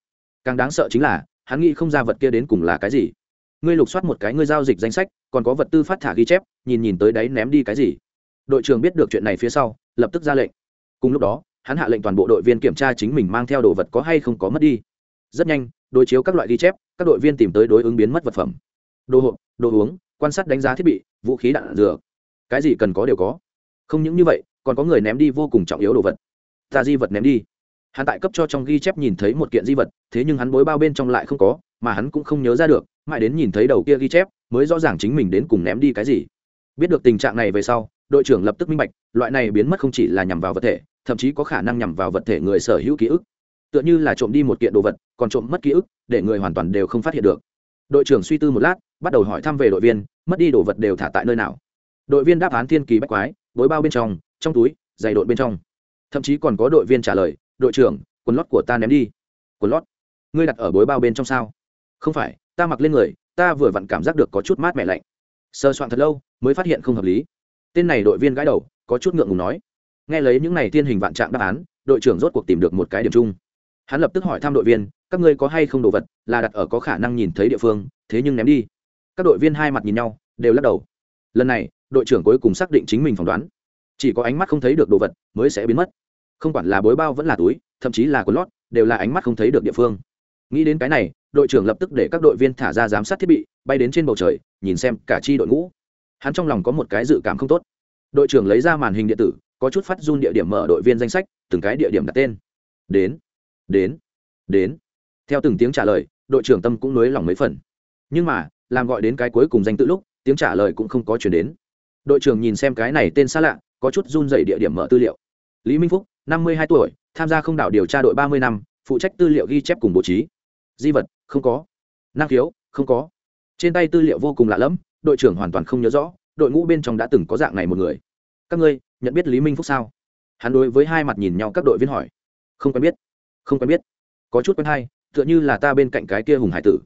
A: Càng đáng sợ chính là, hắn nghĩ không ra vật kia đến cùng là cái gì ngươi lục soát một cái ngươi giao dịch danh sách, còn có vật tư phát thả ghi chép, nhìn nhìn tới đấy ném đi cái gì. Đội trưởng biết được chuyện này phía sau, lập tức ra lệnh. Cùng lúc đó, hắn hạ lệnh toàn bộ đội viên kiểm tra chính mình mang theo đồ vật có hay không có mất đi. Rất nhanh, đối chiếu các loại ghi chép, các đội viên tìm tới đối ứng biến mất vật phẩm. Đồ hộp, đồ uống, quan sát đánh giá thiết bị, vũ khí đạn dược. Cái gì cần có đều có. Không những như vậy, còn có người ném đi vô cùng trọng yếu đồ vật. Ta di vật ném đi. Hắn tại cấp cho trong ghi chép nhìn thấy một kiện di vật, thế nhưng hắn bối bao bên trong lại không có, mà hắn cũng không nhớ ra được mãi đến nhìn thấy đầu kia ghi chép, mới rõ ràng chính mình đến cùng ném đi cái gì. Biết được tình trạng này về sau, đội trưởng lập tức minh bạch, loại này biến mất không chỉ là nhằm vào vật thể, thậm chí có khả năng nhằm vào vật thể người sở hữu ký ức. Tựa như là trộm đi một kiện đồ vật, còn trộm mất ký ức, để người hoàn toàn đều không phát hiện được. Đội trưởng suy tư một lát, bắt đầu hỏi thăm về đội viên, mất đi đồ vật đều thả tại nơi nào. Đội viên đáp án thiên kỳ bách quái, bối bao bên trong trong túi, giày đội bên trong. Thậm chí còn có đội viên trả lời, đội trưởng, quần lót của ta ném đi. Quần lót? Ngươi đặt ở bối bao bên trong sao? Không phải ta mặc lên người, ta vừa vặn cảm giác được có chút mát mẻ lạnh. Sơ soạn thật lâu, mới phát hiện không hợp lý. Tên này đội viên gãi đầu, có chút ngượng ngùng nói. Nghe lấy những này tiên hình vạn trạng đáp án, đội trưởng rốt cuộc tìm được một cái điểm chung. Hắn lập tức hỏi thăm đội viên, các ngươi có hay không đồ vật, là đặt ở có khả năng nhìn thấy địa phương, thế nhưng ném đi. Các đội viên hai mặt nhìn nhau, đều lắc đầu. Lần này, đội trưởng cuối cùng xác định chính mình phỏng đoán. Chỉ có ánh mắt không thấy được đồ vật, mới sẽ biến mất. Không quản là bối bao vẫn là túi, thậm chí là quần lót, đều là ánh mắt không thấy được địa phương nghĩ đến cái này, đội trưởng lập tức để các đội viên thả ra giám sát thiết bị, bay đến trên bầu trời, nhìn xem cả chi đội ngũ. Hắn trong lòng có một cái dự cảm không tốt. Đội trưởng lấy ra màn hình điện tử, có chút phát run địa điểm mở đội viên danh sách, từng cái địa điểm đặt tên. Đến đến đến. Theo từng tiếng trả lời, đội trưởng tâm cũng nới lòng mấy phần. Nhưng mà, làm gọi đến cái cuối cùng danh tự lúc, tiếng trả lời cũng không có chuyển đến. Đội trưởng nhìn xem cái này tên xa lạ, có chút run dày địa điểm mở tư liệu. Lý minh phúc, năm mươi hai tuổi, tham gia không đảo điều tra đội ba mươi năm, phụ trách tư liệu ghi chép cùng bố trí di vật, không có. Năng khiếu, không có. Trên tay tư liệu vô cùng lạ lẫm, đội trưởng hoàn toàn không nhớ rõ, đội ngũ bên trong đã từng có dạng này một người. Các ngươi, nhận biết lý minh phúc sao? Hắn đối với hai mặt nhìn nhau các đội viên hỏi. Không quen biết, không quen biết. Có chút quen hay, tựa như là ta bên cạnh cái kia hùng hải tử.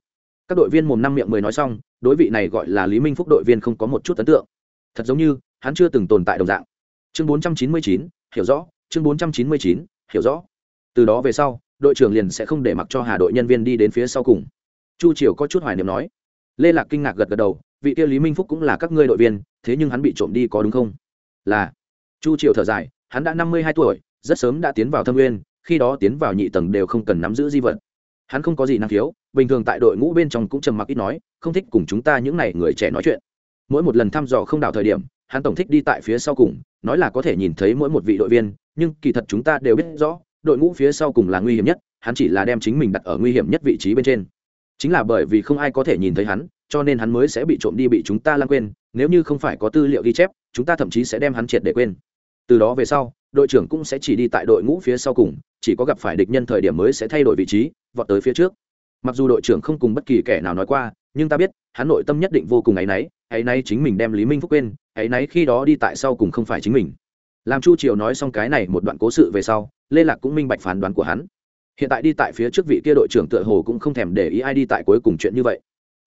A: Các đội viên mồm năm miệng mười nói xong, đối vị này gọi là lý minh phúc đội viên không có một chút ấn tượng. Thật giống như, hắn chưa từng tồn tại đồng dạng. Chương bốn trăm chín mươi chín, hiểu rõ. Chương bốn trăm chín mươi chín, hiểu rõ. Từ đó về sau đội trưởng liền sẽ không để mặc cho hà đội nhân viên đi đến phía sau cùng. Chu triều có chút hoài niệm nói. Lê lạc kinh ngạc gật gật đầu, vị kia lý minh phúc cũng là các ngươi đội viên, thế nhưng hắn bị trộm đi có đúng không? Là. Chu triều thở dài, hắn đã năm mươi hai tuổi, rất sớm đã tiến vào thâm nguyên, khi đó tiến vào nhị tầng đều không cần nắm giữ di vật. Hắn không có gì năng khiếu, bình thường tại đội ngũ bên trong cũng trầm mặc ít nói, không thích cùng chúng ta những n à y người trẻ nói chuyện. Mỗi một lần thăm dò không đảo thời điểm, hắn tổng thích đi tại phía sau cùng, nói là có thể nhìn thấy mỗi một vị đội viên, nhưng kỳ thật chúng ta đều biết rõ đội ngũ phía sau cùng là nguy hiểm nhất, hắn chỉ là đem chính mình đặt ở nguy hiểm nhất vị trí bên trên. Chính là bởi vì không ai có thể nhìn thấy hắn, cho nên hắn mới sẽ bị trộm đi bị chúng ta lãng quên, nếu như không phải có tư liệu ghi chép, chúng ta thậm chí sẽ đem hắn triệt để quên. Từ đó về sau, đội trưởng cũng sẽ chỉ đi tại đội ngũ phía sau cùng, chỉ có gặp phải địch nhân thời điểm mới sẽ thay đổi vị trí, vọt tới phía trước. Mặc dù đội trưởng không cùng bất kỳ kẻ nào nói qua, nhưng ta biết, hắn nội tâm nhất định vô cùng áy náy áy náy chính mình đem lý minh phúc quên, áy náy khi đó đi tại sau cùng không phải chính mình. Làm chu triều nói xong cái này một đoạn cố sự về sau lê lạc cũng minh bạch phán đoán của hắn. Hiện tại đi tại phía trước vị kia đội trưởng tựa hồ cũng không thèm để ý ai đi tại cuối cùng chuyện như vậy.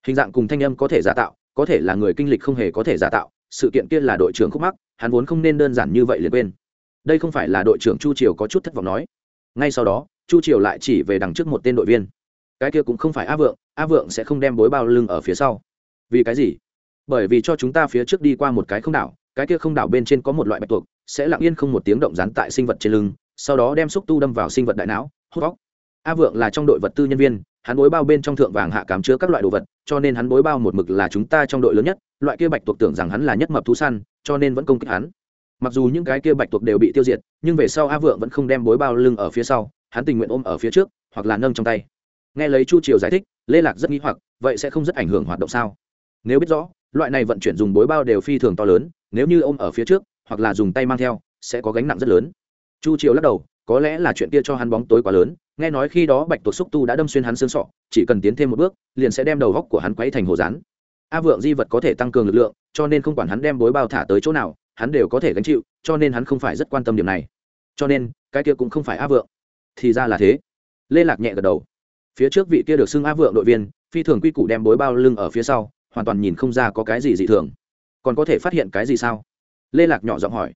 A: Hình dạng cùng thanh âm có thể giả tạo, có thể là người kinh lịch không hề có thể giả tạo, sự kiện kia là đội trưởng khúc mắc, hắn vốn không nên đơn giản như vậy liền quên. Đây không phải là đội trưởng chu triều có chút thất vọng nói. Ngay sau đó, chu triều lại chỉ về đằng trước một tên đội viên. Cái kia cũng không phải a vượng a vượng sẽ không đem bối bao lưng ở phía sau. Vì cái gì? Bởi vì cho chúng ta phía trước đi qua một cái không đảo, cái kia không đảo bên trên có một loại bạch tuộc, sẽ lặng yên không một tiếng động rán tại sinh vật trên lưng sau đó đem xúc tu đâm vào sinh vật đại não, hút vóc. A vượng là trong đội vật tư nhân viên, hắn bối bao bên trong thượng vàng hạ cám chứa các loại đồ vật, cho nên hắn bối bao một mực là chúng ta trong đội lớn nhất, loại kia bạch tuộc tưởng rằng hắn là nhất mập thú săn, cho nên vẫn công kích hắn. Mặc dù những cái kia bạch tuộc đều bị tiêu diệt, nhưng về sau a vượng vẫn không đem bối bao lưng ở phía sau, hắn tình nguyện ôm ở phía trước, hoặc là nâng trong tay. Nghe lấy chu triều giải thích, lê lạc rất nghĩ hoặc, vậy sẽ không rất ảnh hưởng hoạt động sao? Nếu biết rõ, loại này vận chuyển dùng bối bao đều phi thường to lớn, nếu như ôm ở phía trước, hoặc là dùng tay mang theo, sẽ có gánh nặng rất lớn chu triều lắc đầu, có lẽ là chuyện kia cho hắn bóng tối quá lớn, nghe nói khi đó bạch tuộc xúc tu đã đâm xuyên hắn xương sọ, chỉ cần tiến thêm một bước, liền sẽ đem đầu góc của hắn quấy thành hồ rán. A vượng di vật có thể tăng cường lực lượng, cho nên không quản hắn đem bối bao thả tới chỗ nào, hắn đều có thể gánh chịu, cho nên hắn không phải rất quan tâm điểm này. Cho nên, cái kia cũng không phải a vượng. Thì ra là thế. Lê lạc nhẹ gật đầu. Phía trước vị kia được xưng a vượng đội viên, phi thường quy củ đem bối bao lưng ở phía sau, hoàn toàn nhìn không ra có cái gì dị thường. Còn có thể phát hiện cái gì sao? Lê lạc nhỏ giọng hỏi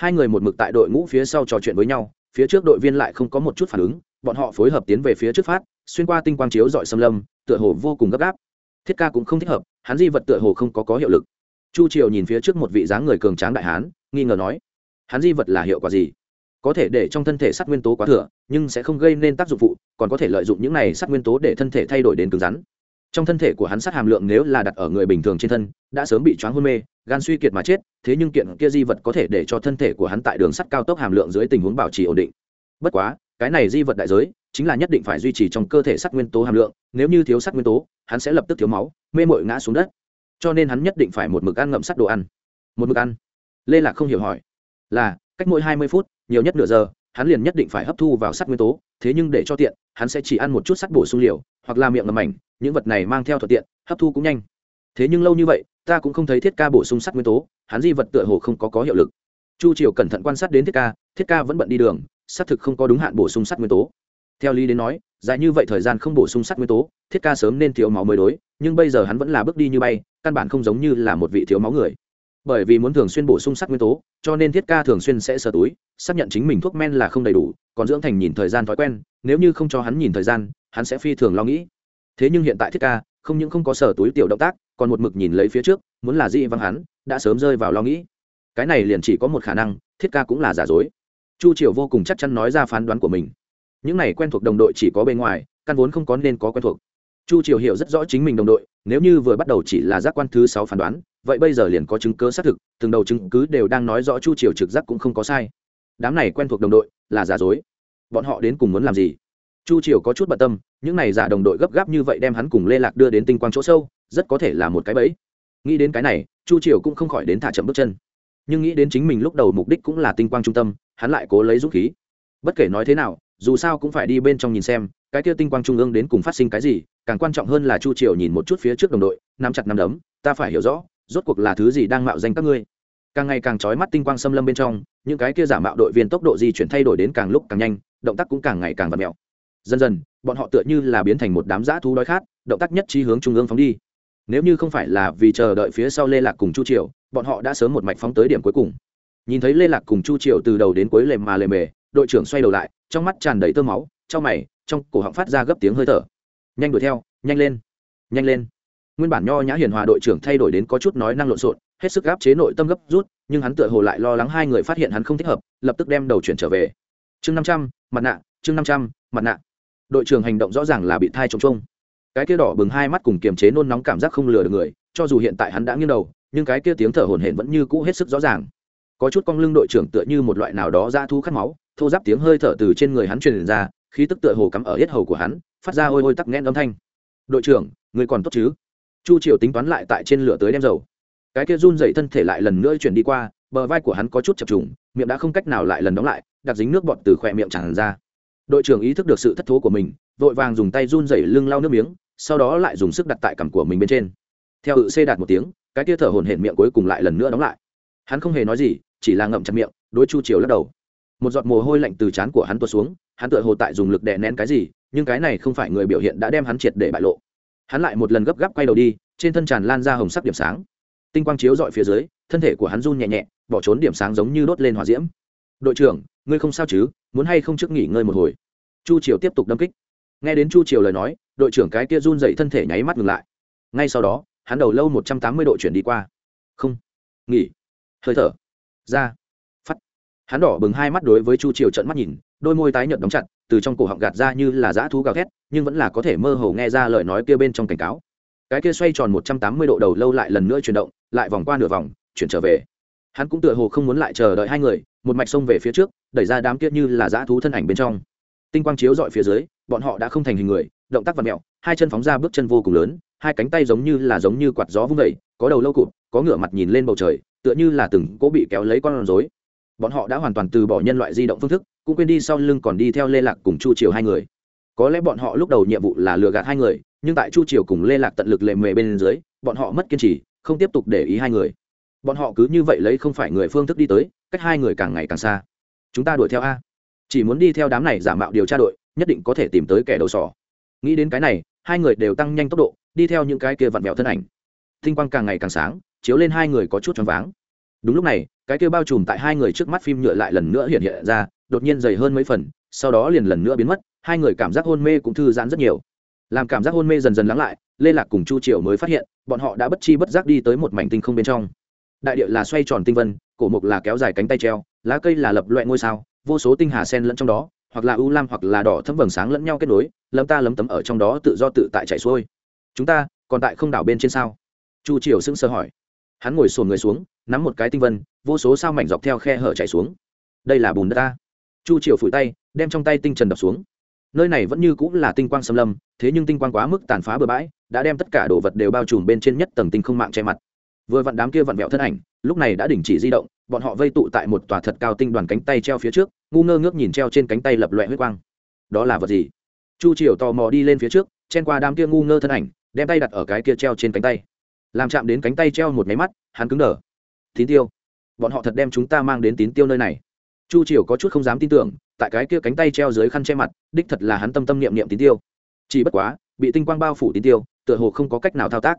A: hai người một mực tại đội ngũ phía sau trò chuyện với nhau, phía trước đội viên lại không có một chút phản ứng, bọn họ phối hợp tiến về phía trước phát, xuyên qua tinh quang chiếu dọi xâm lâm, tựa hồ vô cùng gấp gáp. Thiết ca cũng không thích hợp, hắn di vật tựa hồ không có có hiệu lực. Chu triều nhìn phía trước một vị dáng người cường tráng đại hán, nghi ngờ nói, hắn di vật là hiệu quả gì? Có thể để trong thân thể sắt nguyên tố quá thừa, nhưng sẽ không gây nên tác dụng phụ, còn có thể lợi dụng những này sắt nguyên tố để thân thể thay đổi đến cứng rắn. Trong thân thể của hắn sắt hàm lượng nếu là đặt ở người bình thường trên thân, đã sớm bị choáng hôn mê gan suy kiệt mà chết, thế nhưng kiện kia di vật có thể để cho thân thể của hắn tại đường sắt cao tốc hàm lượng dưới tình huống bảo trì ổn định. Bất quá, cái này di vật đại giới chính là nhất định phải duy trì trong cơ thể sắt nguyên tố hàm lượng, nếu như thiếu sắt nguyên tố, hắn sẽ lập tức thiếu máu, mê mội ngã xuống đất. Cho nên hắn nhất định phải một mực ăn ngậm sắt đồ ăn. Một mực ăn. Lê lạc không hiểu hỏi. Là, cách mỗi hai mươi phút, nhiều nhất nửa giờ, hắn liền nhất định phải hấp thu vào sắt nguyên tố, thế nhưng để cho tiện, hắn sẽ chỉ ăn một chút sắt bổ sung liều, hoặc là miệng ngầm mảnh, những vật này mang theo thuận tiện, hấp thu cũng nhanh. Thế nhưng lâu như vậy ta cũng không thấy thiết ca bổ sung sắt nguyên tố, hắn di vật tựa hồ không có có hiệu lực. Chu triều cẩn thận quan sát đến thiết ca thiết ca vẫn bận đi đường, xác thực không có đúng hạn bổ sung sắt nguyên tố. Theo lý đến nói, dài như vậy thời gian không bổ sung sắt nguyên tố, thiết ca sớm nên thiếu máu mới đối, nhưng bây giờ hắn vẫn là bước đi như bay, căn bản không giống như là một vị thiếu máu người. Bởi vì muốn thường xuyên bổ sung sắt nguyên tố, cho nên thiết ca thường xuyên sẽ sờ túi, xác nhận chính mình thuốc men là không đầy đủ, còn dưỡng thành nhìn thời gian thói quen, nếu như không cho hắn nhìn thời gian, hắn sẽ phi thường lo nghĩ. Thế nhưng hiện tại thiết ca, không những không có sở túi tiểu động tác còn một mực nhìn lấy phía trước, muốn là dị văng hắn, đã sớm rơi vào lo nghĩ. Cái này liền chỉ có một khả năng, thiết ca cũng là giả dối. Chu triều vô cùng chắc chắn nói ra phán đoán của mình. Những này quen thuộc đồng đội chỉ có bên ngoài, căn vốn không có nên có quen thuộc. Chu triều hiểu rất rõ chính mình đồng đội, nếu như vừa bắt đầu chỉ là giác quan thứ sáu phán đoán, vậy bây giờ liền có chứng cứ xác thực, từng đầu chứng cứ đều đang nói rõ chu triều trực giác cũng không có sai. Đám này quen thuộc đồng đội là giả dối. Bọn họ đến cùng muốn làm gì? Chu triều có chút bận tâm, những này giả đồng đội gấp gáp như vậy đem hắn cùng lê lạc đưa đến tinh quang chỗ sâu rất có thể là một cái bẫy. Nghĩ đến cái này, chu triều cũng không khỏi đến thả chậm bước chân. Nhưng nghĩ đến chính mình lúc đầu mục đích cũng là tinh quang trung tâm, hắn lại cố lấy dũng khí. Bất kể nói thế nào, dù sao cũng phải đi bên trong nhìn xem, cái kia tinh quang trung ương đến cùng phát sinh cái gì, càng quan trọng hơn là chu triều nhìn một chút phía trước đồng đội, nắm chặt nắm đấm, ta phải hiểu rõ, rốt cuộc là thứ gì đang mạo danh các ngươi. Càng ngày càng trói mắt tinh quang xâm lâm bên trong, những cái kia giả mạo đội viên tốc độ di chuyển thay đổi đến càng lúc càng nhanh, động tác cũng càng ngày càng vật mẹo. Dần dần, bọn họ tựa như là biến thành một đám giã thú đói khát, động tác nhất trí hướng trung ương phóng đi nếu như không phải là vì chờ đợi phía sau lê lạc cùng chu triều, bọn họ đã sớm một mạch phóng tới điểm cuối cùng. Nhìn thấy lê lạc cùng chu triều từ đầu đến cuối lề mà lề mề, đội trưởng xoay đầu lại, trong mắt tràn đầy tơ máu, trong mày, trong cổ họng phát ra gấp tiếng hơi thở. Nhanh đuổi theo, nhanh lên nhanh lên. Nguyên bản nho nhã hiền hòa đội trưởng thay đổi đến có chút nói năng lộn xộn, hết sức gáp chế nội tâm gấp rút, nhưng hắn tựa hồ lại lo lắng hai người phát hiện hắn không thích hợp, lập tức đem đầu chuyển trở về. Chương năm trăm, mặt nạ, chương năm trăm, mặt nạ. Đội trưởng hành động rõ ràng là bị thai trống trông cái kia đỏ bừng hai mắt cùng kiềm chế nôn nóng cảm giác không lừa được người, cho dù hiện tại hắn đã nghiêng đầu, nhưng cái kia tiếng thở hổn hển vẫn như cũ hết sức rõ ràng. Có chút cong lưng đội trưởng tựa như một loại nào đó ra thu khát máu, thô giáp tiếng hơi thở từ trên người hắn truyền ra, khí tức tựa hồ cắm ở hết hầu của hắn, phát ra ôi ôi tắc nghẽn âm thanh. Đội trưởng, người còn tốt chứ? Chu triều tính toán lại tại trên lửa tới đem dầu. Cái kia run dậy thân thể lại lần nữa chuyển đi qua, bờ vai của hắn có chút chập trùng, miệng đã không cách nào lại lần đóng lại, đặc dính nước bọt từ khỏe miệng tràn ra. Đội trưởng ý thức được sự thất thố của mình, vội vàng dùng tay run dậy lưng lau nước miếng sau đó lại dùng sức đặt tại cằm của mình bên trên. Theo ự xê đạt một tiếng, cái kia thở hồn hển miệng cuối cùng lại lần nữa đóng lại. Hắn không hề nói gì, chỉ là ngậm chặt miệng, đối chu triều lắc đầu. Một giọt mồ hôi lạnh từ trán của hắn tuột xuống, hắn tựa hồ tại dùng lực đè nén cái gì, nhưng cái này không phải người biểu hiện đã đem hắn triệt để bại lộ. Hắn lại một lần gấp gáp quay đầu đi, trên thân tràn lan ra hồng sắc điểm sáng. Tinh quang chiếu dọi phía dưới, thân thể của hắn run nhẹ nhẹ, bỏ trốn điểm sáng giống như đốt lên hỏa diễm. Đội trưởng, ngươi không sao chứ? Muốn hay không trước nghỉ ngơi một hồi? Chu triều tiếp tục đâm kích. Nghe đến chu triều lời nói đội trưởng cái kia run dậy thân thể nháy mắt ngừng lại. Ngay sau đó, hắn đầu lâu một trăm tám mươi độ chuyển đi qua. Không. Nghỉ. Hơi thở. Ra. Phát hắn đỏ bừng hai mắt đối với chu triều trận mắt nhìn, đôi môi tái nhợt đóng chặt, từ trong cổ họng gạt ra như là dã thú gào thét, nhưng vẫn là có thể mơ hồ nghe ra lời nói kia bên trong cảnh cáo. Cái kia xoay tròn một trăm tám mươi độ đầu lâu lại lần nữa chuyển động, lại vòng qua nửa vòng, chuyển trở về. Hắn cũng tựa hồ không muốn lại chờ đợi hai người, một mạch xông về phía trước, đẩy ra đám kia như là dã thú thân ảnh bên trong. Tinh quang chiếu dọi phía dưới, bọn họ đã không thành hình người động tác vặn mẹo, hai chân phóng ra bước chân vô cùng lớn, hai cánh tay giống như là giống như quạt gió vung vẩy có đầu lâu cụt, có ngửa mặt nhìn lên bầu trời, tựa như là từng cố bị kéo lấy con rối. Bọn họ đã hoàn toàn từ bỏ nhân loại di động phương thức, cũng quên đi sau lưng còn đi theo lê lạc cùng chu triều hai người. Có lẽ bọn họ lúc đầu nhiệm vụ là lừa gạt hai người, nhưng tại chu triều cùng lê lạc tận lực lệ mề bên dưới, bọn họ mất kiên trì, không tiếp tục để ý hai người. Bọn họ cứ như vậy lấy không phải người phương thức đi tới, cách hai người càng ngày càng xa. Chúng ta đuổi theo a. Chỉ muốn đi theo đám này giả mạo điều tra đội, nhất định có thể tìm tới kẻ đầu sỏ nghĩ đến cái này, hai người đều tăng nhanh tốc độ, đi theo những cái kia vặn vẹo thân ảnh. Tinh quang càng ngày càng sáng, chiếu lên hai người có chút choáng váng. Đúng lúc này, cái kia bao trùm tại hai người trước mắt phim nhựa lại lần nữa hiện hiện ra, đột nhiên dày hơn mấy phần, sau đó liền lần nữa biến mất, hai người cảm giác hôn mê cũng thư giãn rất nhiều. Làm cảm giác hôn mê dần dần lắng lại, lê lạc cùng chu triều mới phát hiện, bọn họ đã bất chi bất giác đi tới một mảnh tinh không bên trong. Đại địa là xoay tròn tinh vân, cổ mục là kéo dài cánh tay treo, lá cây là lập loại ngôi sao, vô số tinh hà sen lẫn trong đó hoặc là u lam hoặc là đỏ thấm vầng sáng lẫn nhau kết nối, lấm ta lấm tấm ở trong đó tự do tự tại chạy xuôi. Chúng ta còn tại không đảo bên trên sao? Chu triều sững sờ hỏi. Hắn ngồi sồn người xuống, nắm một cái tinh vân, vô số sao mảnh dọc theo khe hở chạy xuống. Đây là bùn đất ta. Chu triều phủi tay, đem trong tay tinh trần đập xuống. Nơi này vẫn như cũng là tinh quang xâm lâm, thế nhưng tinh quang quá mức tàn phá bừa bãi, đã đem tất cả đồ vật đều bao trùm bên trên nhất tầng tinh không mạng che mặt. Vừa vặn đám kia vặn vẹo thân ảnh, lúc này đã đình chỉ di động, bọn họ vây tụ tại một tòa thật cao tinh đoàn cánh tay treo phía trước ngu ngơ ngước nhìn treo trên cánh tay lập loẹ huyết quang. Đó là vật gì? Chu triều tò mò đi lên phía trước, chen qua đám kia ngu ngơ thân ảnh, đem tay đặt ở cái kia treo trên cánh tay. Làm chạm đến cánh tay treo một máy mắt, hắn cứng đờ. Tín tiêu, bọn họ thật đem chúng ta mang đến tín tiêu nơi này. Chu triều có chút không dám tin tưởng, tại cái kia cánh tay treo dưới khăn che mặt, đích thật là hắn tâm tâm niệm niệm tín tiêu. Chỉ bất quá, bị tinh quang bao phủ tín tiêu, tựa hồ không có cách nào thao tác.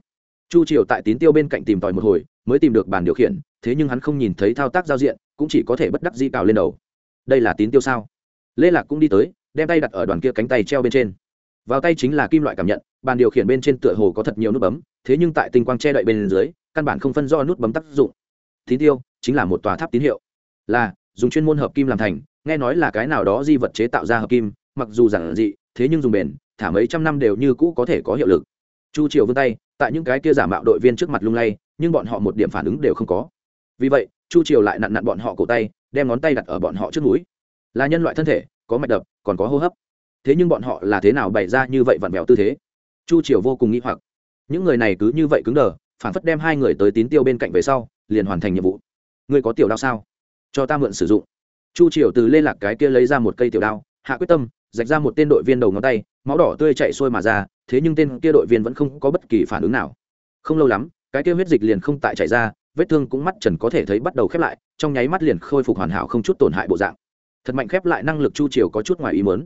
A: Chu triều tại tín tiêu bên cạnh tìm tòi một hồi, mới tìm được bàn điều khiển, thế nhưng hắn không nhìn thấy thao tác giao diện, cũng chỉ có thể bất đắc dĩ cào lên đầu đây là tín tiêu sao? Lê lạc cũng đi tới, đem tay đặt ở đoàn kia cánh tay treo bên trên. Vào tay chính là kim loại cảm nhận, bàn điều khiển bên trên tựa hồ có thật nhiều nút bấm, thế nhưng tại tinh quang che đậy bên dưới, căn bản không phân do nút bấm tác dụng. Tín tiêu chính là một tòa tháp tín hiệu. Là, dùng chuyên môn hợp kim làm thành, nghe nói là cái nào đó di vật chế tạo ra hợp kim, mặc dù giản dị, thế nhưng dùng bền, thả mấy trăm năm đều như cũ có thể có hiệu lực. Chu triều vươn tay, tại những cái kia giả mạo đội viên trước mặt lung lay, nhưng bọn họ một điểm phản ứng đều không có. Vì vậy, chu triều lại nặn nặn bọn họ cổ tay đem ngón tay đặt ở bọn họ trước mũi. Là nhân loại thân thể, có mạch đập, còn có hô hấp. Thế nhưng bọn họ là thế nào bày ra như vậy vặn vẹo tư thế? Chu triều vô cùng nghĩ hoặc. Những người này cứ như vậy cứng đờ, phản phất đem hai người tới tín tiêu bên cạnh về sau, liền hoàn thành nhiệm vụ. Ngươi có tiểu đao sao? Cho ta mượn sử dụng. Chu triều từ lê lạc cái kia lấy ra một cây tiểu đao, hạ quyết tâm, rạch ra một tên đội viên đầu ngón tay, máu đỏ tươi chạy sôi mà ra, thế nhưng tên kia đội viên vẫn không có bất kỳ phản ứng nào. Không lâu lắm, cái kia huyết dịch liền không tại chạy ra, vết thương cũng mắt trần có thể thấy bắt đầu khép lại trong nháy mắt liền khôi phục hoàn hảo không chút tổn hại bộ dạng. Thật mạnh khép lại năng lực chu triều có chút ngoài ý mớn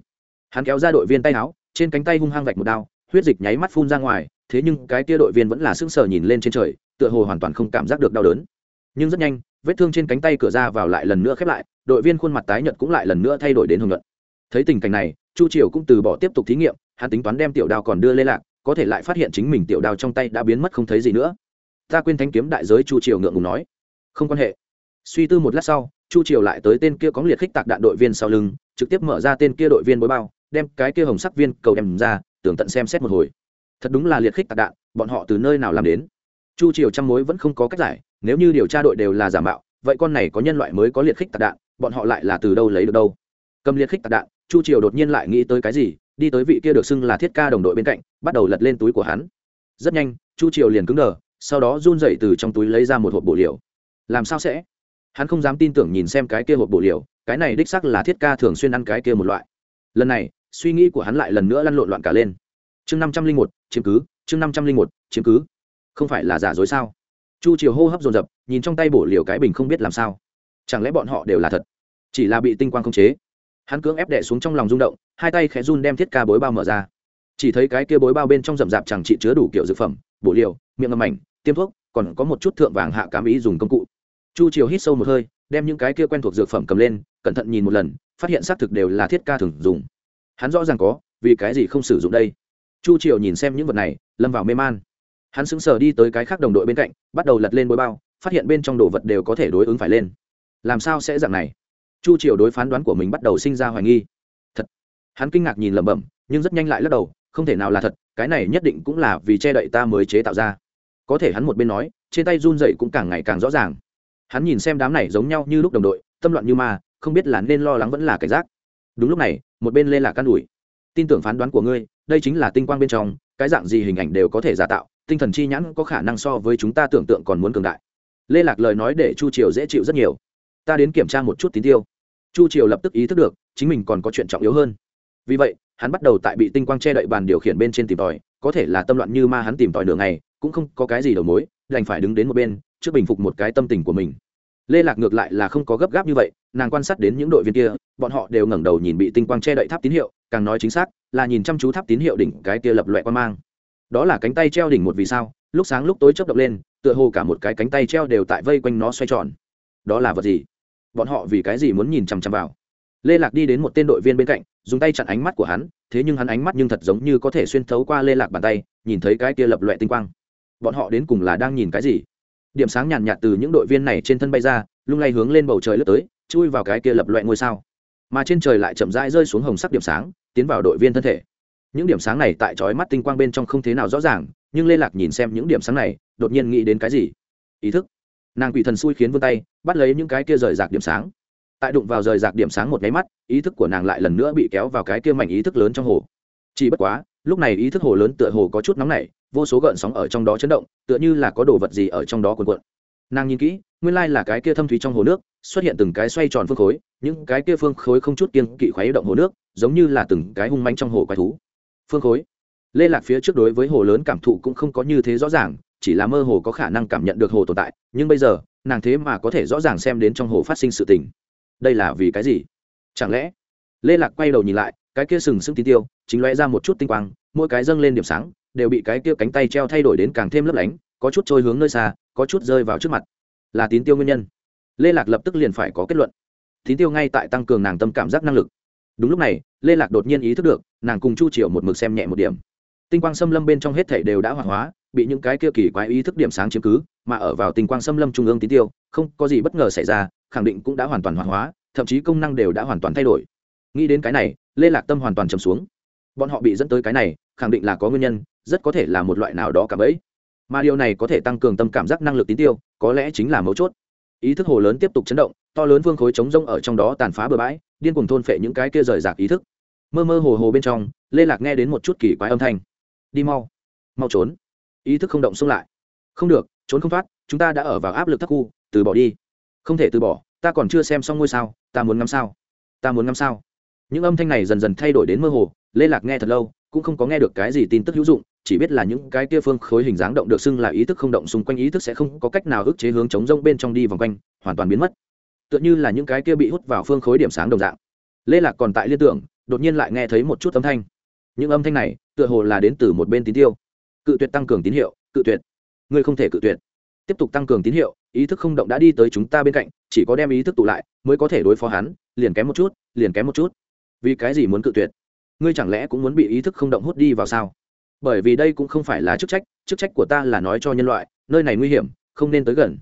A: hắn kéo ra đội viên tay áo, trên cánh tay hung hăng vạch một đao, huyết dịch nháy mắt phun ra ngoài, thế nhưng cái tia đội viên vẫn là sững sờ nhìn lên trên trời, tựa hồ hoàn toàn không cảm giác được đau đớn. Nhưng rất nhanh, vết thương trên cánh tay cửa ra vào lại lần nữa khép lại, đội viên khuôn mặt tái nhợt cũng lại lần nữa thay đổi đến hưởng luận thấy tình cảnh này, chu triều cũng từ bỏ tiếp tục thí nghiệm, hắn tính toán đem tiểu đao còn đưa lên lạc, có thể lại phát hiện chính mình tiểu đao trong tay đã biến mất không thấy gì nữa. Ta quên thanh kiếm đại giới, chu triều ngượng ngùng nói. Không quan hệ suy tư một lát sau, chu triều lại tới tên kia có liệt khích tạc đạn đội viên sau lưng, trực tiếp mở ra tên kia đội viên bối bao, đem cái kia hồng sắc viên cầu đem ra tưởng tận xem xét một hồi. Thật đúng là liệt khích tạc đạn, bọn họ từ nơi nào làm đến? Chu triều trăm mối vẫn không có cách giải, nếu như điều tra đội đều là giả mạo, vậy con này có nhân loại mới có liệt khích tạc đạn, bọn họ lại là từ đâu lấy được đâu? Cầm liệt khích tạc đạn, chu triều đột nhiên lại nghĩ tới cái gì, đi tới vị kia được xưng là thiết ca đồng đội bên cạnh, bắt đầu lật lên túi của hắn. Rất nhanh, chu triều liền cứng đờ, sau đó run dậy từ trong túi lấy ra một hộp bổ liều làm sao sẽ? Hắn không dám tin tưởng nhìn xem cái kia hộp bổ liều, cái này đích sắc là thiết ca thường xuyên ăn cái kia một loại. Lần này, suy nghĩ của hắn lại lần nữa lăn lộn loạn cả lên. Chương năm trăm linh một, chiếm cứ, chương năm trăm linh một, chiếm cứ. Không phải là giả dối sao? Chu triều hô hấp dồn dập, nhìn trong tay bổ liều cái bình không biết làm sao. Chẳng lẽ bọn họ đều là thật? Chỉ là bị tinh quang khống chế. Hắn cưỡng ép đệ xuống trong lòng rung động, hai tay khẽ run đem thiết ca bối bao mở ra. Chỉ thấy cái kia bối bao bên trong rậm rạp chẳng chỉ chứa đủ kiểu dược phẩm, bổ liều, miệng ngầm mảnh, tiêm thuốc, còn có một chút thượng vàng hạ cám ý dùng công cụ chu triều hít sâu một hơi, đem những cái kia quen thuộc dược phẩm cầm lên, cẩn thận nhìn một lần, phát hiện xác thực đều là thiết ca thường dùng. Hắn rõ ràng có, vì cái gì không sử dụng đây? Chu triều nhìn xem những vật này, lâm vào mê man. Hắn sững sờ đi tới cái khác đồng đội bên cạnh, bắt đầu lật lên bối bao, phát hiện bên trong đồ vật đều có thể đối ứng phải lên. Làm sao sẽ dạng này? Chu triều đối phán đoán của mình bắt đầu sinh ra hoài nghi. Thật. Hắn kinh ngạc nhìn lẩm bẩm, nhưng rất nhanh lại lắc đầu, không thể nào là thật, cái này nhất định cũng là vì che đậy ta mới chế tạo ra. Có thể hắn một bên nói, trên tay run dậy cũng càng ngày càng rõ ràng hắn nhìn xem đám này giống nhau như lúc đồng đội, tâm loạn như ma, không biết là nên lo lắng vẫn là cảnh giác. Đúng lúc này, một bên lê lạc can ủi, tin tưởng phán đoán của ngươi, đây chính là tinh quang bên trong, cái dạng gì hình ảnh đều có thể giả tạo, tinh thần chi nhãn có khả năng so với chúng ta tưởng tượng còn muốn cường đại. Lê lạc lời nói để chu triều dễ chịu rất nhiều. Ta đến kiểm tra một chút tín tiêu. Chu triều lập tức ý thức được, chính mình còn có chuyện trọng yếu hơn. Vì vậy, hắn bắt đầu tại bị tinh quang che đậy bàn điều khiển bên trên tìm tòi, có thể là tâm loạn như ma hắn tìm tòi nửa ngày, cũng không có cái gì đầu mối, đành phải đứng đến một bên trước bình phục một cái tâm tình của mình. Lê lạc ngược lại là không có gấp gáp như vậy, nàng quan sát đến những đội viên kia, bọn họ đều ngẩng đầu nhìn bị tinh quang che đậy tháp tín hiệu, càng nói chính xác là nhìn chăm chú tháp tín hiệu đỉnh cái kia lập loại quan mang. Đó là cánh tay treo đỉnh một vì sao, lúc sáng lúc tối chớp động lên, tựa hồ cả một cái cánh tay treo đều tại vây quanh nó xoay tròn. Đó là vật gì? Bọn họ vì cái gì muốn nhìn chằm chằm vào? Lê lạc đi đến một tên đội viên bên cạnh, dùng tay chặn ánh mắt của hắn, thế nhưng hắn ánh mắt nhưng thật giống như có thể xuyên thấu qua lê lạc bàn tay, nhìn thấy cái kia lập loại tinh quang. Bọn họ đến cùng là đang nhìn cái gì? Điểm sáng nhàn nhạt, từ những đội viên này trên thân bay ra lung lay hướng lên bầu trời lướt tới chui vào cái kia lập loại ngôi sao. Mà trên trời lại chậm rãi rơi xuống hồng sắc điểm sáng tiến vào đội viên thân thể. Những điểm sáng này tại trói mắt tinh quang bên trong không thế nào rõ ràng nhưng lê lạc nhìn xem những điểm sáng này đột nhiên nghĩ đến cái gì? Ý thức. Nàng quỷ thần xui khiến vươn tay bắt lấy những cái kia rời rạc điểm sáng. Tại đụng vào rời rạc điểm sáng một nháy mắt ý thức của nàng lại lần nữa bị kéo vào cái kia mảnh ý thức lớn trong hồ. Chỉ bất quá lúc này ý thức hồ lớn tựa hồ có chút nóng nảy vô số gợn sóng ở trong đó chấn động, tựa như là có đồ vật gì ở trong đó cuộn cuộn. Nàng nhìn kỹ, nguyên lai là cái kia thâm thúy trong hồ nước, xuất hiện từng cái xoay tròn phương khối, những cái kia phương khối không chút kiên kỵ khuấy động hồ nước, giống như là từng cái hung manh trong hồ quái thú. Phương khối. Lê lạc phía trước đối với hồ lớn cảm thụ cũng không có như thế rõ ràng, chỉ là mơ hồ có khả năng cảm nhận được hồ tồn tại, nhưng bây giờ, nàng thế mà có thể rõ ràng xem đến trong hồ phát sinh sự tình. Đây là vì cái gì? Chẳng lẽ? Lê lạc quay đầu nhìn lại, cái kia sừng sững tín tiêu, chính lóe ra một chút tinh quang, mỗi cái dâng lên điểm sáng đều bị cái kia cánh tay treo thay đổi đến càng thêm lấp lánh, có chút trôi hướng nơi xa, có chút rơi vào trước mặt. Là tín tiêu nguyên nhân. Lê lạc lập tức liền phải có kết luận. Tín tiêu ngay tại tăng cường nàng tâm cảm giác năng lực. Đúng lúc này, lê lạc đột nhiên ý thức được, nàng cùng chu triều một mực xem nhẹ một điểm. Tinh quang xâm lâm bên trong hết thảy đều đã hoạt hóa, bị những cái kia kỳ quái ý thức điểm sáng chiếm cứ, mà ở vào tinh quang xâm lâm trung ương tín tiêu, không có gì bất ngờ xảy ra, khẳng định cũng đã hoàn toàn hoạt hóa, thậm chí công năng đều đã hoàn toàn thay đổi. Nghĩ đến cái này, lê lạc tâm hoàn toàn trầm xuống bọn họ bị dẫn tới cái này, khẳng định là có nguyên nhân, rất có thể là một loại nào đó cả ấy mà điều này có thể tăng cường tâm cảm giác năng lực tín tiêu, có lẽ chính là mấu chốt. Ý thức hồ lớn tiếp tục chấn động, to lớn vương khối trống rông ở trong đó tàn phá bừa bãi, điên cùng thôn phệ những cái kia rời rạc ý thức. Mơ mơ hồ hồ bên trong, lê lạc nghe đến một chút kỳ quái âm thanh. Đi mau mau trốn. Ý thức không động xông lại. Không được, trốn không thoát, chúng ta đã ở vào áp lực thấp khu, từ bỏ đi. Không thể từ bỏ, ta còn chưa xem xong ngôi sao, ta muốn ngắm sao? Ta muốn ngắm sao? Những âm thanh này dần dần thay đổi đến mơ hồ lê lạc nghe thật lâu, cũng không có nghe được cái gì tin tức hữu dụng, chỉ biết là những cái kia phương khối hình dáng động được xưng là ý thức không động xung quanh ý thức sẽ không có cách nào ức chế hướng chống rông bên trong đi vòng quanh, hoàn toàn biến mất. Tựa như là những cái kia bị hút vào phương khối điểm sáng đồng dạng. Lê lạc còn tại liên tưởng, đột nhiên lại nghe thấy một chút âm thanh. Những âm thanh này, tựa hồ là đến từ một bên tín tiêu. Cự tuyệt tăng cường tín hiệu, cự tuyệt. Ngươi không thể cự tuyệt. Tiếp tục tăng cường tín hiệu, ý thức không động đã đi tới chúng ta bên cạnh, chỉ có đem ý thức tụ lại, mới có thể đối phó hắn, liền kém một chút, liền kém một chút. Vì cái gì muốn cự tuyệt? Ngươi chẳng lẽ cũng muốn bị ý thức không động hút đi vào sao? Bởi vì đây cũng không phải là chức trách chức trách của ta là nói cho nhân loại, nơi này nguy hiểm, không nên tới gần.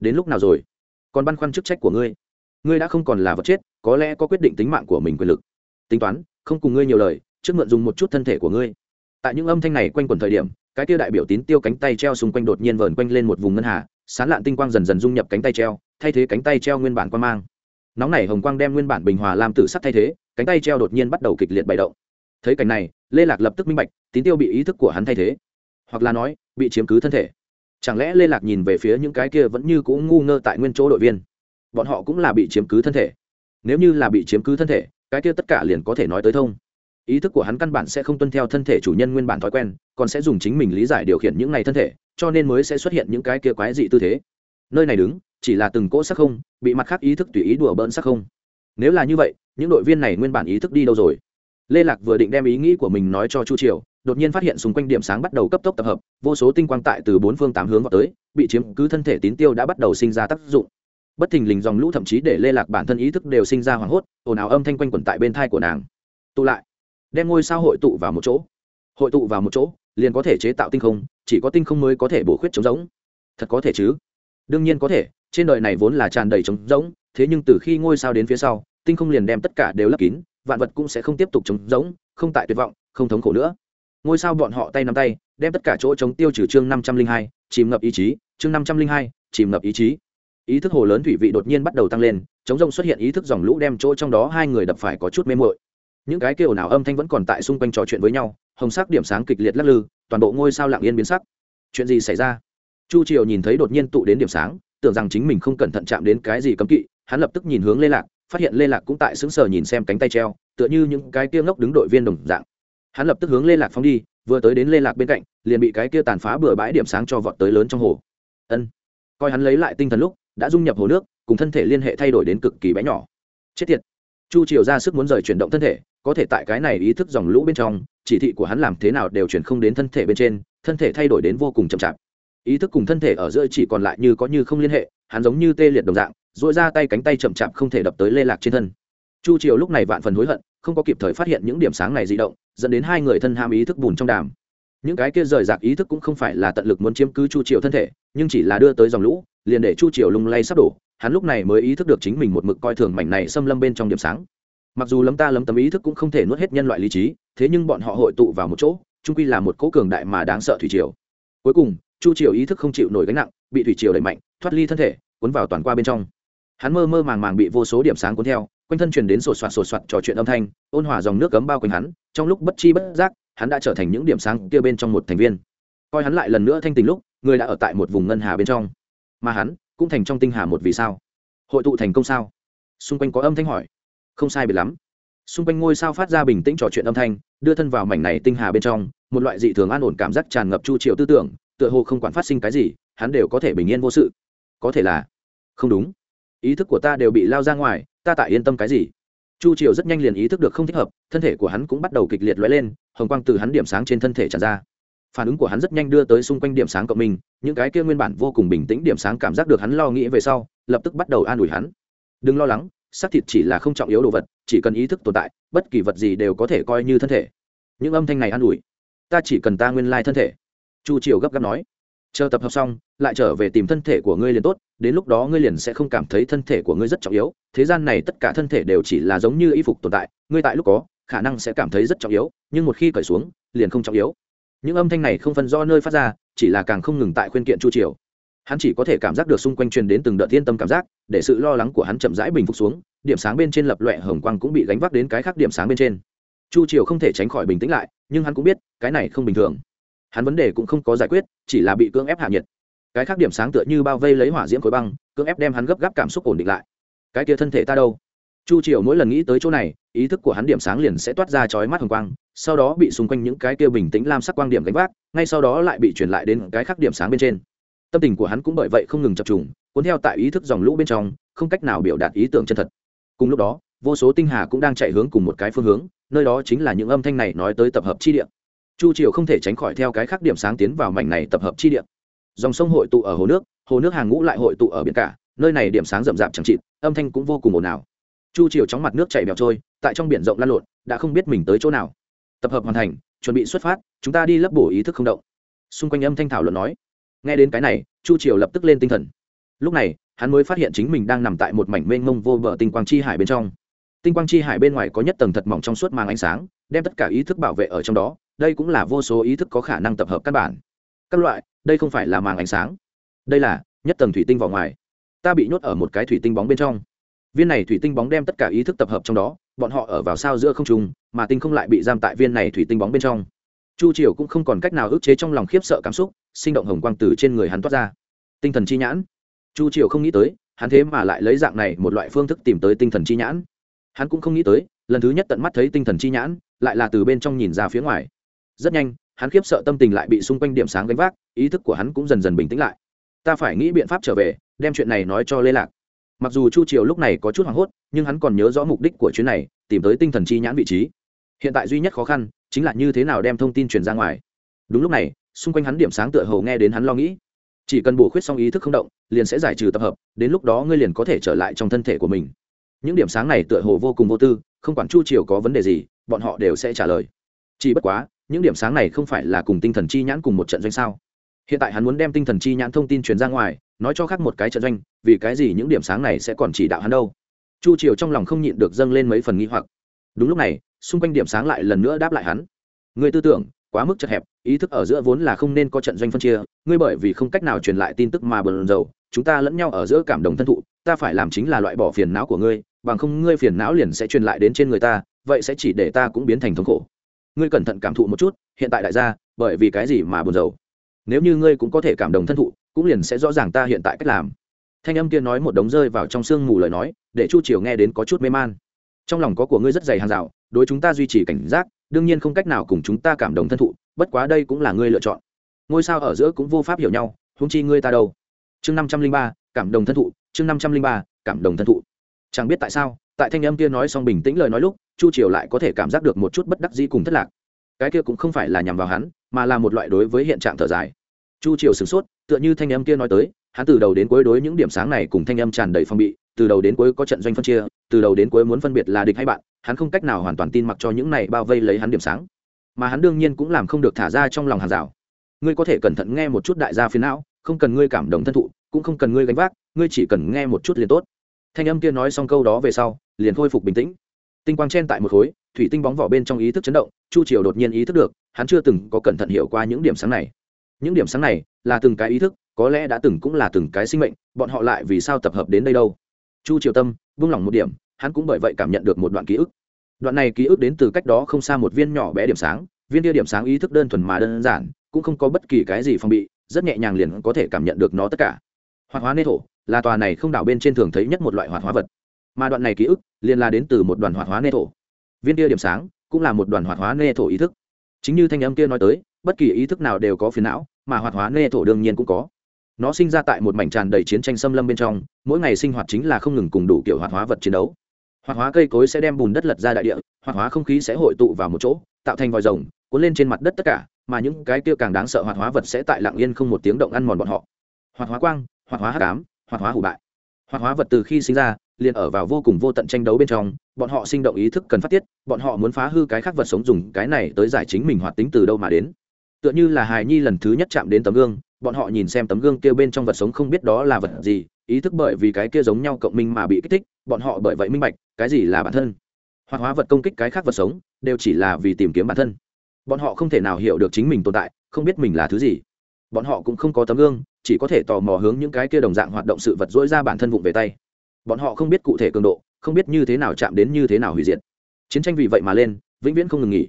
A: Đến lúc nào rồi? Còn băn khoăn chức trách của ngươi. Ngươi đã không còn là vật chết, có lẽ có quyết định tính mạng của mình quyền lực. Tính toán, không cùng ngươi nhiều lời, trước mượn dùng một chút thân thể của ngươi. Tại những âm thanh này quanh quẩn thời điểm, cái tiêu đại biểu tín tiêu cánh tay treo xung quanh đột nhiên vờn quanh lên một vùng ngân hà, sán lạn tinh quang dần dần dung nhập cánh tay treo, thay thế cánh tay treo nguyên bản quan mang. Nóng này hồng quang đem nguyên bản bình hòa làm tử sắc thay thế cánh tay treo đột nhiên bắt đầu kịch liệt bày động. Thấy cảnh này, lê lạc lập tức minh bạch, tín tiêu bị ý thức của hắn thay thế. Hoặc là nói, bị chiếm cứ thân thể. Chẳng lẽ lê lạc nhìn về phía những cái kia vẫn như cũng ngu ngơ tại nguyên chỗ đội viên? Bọn họ cũng là bị chiếm cứ thân thể. Nếu như là bị chiếm cứ thân thể, cái kia tất cả liền có thể nói tới thông. Ý thức của hắn căn bản sẽ không tuân theo thân thể chủ nhân nguyên bản thói quen, còn sẽ dùng chính mình lý giải điều khiển những này thân thể, cho nên mới sẽ xuất hiện những cái kia quái dị tư thế. Nơi này đứng, chỉ là từng cỗ sắc không, bị mặt khác ý thức tùy ý đùa bỡn sắc không nếu là như vậy, những đội viên này nguyên bản ý thức đi đâu rồi? Lê lạc vừa định đem ý nghĩ của mình nói cho chu triều, đột nhiên phát hiện xung quanh điểm sáng bắt đầu cấp tốc tập hợp, vô số tinh quang tại từ bốn phương tám hướng vào tới, bị chiếm cứ thân thể tín tiêu đã bắt đầu sinh ra tác dụng. Bất thình lình dòng lũ thậm chí để lê lạc bản thân ý thức đều sinh ra hoảng hốt, ồn ào âm thanh quanh quẩn tại bên thai của nàng. Tụ lại, đem ngôi sao hội tụ vào một chỗ. Hội tụ vào một chỗ, liền có thể chế tạo tinh không, chỉ có tinh không mới có thể bổ khuyết trống rỗng. Thật có thể chứ? Đương nhiên có thể, trên đời này vốn là tràn đầy trống rỗng thế nhưng từ khi ngôi sao đến phía sau, tinh không liền đem tất cả đều lấp kín, vạn vật cũng sẽ không tiếp tục trống rỗng, không tại tuyệt vọng, không thống khổ nữa. Ngôi sao bọn họ tay nắm tay, đem tất cả chỗ chống tiêu trừ chương năm trăm linh hai, chìm ngập ý chí, chương năm trăm linh hai, chìm ngập ý chí. Ý thức hồ lớn thủy vị đột nhiên bắt đầu tăng lên chống rông xuất hiện ý thức dòng lũ đem chỗ trong đó hai người đập phải có chút mê mội những cái kêu nào âm thanh vẫn còn tại xung quanh trò chuyện với nhau, hồng sắc điểm sáng kịch liệt lắc lư, toàn bộ ngôi sao lặng yên biến sắc. Chuyện gì xảy ra? Chu triều nhìn thấy đột nhiên tụ đến điểm sáng, tưởng rằng chính mình không cẩn thận chạm đến cái gì cấm kỵ hắn lập tức nhìn hướng lê lạc, phát hiện lê lạc cũng tại xứng sờ nhìn xem cánh tay treo, tựa như những cái kia ngốc đứng đội viên đồng dạng. Hắn lập tức hướng lê lạc phóng đi, vừa tới đến lê lạc bên cạnh, liền bị cái kia tàn phá bừa bãi điểm sáng cho vọt tới lớn trong hồ. Ân. Coi hắn lấy lại tinh thần lúc, đã dung nhập hồ nước, cùng thân thể liên hệ thay đổi đến cực kỳ bé nhỏ. Chết tiệt. Chu triều ra sức muốn rời chuyển động thân thể, có thể tại cái này ý thức dòng lũ bên trong, chỉ thị của hắn làm thế nào đều chuyển không đến thân thể bên trên, thân thể thay đổi đến vô cùng chậm chạp. Ý thức cùng thân thể ở giữa chỉ còn lại như có như không liên hệ, hắn giống như tê liệt đồng dạng dội ra tay cánh tay chậm chạp không thể đập tới lê lạc trên thân. Chu triều lúc này vạn phần hối hận, không có kịp thời phát hiện những điểm sáng này di động, dẫn đến hai người thân ham ý thức bùn trong đàm. Những cái kia rời rạc ý thức cũng không phải là tận lực muốn chiếm cứ chu triều thân thể, nhưng chỉ là đưa tới dòng lũ, liền để chu triều lung lay sắp đổ, hắn lúc này mới ý thức được chính mình một mực coi thường mảnh này xâm lâm bên trong điểm sáng. Mặc dù lấm ta lấm tấm ý thức cũng không thể nuốt hết nhân loại lý trí, thế nhưng bọn họ hội tụ vào một chỗ trung quy là một cố cường đại mà đáng sợ thủy triều. Cuối cùng, chu triều ý thức không chịu nổi gánh nặng, bị thủy triều đẩy mạnh, thoát ly thân thể, cuốn vào toàn qua bên trong hắn mơ mơ màng màng bị vô số điểm sáng cuốn theo, quanh thân truyền đến sột soạt sột soạt trò chuyện âm thanh, ôn hòa dòng nước cấm bao quanh hắn, trong lúc bất chi bất giác, hắn đã trở thành những điểm sáng kia bên trong một thành viên. Coi hắn lại lần nữa thanh tình lúc, người đã ở tại một vùng ngân hà bên trong. Mà hắn, cũng thành trong tinh hà một vì sao? Hội tụ thành công sao? Xung quanh có âm thanh hỏi. Không sai biệt lắm. Xung quanh ngôi sao phát ra bình tĩnh trò chuyện âm thanh, đưa thân vào mảnh này tinh hà bên trong, một loại dị thường an ổn cảm giác tràn ngập chu triệu tư tưởng, tựa hồ không quản phát sinh cái gì, hắn đều có thể bình yên vô sự. Có thể là, không đúng ý thức của ta đều bị lao ra ngoài, ta tại yên tâm cái gì? Chu triều rất nhanh liền ý thức được không thích hợp, thân thể của hắn cũng bắt đầu kịch liệt lóe lên, hồng quang từ hắn điểm sáng trên thân thể tràn ra. Phản ứng của hắn rất nhanh đưa tới xung quanh điểm sáng cộng minh những cái kia nguyên bản vô cùng bình tĩnh điểm sáng cảm giác được hắn lo nghĩ về sau, lập tức bắt đầu an ủi hắn. Đừng lo lắng, xác thịt chỉ là không trọng yếu đồ vật, chỉ cần ý thức tồn tại, bất kỳ vật gì đều có thể coi như thân thể. Những âm thanh này an ủi. Ta chỉ cần ta nguyên lai thân thể. Chu triều gấp gáp nói chờ tập hợp xong, lại trở về tìm thân thể của ngươi liền tốt, đến lúc đó ngươi liền sẽ không cảm thấy thân thể của ngươi rất trọng yếu. Thế gian này tất cả thân thể đều chỉ là giống như y phục tồn tại, ngươi tại lúc có, khả năng sẽ cảm thấy rất trọng yếu, nhưng một khi cởi xuống, liền không trọng yếu. Những âm thanh này không phân do nơi phát ra, chỉ là càng không ngừng tại khuyên kiện chu triều. Hắn chỉ có thể cảm giác được xung quanh truyền đến từng đợt thiên tâm cảm giác, để sự lo lắng của hắn chậm rãi bình phục xuống, điểm sáng bên trên lập loẹ hồng quang cũng bị gánh vác đến cái khác điểm sáng bên trên. Chu triều không thể tránh khỏi bình tĩnh lại, nhưng hắn cũng biết, cái này không bình thường hắn vấn đề cũng không có giải quyết, chỉ là bị cưỡng ép hạ nhiệt. Cái khác điểm sáng tựa như bao vây lấy hỏa diễm khối băng, cưỡng ép đem hắn gấp gáp cảm xúc ổn định lại. Cái kia thân thể ta đâu? Chu triều mỗi lần nghĩ tới chỗ này, ý thức của hắn điểm sáng liền sẽ toát ra chói mắt hồng quang, sau đó bị xung quanh những cái kia bình tĩnh lam sắc quang điểm gánh vác, ngay sau đó lại bị truyền lại đến cái khác điểm sáng bên trên. Tâm tình của hắn cũng bởi vậy không ngừng chập trùng, cuốn theo tại ý thức dòng lũ bên trong, không cách nào biểu đạt ý tưởng chân thật. Cùng lúc đó, vô số tinh hà cũng đang chạy hướng cùng một cái phương hướng, nơi đó chính là những âm thanh này nói tới tập hợp chi địa chu triều không thể tránh khỏi theo cái khác điểm sáng tiến vào mảnh này tập hợp chi địa. Dòng sông hội tụ ở hồ nước hồ nước hàng ngũ lại hội tụ ở biển cả, nơi này điểm sáng rậm rạp chẳng chịt, âm thanh cũng vô cùng ồn ào. Chu triều chóng mặt nước chảy bèo trôi, tại trong biển rộng lan lộn, đã không biết mình tới chỗ nào. Tập hợp hoàn thành, chuẩn bị xuất phát, chúng ta đi lấp bổ ý thức không động. Xung quanh âm thanh thảo luận nói. Nghe đến cái này, chu triều lập tức lên tinh thần. Lúc này, hắn mới phát hiện chính mình đang nằm tại một mảnh mênh mông vô bờ tinh quang chi hải bên trong. Tinh quang chi hải bên ngoài có nhất tầng thật mỏng trong suốt mang ánh sáng, đem tất cả ý thức bảo vệ ở trong đó đây cũng là vô số ý thức có khả năng tập hợp căn bản. Các loại, đây không phải là màng ánh sáng. Đây là nhất tầng thủy tinh vào ngoài. Ta bị nhốt ở một cái thủy tinh bóng bên trong. Viên này thủy tinh bóng đem tất cả ý thức tập hợp trong đó, bọn họ ở vào sao giữa không trùng mà tinh không lại bị giam tại viên này thủy tinh bóng bên trong. Chu triều cũng không còn cách nào ức chế trong lòng khiếp sợ cảm xúc, sinh động hồng quang từ trên người hắn toát ra. Tinh thần chi nhãn. Chu triều không nghĩ tới, hắn thế mà lại lấy dạng này một loại phương thức tìm tới tinh thần chi nhãn. Hắn cũng không nghĩ tới, lần thứ nhất tận mắt thấy tinh thần chi nhãn, lại là từ bên trong nhìn ra phía ngoài rất nhanh, hắn khiếp sợ tâm tình lại bị xung quanh điểm sáng gánh vác, ý thức của hắn cũng dần dần bình tĩnh lại. Ta phải nghĩ biện pháp trở về, đem chuyện này nói cho lê lạc. Mặc dù chu triều lúc này có chút hoảng hốt, nhưng hắn còn nhớ rõ mục đích của chuyến này, tìm tới tinh thần chi nhãn vị trí. Hiện tại duy nhất khó khăn, chính là như thế nào đem thông tin truyền ra ngoài. Đúng lúc này, xung quanh hắn điểm sáng tựa hồ nghe đến hắn lo nghĩ. Chỉ cần bổ khuyết xong ý thức không động, liền sẽ giải trừ tập hợp, đến lúc đó ngươi liền có thể trở lại trong thân thể của mình. Những điểm sáng này tựa hồ vô cùng vô tư, không quản chu triều có vấn đề gì, bọn họ đều sẽ trả lời. Chỉ bất quá những điểm sáng này không phải là cùng tinh thần chi nhãn cùng một trận doanh sao? Hiện tại hắn muốn đem tinh thần chi nhãn thông tin truyền ra ngoài, nói cho khác một cái trận doanh, vì cái gì những điểm sáng này sẽ còn chỉ đạo hắn đâu? Chu triều trong lòng không nhịn được dâng lên mấy phần nghi hoặc. Đúng lúc này, xung quanh điểm sáng lại lần nữa đáp lại hắn. Người tư tưởng, quá mức chật hẹp, ý thức ở giữa vốn là không nên có trận doanh phân chia, ngươi bởi vì không cách nào truyền lại tin tức mà bờn dầu chúng ta lẫn nhau ở giữa cảm đồng thân thụ, ta phải làm chính là loại bỏ phiền não của ngươi, bằng không ngươi phiền não liền sẽ truyền lại đến trên người ta, vậy sẽ chỉ để ta cũng biến thành thống khổ ngươi cẩn thận cảm thụ một chút, hiện tại đại gia, bởi vì cái gì mà buồn rầu? Nếu như ngươi cũng có thể cảm đồng thân thụ, cũng liền sẽ rõ ràng ta hiện tại cách làm. Thanh âm kia nói một đống rơi vào trong sương mù lời nói, để chu triều nghe đến có chút mê man. Trong lòng có của ngươi rất dày hàng rào, đối chúng ta duy trì cảnh giác, đương nhiên không cách nào cùng chúng ta cảm đồng thân thụ, bất quá đây cũng là ngươi lựa chọn. Ngôi sao ở giữa cũng vô pháp hiểu nhau húng chi ngươi ta đâu? Chương năm trăm linh ba, cảm đồng thân thụ, chương năm trăm linh ba, cảm đồng thân thụ. Chẳng biết tại sao, tại thanh âm kia nói xong bình tĩnh lời nói lúc chu triều lại có thể cảm giác được một chút bất đắc dĩ cùng thất lạc. Cái kia cũng không phải là nhằm vào hắn, mà là một loại đối với hiện trạng thở dài. Chu triều sửng sốt, tựa như thanh âm kia nói tới, hắn từ đầu đến cuối đối những điểm sáng này cùng thanh âm tràn đầy phong bị, từ đầu đến cuối có trận doanh phân chia, từ đầu đến cuối muốn phân biệt là địch hay bạn, hắn không cách nào hoàn toàn tin mặc cho những này bao vây lấy hắn điểm sáng. Mà hắn đương nhiên cũng làm không được thả ra trong lòng hàng rào. Ngươi có thể cẩn thận nghe một chút đại gia phiến não, không cần ngươi cảm động thân thụ, cũng không cần ngươi gánh vác, ngươi chỉ cần nghe một chút liền tốt. Thanh âm kia nói xong câu đó về sau, liền khôi phục bình tĩnh tinh quang chen tại một khối, thủy tinh bóng vỏ bên trong ý thức chấn động, chu triều đột nhiên ý thức được, hắn chưa từng có cẩn thận hiểu qua những điểm sáng này. Những điểm sáng này là từng cái ý thức, có lẽ đã từng cũng là từng cái sinh mệnh, bọn họ lại vì sao tập hợp đến đây đâu? Chu triều tâm vung lòng một điểm, hắn cũng bởi vậy cảm nhận được một đoạn ký ức. Đoạn này ký ức đến từ cách đó không xa một viên nhỏ bé điểm sáng, viên kia điểm sáng ý thức đơn thuần mà đơn giản, cũng không có bất kỳ cái gì phòng bị, rất nhẹ nhàng liền có thể cảm nhận được nó tất cả. Hoạt hóa nê thổ là tòa này không đảo bên trên thường thấy nhất một loại hoạt hóa vật. Mà đoạn này ký ức liền là đến từ một đoàn hoạt hóa nê thổ. Viên kia điểm sáng cũng là một đoàn hoạt hóa nê thổ ý thức. Chính như thanh âm kia nói tới, bất kỳ ý thức nào đều có phiền não, mà hoạt hóa nê thổ đương nhiên cũng có. Nó sinh ra tại một mảnh tràn đầy chiến tranh xâm lâm bên trong, mỗi ngày sinh hoạt chính là không ngừng cùng đủ kiểu hoạt hóa vật chiến đấu. Hoạt hóa cây cối sẽ đem bùn đất lật ra đại địa, hoạt hóa không khí sẽ hội tụ vào một chỗ, tạo thành vòi rồng, cuốn lên trên mặt đất tất cả, mà những cái kia càng đáng sợ hoạt hóa vật sẽ tại lặng yên không một tiếng động ăn mòn bọn họ. Hoạt hóa quang, hoạt hóa hắc ám, hoạt hóa hủ bại hoạt hóa vật từ khi sinh ra, liền ở vào vô cùng vô tận tranh đấu bên trong, bọn họ sinh động ý thức cần phát tiết, bọn họ muốn phá hư cái khác vật sống dùng cái này tới giải chính mình hoạt tính từ đâu mà đến. Tựa như là hài nhi lần thứ nhất chạm đến tấm gương, bọn họ nhìn xem tấm gương kia bên trong vật sống không biết đó là vật gì, ý thức bởi vì cái kia giống nhau cộng minh mà bị kích thích, bọn họ bởi vậy minh bạch, cái gì là bản thân. Hoạt hóa vật công kích cái khác vật sống, đều chỉ là vì tìm kiếm bản thân. Bọn họ không thể nào hiểu được chính mình tồn tại, không biết mình là thứ gì bọn họ cũng không có tấm gương, chỉ có thể tò mò hướng những cái kia đồng dạng hoạt động sự vật dỗi ra bản thân vụng về tay. Bọn họ không biết cụ thể cường độ, không biết như thế nào chạm đến như thế nào hủy diệt. Chiến tranh vì vậy mà lên, vĩnh viễn không ngừng nghỉ.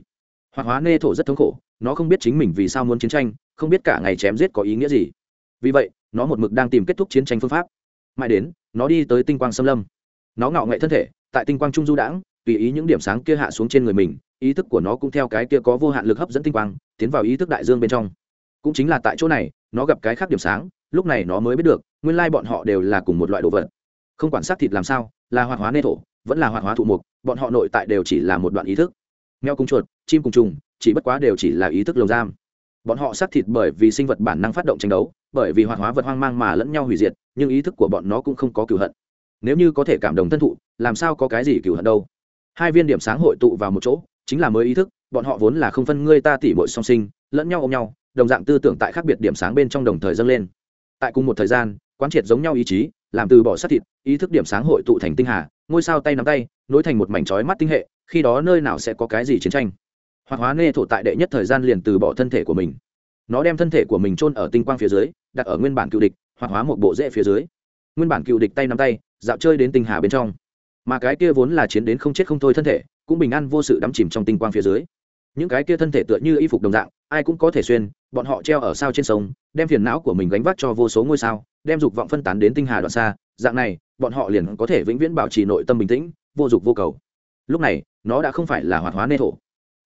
A: Hoạt hóa nê thổ rất thống khổ, nó không biết chính mình vì sao muốn chiến tranh, không biết cả ngày chém giết có ý nghĩa gì. Vì vậy, nó một mực đang tìm kết thúc chiến tranh phương pháp. Mãi đến, nó đi tới tinh quang xâm lâm. Nó ngạo nghệ thân thể, tại tinh quang trung du đãng, tùy ý những điểm sáng kia hạ xuống trên người mình, ý thức của nó cũng theo cái kia có vô hạn lực hấp dẫn tinh quang, tiến vào ý thức đại dương bên trong cũng chính là tại chỗ này, nó gặp cái khác điểm sáng, lúc này nó mới biết được, nguyên lai bọn họ đều là cùng một loại đồ vật. Không quản sát thịt làm sao, là hoạt hóa nê thổ, vẫn là hoạt hóa thụ mục, bọn họ nội tại đều chỉ là một đoạn ý thức. Mèo cùng chuột, chim cùng trùng, chỉ bất quá đều chỉ là ý thức lồng giam. Bọn họ sát thịt bởi vì sinh vật bản năng phát động tranh đấu, bởi vì hoạt hóa vật hoang mang mà lẫn nhau hủy diệt, nhưng ý thức của bọn nó cũng không có cửu hận. Nếu như có thể cảm động thân thụ, làm sao có cái gì cửu hận đâu? Hai viên điểm sáng hội tụ vào một chỗ, chính là mới ý thức, bọn họ vốn là không phân ngươi ta tỉ bội song sinh, lẫn nhau ôm nhau đồng dạng tư tưởng tại khác biệt điểm sáng bên trong đồng thời dâng lên. Tại cùng một thời gian, quán triệt giống nhau ý chí, làm từ bỏ sát thịt, ý thức điểm sáng hội tụ thành tinh hà, ngôi sao tay nắm tay, nối thành một mảnh trói mắt tinh hệ, khi đó nơi nào sẽ có cái gì chiến tranh. Hoặc hóa nê thổ tại đệ nhất thời gian liền từ bỏ thân thể của mình. Nó đem thân thể của mình chôn ở tinh quang phía dưới, đặt ở nguyên bản cựu địch, hoặc hóa một bộ rễ phía dưới. Nguyên bản cựu địch tay nắm tay, dạo chơi đến tinh hà bên trong. Mà cái kia vốn là chiến đến không chết không thôi thân thể, cũng bình an vô sự đắm chìm trong tinh quang phía dưới. Những cái kia thân thể tựa như y phục đồng dạng ai cũng có thể xuyên, bọn họ treo ở sao trên sông, đem phiền não của mình gánh vác cho vô số ngôi sao, đem dục vọng phân tán đến tinh hà đoạn xa, dạng này, bọn họ liền có thể vĩnh viễn bảo trì nội tâm bình tĩnh, vô dục vô cầu. Lúc này, nó đã không phải là hoạt hóa nê thổ.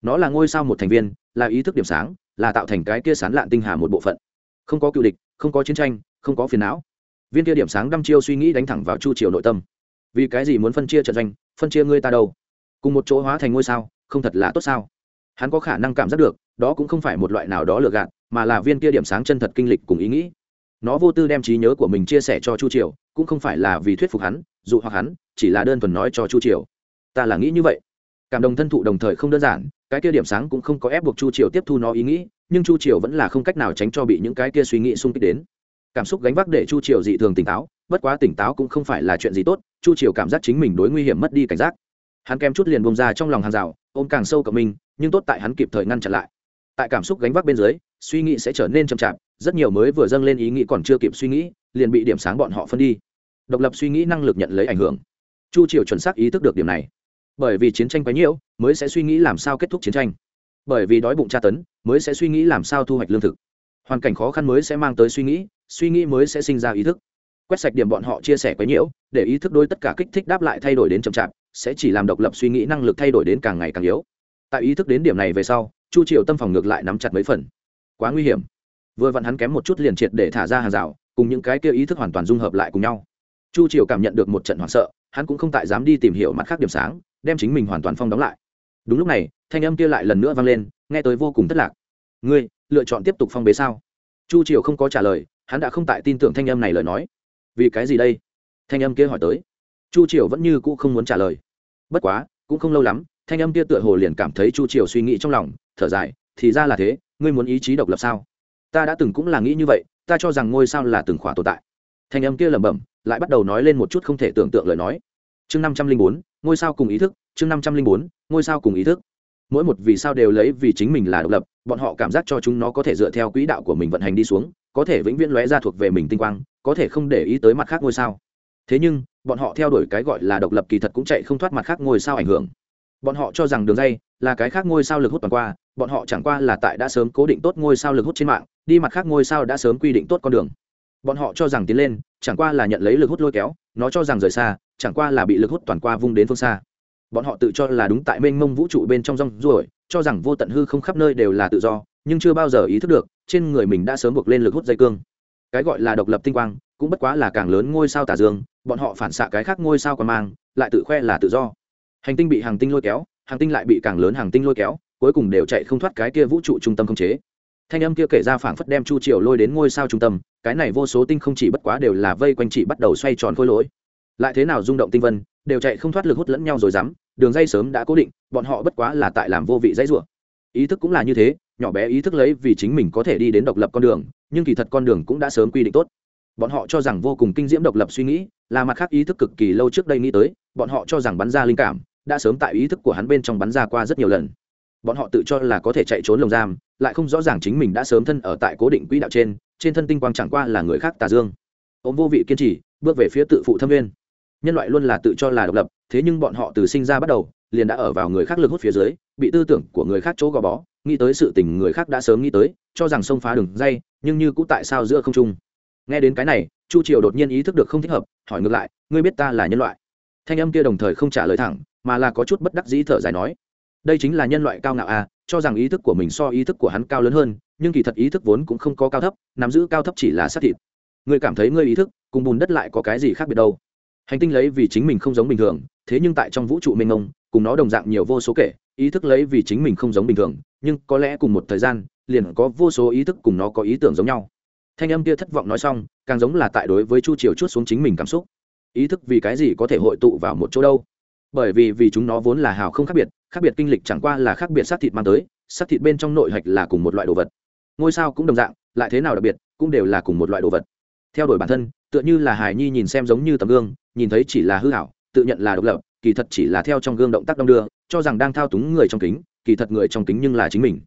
A: Nó là ngôi sao một thành viên, là ý thức điểm sáng, là tạo thành cái kia sán lạn tinh hà một bộ phận. Không có cựu địch, không có chiến tranh, không có phiền não. Viên kia điểm sáng đăm chiêu suy nghĩ đánh thẳng vào chu triều nội tâm. Vì cái gì muốn phân chia trận doanh, phân chia ngươi ta đâu? Cùng một chỗ hóa thành ngôi sao, không thật là tốt sao? Hắn có khả năng cảm giác được, đó cũng không phải một loại nào đó lừa gạt, mà là viên kia điểm sáng chân thật kinh lịch cùng ý nghĩ. Nó vô tư đem trí nhớ của mình chia sẻ cho chu triều, cũng không phải là vì thuyết phục hắn, dụ hoặc hắn, chỉ là đơn thuần nói cho chu triều. Ta là nghĩ như vậy. Cảm đồng thân thụ đồng thời không đơn giản, cái kia điểm sáng cũng không có ép buộc chu triều tiếp thu nó ý nghĩ, nhưng chu triều vẫn là không cách nào tránh cho bị những cái kia suy nghĩ xung kích đến. Cảm xúc gánh vác để chu triều dị thường tỉnh táo, bất quá tỉnh táo cũng không phải là chuyện gì tốt, chu triều cảm giác chính mình đối nguy hiểm mất đi cảnh giác. Hắn kem chút liền bông ra trong lòng hàng rào, ôm càng sâu cộng mình nhưng tốt tại hắn kịp thời ngăn chặn lại. Tại cảm xúc gánh vác bên dưới, suy nghĩ sẽ trở nên chậm chạp, rất nhiều mới vừa dâng lên ý nghĩ còn chưa kịp suy nghĩ, liền bị điểm sáng bọn họ phân đi. Độc lập suy nghĩ năng lực nhận lấy ảnh hưởng. Chu triều chuẩn xác ý thức được điểm này. Bởi vì chiến tranh quá nhiễu mới sẽ suy nghĩ làm sao kết thúc chiến tranh. Bởi vì đói bụng tra tấn, mới sẽ suy nghĩ làm sao thu hoạch lương thực. Hoàn cảnh khó khăn mới sẽ mang tới suy nghĩ suy nghĩ mới sẽ sinh ra ý thức. Quét sạch điểm bọn họ chia sẻ quấy nhiễu để ý thức đôi tất cả kích thích đáp lại thay đổi đến chậm chạp, sẽ chỉ làm độc lập suy nghĩ năng lực thay đổi đến càng ngày càng yếu tại ý thức đến điểm này về sau, chu triều tâm phòng ngược lại nắm chặt mấy phần. Quá nguy hiểm. Vừa vặn hắn kém một chút liền triệt để thả ra hàng rào, cùng những cái kia ý thức hoàn toàn dung hợp lại cùng nhau. Chu triều cảm nhận được một trận hoảng sợ, hắn cũng không tại dám đi tìm hiểu mặt khác điểm sáng, đem chính mình hoàn toàn phong đóng lại. Đúng lúc này, thanh âm kia lại lần nữa vang lên, nghe tới vô cùng thất lạc. Ngươi, lựa chọn tiếp tục phong bế sao? Chu triều không có trả lời, hắn đã không tại tin tưởng thanh âm này lời nói. Vì cái gì đây? Thanh âm kia hỏi tới. Chu triều vẫn như cũ không muốn trả lời. Bất quá, cũng không lâu lắm thanh âm kia tựa hồ liền cảm thấy chu triều suy nghĩ trong lòng, thở dài, thì ra là thế, ngươi muốn ý chí độc lập sao? Ta đã từng cũng là nghĩ như vậy, ta cho rằng ngôi sao là từng khỏa tồn tại. Thanh âm kia lẩm bẩm, lại bắt đầu nói lên một chút không thể tưởng tượng lời nói. Chương năm trăm linh bốn, ngôi sao cùng ý thức, chương năm trăm linh bốn, ngôi sao cùng ý thức. Mỗi một vì sao đều lấy vì chính mình là độc lập, bọn họ cảm giác cho chúng nó có thể dựa theo quỹ đạo của mình vận hành đi xuống, có thể vĩnh viễn lóe ra thuộc về mình tinh quang, có thể không để ý tới mặt khác ngôi sao. Thế nhưng, bọn họ theo đuổi cái gọi là độc lập kỳ thật cũng chạy không thoát mặt khác ngôi sao ảnh hưởng bọn họ cho rằng đường dây là cái khác ngôi sao lực hút toàn qua, bọn họ chẳng qua là tại đã sớm cố định tốt ngôi sao lực hút trên mạng, đi mặt khác ngôi sao đã sớm quy định tốt con đường. Bọn họ cho rằng tiến lên, chẳng qua là nhận lấy lực hút lôi kéo, nó cho rằng rời xa, chẳng qua là bị lực hút toàn qua vung đến phương xa. Bọn họ tự cho là đúng tại mênh mông vũ trụ bên trong rong ruổi, cho rằng vô tận hư không khắp nơi đều là tự do, nhưng chưa bao giờ ý thức được, trên người mình đã sớm buộc lên lực hút dây cương. Cái gọi là độc lập tinh quang, cũng bất quá là càng lớn ngôi sao tà dương, bọn họ phản xạ cái khác ngôi sao còn mang, lại tự khoe là tự do hành tinh bị hàng tinh lôi kéo, hàng tinh lại bị càng lớn hàng tinh lôi kéo, cuối cùng đều chạy không thoát cái kia vũ trụ trung tâm không chế. Thanh âm kia kể ra phảng phất đem chu triều lôi đến ngôi sao trung tâm, cái này vô số tinh không chỉ bất quá đều là vây quanh chỉ bắt đầu xoay tròn khôi lỗi. Lại thế nào rung động tinh vân, đều chạy không thoát lực hút lẫn nhau rồi dám, đường dây sớm đã cố định, bọn họ bất quá là tại làm vô vị dãy rủa. Ý thức cũng là như thế, nhỏ bé ý thức lấy vì chính mình có thể đi đến độc lập con đường, nhưng kỳ thật con đường cũng đã sớm quy định tốt. Bọn họ cho rằng vô cùng kinh diễm độc lập suy nghĩ, là mặt khác ý thức cực kỳ lâu trước đây nghĩ tới, bọn họ cho rằng bắn ra linh cảm đã sớm tại ý thức của hắn bên trong bắn ra qua rất nhiều lần. Bọn họ tự cho là có thể chạy trốn lồng giam, lại không rõ ràng chính mình đã sớm thân ở tại cố định quỹ đạo trên trên thân tinh quang chẳng qua là người khác tà dương. Ôm vô vị kiên trì, bước về phía tự phụ thâm viên nhân loại luôn là tự cho là độc lập, thế nhưng bọn họ từ sinh ra bắt đầu, liền đã ở vào người khác lực hút phía dưới, bị tư tưởng của người khác chỗ gò bó, nghĩ tới sự tình người khác đã sớm nghĩ tới, cho rằng sông phá đường dây, nhưng như cũ tại sao giữa không trung. Nghe đến cái này, chu triều đột nhiên ý thức được không thích hợp, hỏi ngược lại, ngươi biết ta là nhân loại? Thanh âm kia đồng thời không trả lời thẳng mà là có chút bất đắc dĩ thở dài nói, đây chính là nhân loại cao ngạo à cho rằng ý thức của mình so ý thức của hắn cao lớn hơn, nhưng kỳ thật ý thức vốn cũng không có cao thấp, nắm giữ cao thấp chỉ là xác thịt. Người cảm thấy ngươi ý thức cùng bùn đất lại có cái gì khác biệt đâu? Hành tinh lấy vì chính mình không giống bình thường, thế nhưng tại trong vũ trụ mênh mông, cùng nó đồng dạng nhiều vô số kể, ý thức lấy vì chính mình không giống bình thường, nhưng có lẽ cùng một thời gian, liền có vô số ý thức cùng nó có ý tưởng giống nhau. Thanh âm kia thất vọng nói xong, càng giống là tại đối với chu triều chút xuống chính mình cảm xúc. Ý thức vì cái gì có thể hội tụ vào một chỗ đâu? Bởi vì vì chúng nó vốn là hào không khác biệt khác biệt kinh lịch chẳng qua là khác biệt xác thịt mang tới, xác thịt bên trong nội hạch là cùng một loại đồ vật. Ngôi sao cũng đồng dạng, lại thế nào đặc biệt, cũng đều là cùng một loại đồ vật. Theo đuổi bản thân, tựa như là hải nhi nhìn xem giống như tấm gương, nhìn thấy chỉ là hư hảo tự nhận là độc lập, kỳ thật chỉ là theo trong gương động tác đong đưa, cho rằng đang thao túng người trong kính, kỳ thật người trong kính nhưng là chính mình.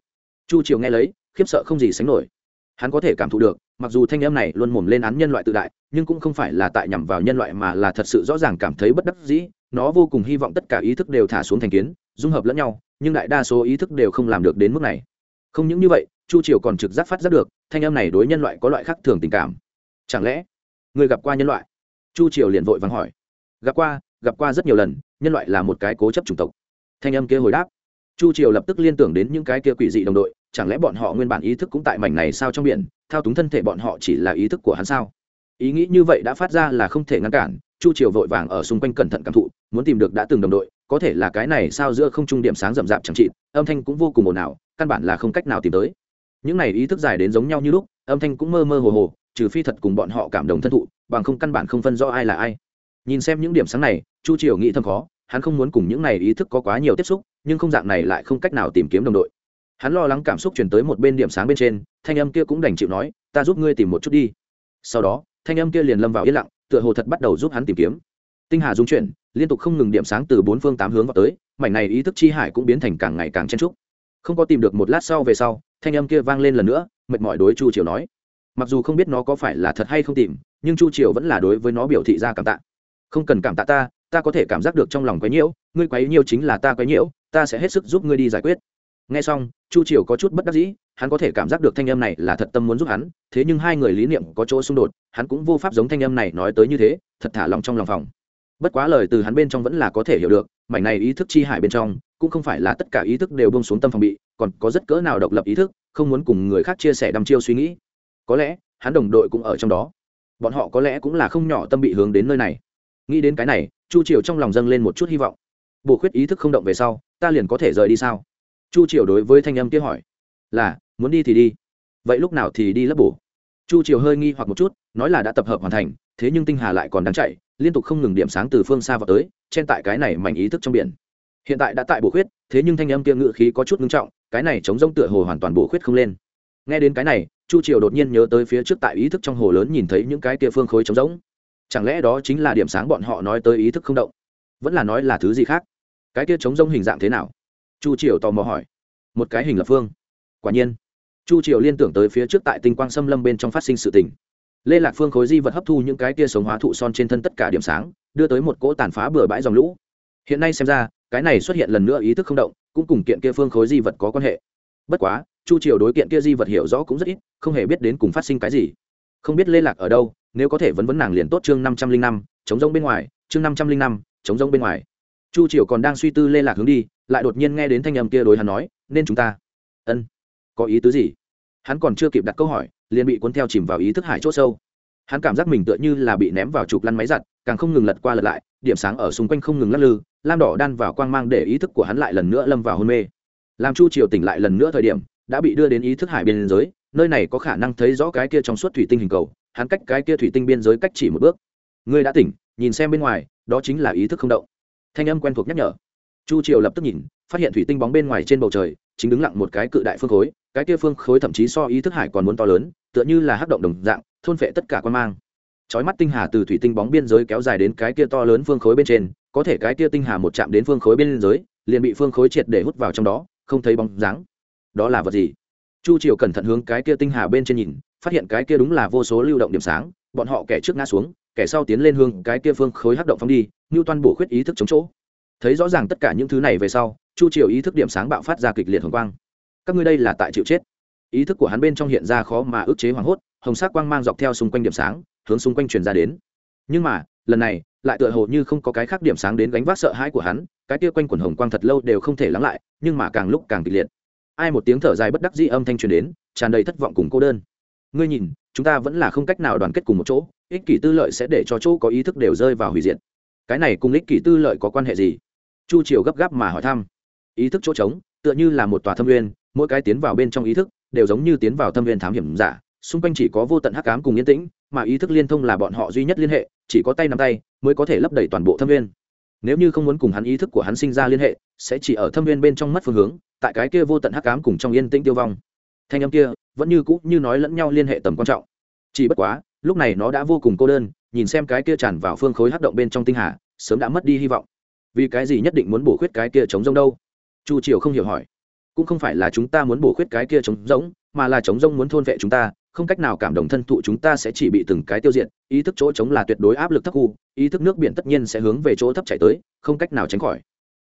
A: Chu triều nghe lấy, khiếp sợ không gì sánh nổi. Hắn có thể cảm thụ được mặc dù thanh em này luôn mồm lên án nhân loại tự đại, nhưng cũng không phải là tại nhằm vào nhân loại mà là thật sự rõ ràng cảm thấy bất đắc dĩ. Nó vô cùng hy vọng tất cả ý thức đều thả xuống thành kiến, dung hợp lẫn nhau, nhưng đại đa số ý thức đều không làm được đến mức này. Không những như vậy, chu triều còn trực giác phát giác được, thanh em này đối nhân loại có loại khác thường tình cảm. Chẳng lẽ, người gặp qua nhân loại? Chu triều liền vội vắng hỏi. Gặp qua gặp qua rất nhiều lần, nhân loại là một cái cố chấp chủng tộc. Thanh âm kia hồi đáp. Chu triều lập tức liên tưởng đến những cái kia quỷ dị đồng đội, chẳng lẽ bọn họ nguyên bản ý thức cũng tại mảnh này sao trong biển thao túng thân thể bọn họ chỉ là ý thức của hắn sao? Ý nghĩ như vậy đã phát ra là không thể ngăn cản, chu triều vội vàng ở xung quanh cẩn thận cảm thụ, muốn tìm được đã từng đồng đội, có thể là cái này sao giữa không trung điểm sáng rậm rạp chẳng trị âm thanh cũng vô cùng ồn ào, căn bản là không cách nào tìm tới. Những này ý thức dài đến giống nhau như lúc, âm thanh cũng mơ mơ hồ hồ, trừ phi thật cùng bọn họ cảm động thân thụ, bằng không căn bản không phân rõ ai là ai. Nhìn xem những điểm sáng này, chu triều nghĩ thầm khó, hắn không muốn cùng những này ý thức có quá nhiều tiếp xúc, nhưng không dạng này lại không cách nào tìm kiếm đồng đội hắn lo lắng cảm xúc chuyển tới một bên điểm sáng bên trên, thanh âm kia cũng đành chịu nói, ta giúp ngươi tìm một chút đi. Sau đó, thanh âm kia liền lâm vào yên lặng, tựa hồ thật bắt đầu giúp hắn tìm kiếm. Tinh hà dung chuyển, liên tục không ngừng điểm sáng từ bốn phương tám hướng vào tới, mảnh này ý thức chi hải cũng biến thành càng ngày càng chen trúc không có tìm được một lát sau về sau, thanh âm kia vang lên lần nữa, mệt mỏi đối chu triều nói. Mặc dù không biết nó có phải là thật hay không tìm, nhưng chu triều vẫn là đối với nó biểu thị ra cảm tạ. Không cần cảm tạ ta ta có thể cảm giác được trong lòng quấy nhiễu, ngươi quấy nhiễu chính là ta quấy nhiễu, ta sẽ hết sức giúp ngươi đi giải quyết nghe xong, chu triều có chút bất đắc dĩ, hắn có thể cảm giác được thanh âm này là thật tâm muốn giúp hắn, thế nhưng hai người lý niệm có chỗ xung đột, hắn cũng vô pháp giống thanh âm này nói tới như thế, thật thả lòng trong lòng phòng. Bất quá lời từ hắn bên trong vẫn là có thể hiểu được, mảnh này ý thức chi hải bên trong, cũng không phải là tất cả ý thức đều bông xuống tâm phòng bị, còn có rất cỡ nào độc lập ý thức, không muốn cùng người khác chia sẻ đăm chiêu suy nghĩ. Có lẽ, hắn đồng đội cũng ở trong đó. Bọn họ có lẽ cũng là không nhỏ tâm bị hướng đến nơi này. Nghĩ đến cái này, chu triều trong lòng dâng lên một chút hy vọng. Bổ khuyết ý thức không động về sau, ta liền có thể rời đi sao? Chu triều đối với thanh âm kia hỏi, là, muốn đi thì đi. Vậy lúc nào thì đi lấp bổ? Chu triều hơi nghi hoặc một chút, nói là đã tập hợp hoàn thành, thế nhưng tinh hà lại còn đang chạy, liên tục không ngừng điểm sáng từ phương xa vào tới trên tại cái này mảnh ý thức trong biển. Hiện tại đã tại bổ khuyết, thế nhưng thanh âm kia ngự khí có chút ngưng trọng, cái này chống rông tựa hồ hoàn toàn bổ khuyết không lên. Nghe đến cái này, chu triều đột nhiên nhớ tới phía trước tại ý thức trong hồ lớn nhìn thấy những cái kia phương khối chống rỗng. Chẳng lẽ đó chính là điểm sáng bọn họ nói tới ý thức không động? Vẫn là nói là thứ gì khác? Cái kia chống rông hình dạng thế nào? Chu triều tò mò hỏi. Một cái hình lập phương. Quả nhiên, chu triều liên tưởng tới phía trước tại tinh quang xâm lâm bên trong phát sinh sự tình. Lê lạc phương khối di vật hấp thu những cái kia sống hóa thụ son trên thân tất cả điểm sáng, đưa tới một cỗ tàn phá bừa bãi dòng lũ. Hiện nay xem ra, cái này xuất hiện lần nữa ý thức không động, cũng cùng kiện kia phương khối di vật có quan hệ. Bất quá, chu triều đối kiện kia di vật hiểu rõ cũng rất ít, không hề biết đến cùng phát sinh cái gì. Không biết lê lạc ở đâu, nếu có thể vấn vấn nàng liền tốt chương năm trăm linh năm, chống rông bên ngoài, chương năm trăm linh năm, chống rông bên ngoài chu triều còn đang suy tư lê lạc hướng đi, lại đột nhiên nghe đến thanh âm kia đối hắn nói, nên chúng ta. Ân, có ý tứ gì? Hắn còn chưa kịp đặt câu hỏi, liền bị cuốn theo chìm vào ý thức hải c h ỗ sâu. Hắn cảm giác mình tựa như là bị ném vào chụp lăn máy giặt, càng không ngừng lật qua lật lại, điểm sáng ở xung quanh không ngừng lắc lư, lam đỏ đan vào quang mang để ý thức của hắn lại lần nữa lâm vào hôn mê. Làm chu triều tỉnh lại lần nữa thời điểm, đã bị đưa đến ý thức hải biên giới, nơi này có khả năng thấy rõ cái kia trong suốt thủy tinh hình cầu, hắn cách cái kia thủy tinh biên giới cách chỉ một bước. Ngươi đã tỉnh, nhìn xem bên ngoài, đó chính là ý thức không động thanh âm quen thuộc nhắc nhở. Chu triều lập tức nhìn, phát hiện thủy tinh bóng bên ngoài trên bầu trời, chính đứng lặng một cái cự đại phương khối, cái kia phương khối thậm chí so ý thức hải còn muốn to lớn, tựa như là hắc động đồng dạng, thôn phệ tất cả quan mang. Chói mắt tinh hà từ thủy tinh bóng biên giới kéo dài đến cái kia to lớn phương khối bên trên, có thể cái kia tinh hà một chạm đến phương khối biên giới liền bị phương khối triệt để hút vào trong đó, không thấy bóng dáng. Đó là vật gì? Chu triều cẩn thận hướng cái kia tinh hà bên trên nhìn, phát hiện cái kia đúng là vô số lưu động điểm sáng, bọn họ kẻ trước ngã xuống, kẻ sau tiến lên hương cái kia phương khối hắc động phóng đi ngưu toàn bộ khuyết ý thức chống chỗ. Thấy rõ ràng tất cả những thứ này về sau, chu triều ý thức điểm sáng bạo phát ra kịch liệt hồng quang. Các ngươi đây là tại chịu chết. Ý thức của hắn bên trong hiện ra khó mà ức chế hoảng hốt, hồng sắc quang mang dọc theo xung quanh điểm sáng, hướng xung quanh truyền ra đến. Nhưng mà, lần này, lại tựa hồ như không có cái khác điểm sáng đến gánh vác sợ hãi của hắn, cái kia quanh quần hồng quang thật lâu đều không thể lắng lại, nhưng mà càng lúc càng kịch liệt. Ai một tiếng thở dài bất đắc dĩ âm thanh truyền đến, tràn đầy thất vọng cùng cô đơn. Ngươi nhìn, chúng ta vẫn là không cách nào đoàn kết cùng một chỗ, ích kỷ tư lợi sẽ để cho chỗ có ý thức đều rơi vào hủy diệt cái này cùng ích kỷ tư lợi có quan hệ gì? Chu triều gấp gáp mà hỏi thăm. Ý thức chỗ trống, tựa như là một tòa thâm nguyên, mỗi cái tiến vào bên trong ý thức đều giống như tiến vào thâm viên thám hiểm giả, xung quanh chỉ có vô tận hắc ám cùng yên tĩnh, mà ý thức liên thông là bọn họ duy nhất liên hệ, chỉ có tay nắm tay mới có thể lấp đầy toàn bộ thâm viên nếu như không muốn cùng hắn ý thức của hắn sinh ra liên hệ, sẽ chỉ ở thâm viên bên trong mất phương hướng, tại cái kia vô tận hắc ám cùng trong yên tĩnh tiêu vong. Thanh âm kia vẫn như cũ như nói lẫn nhau liên hệ tầm quan trọng. Chỉ bất quá lúc này nó đã vô cùng cô đơn, nhìn xem cái kia tràn vào phương khối hát động bên trong tinh hà, sớm đã mất đi hy vọng. Vì cái gì nhất định muốn bổ khuyết cái kia chống rông đâu? Chu triều không hiểu hỏi. Cũng không phải là chúng ta muốn bổ khuyết cái kia chống rỗng, mà là chống rông muốn thôn vệ chúng ta, không cách nào cảm động thân thụ chúng ta sẽ chỉ bị từng cái tiêu diệt, ý thức chỗ chống là tuyệt đối áp lực thấp khu ý thức nước biển tất nhiên sẽ hướng về chỗ thấp chạy tới, không cách nào tránh khỏi.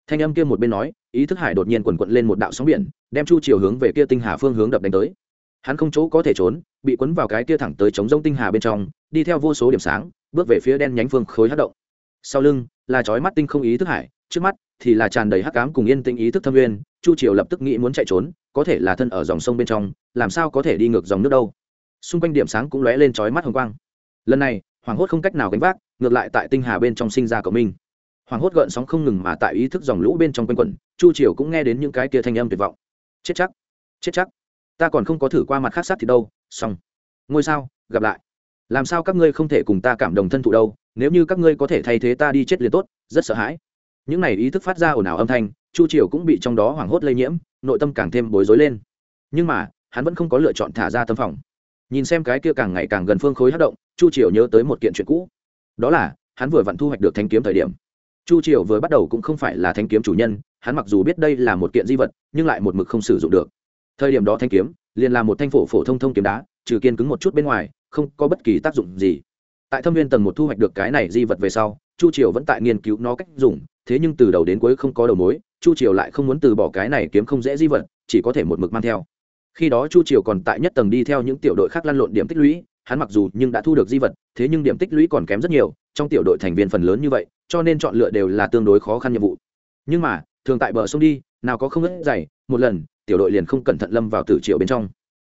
A: Thanh âm kia một bên nói, ý thức hải đột nhiên quần quận lên một đạo sóng biển, đem chu chiều hướng về kia tinh hà phương hướng đập đánh tới hắn không chỗ có thể trốn, bị cuốn vào cái kia thẳng tới chống rông tinh hà bên trong, đi theo vô số điểm sáng, bước về phía đen nhánh phương khối hát động. Sau lưng, là chói mắt tinh không ý thức hải, trước mắt thì là tràn đầy hắc cám cùng yên tĩnh ý thức thâm uyên chu triều lập tức nghĩ muốn chạy trốn, có thể là thân ở dòng sông bên trong, làm sao có thể đi ngược dòng nước đâu. Xung quanh điểm sáng cũng lóe lên chói mắt hồng quang. Lần này hoàng hốt không cách nào gánh vác, ngược lại tại tinh hà bên trong sinh ra của minh hoàng hốt gợn sóng không ngừng mà tại ý thức dòng lũ bên trong quanh quẩn, chu triều cũng nghe đến những cái kia thanh âm tuyệt vọng. Chết chắc chết chắc ta còn không có thử qua mặt khác sát thì đâu, xong. Ngôi sao, gặp lại. Làm sao các ngươi không thể cùng ta cảm đồng thân thụ đâu, nếu như các ngươi có thể thay thế ta đi chết liền tốt, rất sợ hãi. Những này ý thức phát ra ồn ào âm thanh, chu triều cũng bị trong đó hoảng hốt lây nhiễm, nội tâm càng thêm bối rối lên. Nhưng mà, hắn vẫn không có lựa chọn thả ra tâm phòng. Nhìn xem cái kia càng ngày càng gần phương khối hát động, chu triều nhớ tới một kiện chuyện cũ. Đó là, hắn vừa vặn thu hoạch được thanh kiếm thời điểm. Chu triều vừa bắt đầu cũng không phải là thanh kiếm chủ nhân, hắn mặc dù biết đây là một kiện di vật, nhưng lại một mực không sử dụng được thời điểm đó thanh kiếm liền là một thanh phổ phổ thông thông kiếm đá, trừ kiên cứng một chút bên ngoài, không có bất kỳ tác dụng gì. Tại thâm viên tầng một thu hoạch được cái này di vật về sau, chu triều vẫn tại nghiên cứu nó cách dùng, thế nhưng từ đầu đến cuối không có đầu mối, chu triều lại không muốn từ bỏ cái này kiếm không dễ di vật, chỉ có thể một mực mang theo. Khi đó chu triều còn tại nhất tầng đi theo những tiểu đội khác lăn lộn điểm tích lũy, hắn mặc dù nhưng đã thu được di vật, thế nhưng điểm tích lũy còn kém rất nhiều, trong tiểu đội thành viên phần lớn như vậy, cho nên chọn lựa đều là tương đối khó khăn nhiệm vụ. Nhưng mà, thường tại bờ sông đi, nào có không ngất dày, một lần tiểu đội liền không cẩn thận lâm vào tử triệu bên trong.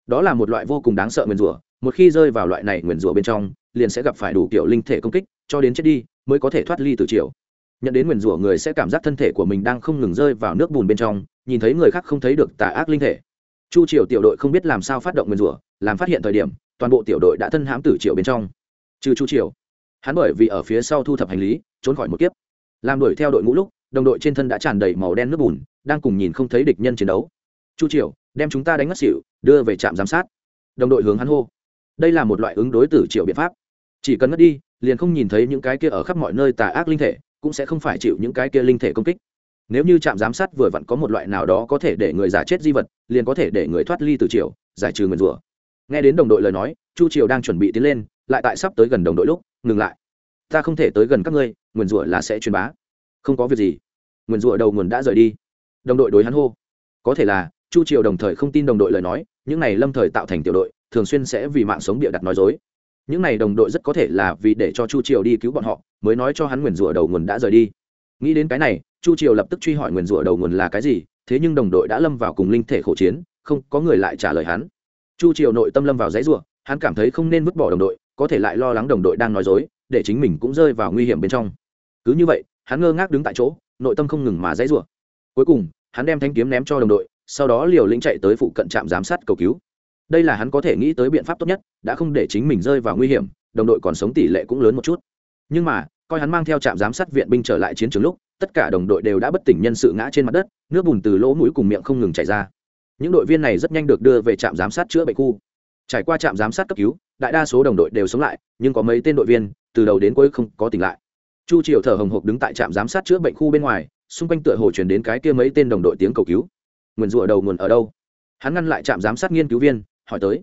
A: Đó là một loại vô cùng đáng sợ nguyền rủa, một khi rơi vào loại này nguyền rủa bên trong, liền sẽ gặp phải đủ kiểu linh thể công kích, cho đến chết đi mới có thể thoát ly tử triệu. Nhận đến nguyền rủa, người sẽ cảm giác thân thể của mình đang không ngừng rơi vào nước bùn bên trong, nhìn thấy người khác không thấy được tà ác linh thể. Chu triều tiểu đội không biết làm sao phát động nguyền rủa, làm phát hiện thời điểm, toàn bộ tiểu đội đã thân hãm tử triệu bên trong. Trừ chu triều, hắn bởi vì ở phía sau thu thập hành lý, trốn khỏi một kiếp. Làm đuổi theo đội ngũ lúc, đồng đội trên thân đã tràn đầy màu đen nước bùn, đang cùng nhìn không thấy địch nhân chiến đấu chu triều, đem chúng ta đánh ngất xỉu, đưa về trạm giám sát. Đồng đội hướng hắn hô. Đây là một loại ứng đối tử triệu biện pháp. Chỉ cần ngất đi, liền không nhìn thấy những cái kia ở khắp mọi nơi tà ác linh thể, cũng sẽ không phải chịu những cái kia linh thể công kích. Nếu như trạm giám sát vừa vặn có một loại nào đó có thể để người giả chết di vật, liền có thể để người thoát ly từ triều, giải trừ nguyền rủa. Nghe đến đồng đội lời nói, chu triều đang chuẩn bị tiến lên, lại tại sắp tới gần đồng đội lúc, ngừng lại. Ta không thể tới gần các ngươi, nguyền rủa là sẽ truyền bá. Không có việc gì. Nguyền rủa đầu nguồn đã rời đi. Đồng đội đối hắn hô. Có thể là chu triều đồng thời không tin đồng đội lời nói, những này lâm thời tạo thành tiểu đội, thường xuyên sẽ vì mạng sống bịa đặt nói dối. Những này đồng đội rất có thể là vì để cho chu triều đi cứu bọn họ, mới nói cho hắn nguyền rủa đầu nguồn đã rời đi. Nghĩ đến cái này, chu triều lập tức truy hỏi nguyền rủa đầu nguồn là cái gì, thế nhưng đồng đội đã lâm vào cùng linh thể khổ chiến, không có người lại trả lời hắn. Chu triều nội tâm lâm vào giấy rủa, hắn cảm thấy không nên vứt bỏ đồng đội, có thể lại lo lắng đồng đội đang nói dối, để chính mình cũng rơi vào nguy hiểm bên trong. Cứ như vậy, hắn ngơ ngác đứng tại chỗ, nội tâm không ngừng mà dãy rủa. Cuối cùng, hắn đem thanh kiếm ném cho đồng đội sau đó liều lĩnh chạy tới phụ cận trạm giám sát cầu cứu. Đây là hắn có thể nghĩ tới biện pháp tốt nhất, đã không để chính mình rơi vào nguy hiểm, đồng đội còn sống tỷ lệ cũng lớn một chút. Nhưng mà, coi hắn mang theo trạm giám sát viện binh trở lại chiến trường lúc, tất cả đồng đội đều đã bất tỉnh nhân sự ngã trên mặt đất, nước bùn từ lỗ mũi cùng miệng không ngừng chảy ra. Những đội viên này rất nhanh được đưa về trạm giám sát chữa bệnh khu. Trải qua trạm giám sát cấp cứu, đại đa số đồng đội đều sống lại, nhưng có mấy tên đội viên, từ đầu đến cuối không có tỉnh lại. Chu triều thở hồng hộc đứng tại trạm giám sát chữa bệnh khu bên ngoài, xung quanh tựa hồ chuyển đến cái kia mấy tên đồng đội tiếng cầu cứu nguyền rủa đầu nguồn ở đâu? Hắn ngăn lại trạm giám sát nghiên cứu viên, hỏi tới.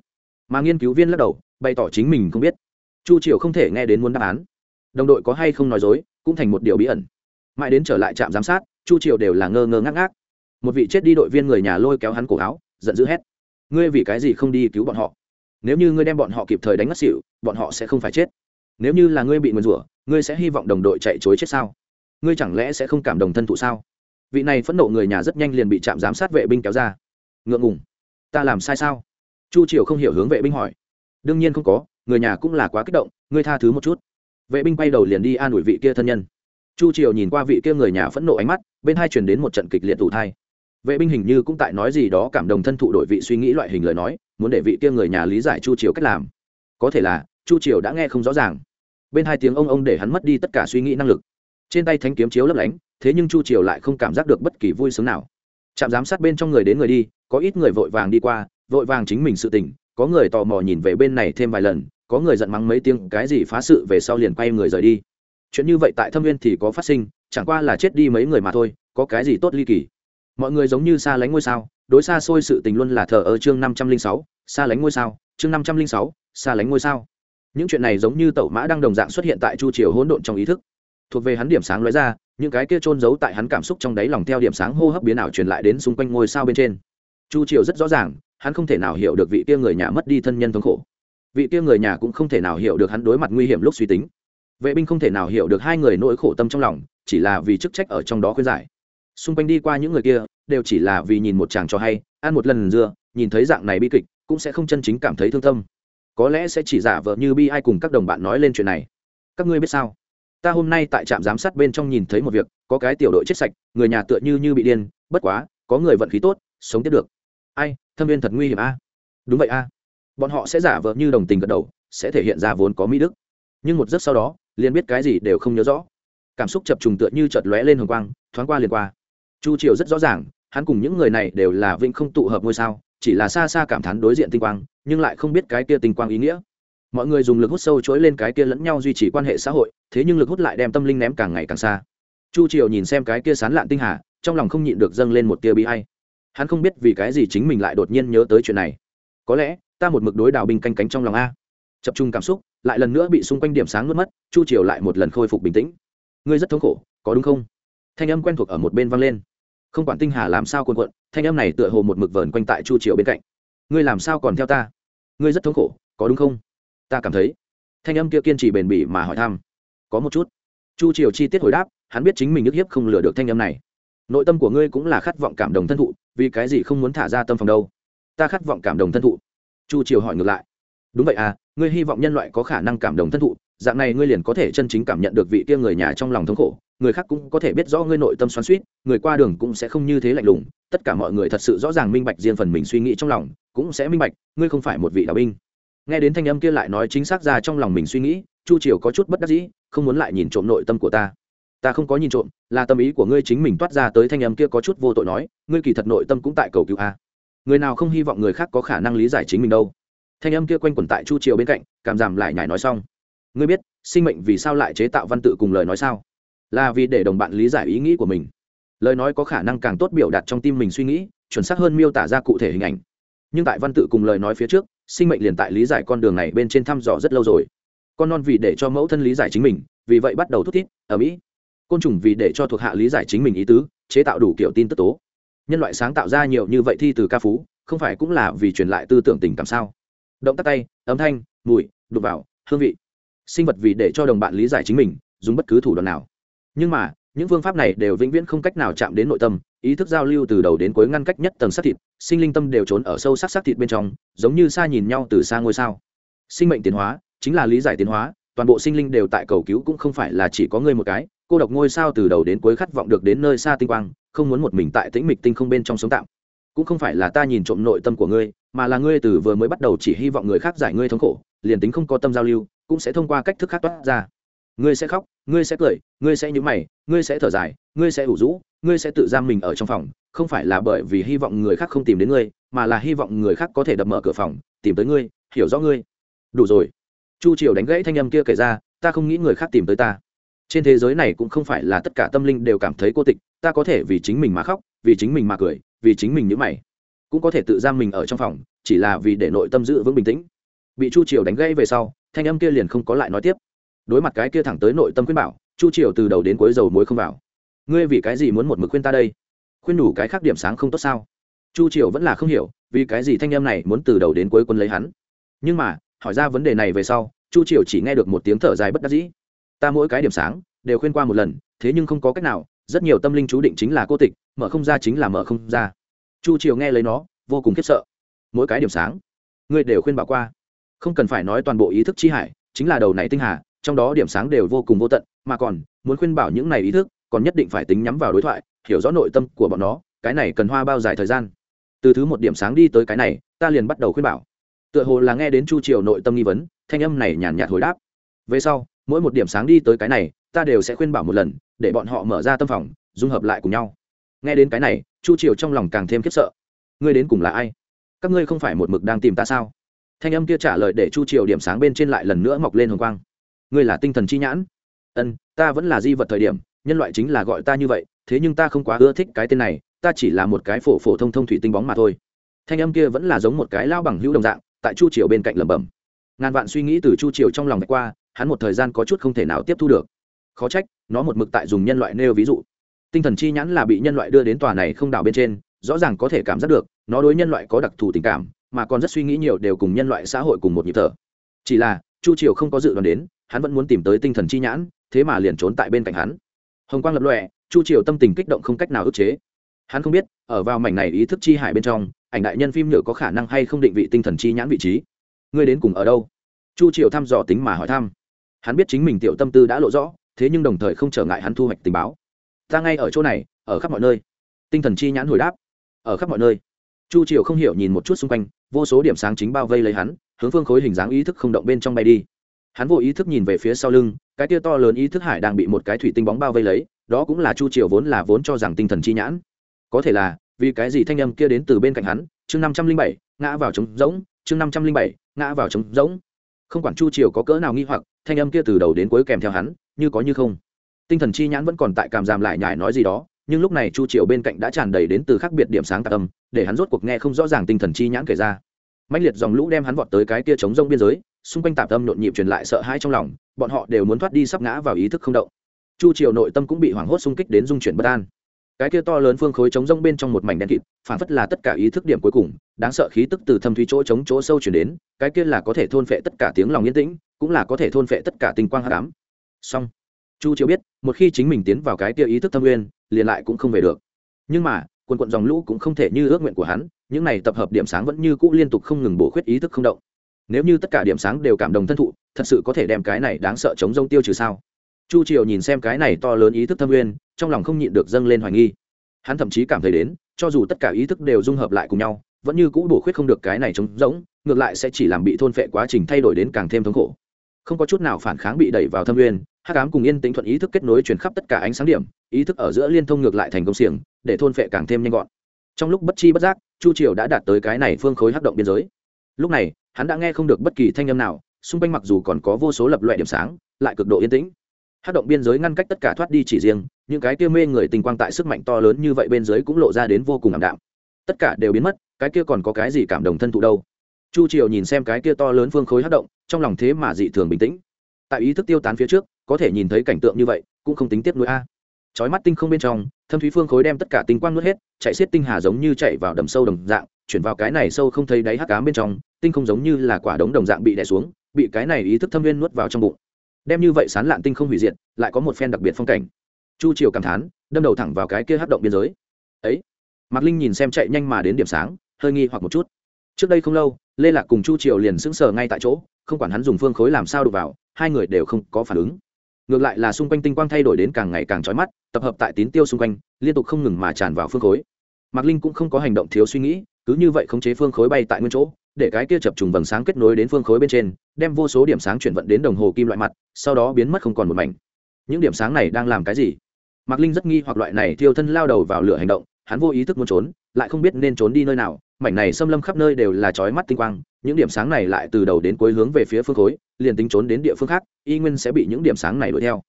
A: Mà nghiên cứu viên lắc đầu, bày tỏ chính mình không biết. Chu triều không thể nghe đến muốn đáp án. Đồng đội có hay không nói dối, cũng thành một điều bí ẩn. Mãi đến trở lại trạm giám sát, chu triều đều là ngơ ngơ ngác ngác. Một vị chết đi đội viên người nhà lôi kéo hắn cổ áo, giận dữ hét. Ngươi vì cái gì không đi cứu bọn họ? Nếu như ngươi đem bọn họ kịp thời đánh ngất xỉu, bọn họ sẽ không phải chết. Nếu như là ngươi bị nguyền rủa, ngươi sẽ hy vọng đồng đội chạy chối chết sao? Ngươi chẳng lẽ sẽ không cảm đồng thân thụ sao? Vị này phẫn nộ người nhà rất nhanh liền bị trạm giám sát vệ binh kéo ra. Ngượng ngùng. Ta làm sai sao? Chu triều không hiểu hướng vệ binh hỏi. Đương nhiên không có, người nhà cũng là quá kích động, ngươi tha thứ một chút. Vệ binh quay đầu liền đi an ủi vị kia thân nhân. Chu triều nhìn qua vị kia người nhà phẫn nộ ánh mắt, bên hai truyền đến một trận kịch liệt tủ thai. Vệ binh hình như cũng tại nói gì đó cảm đồng thân thụ đổi vị suy nghĩ loại hình lời nói, muốn để vị kia người nhà lý giải chu triều cách làm. Có thể là, chu triều đã nghe không rõ ràng. Bên hai tiếng ông ông để hắn mất đi tất cả suy nghĩ năng lực. Trên tay thanh kiếm chiếu lấp lánh thế nhưng chu triều lại không cảm giác được bất kỳ vui sướng nào. Trạm giám sát bên trong người đến người đi, có ít người vội vàng đi qua, vội vàng chính mình sự tình, có người tò mò nhìn về bên này thêm vài lần, có người giận mắng mấy tiếng, cái gì phá sự về sau liền quay người rời đi. Chuyện như vậy tại thâm viên thì có phát sinh, chẳng qua là chết đi mấy người mà thôi, có cái gì tốt ly kỳ. Mọi người giống như xa lánh ngôi sao, đối xa xôi sự tình luôn là thờ ở chương năm trăm linh sáu, xa lánh ngôi sao, chương năm trăm linh sáu, xa lánh ngôi sao. Những chuyện này giống như tẩu mã đang đồng dạng xuất hiện tại chu triều hỗn độn trong ý thức. Thuộc về hắn điểm sáng lóe ra những cái kia trôn giấu tại hắn cảm xúc trong đáy lòng theo điểm sáng hô hấp biến ảo truyền lại đến xung quanh ngôi sao bên trên. Chu triều rất rõ ràng, hắn không thể nào hiểu được vị kia người nhà mất đi thân nhân thống khổ. Vị kia người nhà cũng không thể nào hiểu được hắn đối mặt nguy hiểm lúc suy tính. Vệ binh không thể nào hiểu được hai người nỗi khổ tâm trong lòng, chỉ là vì chức trách ở trong đó khuyên giải. Xung quanh đi qua những người kia, đều chỉ là vì nhìn một chàng cho hay, ăn một lần dưa, nhìn thấy dạng này bi kịch, cũng sẽ không chân chính cảm thấy thương tâm. Có lẽ sẽ chỉ giả vờ như bi ai cùng các đồng bạn nói lên chuyện này. Các ngươi biết sao? Ta hôm nay tại trạm giám sát bên trong nhìn thấy một việc, có cái tiểu đội chết sạch, người nhà tựa như như bị điên, bất quá, có người vận khí tốt, sống tiếp được. Ai, thâm viên thật nguy hiểm a. Đúng vậy a. Bọn họ sẽ giả vờ như đồng tình gật đầu, sẽ thể hiện ra vốn có mỹ đức. Nhưng một giấc sau đó, liền biết cái gì đều không nhớ rõ. Cảm xúc chập trùng tựa như chợt lóe lên hồng quang, thoáng qua liền qua. Chu triều rất rõ ràng, hắn cùng những người này đều là vĩnh không tụ hợp ngôi sao, chỉ là xa xa cảm thán đối diện tinh quang, nhưng lại không biết cái kia tinh quang ý nghĩa mọi người dùng lực hút sâu chối lên cái kia lẫn nhau duy trì quan hệ xã hội, thế nhưng lực hút lại đem tâm linh ném càng ngày càng xa. Chu triều nhìn xem cái kia sán lạn tinh hà, trong lòng không nhịn được dâng lên một tia bi hay hắn không biết vì cái gì chính mình lại đột nhiên nhớ tới chuyện này. Có lẽ, ta một mực đối đào binh canh cánh trong lòng a. Chập trung cảm xúc, lại lần nữa bị xung quanh điểm sáng nuốt mất, chu triều lại một lần khôi phục bình tĩnh. Ngươi rất thống khổ, có đúng không? Thanh âm quen thuộc ở một bên vang lên. Không quản tinh hà làm sao cuồn cuộn, thanh âm này tựa hồ một mực vờn quanh tại chu triều bên cạnh. Ngươi làm sao còn theo ta? Ngươi rất thống khổ, có đúng không? Ta cảm thấy. Thanh âm kia kiên trì bền bỉ mà hỏi thăm. Có một chút. Chu triều chi tiết hồi đáp, hắn biết chính mình ức hiếp không lừa được thanh âm này. Nội tâm của ngươi cũng là khát vọng cảm đồng thân thụ, vì cái gì không muốn thả ra tâm phòng đâu? Ta khát vọng cảm đồng thân thụ. Chu triều hỏi ngược lại. Đúng vậy à ngươi hy vọng nhân loại có khả năng cảm đồng thân thụ, dạng này ngươi liền có thể chân chính cảm nhận được vị kia người nhà trong lòng thống khổ, người khác cũng có thể biết rõ ngươi nội tâm xoắn suýt người qua đường cũng sẽ không như thế lạnh lùng, tất cả mọi người thật sự rõ ràng minh bạch riêng phần mình suy nghĩ trong lòng, cũng sẽ minh bạch, ngươi không phải một vị đạo binh nghe đến thanh âm kia lại nói chính xác ra trong lòng mình suy nghĩ, chu triều có chút bất đắc dĩ, không muốn lại nhìn trộm nội tâm của ta. Ta không có nhìn trộm, là tâm ý của ngươi chính mình toát ra tới thanh âm kia có chút vô tội nói, ngươi kỳ thật nội tâm cũng tại cầu cứu a. Người nào không hy vọng người khác có khả năng lý giải chính mình đâu. Thanh âm kia quanh quẩn tại chu triều bên cạnh, cảm giảm lại nhải nói xong. Ngươi biết, sinh mệnh vì sao lại chế tạo văn tự cùng lời nói sao? Là vì để đồng bạn lý giải ý nghĩ của mình. Lời nói có khả năng càng tốt biểu đạt trong tim mình suy nghĩ, chuẩn xác hơn miêu tả ra cụ thể hình ảnh. Nhưng tại văn tự cùng lời nói phía trước sinh mệnh liền tại lý giải con đường này bên trên thăm dò rất lâu rồi. Con non vì để cho mẫu thân lý giải chính mình, vì vậy bắt đầu thúc thiết ở mỹ. Côn trùng vì để cho thuộc hạ lý giải chính mình ý tứ, chế tạo đủ kiểu tin tức tố. Nhân loại sáng tạo ra nhiều như vậy thi từ ca phú, không phải cũng là vì truyền lại tư tưởng tình cảm sao? Động tác tay, âm thanh, mùi đục vào, hương vị. Sinh vật vì để cho đồng bạn lý giải chính mình, dùng bất cứ thủ đoạn nào. Nhưng mà những phương pháp này đều vĩnh viễn không cách nào chạm đến nội tâm, ý thức giao lưu từ đầu đến cuối ngăn cách nhất tầng sắc thịt, sinh linh tâm đều trốn ở sâu sắc sắc thịt bên trong, giống như xa nhìn nhau từ xa ngôi sao. Sinh mệnh tiến hóa, chính là lý giải tiến hóa, toàn bộ sinh linh đều tại cầu cứu cũng không phải là chỉ có ngươi một cái, cô độc ngôi sao từ đầu đến cuối khát vọng được đến nơi xa tinh quang, không muốn một mình tại tĩnh mịch tinh không bên trong sống tạm. Cũng không phải là ta nhìn trộm nội tâm của ngươi, mà là ngươi từ vừa mới bắt đầu chỉ hy vọng người khác giải ngươi thống khổ, liền tính không có tâm giao lưu, cũng sẽ thông qua cách thức khác toát ra. Ngươi sẽ khóc ngươi sẽ cười, ngươi sẽ nhíu mày, ngươi sẽ thở dài, ngươi sẽ ủ rũ, ngươi sẽ tự giam mình ở trong phòng, không phải là bởi vì hy vọng người khác không tìm đến ngươi, mà là hy vọng người khác có thể đập mở cửa phòng, tìm tới ngươi, hiểu rõ ngươi. Đủ rồi. Chu triều đánh gãy thanh âm kia kể ra, ta không nghĩ người khác tìm tới ta. Trên thế giới này cũng không phải là tất cả tâm linh đều cảm thấy cô tịch, ta có thể vì chính mình mà khóc, vì chính mình mà cười, vì chính mình nhữ mày. Cũng có thể tự giam mình ở trong phòng, chỉ là vì để nội tâm giữ vững bình tĩnh. Bị chu triều đánh gãy về sau, thanh âm kia liền không có lại nói tiếp đối mặt cái kia thẳng tới nội tâm khuyên bảo, chu triều từ đầu đến cuối dầu muối không vào. Ngươi vì cái gì muốn một mực khuyên ta đây? Khuyên đủ cái khác điểm sáng không tốt sao? Chu triều vẫn là không hiểu, vì cái gì thanh em này muốn từ đầu đến cuối quân lấy hắn. Nhưng mà, hỏi ra vấn đề này về sau, chu triều chỉ nghe được một tiếng thở dài bất đắc dĩ. Ta mỗi cái điểm sáng, đều khuyên qua một lần, thế nhưng không có cách nào, rất nhiều tâm linh chú định chính là cô tịch, mở không ra chính là mở không ra. Chu triều nghe lấy nó, vô cùng khiếp sợ. Mỗi cái điểm sáng, ngươi đều khuyên bảo qua. Không cần phải nói toàn bộ ý thức chi hải, chính là đầu này tinh hà trong đó điểm sáng đều vô cùng vô tận, mà còn, muốn khuyên bảo những này ý thức, còn nhất định phải tính nhắm vào đối thoại, hiểu rõ nội tâm của bọn nó, cái này cần hoa bao dài thời gian. Từ thứ một điểm sáng đi tới cái này, ta liền bắt đầu khuyên bảo. Tựa hồ là nghe đến chu triều nội tâm nghi vấn, thanh âm này nhàn nhạt hồi đáp. Về sau, mỗi một điểm sáng đi tới cái này, ta đều sẽ khuyên bảo một lần, để bọn họ mở ra tâm phòng, dung hợp lại cùng nhau. Nghe đến cái này, chu triều trong lòng càng thêm khiếp sợ. Ngươi đến cùng là ai? Các ngươi không phải một mực đang tìm ta sao? Thanh âm kia trả lời để chu triều điểm sáng bên trên lại lần nữa mọc lên hồng quang ngươi là tinh thần chi nhãn. Ân, ta vẫn là di vật thời điểm, nhân loại chính là gọi ta như vậy, thế nhưng ta không quá ưa thích cái tên này, ta chỉ là một cái phổ phổ thông thông thủy tinh bóng mà thôi. Thanh âm kia vẫn là giống một cái lao bằng hữu đồng dạng, tại chu triều bên cạnh lẩm bẩm. Ngàn vạn suy nghĩ từ chu triều trong lòng qua, hắn một thời gian có chút không thể nào tiếp thu được. Khó trách, nó một mực tại dùng nhân loại nêu ví dụ. Tinh thần chi nhãn là bị nhân loại đưa đến tòa này không đảo bên trên, rõ ràng có thể cảm giác được, nó đối nhân loại có đặc thù tình cảm, mà còn rất suy nghĩ nhiều đều cùng nhân loại xã hội cùng một nhịp thở. Chỉ là, chu triều không có dự đoán đến hắn vẫn muốn tìm tới tinh thần chi nhãn, thế mà liền trốn tại bên cạnh hắn. Hồng quang lập lọe chu triều tâm tình kích động không cách nào ức chế. Hắn không biết, ở vào mảnh này ý thức chi hải bên trong, ảnh đại nhân phim nhựa có khả năng hay không định vị tinh thần chi nhãn vị trí. Ngươi đến cùng ở đâu? Chu triều thăm dò tính mà hỏi thăm. Hắn biết chính mình tiểu tâm tư đã lộ rõ, thế nhưng đồng thời không trở ngại hắn thu hoạch tình báo. Ta ngay ở chỗ này, ở khắp mọi nơi. Tinh thần chi nhãn hồi đáp. Ở khắp mọi nơi. Chu triều không hiểu nhìn một chút xung quanh, vô số điểm sáng chính bao vây lấy hắn, hướng phương khối hình dáng ý thức không động bên trong bay đi hắn vô ý thức nhìn về phía sau lưng, cái tia to lớn ý thức hải đang bị một cái thủy tinh bóng bao vây lấy, đó cũng là chu triều vốn là vốn cho rằng tinh thần chi nhãn. Có thể là, vì cái gì thanh âm kia đến từ bên cạnh hắn? Chương năm trăm linh bảy, ngã vào trống rỗng, chương năm trăm linh bảy, ngã vào trống rỗng. Không quản chu triều có cỡ nào nghi hoặc, thanh âm kia từ đầu đến cuối kèm theo hắn, như có như không. Tinh thần chi nhãn vẫn còn tại cảm giảm lại nhải nói gì đó, nhưng lúc này chu triều bên cạnh đã tràn đầy đến từ khác biệt điểm sáng tạc âm, để hắn rốt cuộc nghe không rõ ràng tinh thần chi nhãn kể ra. Mạnh liệt dòng lũ đem hắn vọt tới cái kia chống rông biên giới xung quanh tạp tâm nhộn nhịp truyền lại sợ hãi trong lòng, bọn họ đều muốn thoát đi sắp ngã vào ý thức không động. Chu triều nội tâm cũng bị hoảng hốt xung kích đến dung chuyển bất an. Cái kia to lớn phương khối chống rông bên trong một mảnh đen kịt, phản phất là tất cả ý thức điểm cuối cùng, đáng sợ khí tức từ thâm thúy chỗ chống chỗ sâu chuyển đến, cái kia là có thể thôn phệ tất cả tiếng lòng yên tĩnh, cũng là có thể thôn phệ tất cả tình quang hạ cám song chu triều biết, một khi chính mình tiến vào cái kia ý thức thâm nguyên, liền lại cũng không về được. Nhưng mà, quần quận dòng lũ cũng không thể như ước nguyện của hắn, những này tập hợp điểm sáng vẫn như cũ liên tục không ngừng bổ khuyết ý thức không động nếu như tất cả điểm sáng đều cảm động thân thụ, thật sự có thể đem cái này đáng sợ chống rông tiêu trừ sao? Chu triều nhìn xem cái này to lớn ý thức thâm nguyên, trong lòng không nhịn được dâng lên hoài nghi. Hắn thậm chí cảm thấy đến, cho dù tất cả ý thức đều dung hợp lại cùng nhau, vẫn như cũ bổ khuyết không được cái này chống rỗng, ngược lại sẽ chỉ làm bị thôn phệ quá trình thay đổi đến càng thêm thống khổ. Không có chút nào phản kháng bị đẩy vào thâm nguyên, hắc ám cùng yên tĩnh thuận ý thức kết nối truyền khắp tất cả ánh sáng điểm, ý thức ở giữa liên thông ngược lại thành công xiềng, để thôn phệ càng thêm nhanh gọn. Trong lúc bất chi bất giác, chu triều đã đạt tới cái này phương khối hắc động biên giới. Lúc này hắn đã nghe không được bất kỳ thanh âm nào, xung quanh mặc dù còn có vô số lập loại điểm sáng, lại cực độ yên tĩnh. Hát động biên giới ngăn cách tất cả thoát đi chỉ riêng, những cái kia mê người tình quang tại sức mạnh to lớn như vậy bên dưới cũng lộ ra đến vô cùng ảm đạm. Tất cả đều biến mất, cái kia còn có cái gì cảm động thân thụ đâu? Chu triều nhìn xem cái kia to lớn phương khối hát động, trong lòng thế mà dị thường bình tĩnh. Tại ý thức tiêu tán phía trước, có thể nhìn thấy cảnh tượng như vậy, cũng không tính tiếp nối a. Chói mắt tinh không bên trong, thâm thúy phương khối đem tất cả tinh quang nuốt hết, chạy xiết tinh hà giống như chạy vào đầm sâu đồng dạng chuyển vào cái này sâu không thấy đáy hắc cám bên trong, tinh không giống như là quả đống đồng dạng bị đè xuống, bị cái này ý thức thâm viên nuốt vào trong bụng. Đem như vậy sán lạn tinh không hủy diệt, lại có một phen đặc biệt phong cảnh. Chu triều cảm thán, đâm đầu thẳng vào cái kia hắc động biên giới. Ấy! Mạc linh nhìn xem chạy nhanh mà đến điểm sáng, hơi nghi hoặc một chút. Trước đây không lâu, lê lạc cùng chu triều liền sững sờ ngay tại chỗ, không quản hắn dùng phương khối làm sao đục vào, hai người đều không có phản ứng. Ngược lại là xung quanh tinh quang thay đổi đến càng ngày càng trói mắt, tập hợp tại tín tiêu xung quanh, liên tục không ngừng mà tràn vào phương khối. Mạc linh cũng không có hành động thiếu suy nghĩ cứ như vậy khống chế phương khối bay tại nguyên chỗ, để cái kia chập trùng vầng sáng kết nối đến phương khối bên trên, đem vô số điểm sáng chuyển vận đến đồng hồ kim loại mặt, sau đó biến mất không còn một mảnh. Những điểm sáng này đang làm cái gì? Mạc linh rất nghi hoặc loại này thiêu thân lao đầu vào lửa hành động, hắn vô ý thức muốn trốn, lại không biết nên trốn đi nơi nào, mảnh này xâm lâm khắp nơi đều là chói mắt tinh quang, những điểm sáng này lại từ đầu đến cuối hướng về phía phương khối, liền tính trốn đến địa phương khác, y nguyên sẽ bị những điểm sáng này đuổi theo.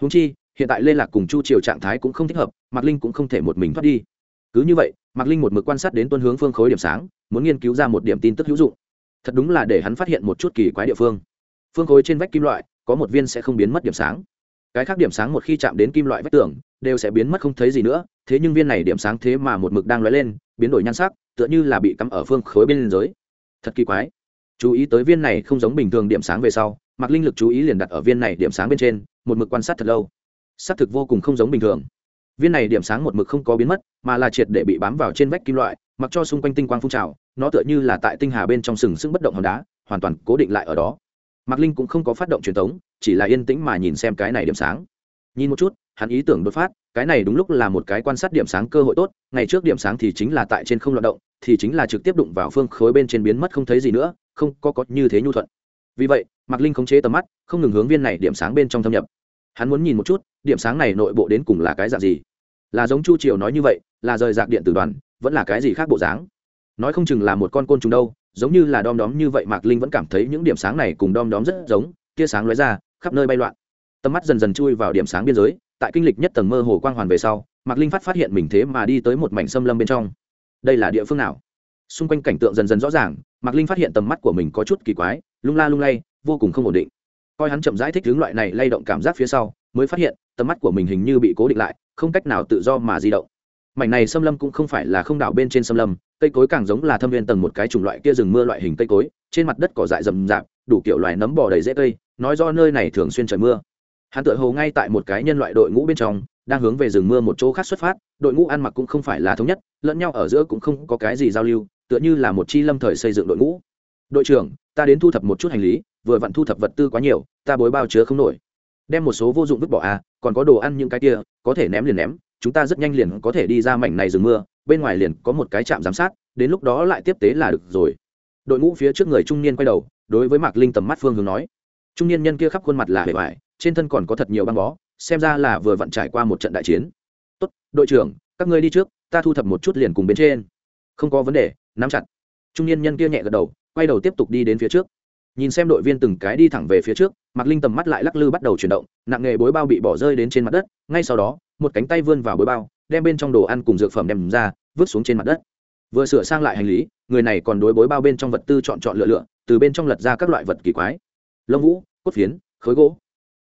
A: Húng chi, hiện tại lê lạc cùng chu triều trạng thái cũng không thích hợp, mạc linh cũng không thể một mình thoát đi cứ như vậy, mạc linh một mực quan sát đến tuân hướng phương khối điểm sáng, muốn nghiên cứu ra một điểm tin tức hữu dụng. Thật đúng là để hắn phát hiện một chút kỳ quái địa phương. Phương khối trên vách kim loại, có một viên sẽ không biến mất điểm sáng. Cái khác điểm sáng một khi chạm đến kim loại vách tường, đều sẽ biến mất không thấy gì nữa, thế nhưng viên này điểm sáng thế mà một mực đang lóe lên, biến đổi nhan sắc, tựa như là bị cắm ở phương khối bên giới thật kỳ quái. Chú ý tới viên này không giống bình thường điểm sáng về sau, mạc linh lực chú ý liền đặt ở viên này điểm sáng bên trên, một mực quan sát thật lâu. Xác thực vô cùng không giống bình thường viên này điểm sáng một mực không có biến mất, mà là triệt để bị bám vào trên vách kim loại, mặc cho xung quanh tinh quang phun trào, nó tựa như là tại tinh hà bên trong sừng sững bất động hòn đá, hoàn toàn cố định lại ở đó. Mạc linh cũng không có phát động truyền thống chỉ là yên tĩnh mà nhìn xem cái này điểm sáng. Nhìn một chút, hắn ý tưởng đột phát, cái này đúng lúc là một cái quan sát điểm sáng cơ hội tốt, ngày trước điểm sáng thì chính là tại trên không loạt động, thì chính là trực tiếp đụng vào phương khối bên trên biến mất không thấy gì nữa, không có có như thế nhu thuận. Vì vậy, mạc linh khống chế tầm mắt, không ngừng hướng viên này điểm sáng bên trong thâm nhập hắn muốn nhìn một chút, điểm sáng này nội bộ đến cùng là cái dạng gì? Là giống chu triều nói như vậy, là rời rạc điện tử đoàn, vẫn là cái gì khác bộ dáng? Nói không chừng là một con côn trùng đâu, giống như là đom đóm như vậy mạc linh vẫn cảm thấy những điểm sáng này cùng đom đóm rất giống, tia sáng lóe ra, khắp nơi bay loạn. Tầm mắt dần dần chui vào điểm sáng biên giới, tại kinh lịch nhất tầng mơ hồ quang hoàn về sau, mạc linh phát phát hiện mình thế mà đi tới một mảnh xâm lâm bên trong. Đây là địa phương nào? Xung quanh cảnh tượng dần dần rõ ràng, mạc linh phát hiện tầm mắt của mình có chút kỳ quái, lung la lung lay, vô cùng không ổn định coi hắn chậm rãi thích hướng loại này lay động cảm giác phía sau, mới phát hiện, tầm mắt của mình hình như bị cố định lại, không cách nào tự do mà di động. Mảnh này xâm lâm cũng không phải là không đảo bên trên xâm lâm, cây cối càng giống là thâm viên tầng một cái chủng loại kia rừng mưa loại hình cây cối, trên mặt đất cỏ dại rậm rạp, đủ kiểu loài nấm bò đầy dễ cây, nói do nơi này thường xuyên trời mưa. Hắn tự hồ ngay tại một cái nhân loại đội ngũ bên trong, đang hướng về rừng mưa một chỗ khác xuất phát, đội ngũ ăn mặc cũng không phải là thống nhất, lẫn nhau ở giữa cũng không có cái gì giao lưu, tựa như là một chi lâm thời xây dựng đội ngũ. Đội trưởng, ta đến thu thập một chút hành lý vừa vặn thu thập vật tư quá nhiều, ta bối bao chứa không nổi. Đem một số vô dụng vứt bỏ à còn có đồ ăn những cái kia, có thể ném liền ném, chúng ta rất nhanh liền có thể đi ra mảnh này rừng mưa, bên ngoài liền có một cái trạm giám sát, đến lúc đó lại tiếp tế là được rồi. Đội ngũ phía trước người trung niên quay đầu, đối với mạc linh tầm mắt phương hướng nói. Trung niên nhân kia khắp khuôn mặt là hề hoài trên thân còn có thật nhiều băng bó, xem ra là vừa vặn trải qua một trận đại chiến. Tốt, đội trưởng, các ngươi đi trước, ta thu thập một chút liền cùng bên trên. Không có vấn đề, nắm chặt. Trung niên nhân kia nhẹ gật đầu, quay đầu tiếp tục đi đến phía trước nhìn xem đội viên từng cái đi thẳng về phía trước, mạc linh tầm mắt lại lắc lư bắt đầu chuyển động, nặng nghề bối bao bị bỏ rơi đến trên mặt đất, ngay sau đó, một cánh tay vươn vào bối bao, đem bên trong đồ ăn cùng dược phẩm đem ra, vứt xuống trên mặt đất. Vừa sửa sang lại hành lý, người này còn đối bối bao bên trong vật tư chọn chọn lựa lựa, từ bên trong lật ra các loại vật kỳ quái. Lông vũ, cốt phiến, khối gỗ.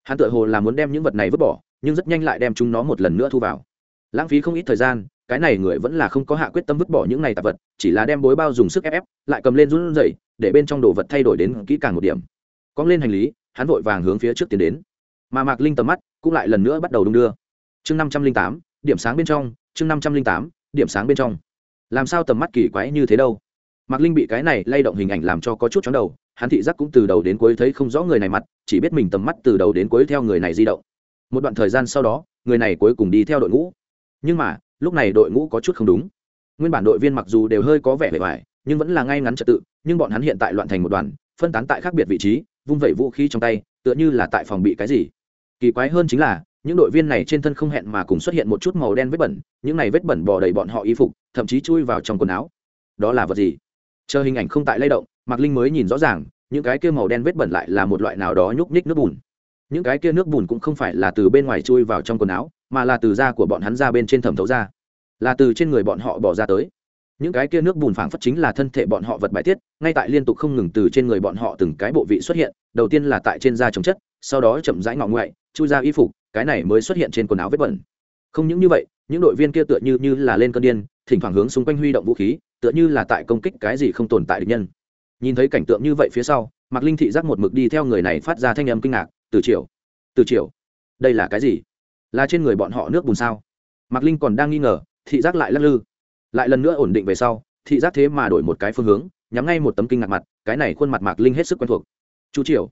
A: Hắn tự hồ là muốn đem những vật này vứt bỏ, nhưng rất nhanh lại đem chúng nó một lần nữa thu vào. Lãng phí không ít thời gian cái này người vẫn là không có hạ quyết tâm vứt bỏ những này tạp vật, chỉ là đem bối bao dùng sức ép ép, lại cầm lên run rẩy, để bên trong đồ vật thay đổi đến kỹ càng một điểm. Cong lên hành lý, hắn vội vàng hướng phía trước tiến đến. Mà mạc linh tầm mắt cũng lại lần nữa bắt đầu đung đưa. Chương năm trăm linh tám, điểm sáng bên trong, chương năm trăm linh tám, điểm sáng bên trong. Làm sao tầm mắt kỳ quái như thế đâu? Mạc linh bị cái này lay động hình ảnh làm cho có chút chóng đầu, hắn thị giác cũng từ đầu đến cuối thấy không rõ người này mặt, chỉ biết mình tầm mắt từ đầu đến cuối theo người này di động. Một đoạn thời gian sau đó, người này cuối cùng đi theo đội ngũ. Nhưng mà lúc này đội ngũ có chút không đúng. Nguyên bản đội viên mặc dù đều hơi có vẻ vẻ vải nhưng vẫn là ngay ngắn trật tự, nhưng bọn hắn hiện tại loạn thành một đoàn, phân tán tại khác biệt vị trí, vung vẩy vũ khí trong tay, tựa như là tại phòng bị cái gì. Kỳ quái hơn chính là, những đội viên này trên thân không hẹn mà cùng xuất hiện một chút màu đen vết bẩn, những này vết bẩn bò đầy bọn họ y phục, thậm chí chui vào trong quần áo. Đó là vật gì? Chờ hình ảnh không tại lay động, mạc linh mới nhìn rõ ràng, những cái kia màu đen vết bẩn lại là một loại nào đó nhúc nhích nước bùn. Những cái kia nước bùn cũng không phải là từ bên ngoài chui vào trong quần áo, mà là từ da của bọn hắn ra bên trên thẩm thấu ra là từ trên người bọn họ bỏ ra tới. Những cái kia nước bùn phảng phất chính là thân thể bọn họ vật bài tiết, ngay tại liên tục không ngừng từ trên người bọn họ từng cái bộ vị xuất hiện, đầu tiên là tại trên da chống chất, sau đó chậm rãi ngọ ngoại, chui ra y phục, cái này mới xuất hiện trên quần áo vết bẩn. Không những như vậy, những đội viên kia tựa như như là lên cơn điên, thỉnh thoảng hướng xung quanh huy động vũ khí, tựa như là tại công kích cái gì không tồn tại được nhân. Nhìn thấy cảnh tượng như vậy phía sau, mạc linh thị giác một mực đi theo người này phát ra thanh âm kinh ngạc, từ chiều từ chiều đây là cái gì? Là trên người bọn họ nước bùn sao? Mạc linh còn đang nghi ngờ thị giác lại lắc lư. Lại lần nữa ổn định về sau, thị giác thế mà đổi một cái phương hướng, nhắm ngay một tấm kinh ngạc mặt, cái này khuôn mặt mạc linh hết sức quen thuộc. Chu triều.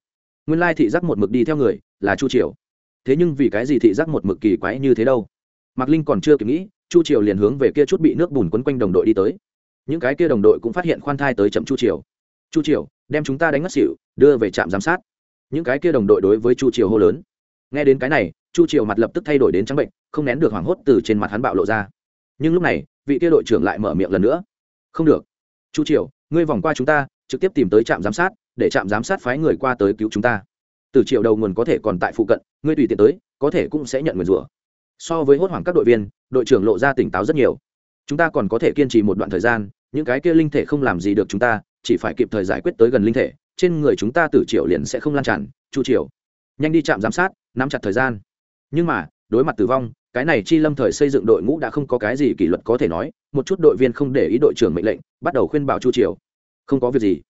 A: Nguyên lai thị giác một mực đi theo người, là chu triều. Thế nhưng vì cái gì thị giác một mực kỳ quái như thế đâu? Mạc linh còn chưa kịp nghĩ, chu triều liền hướng về kia chút bị nước bùn quấn quanh đồng đội đi tới. Những cái kia đồng đội cũng phát hiện khoan thai tới chậm chu triều. Chu triều, đem chúng ta đánh ngất xỉu, đưa về trạm giám sát. Những cái kia đồng đội đối với chu triều hô lớn. Nghe đến cái này, chu triều mặt lập tức thay đổi đến trắng bệnh, không nén được hoảng hốt từ trên mặt hắn bạo lộ ra nhưng lúc này, vị kia đội trưởng lại mở miệng lần nữa. Không được. Chu triều, ngươi vòng qua chúng ta, trực tiếp tìm tới trạm giám sát, để trạm giám sát phái người qua tới cứu chúng ta. Từ triệu đầu nguồn có thể còn tại phụ cận, ngươi tùy tiện tới, có thể cũng sẽ nhận nguyền rủa. So với hốt hoảng các đội viên, đội trưởng lộ ra tỉnh táo rất nhiều. Chúng ta còn có thể kiên trì một đoạn thời gian, những cái kia linh thể không làm gì được chúng ta, chỉ phải kịp thời giải quyết tới gần linh thể, trên người chúng ta tử triệu liền sẽ không lan tràn. Chu triều, nhanh đi trạm giám sát, nắm chặt thời gian. Nhưng mà, đối mặt tử vong cái này chi lâm thời xây dựng đội ngũ đã không có cái gì kỷ luật có thể nói, một chút đội viên không để ý đội trưởng mệnh lệnh, bắt đầu khuyên bảo chu triều. Không có việc gì.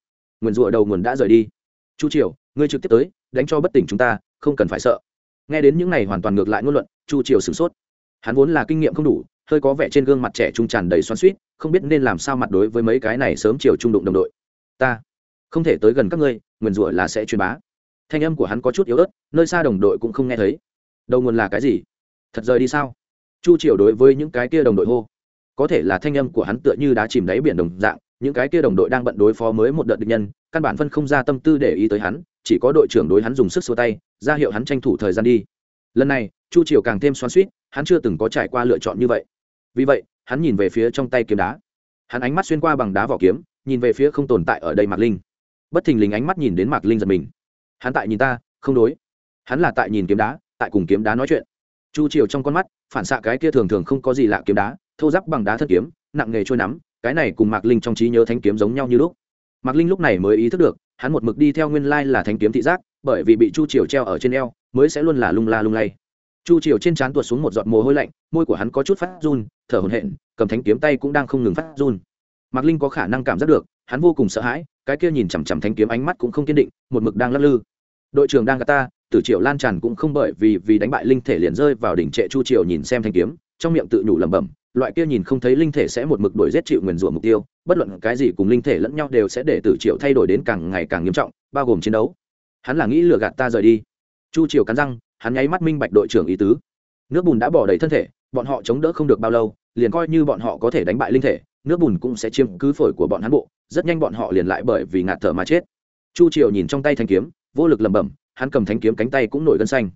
A: Nguyền rủa đầu nguồn đã rời đi. Chu triều, ngươi trực tiếp tới, đánh cho bất tỉnh chúng ta, không cần phải sợ. Nghe đến những này hoàn toàn ngược lại ngôn luận, chu triều sửng sốt. Hắn vốn là kinh nghiệm không đủ, hơi có vẻ trên gương mặt trẻ trung tràn đầy xoắn suýt không biết nên làm sao mặt đối với mấy cái này sớm chiều trung đụng đồng đội. Ta không thể tới gần các ngươi, nguyền rủa là sẽ truyền bá. Thanh âm của hắn có chút yếu ớt, nơi xa đồng đội cũng không nghe thấy. Đầu nguồn là cái gì? Thật rời đi sao? Chu triều đối với những cái kia đồng đội hô. Có thể là thanh âm của hắn tựa như đá chìm đáy biển đồng dạng, những cái kia đồng đội đang bận đối phó mới một đợt địch nhân, căn bản phân không ra tâm tư để ý tới hắn, chỉ có đội trưởng đối hắn dùng sức xua tay, ra hiệu hắn tranh thủ thời gian đi. Lần này, chu triều càng thêm xoắn suýt hắn chưa từng có trải qua lựa chọn như vậy. Vì vậy, hắn nhìn về phía trong tay kiếm đá. Hắn ánh mắt xuyên qua bằng đá vỏ kiếm, nhìn về phía không tồn tại ở đây mạc linh. Bất thình lình ánh mắt nhìn đến mạc linh giật mình. Hắn tại nhìn ta, không đối. Hắn là tại nhìn kiếm đá, tại cùng kiếm đá nói chuyện chu triều trong con mắt, phản xạ cái kia thường thường không có gì lạ kiếm đá, thô giáp bằng đá thân kiếm, nặng nghề trôi nắm, cái này cùng mạc linh trong trí nhớ thanh kiếm giống nhau như lúc. Mạc linh lúc này mới ý thức được, hắn một mực đi theo nguyên lai là thanh kiếm thị giác, bởi vì bị chu triều treo ở trên eo, mới sẽ luôn là lung la lung lay. Chu triều trên trán tuột xuống một giọt mồ hôi lạnh, môi của hắn có chút phát run, thở hổn hển, cầm thanh kiếm tay cũng đang không ngừng phát run. Mạc linh có khả năng cảm giác được, hắn vô cùng sợ hãi, cái kia nhìn chằm chằm thanh kiếm ánh mắt cũng không kiên định, một mực đang lắc lư. Đội trưởng đang gạt ta tử triệu lan tràn cũng không bởi vì vì đánh bại linh thể liền rơi vào đỉnh trệ chu triều nhìn xem thanh kiếm, trong miệng tự nhủ lẩm bẩm, loại kia nhìn không thấy linh thể sẽ một mực đuổi giết chịu nguyền rủa mục tiêu, bất luận cái gì cùng linh thể lẫn nhau đều sẽ để tử triệu thay đổi đến càng ngày càng nghiêm trọng, bao gồm chiến đấu. Hắn là nghĩ lừa gạt ta rời đi. Chu triều cắn răng, hắn nháy mắt minh bạch đội trưởng ý tứ. Nước bùn đã bỏ đầy thân thể, bọn họ chống đỡ không được bao lâu, liền coi như bọn họ có thể đánh bại linh thể, nước bùn cũng sẽ chiếm cứ phổi của bọn hắn bộ, rất nhanh bọn họ liền lại bởi vì ngạt thở mà chết. Chu triều nhìn trong tay thanh kiếm, vô lực lẩm bẩm hắn cầm thanh kiếm cánh tay cũng nổi gân xanh.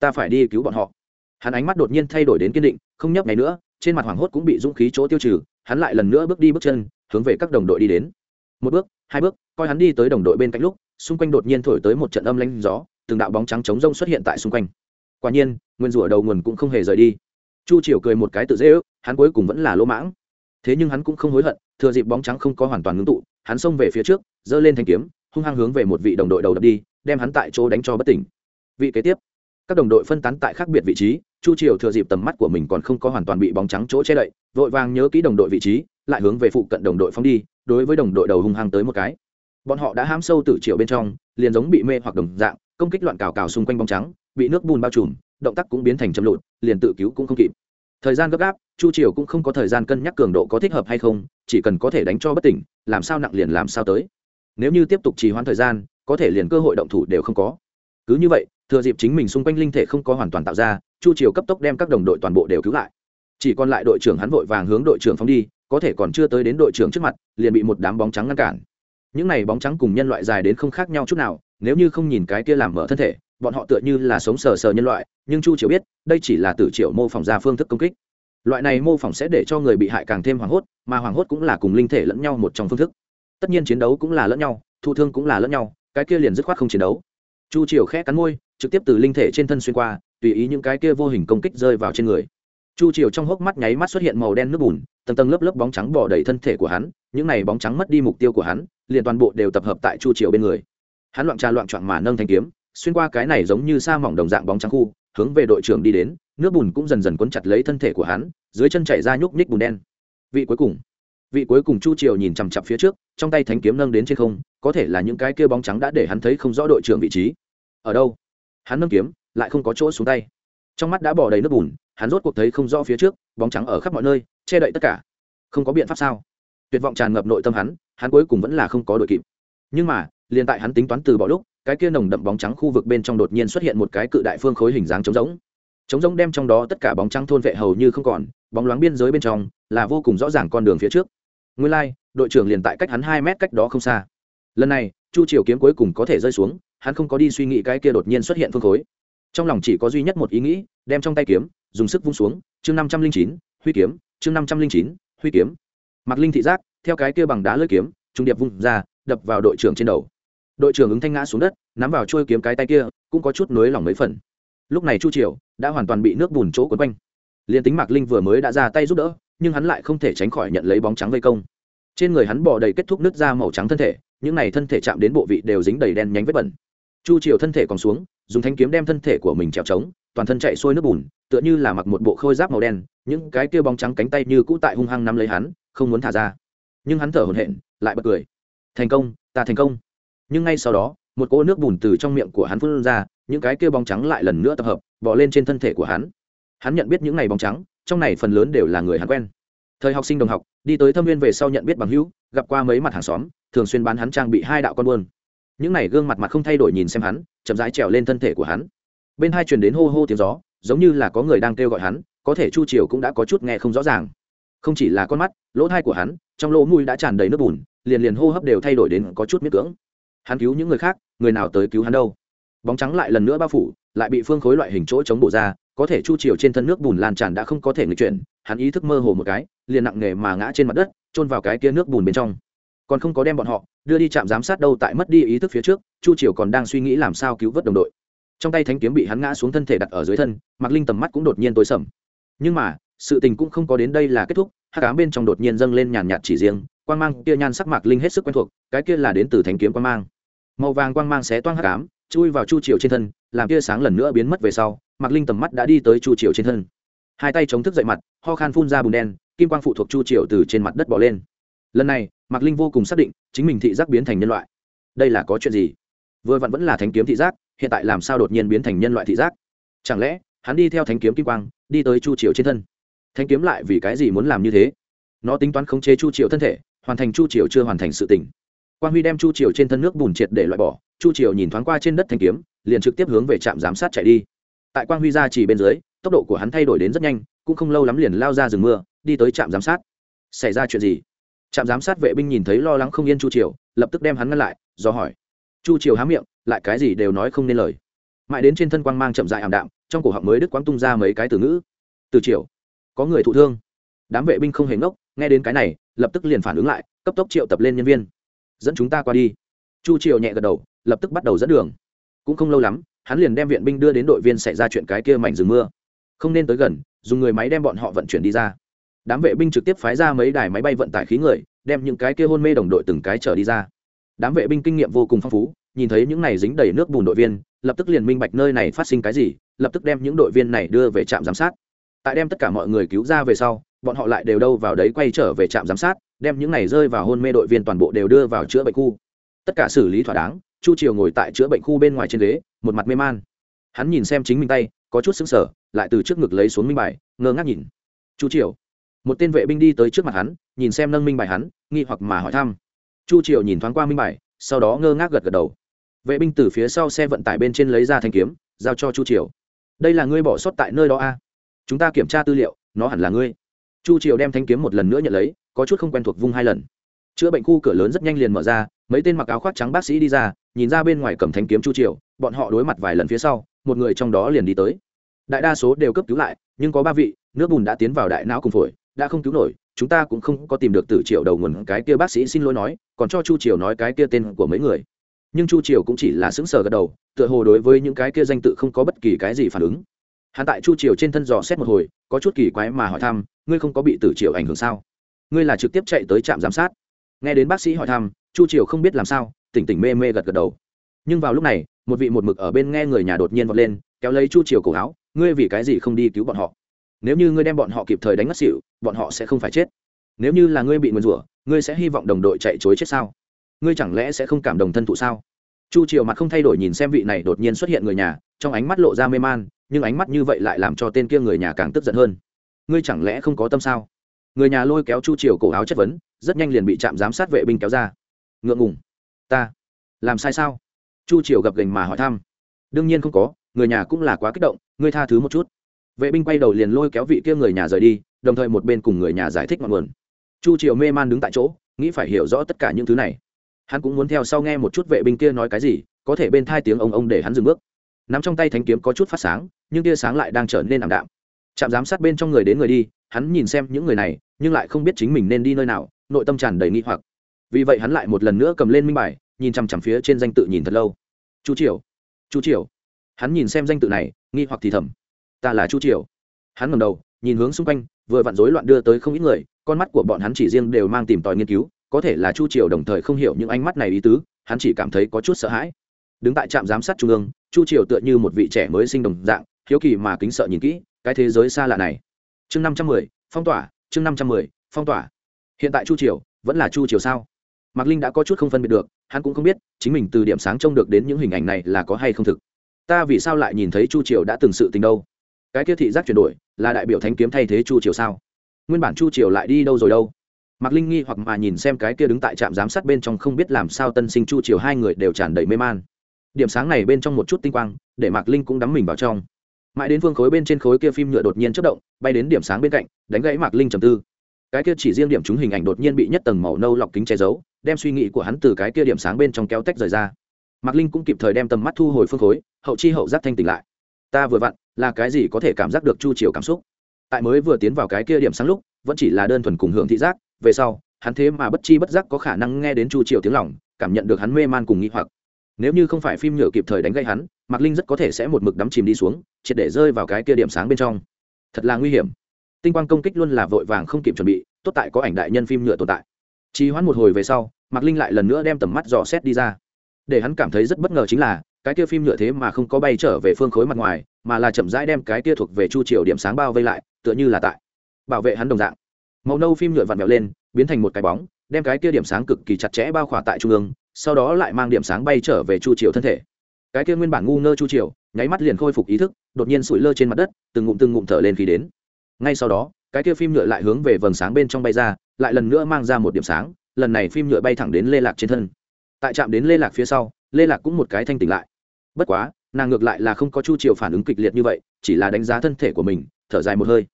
A: Ta phải đi cứu bọn họ. Hắn ánh mắt đột nhiên thay đổi đến kiên định, không nhấp ngày nữa, trên mặt hoảng hốt cũng bị dũng khí chỗ tiêu trừ, hắn lại lần nữa bước đi bước chân, hướng về các đồng đội đi đến. Một bước, hai bước, coi hắn đi tới đồng đội bên cạnh lúc, xung quanh đột nhiên thổi tới một trận âm lanh gió, từng đạo bóng trắng trống rông xuất hiện tại xung quanh. Quả nhiên, nguyên rủa đầu nguồn cũng không hề rời đi. Chu triều cười một cái tự dễ ước, hắn cuối cùng vẫn là lỗ mãng. Thế nhưng hắn cũng không hối hận, thừa dịp bóng trắng không có hoàn toàn ngưng tụ, hắn xông về phía trước, giơ lên thanh kiếm, hung hăng hướng về một vị đồng đội đầu đập đi đem hắn tại chỗ đánh cho bất tỉnh. Vị kế tiếp, các đồng đội phân tán tại khác biệt vị trí, chu triều thừa dịp tầm mắt của mình còn không có hoàn toàn bị bóng trắng chỗ che đậy, vội vàng nhớ kỹ đồng đội vị trí, lại hướng về phụ cận đồng đội phóng đi, đối với đồng đội đầu hung hăng tới một cái. Bọn họ đã ham sâu từ triệu bên trong, liền giống bị mê hoặc đồng dạng, công kích loạn cào cào xung quanh bóng trắng, bị nước bùn bao trùm, động tác cũng biến thành chậm lụt, liền tự cứu cũng không kịp. Thời gian gấp gáp, chu triều cũng không có thời gian cân nhắc cường độ có thích hợp hay không, chỉ cần có thể đánh cho bất tỉnh, làm sao nặng liền làm sao tới. Nếu như tiếp tục trì hoãn thời gian có thể liền cơ hội động thủ đều không có. Cứ như vậy, thừa dịp chính mình xung quanh linh thể không có hoàn toàn tạo ra, chu triều cấp tốc đem các đồng đội toàn bộ đều cứu lại. Chỉ còn lại đội trưởng hắn vội vàng hướng đội trưởng phóng đi, có thể còn chưa tới đến đội trưởng trước mặt, liền bị một đám bóng trắng ngăn cản. Những này bóng trắng cùng nhân loại dài đến không khác nhau chút nào, nếu như không nhìn cái kia làm mở thân thể, bọn họ tựa như là sống sờ sờ nhân loại, nhưng chu triều biết, đây chỉ là tử triệu mô phỏng ra phương thức công kích. Loại này mô phỏng sẽ để cho người bị hại càng thêm hoảng hốt, mà hoảng hốt cũng là cùng linh thể lẫn nhau một trong phương thức. Tất nhiên chiến đấu cũng là lẫn nhau, thụ thương cũng là lẫn nhau cái kia liền dứt khoát không chiến đấu. Chu triều khẽ cắn môi, trực tiếp từ linh thể trên thân xuyên qua, tùy ý những cái kia vô hình công kích rơi vào trên người. Chu triều trong hốc mắt nháy mắt xuất hiện màu đen nước bùn, tầng tầng lớp lớp bóng trắng bỏ đầy thân thể của hắn, những này bóng trắng mất đi mục tiêu của hắn, liền toàn bộ đều tập hợp tại chu triều bên người. Hắn loạn trà loạn trọn mà nâng thanh kiếm, xuyên qua cái này giống như sa mỏng đồng dạng bóng trắng khu, hướng về đội trưởng đi đến, nước bùn cũng dần dần cuốn chặt lấy thân thể của hắn, dưới chân chảy ra nhúc nhích bùn đen. Vị cuối cùng, vị cuối cùng chu triều nhìn chằm chặp phía trước, trong tay thánh kiếm nâng đến trên không có thể là những cái kia bóng trắng đã để hắn thấy không rõ đội trưởng vị trí. Ở đâu? Hắn nâng kiếm lại không có chỗ xuống tay. Trong mắt đã bỏ đầy nước bùn hắn rốt cuộc thấy không rõ phía trước bóng trắng ở khắp mọi nơi che đậy tất cả. Không có biện pháp sao? Tuyệt vọng tràn ngập nội tâm hắn hắn cuối cùng vẫn là không có đội kịp. Nhưng mà liền tại hắn tính toán từ bỏ lúc cái kia nồng đậm bóng trắng khu vực bên trong đột nhiên xuất hiện một cái cự đại phương khối hình dáng trống rỗng. Trống rỗng đem trong đó tất cả bóng trắng thôn vệ hầu như không còn bóng loáng biên giới bên trong là vô cùng rõ ràng con đường phía trước. Nguyên lai、like, đội trưởng liền tại cách hắn hai mét cách đó không xa lần này, chu triều kiếm cuối cùng có thể rơi xuống, hắn không có đi suy nghĩ cái kia đột nhiên xuất hiện phương khối. Trong lòng chỉ có duy nhất một ý nghĩ, đem trong tay kiếm, dùng sức vung xuống, chương năm trăm linh chín, huy kiếm, chương năm trăm linh chín, huy kiếm. Mặc linh thị giác, theo cái kia bằng đá lưỡi kiếm trung điệp vung ra, đập vào đội trưởng trên đầu. Đội trưởng ứng thanh ngã xuống đất, nắm vào trôi kiếm cái tay kia, cũng có chút nối lòng mấy phần. Lúc này chu triều đã hoàn toàn bị nước bùn chỗ quấn quanh. Liền tính mạc linh vừa mới đã ra tay giúp đỡ, nhưng hắn lại không thể tránh khỏi nhận lấy bóng trắng vây công. Trên người hắn bỏ đầy kết thúc nước da màu trắng thân thể những này thân thể chạm đến bộ vị đều dính đầy đen nhánh vết bẩn. Chu triều thân thể còn xuống, dùng thanh kiếm đem thân thể của mình trèo trống, toàn thân chạy xuôi nước bùn, tựa như là mặc một bộ khôi giáp màu đen, những cái kia bóng trắng cánh tay như cũ tại hung hăng nắm lấy hắn, không muốn thả ra. Nhưng hắn thở hổn hển, lại bật cười. Thành công, ta thành công. Nhưng ngay sau đó, một cỗ nước bùn từ trong miệng của hắn phun ra, những cái kia bóng trắng lại lần nữa tập hợp bỏ lên trên thân thể của hắn. Hắn nhận biết những này bóng trắng, trong này phần lớn đều là người hắn quen. Thời học sinh đồng học, đi tới thâm viên về sau nhận biết bằng hữu, gặp qua mấy mặt hàng xóm thường xuyên bán hắn trang bị hai đạo con buôn. Những này gương mặt mặt không thay đổi nhìn xem hắn, chậm rãi trèo lên thân thể của hắn. Bên hai truyền đến hô hô tiếng gió, giống như là có người đang kêu gọi hắn, có thể chu triều cũng đã có chút nghe không rõ ràng. Không chỉ là con mắt, lỗ thai của hắn, trong lỗ mũi đã tràn đầy nước bùn, liền liền hô hấp đều thay đổi đến có chút miết cưỡng. Hắn cứu những người khác, người nào tới cứu hắn đâu? Bóng trắng lại lần nữa bao phủ, lại bị phương khối loại hình chỗ chống bổ ra, có thể chu triều trên thân nước bùn lan tràn đã không có thể nghịch chuyển, hắn ý thức mơ hồ một cái, liền nặng nề mà ngã trên mặt đất trôn vào cái kia nước bùn bên trong còn không có đem bọn họ đưa đi trạm giám sát đâu tại mất đi ý thức phía trước, chu triều còn đang suy nghĩ làm sao cứu vớt đồng đội. Trong tay thánh kiếm bị hắn ngã xuống thân thể đặt ở dưới thân mặc linh tầm mắt cũng đột nhiên tối sầm. Nhưng mà, sự tình cũng không có đến đây là kết thúc hát cám bên trong đột nhiên dâng lên nhàn nhạt chỉ riêng, quang mang kia nhan sắc mạc linh hết sức quen thuộc, cái kia là đến từ thánh kiếm quang mang. Màu vàng quang mang xé toang hát cám chui vào chu triều trên thân, làm kia sáng lần nữa biến mất về sau, mạc linh tầm mắt đã đi tới chu triều trên thân. Hai tay chống thức dậy mặt, ho khan phun ra bùn đen, kim quang phụ thuộc chu triều từ trên mặt đất bỏ lên lần này, mạc linh vô cùng xác định chính mình thị giác biến thành nhân loại. Đây là có chuyện gì? Vừa vặn vẫn là thánh kiếm thị giác, hiện tại làm sao đột nhiên biến thành nhân loại thị giác? Chẳng lẽ, hắn đi theo thánh kiếm kim quang, đi tới chu triều trên thân? Thánh kiếm lại vì cái gì muốn làm như thế? Nó tính toán khống chế chu triều thân thể, hoàn thành chu triều chưa hoàn thành sự tỉnh quang huy đem chu triều trên thân nước bùn triệt để loại bỏ, chu triều nhìn thoáng qua trên đất thanh kiếm, liền trực tiếp hướng về trạm giám sát chạy đi. Tại quang huy ra chỉ bên dưới, tốc độ của hắn thay đổi đến rất nhanh, cũng không lâu lắm liền lao ra rừng mưa, đi tới trạm giám sát. Xảy ra chuyện gì? Trạm giám sát vệ binh nhìn thấy lo lắng không yên chu triều, lập tức đem hắn ngăn lại, do hỏi. Chu triều há miệng, lại cái gì đều nói không nên lời. Mãi đến trên thân quang mang chậm dại ảm đạm, trong cổ họng mới đức quang tung ra mấy cái từ ngữ. Từ triều, có người thụ thương. Đám vệ binh không hề ngốc, nghe đến cái này, lập tức liền phản ứng lại, cấp tốc triệu tập lên nhân viên. Dẫn chúng ta qua đi. Chu triều nhẹ gật đầu, lập tức bắt đầu dẫn đường. Cũng không lâu lắm, hắn liền đem viện binh đưa đến đội viên xảy ra chuyện cái kia mảnh rừng mưa. Không nên tới gần, dùng người máy đem bọn họ vận chuyển đi ra đám vệ binh trực tiếp phái ra mấy đài máy bay vận tải khí người, đem những cái kia hôn mê đồng đội từng cái trở đi ra. Đám vệ binh kinh nghiệm vô cùng phong phú, nhìn thấy những này dính đầy nước bùn đội viên, lập tức liền minh bạch nơi này phát sinh cái gì, lập tức đem những đội viên này đưa về trạm giám sát. Tại đem tất cả mọi người cứu ra về sau, bọn họ lại đều đâu vào đấy quay trở về trạm giám sát, đem những này rơi vào hôn mê đội viên toàn bộ đều đưa vào chữa bệnh khu. Tất cả xử lý thỏa đáng, chu triều ngồi tại chữa bệnh khu bên ngoài trên ghế, một mặt mê man. Hắn nhìn xem chính mình tay, có chút xứng sở lại từ trước ngực lấy xuống minh bài, ngơ ngác nhìn. Chu triều một tên vệ binh đi tới trước mặt hắn, nhìn xem nâng minh bài hắn, nghi hoặc mà hỏi thăm. Chu triều nhìn thoáng qua minh bài, sau đó ngơ ngác gật gật đầu. Vệ binh từ phía sau xe vận tải bên trên lấy ra thanh kiếm, giao cho chu triều. Đây là ngươi bỏ sót tại nơi đó a? À? chúng ta kiểm tra tư liệu, nó hẳn là ngươi. Chu triều đem thanh kiếm một lần nữa nhận lấy, có chút không quen thuộc vung hai lần. Chữa bệnh khu cửa lớn rất nhanh liền mở ra, mấy tên mặc áo khoác trắng bác sĩ đi ra, nhìn ra bên ngoài cầm thanh kiếm chu triều, bọn họ đối mặt vài lần phía sau, một người trong đó liền đi tới. Đại đa số đều cấp cứu lại, nhưng có ba vị, nước bùn đã tiến vào đại não cùng phổi đã không cứu nổi, chúng ta cũng không có tìm được tử triệu đầu nguồn cái kia bác sĩ xin lỗi nói, còn cho chu triều nói cái kia tên của mấy người. Nhưng chu triều cũng chỉ là sững sờ gật đầu, tựa hồ đối với những cái kia danh tự không có bất kỳ cái gì phản ứng. Hắn tại chu triều trên thân dò xét một hồi, có chút kỳ quái mà hỏi thăm, ngươi không có bị tử triều ảnh hưởng sao? Ngươi là trực tiếp chạy tới trạm giám sát? Nghe đến bác sĩ hỏi thăm, chu triều không biết làm sao, tỉnh tỉnh mê mê gật gật đầu. Nhưng vào lúc này, một vị một mực ở bên nghe người nhà đột nhiên vọt lên, kéo lấy chu triều cổ áo, ngươi vì cái gì không đi cứu bọn họ? Nếu như ngươi đem bọn họ kịp thời đánh ngất xỉu, bọn họ sẽ không phải chết. Nếu như là ngươi bị nguyền rủa, ngươi sẽ hy vọng đồng đội chạy chối chết sao? Ngươi chẳng lẽ sẽ không cảm đồng thân thụ sao? Chu triều mặt không thay đổi nhìn xem vị này đột nhiên xuất hiện người nhà, trong ánh mắt lộ ra mê man, nhưng ánh mắt như vậy lại làm cho tên kia người nhà càng tức giận hơn. Ngươi chẳng lẽ không có tâm sao? Người nhà lôi kéo chu triều cổ áo chất vấn, rất nhanh liền bị trạm giám sát vệ binh kéo ra. Ngượng ngùng. Ta. Làm sai sao? Chu triều gập gành mà hỏi thăm. Đương nhiên không có, người nhà cũng là quá kích động, ngươi tha thứ một chút vệ binh quay đầu liền lôi kéo vị kia người nhà rời đi, đồng thời một bên cùng người nhà giải thích ngọn nguồn. Chu triều mê man đứng tại chỗ, nghĩ phải hiểu rõ tất cả những thứ này. Hắn cũng muốn theo sau nghe một chút vệ binh kia nói cái gì, có thể bên thai tiếng ông ông để hắn dừng bước. Nắm trong tay thánh kiếm có chút phát sáng, nhưng tia sáng lại đang trở nên ảm đạm. Trạm giám sát bên trong người đến người đi, hắn nhìn xem những người này, nhưng lại không biết chính mình nên đi nơi nào, nội tâm tràn đầy nghi hoặc. Vì vậy hắn lại một lần nữa cầm lên minh bài, nhìn chằm chằm phía trên danh tự nhìn thật lâu. Chu triều chu triều. Hắn nhìn xem danh tự này, nghi hoặc thì thầm ta là chu triều. Hắn ngầm đầu, nhìn hướng xung quanh, vừa vặn rối loạn đưa tới không ít người, con mắt của bọn hắn chỉ riêng đều mang tìm tòi nghiên cứu, có thể là chu triều đồng thời không hiểu những ánh mắt này ý tứ, hắn chỉ cảm thấy có chút sợ hãi. Đứng tại trạm giám sát trung ương, chu triều tựa như một vị trẻ mới sinh đồng dạng, hiếu kỳ mà kính sợ nhìn kỹ, cái thế giới xa lạ này. Chương năm trăm mười, phong tỏa, chương năm trăm mười, phong tỏa. Hiện tại chu triều, vẫn là chu triều sao? Mạc linh đã có chút không phân biệt được, hắn cũng không biết, chính mình từ điểm sáng trông được đến những hình ảnh này là có hay không thực. Ta vì sao lại nhìn thấy chu triều đã từng sự tình đâu? Cái kia thị giác chuyển đổi là đại biểu thánh kiếm thay thế chu triều sao? Nguyên bản chu triều lại đi đâu rồi đâu? Mạc linh nghi hoặc mà nhìn xem cái kia đứng tại trạm giám sát bên trong không biết làm sao tân sinh chu triều hai người đều tràn đầy mê man. Điểm sáng này bên trong một chút tinh quang, để mạc linh cũng đắm mình vào trong. Mãi đến phương khối bên trên khối kia phim nhựa đột nhiên chất động, bay đến điểm sáng bên cạnh, đánh gãy mạc linh trầm tư. Cái kia chỉ riêng điểm chúng hình ảnh đột nhiên bị nhất tầng màu nâu lọc kính che giấu, đem suy nghĩ của hắn từ cái kia điểm sáng bên trong kéo tách rời ra. Mạc linh cũng kịp thời đem tầm mắt thu hồi phương khối, hậu chi hậu giác thanh tỉnh lại ta vừa vặn, là cái gì có thể cảm giác được chu chiều cảm xúc? Tại mới vừa tiến vào cái kia điểm sáng lúc, vẫn chỉ là đơn thuần cùng hưởng thị giác, về sau, hắn thế mà bất chi bất giác có khả năng nghe đến chu chiều tiếng lòng, cảm nhận được hắn mê man cùng nghi hoặc. Nếu như không phải phim nhựa kịp thời đánh gây hắn, mạc linh rất có thể sẽ một mực đắm chìm đi xuống, triệt để rơi vào cái kia điểm sáng bên trong. Thật là nguy hiểm. Tinh quang công kích luôn là vội vàng không kịp chuẩn bị, tốt tại có ảnh đại nhân phim nhựa tồn tại. Trì hoãn một hồi về sau, mạc linh lại lần nữa đem tầm mắt dò xét đi ra. Để hắn cảm thấy rất bất ngờ chính là cái kia phim nhựa thế mà không có bay trở về phương khối mặt ngoài, mà là chậm rãi đem cái kia thuộc về chu triều điểm sáng bao vây lại, tựa như là tại bảo vệ hắn đồng dạng. Màu nâu phim nhựa vặn vẹo lên, biến thành một cái bóng, đem cái kia điểm sáng cực kỳ chặt chẽ bao khỏa tại trung ương, sau đó lại mang điểm sáng bay trở về chu triều thân thể. Cái kia nguyên bản ngu ngơ chu triều, nháy mắt liền khôi phục ý thức, đột nhiên sủi lơ trên mặt đất, từng ngụm từng ngụm thở lên khi đến. Ngay sau đó, cái kia phim nhựa lại hướng về vầng sáng bên trong bay ra, lại lần nữa mang ra một điểm sáng, lần này phim nhựa bay thẳng đến lê lạc trên thân. Tại trạm đến lê lạc phía sau lê lạc cũng một cái thanh tỉnh lại. Bất quá, nàng ngược lại là không có chu triều phản ứng kịch liệt như vậy, chỉ là đánh giá thân thể của mình, thở dài một hơi.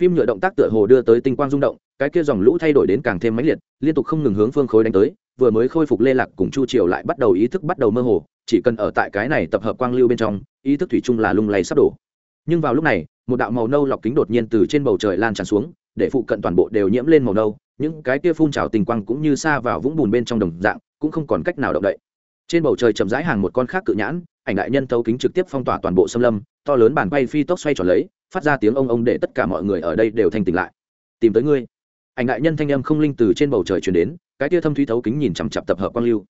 A: Phim nhựa động tác tựa hồ đưa tới tinh quang rung động, cái kia dòng lũ thay đổi đến càng thêm mãnh liệt, liên tục không ngừng hướng phương khối đánh tới, vừa mới khôi phục lê lạc cùng chu triều lại bắt đầu ý thức bắt đầu mơ hồ, chỉ cần ở tại cái này tập hợp quang lưu bên trong, ý thức thủy chung là lung lay sắp đổ. Nhưng vào lúc này, một đạo màu nâu lọc kính đột nhiên từ trên bầu trời lan tràn xuống, để phụ cận toàn bộ đều nhiễm lên màu nâu, những cái kia phun trào tình quang cũng như xa vào vũng bùn bên trong đồng dạng, cũng không còn cách nào động đậy trên bầu trời chậm rãi hàng một con khác cự nhãn, ảnh đại nhân thấu kính trực tiếp phong tỏa toàn bộ xâm lâm, to lớn bàn bay phi tốc xoay tròn lấy, phát ra tiếng ông ông để tất cả mọi người ở đây đều thanh tỉnh lại. Tìm tới ngươi. Ảnh đại nhân thanh âm không linh từ trên bầu trời chuyển đến, cái tia thâm thúy thấu kính nhìn chằm chặp tập hợp quang lưu.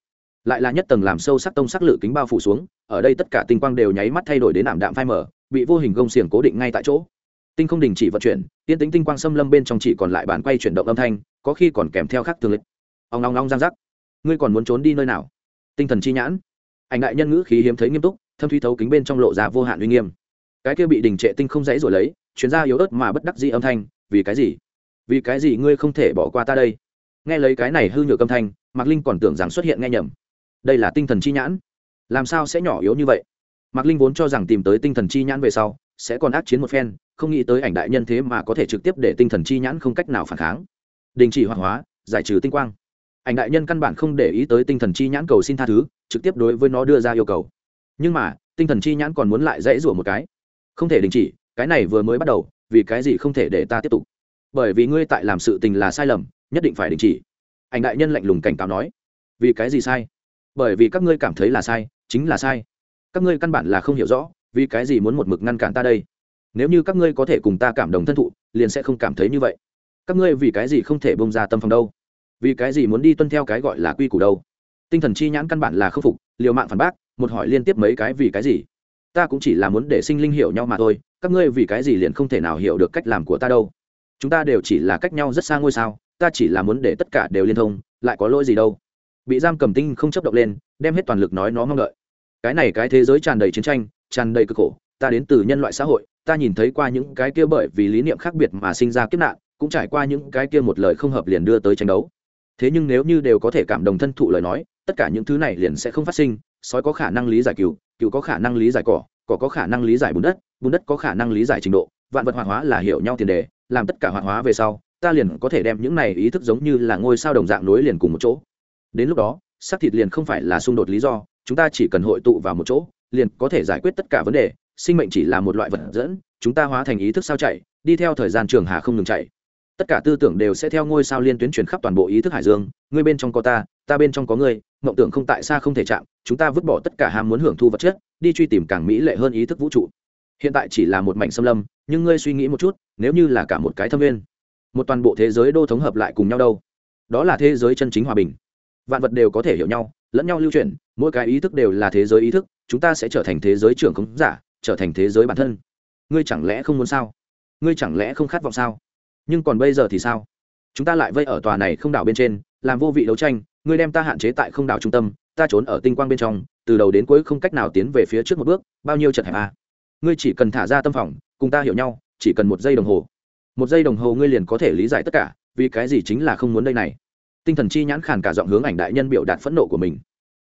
A: Lại là nhất tầng làm sâu sắc tông sắc lự kính bao phủ xuống, ở đây tất cả tinh quang đều nháy mắt thay đổi đến ảm đạm phai mở bị vô hình gông xiềng cố định ngay tại chỗ. Tinh không đình chỉ vận chuyển, tiên tính tinh quang xâm lâm bên trong chỉ còn lại bàn quay chuyển động âm thanh, có khi còn kèm theo khắc thường lịch ông long long giang giác. Ngươi còn muốn trốn đi nơi nào? Tinh thần chi nhãn. Ảnh đại nhân ngữ khí hiếm thấy nghiêm túc, thâm thúy thấu kính bên trong lộ ra vô hạn uy nghiêm. Cái kia bị đình trệ tinh không dãy rồi lấy, chuyến ra yếu ớt mà bất đắc dĩ âm thanh, vì cái gì? Vì cái gì ngươi không thể bỏ qua ta đây? Nghe lấy cái này hư nhược âm thanh, mạc linh còn tưởng rằng xuất hiện nghe nhầm. Đây là tinh thần chi nhãn. Làm sao sẽ nhỏ yếu như vậy? Mạc linh vốn cho rằng tìm tới tinh thần chi nhãn về sau, sẽ còn ác chiến một phen, không nghĩ tới ảnh đại nhân thế mà có thể trực tiếp để tinh thần chi nhãn không cách nào phản kháng. Đình chỉ hoạt hóa, giải trừ tinh quang ảnh đại nhân căn bản không để ý tới tinh thần chi nhãn cầu xin tha thứ, trực tiếp đối với nó đưa ra yêu cầu. Nhưng mà, tinh thần chi nhãn còn muốn lại dãy rủa một cái. Không thể đình chỉ, cái này vừa mới bắt đầu, vì cái gì không thể để ta tiếp tục? Bởi vì ngươi tại làm sự tình là sai lầm, nhất định phải đình chỉ. Ảnh đại nhân lạnh lùng cảnh cáo nói. Vì cái gì sai? Bởi vì các ngươi cảm thấy là sai, chính là sai. Các ngươi căn bản là không hiểu rõ, vì cái gì muốn một mực ngăn cản ta đây? Nếu như các ngươi có thể cùng ta cảm đồng thân thụ, liền sẽ không cảm thấy như vậy. Các ngươi vì cái gì không thể bông ra tâm phòng đâu? Vì cái gì muốn đi tuân theo cái gọi là quy củ đâu? Tinh thần chi nhãn căn bản là khâm phục, liều mạng phản bác, một hỏi liên tiếp mấy cái vì cái gì? Ta cũng chỉ là muốn để sinh linh hiểu nhau mà thôi, các ngươi vì cái gì liền không thể nào hiểu được cách làm của ta đâu? Chúng ta đều chỉ là cách nhau rất xa ngôi sao, ta chỉ là muốn để tất cả đều liên thông, lại có lỗi gì đâu? Bị giam cầm tinh không chấp động lên, đem hết toàn lực nói nó mong đợi. Cái này cái thế giới tràn đầy chiến tranh, tràn đầy cực khổ, ta đến từ nhân loại xã hội, ta nhìn thấy qua những cái kia bởi vì lý niệm khác biệt mà sinh ra kiếp nạn, cũng trải qua những cái kia một lời không hợp liền đưa tới tranh đấu thế nhưng nếu như đều có thể cảm đồng thân thụ lời nói, tất cả những thứ này liền sẽ không phát sinh, sói có khả năng lý giải cừu cừu có khả năng lý giải cỏ cỏ có khả năng lý giải bùn đất bùn đất có khả năng lý giải trình độ, vạn vật hoạt hóa là hiểu nhau tiền đề, làm tất cả hoạt hóa về sau, ta liền có thể đem những này ý thức giống như là ngôi sao đồng dạng nối liền cùng một chỗ. Đến lúc đó, xác thịt liền không phải là xung đột lý do, chúng ta chỉ cần hội tụ vào một chỗ, liền có thể giải quyết tất cả vấn đề, sinh mệnh chỉ là một loại vật dẫn, chúng ta hóa thành ý thức sao chạy, đi theo thời gian trường hà không ngừng chạy tất cả tư tưởng đều sẽ theo ngôi sao liên tuyến truyền khắp toàn bộ ý thức hải dương, ngươi bên trong có ta ta bên trong có ngươi, mộng tưởng không tại xa không thể chạm, chúng ta vứt bỏ tất cả ham muốn hưởng thu vật chất, đi truy tìm càng mỹ lệ hơn ý thức vũ trụ. Hiện tại chỉ là một mảnh xâm lâm, nhưng ngươi suy nghĩ một chút, nếu như là cả một cái thâm viên một toàn bộ thế giới đô thống hợp lại cùng nhau đâu? Đó là thế giới chân chính hòa bình. Vạn vật đều có thể hiểu nhau, lẫn nhau lưu truyền mỗi cái ý thức đều là thế giới ý thức, chúng ta sẽ trở thành thế giới trưởng khống giả, trở thành thế giới bản thân. Ngươi chẳng lẽ không muốn sao? Ngươi chẳng lẽ không khát vọng sao? Nhưng còn bây giờ thì sao? Chúng ta lại vây ở tòa này không đảo bên trên, làm vô vị đấu tranh, ngươi đem ta hạn chế tại không đảo trung tâm, ta trốn ở tinh quang bên trong, từ đầu đến cuối không cách nào tiến về phía trước một bước, bao nhiêu chật hẹp à? ngươi chỉ cần thả ra tâm phòng, cùng ta hiểu nhau, chỉ cần một giây đồng hồ. Một giây đồng hồ ngươi liền có thể lý giải tất cả, vì cái gì chính là không muốn đây này? Tinh thần chi nhãn khàn cả giọng hướng ảnh đại nhân biểu đạt phẫn nộ của mình.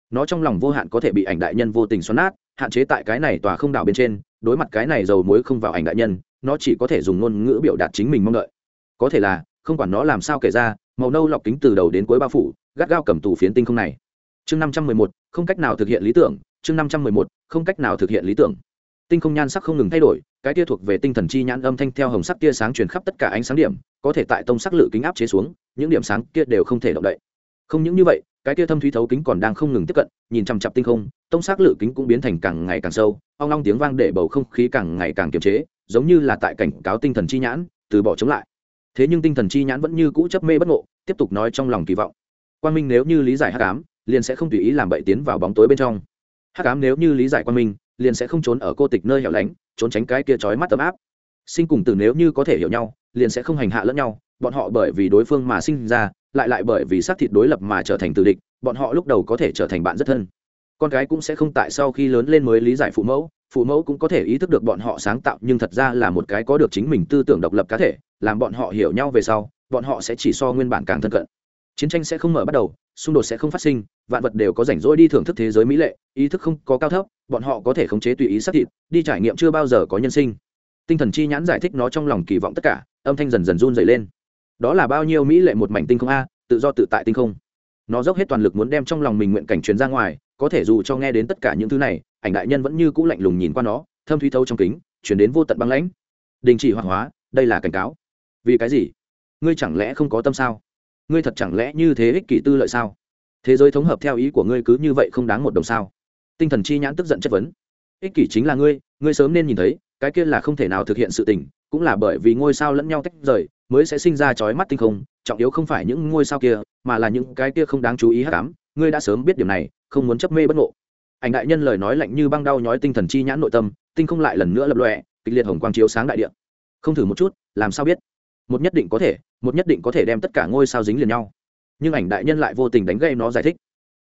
A: Nó trong lòng vô hạn có thể bị ảnh đại nhân vô tình xoắn nát, hạn chế tại cái này tòa không đảo bên trên, đối mặt cái này dầu muối không vào ảnh đại nhân, nó chỉ có thể dùng ngôn ngữ biểu đạt chính mình mong đợi có thể là, không quản nó làm sao kể ra, màu nâu lọc kính từ đầu đến cuối bao phủ, gắt gao cầm tù phiến tinh không này. Chương năm trăm mười một, không cách nào thực hiện lý tưởng. Chương năm trăm mười một, không cách nào thực hiện lý tưởng. Tinh không nhan sắc không ngừng thay đổi, cái tia thuộc về tinh thần chi nhãn âm thanh theo hồng sắc tia sáng truyền khắp tất cả ánh sáng điểm, có thể tại tông sắc lự kính áp chế xuống, những điểm sáng kia đều không thể động đậy. Không những như vậy, cái tia thâm thúy thấu kính còn đang không ngừng tiếp cận, nhìn chằm chặp tinh không, tông sắc lự kính cũng biến thành càng ngày càng sâu, ong long tiếng vang để bầu không khí càng ngày càng kiềm chế, giống như là tại cảnh cáo tinh thần chi nhãn, từ bỏ chống lại thế nhưng tinh thần chi nhãn vẫn như cũ chấp mê bất ngộ, tiếp tục nói trong lòng kỳ vọng. Quan minh nếu như lý giải hắc ám, liền sẽ không tùy ý làm bậy tiến vào bóng tối bên trong. Hắc ám nếu như lý giải quan minh, liền sẽ không trốn ở cô tịch nơi hẻo lánh, trốn tránh cái kia trói mắt ấm áp. Sinh cùng tử nếu như có thể hiểu nhau, liền sẽ không hành hạ lẫn nhau, bọn họ bởi vì đối phương mà sinh ra, lại lại bởi vì xác thịt đối lập mà trở thành tử địch, bọn họ lúc đầu có thể trở thành bạn rất thân. Con cái cũng sẽ không tại sau khi lớn lên mới lý giải phụ mẫu phụ mẫu cũng có thể ý thức được bọn họ sáng tạo, nhưng thật ra là một cái có được chính mình tư tưởng độc lập cá thể, làm bọn họ hiểu nhau về sau, bọn họ sẽ chỉ so nguyên bản càng thân cận. Chiến tranh sẽ không mở bắt đầu, xung đột sẽ không phát sinh, vạn vật đều có rảnh rỗi đi thưởng thức thế giới mỹ lệ, ý thức không có cao thấp, bọn họ có thể khống chế tùy ý xác thịt, đi trải nghiệm chưa bao giờ có nhân sinh. Tinh thần chi nhãn giải thích nó trong lòng kỳ vọng tất cả, âm thanh dần dần run dày lên. Đó là bao nhiêu mỹ lệ một mảnh tinh không a, tự do tự tại tinh không. Nó dốc hết toàn lực muốn đem trong lòng mình nguyện cảnh truyền ra ngoài, có thể dù cho nghe đến tất cả những thứ này ảnh đại nhân vẫn như cũ lạnh lùng nhìn qua nó, thâm thúy thâu trong kính, chuyển đến vô tận băng lãnh. Đình chỉ hoạt hóa, đây là cảnh cáo. Vì cái gì? Ngươi chẳng lẽ không có tâm sao? Ngươi thật chẳng lẽ như thế ích kỷ tư lợi sao? Thế giới thống hợp theo ý của ngươi cứ như vậy không đáng một đồng sao? Tinh thần chi nhãn tức giận chất vấn. Ích kỷ chính là ngươi ngươi sớm nên nhìn thấy, cái kia là không thể nào thực hiện sự tình, cũng là bởi vì ngôi sao lẫn nhau tách rời, mới sẽ sinh ra chói mắt tinh không, trọng yếu không phải những ngôi sao kia, mà là những cái kia không đáng chú ý hát cám ngươi đã sớm biết điều này, không muốn chấp mê bất ngộ ảnh đại nhân lời nói lạnh như băng đau nhói tinh thần chi nhãn nội tâm, tinh không lại lần nữa lập lọe kịch liệt hồng quang chiếu sáng đại địa. Không thử một chút, làm sao biết? Một nhất định có thể, một nhất định có thể đem tất cả ngôi sao dính liền nhau. Nhưng ảnh đại nhân lại vô tình đánh gây nó giải thích.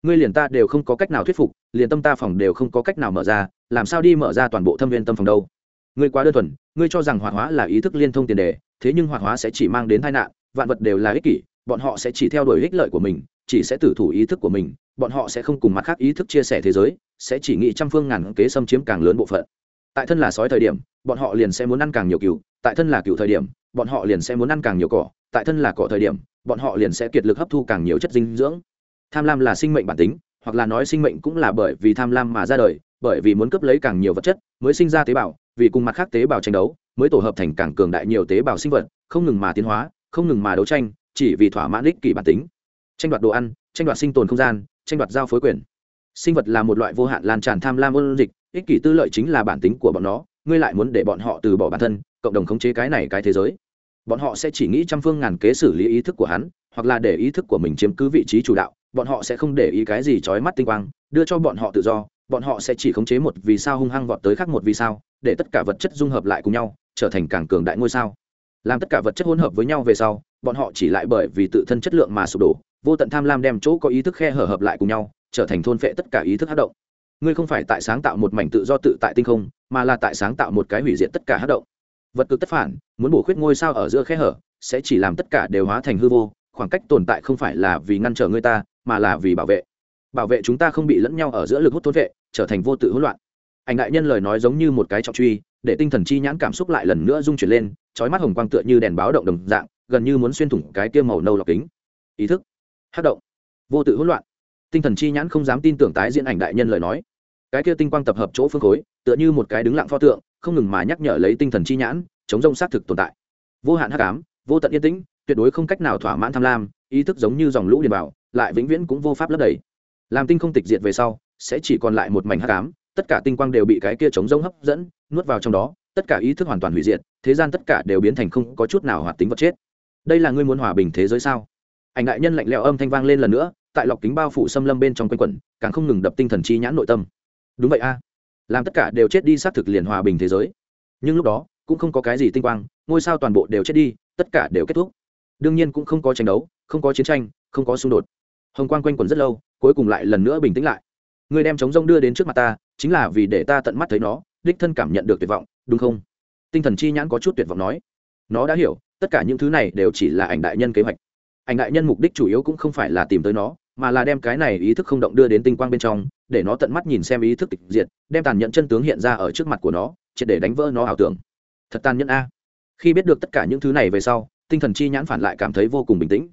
A: Ngươi liền ta đều không có cách nào thuyết phục, liền tâm ta phòng đều không có cách nào mở ra, làm sao đi mở ra toàn bộ thâm viên tâm phòng đâu? Ngươi quá đơn thuần, ngươi cho rằng hoạt hóa là ý thức liên thông tiền đề, thế nhưng hoạt hóa sẽ chỉ mang đến tai nạn, vạn vật đều là ích kỷ, bọn họ sẽ chỉ theo đuổi ích lợi của mình chỉ sẽ tử thủ ý thức của mình, bọn họ sẽ không cùng mặt khác ý thức chia sẻ thế giới, sẽ chỉ nghĩ trăm phương ngàn kế xâm chiếm càng lớn bộ phận. Tại thân là sói thời điểm, bọn họ liền sẽ muốn ăn càng nhiều cừu, tại thân là cừu thời điểm, bọn họ liền sẽ muốn ăn càng nhiều cỏ, tại thân là cỏ thời điểm, bọn họ liền sẽ kiệt lực hấp thu càng nhiều chất dinh dưỡng. Tham lam là sinh mệnh bản tính, hoặc là nói sinh mệnh cũng là bởi vì tham lam mà ra đời, bởi vì muốn cướp lấy càng nhiều vật chất mới sinh ra tế bào, vì cùng mặt khác tế bào tranh đấu, mới tổ hợp thành càng cường đại nhiều tế bào sinh vật, không ngừng mà tiến hóa, không ngừng mà đấu tranh, chỉ vì thỏa mãn ích kỷ bản tính tranh đoạt đồ ăn, tranh đoạt sinh tồn không gian, tranh đoạt giao phối quyền. Sinh vật là một loại vô hạn lan tràn tham lam ôn dịch, ích kỷ tư lợi chính là bản tính của bọn nó, ngươi lại muốn để bọn họ từ bỏ bản thân, cộng đồng khống chế cái này cái thế giới. Bọn họ sẽ chỉ nghĩ trăm phương ngàn kế xử lý ý thức của hắn, hoặc là để ý thức của mình chiếm cứ vị trí chủ đạo, bọn họ sẽ không để ý cái gì trói mắt tinh quang, đưa cho bọn họ tự do, bọn họ sẽ chỉ khống chế một vì sao hung hăng vọt tới khác một vì sao, để tất cả vật chất dung hợp lại cùng nhau, trở thành càng cường đại ngôi sao. Làm tất cả vật chất hỗn hợp với nhau về sau, bọn họ chỉ lại bởi vì tự thân chất lượng mà sụp đổ vô tận tham lam đem chỗ có ý thức khe hở hợp lại cùng nhau, trở thành thôn phệ tất cả ý thức hát động. Ngươi không phải tại sáng tạo một mảnh tự do tự tại tinh không, mà là tại sáng tạo một cái hủy diệt tất cả hát động. Vật cực tất phản, muốn bổ khuyết ngôi sao ở giữa khe hở, sẽ chỉ làm tất cả đều hóa thành hư vô, khoảng cách tồn tại không phải là vì ngăn trở ngươi ta, mà là vì bảo vệ. Bảo vệ chúng ta không bị lẫn nhau ở giữa lực hút thôn vệ trở thành vô tự hỗn loạn. Ảnh đại nhân lời nói giống như một cái trọng truy, để tinh thần chi nhãn cảm xúc lại lần nữa rung chuyển lên trói mắt hồng quang tựa như đèn báo động đồng dạng, gần như muốn xuyên thủng cái kia màu nâu lọc kính. Ý thức hát động. Vô tự hỗn loạn. Tinh thần chi nhãn không dám tin tưởng tái diễn ảnh đại nhân lời nói. Cái kia tinh quang tập hợp chỗ phương khối, tựa như một cái đứng lặng pho tượng, không ngừng mà nhắc nhở lấy tinh thần chi nhãn, chống rông xác thực tồn tại. Vô hạn hắc ám, vô tận yên tĩnh, tuyệt đối không cách nào thỏa mãn tham lam, ý thức giống như dòng lũ điền bảo lại vĩnh viễn cũng vô pháp lấp đầy. Làm tinh không tịch diệt về sau, sẽ chỉ còn lại một mảnh hắc ám, tất cả tinh quang đều bị cái kia chống rông hấp dẫn, nuốt vào trong đó, tất cả ý thức hoàn toàn hủy diệt, thế gian tất cả đều biến thành không có chút nào hoạt tính vật chết. Đây là ngươi muốn hòa bình thế giới sao? Ảnh đại nhân lạnh lẽo âm thanh vang lên lần nữa, tại lọc kính bao phủ xâm lâm bên trong quanh quẩn, càng không ngừng đập tinh thần chi nhãn nội tâm. Đúng vậy a. Làm tất cả đều chết đi xác thực liền hòa bình thế giới. Nhưng lúc đó, cũng không có cái gì tinh quang, ngôi sao toàn bộ đều chết đi, tất cả đều kết thúc. Đương nhiên cũng không có tranh đấu, không có chiến tranh, không có xung đột. Hồng quang quanh quẩn rất lâu, cuối cùng lại lần nữa bình tĩnh lại. Người đem chống rông đưa đến trước mặt ta, chính là vì để ta tận mắt thấy nó, đích thân cảm nhận được tuyệt vọng, đúng không? Tinh thần chi nhãn có chút tuyệt vọng nói. Nó đã hiểu, tất cả những thứ này đều chỉ là ảnh đại nhân kế hoạch ảnh đại nhân mục đích chủ yếu cũng không phải là tìm tới nó, mà là đem cái này ý thức không động đưa đến tinh quang bên trong, để nó tận mắt nhìn xem ý thức tịch diệt, đem tàn nhẫn chân tướng hiện ra ở trước mặt của nó, triệt để đánh vỡ nó ảo tưởng. Thật tàn nhẫn a. Khi biết được tất cả những thứ này về sau, tinh thần chi nhãn phản lại cảm thấy vô cùng bình tĩnh.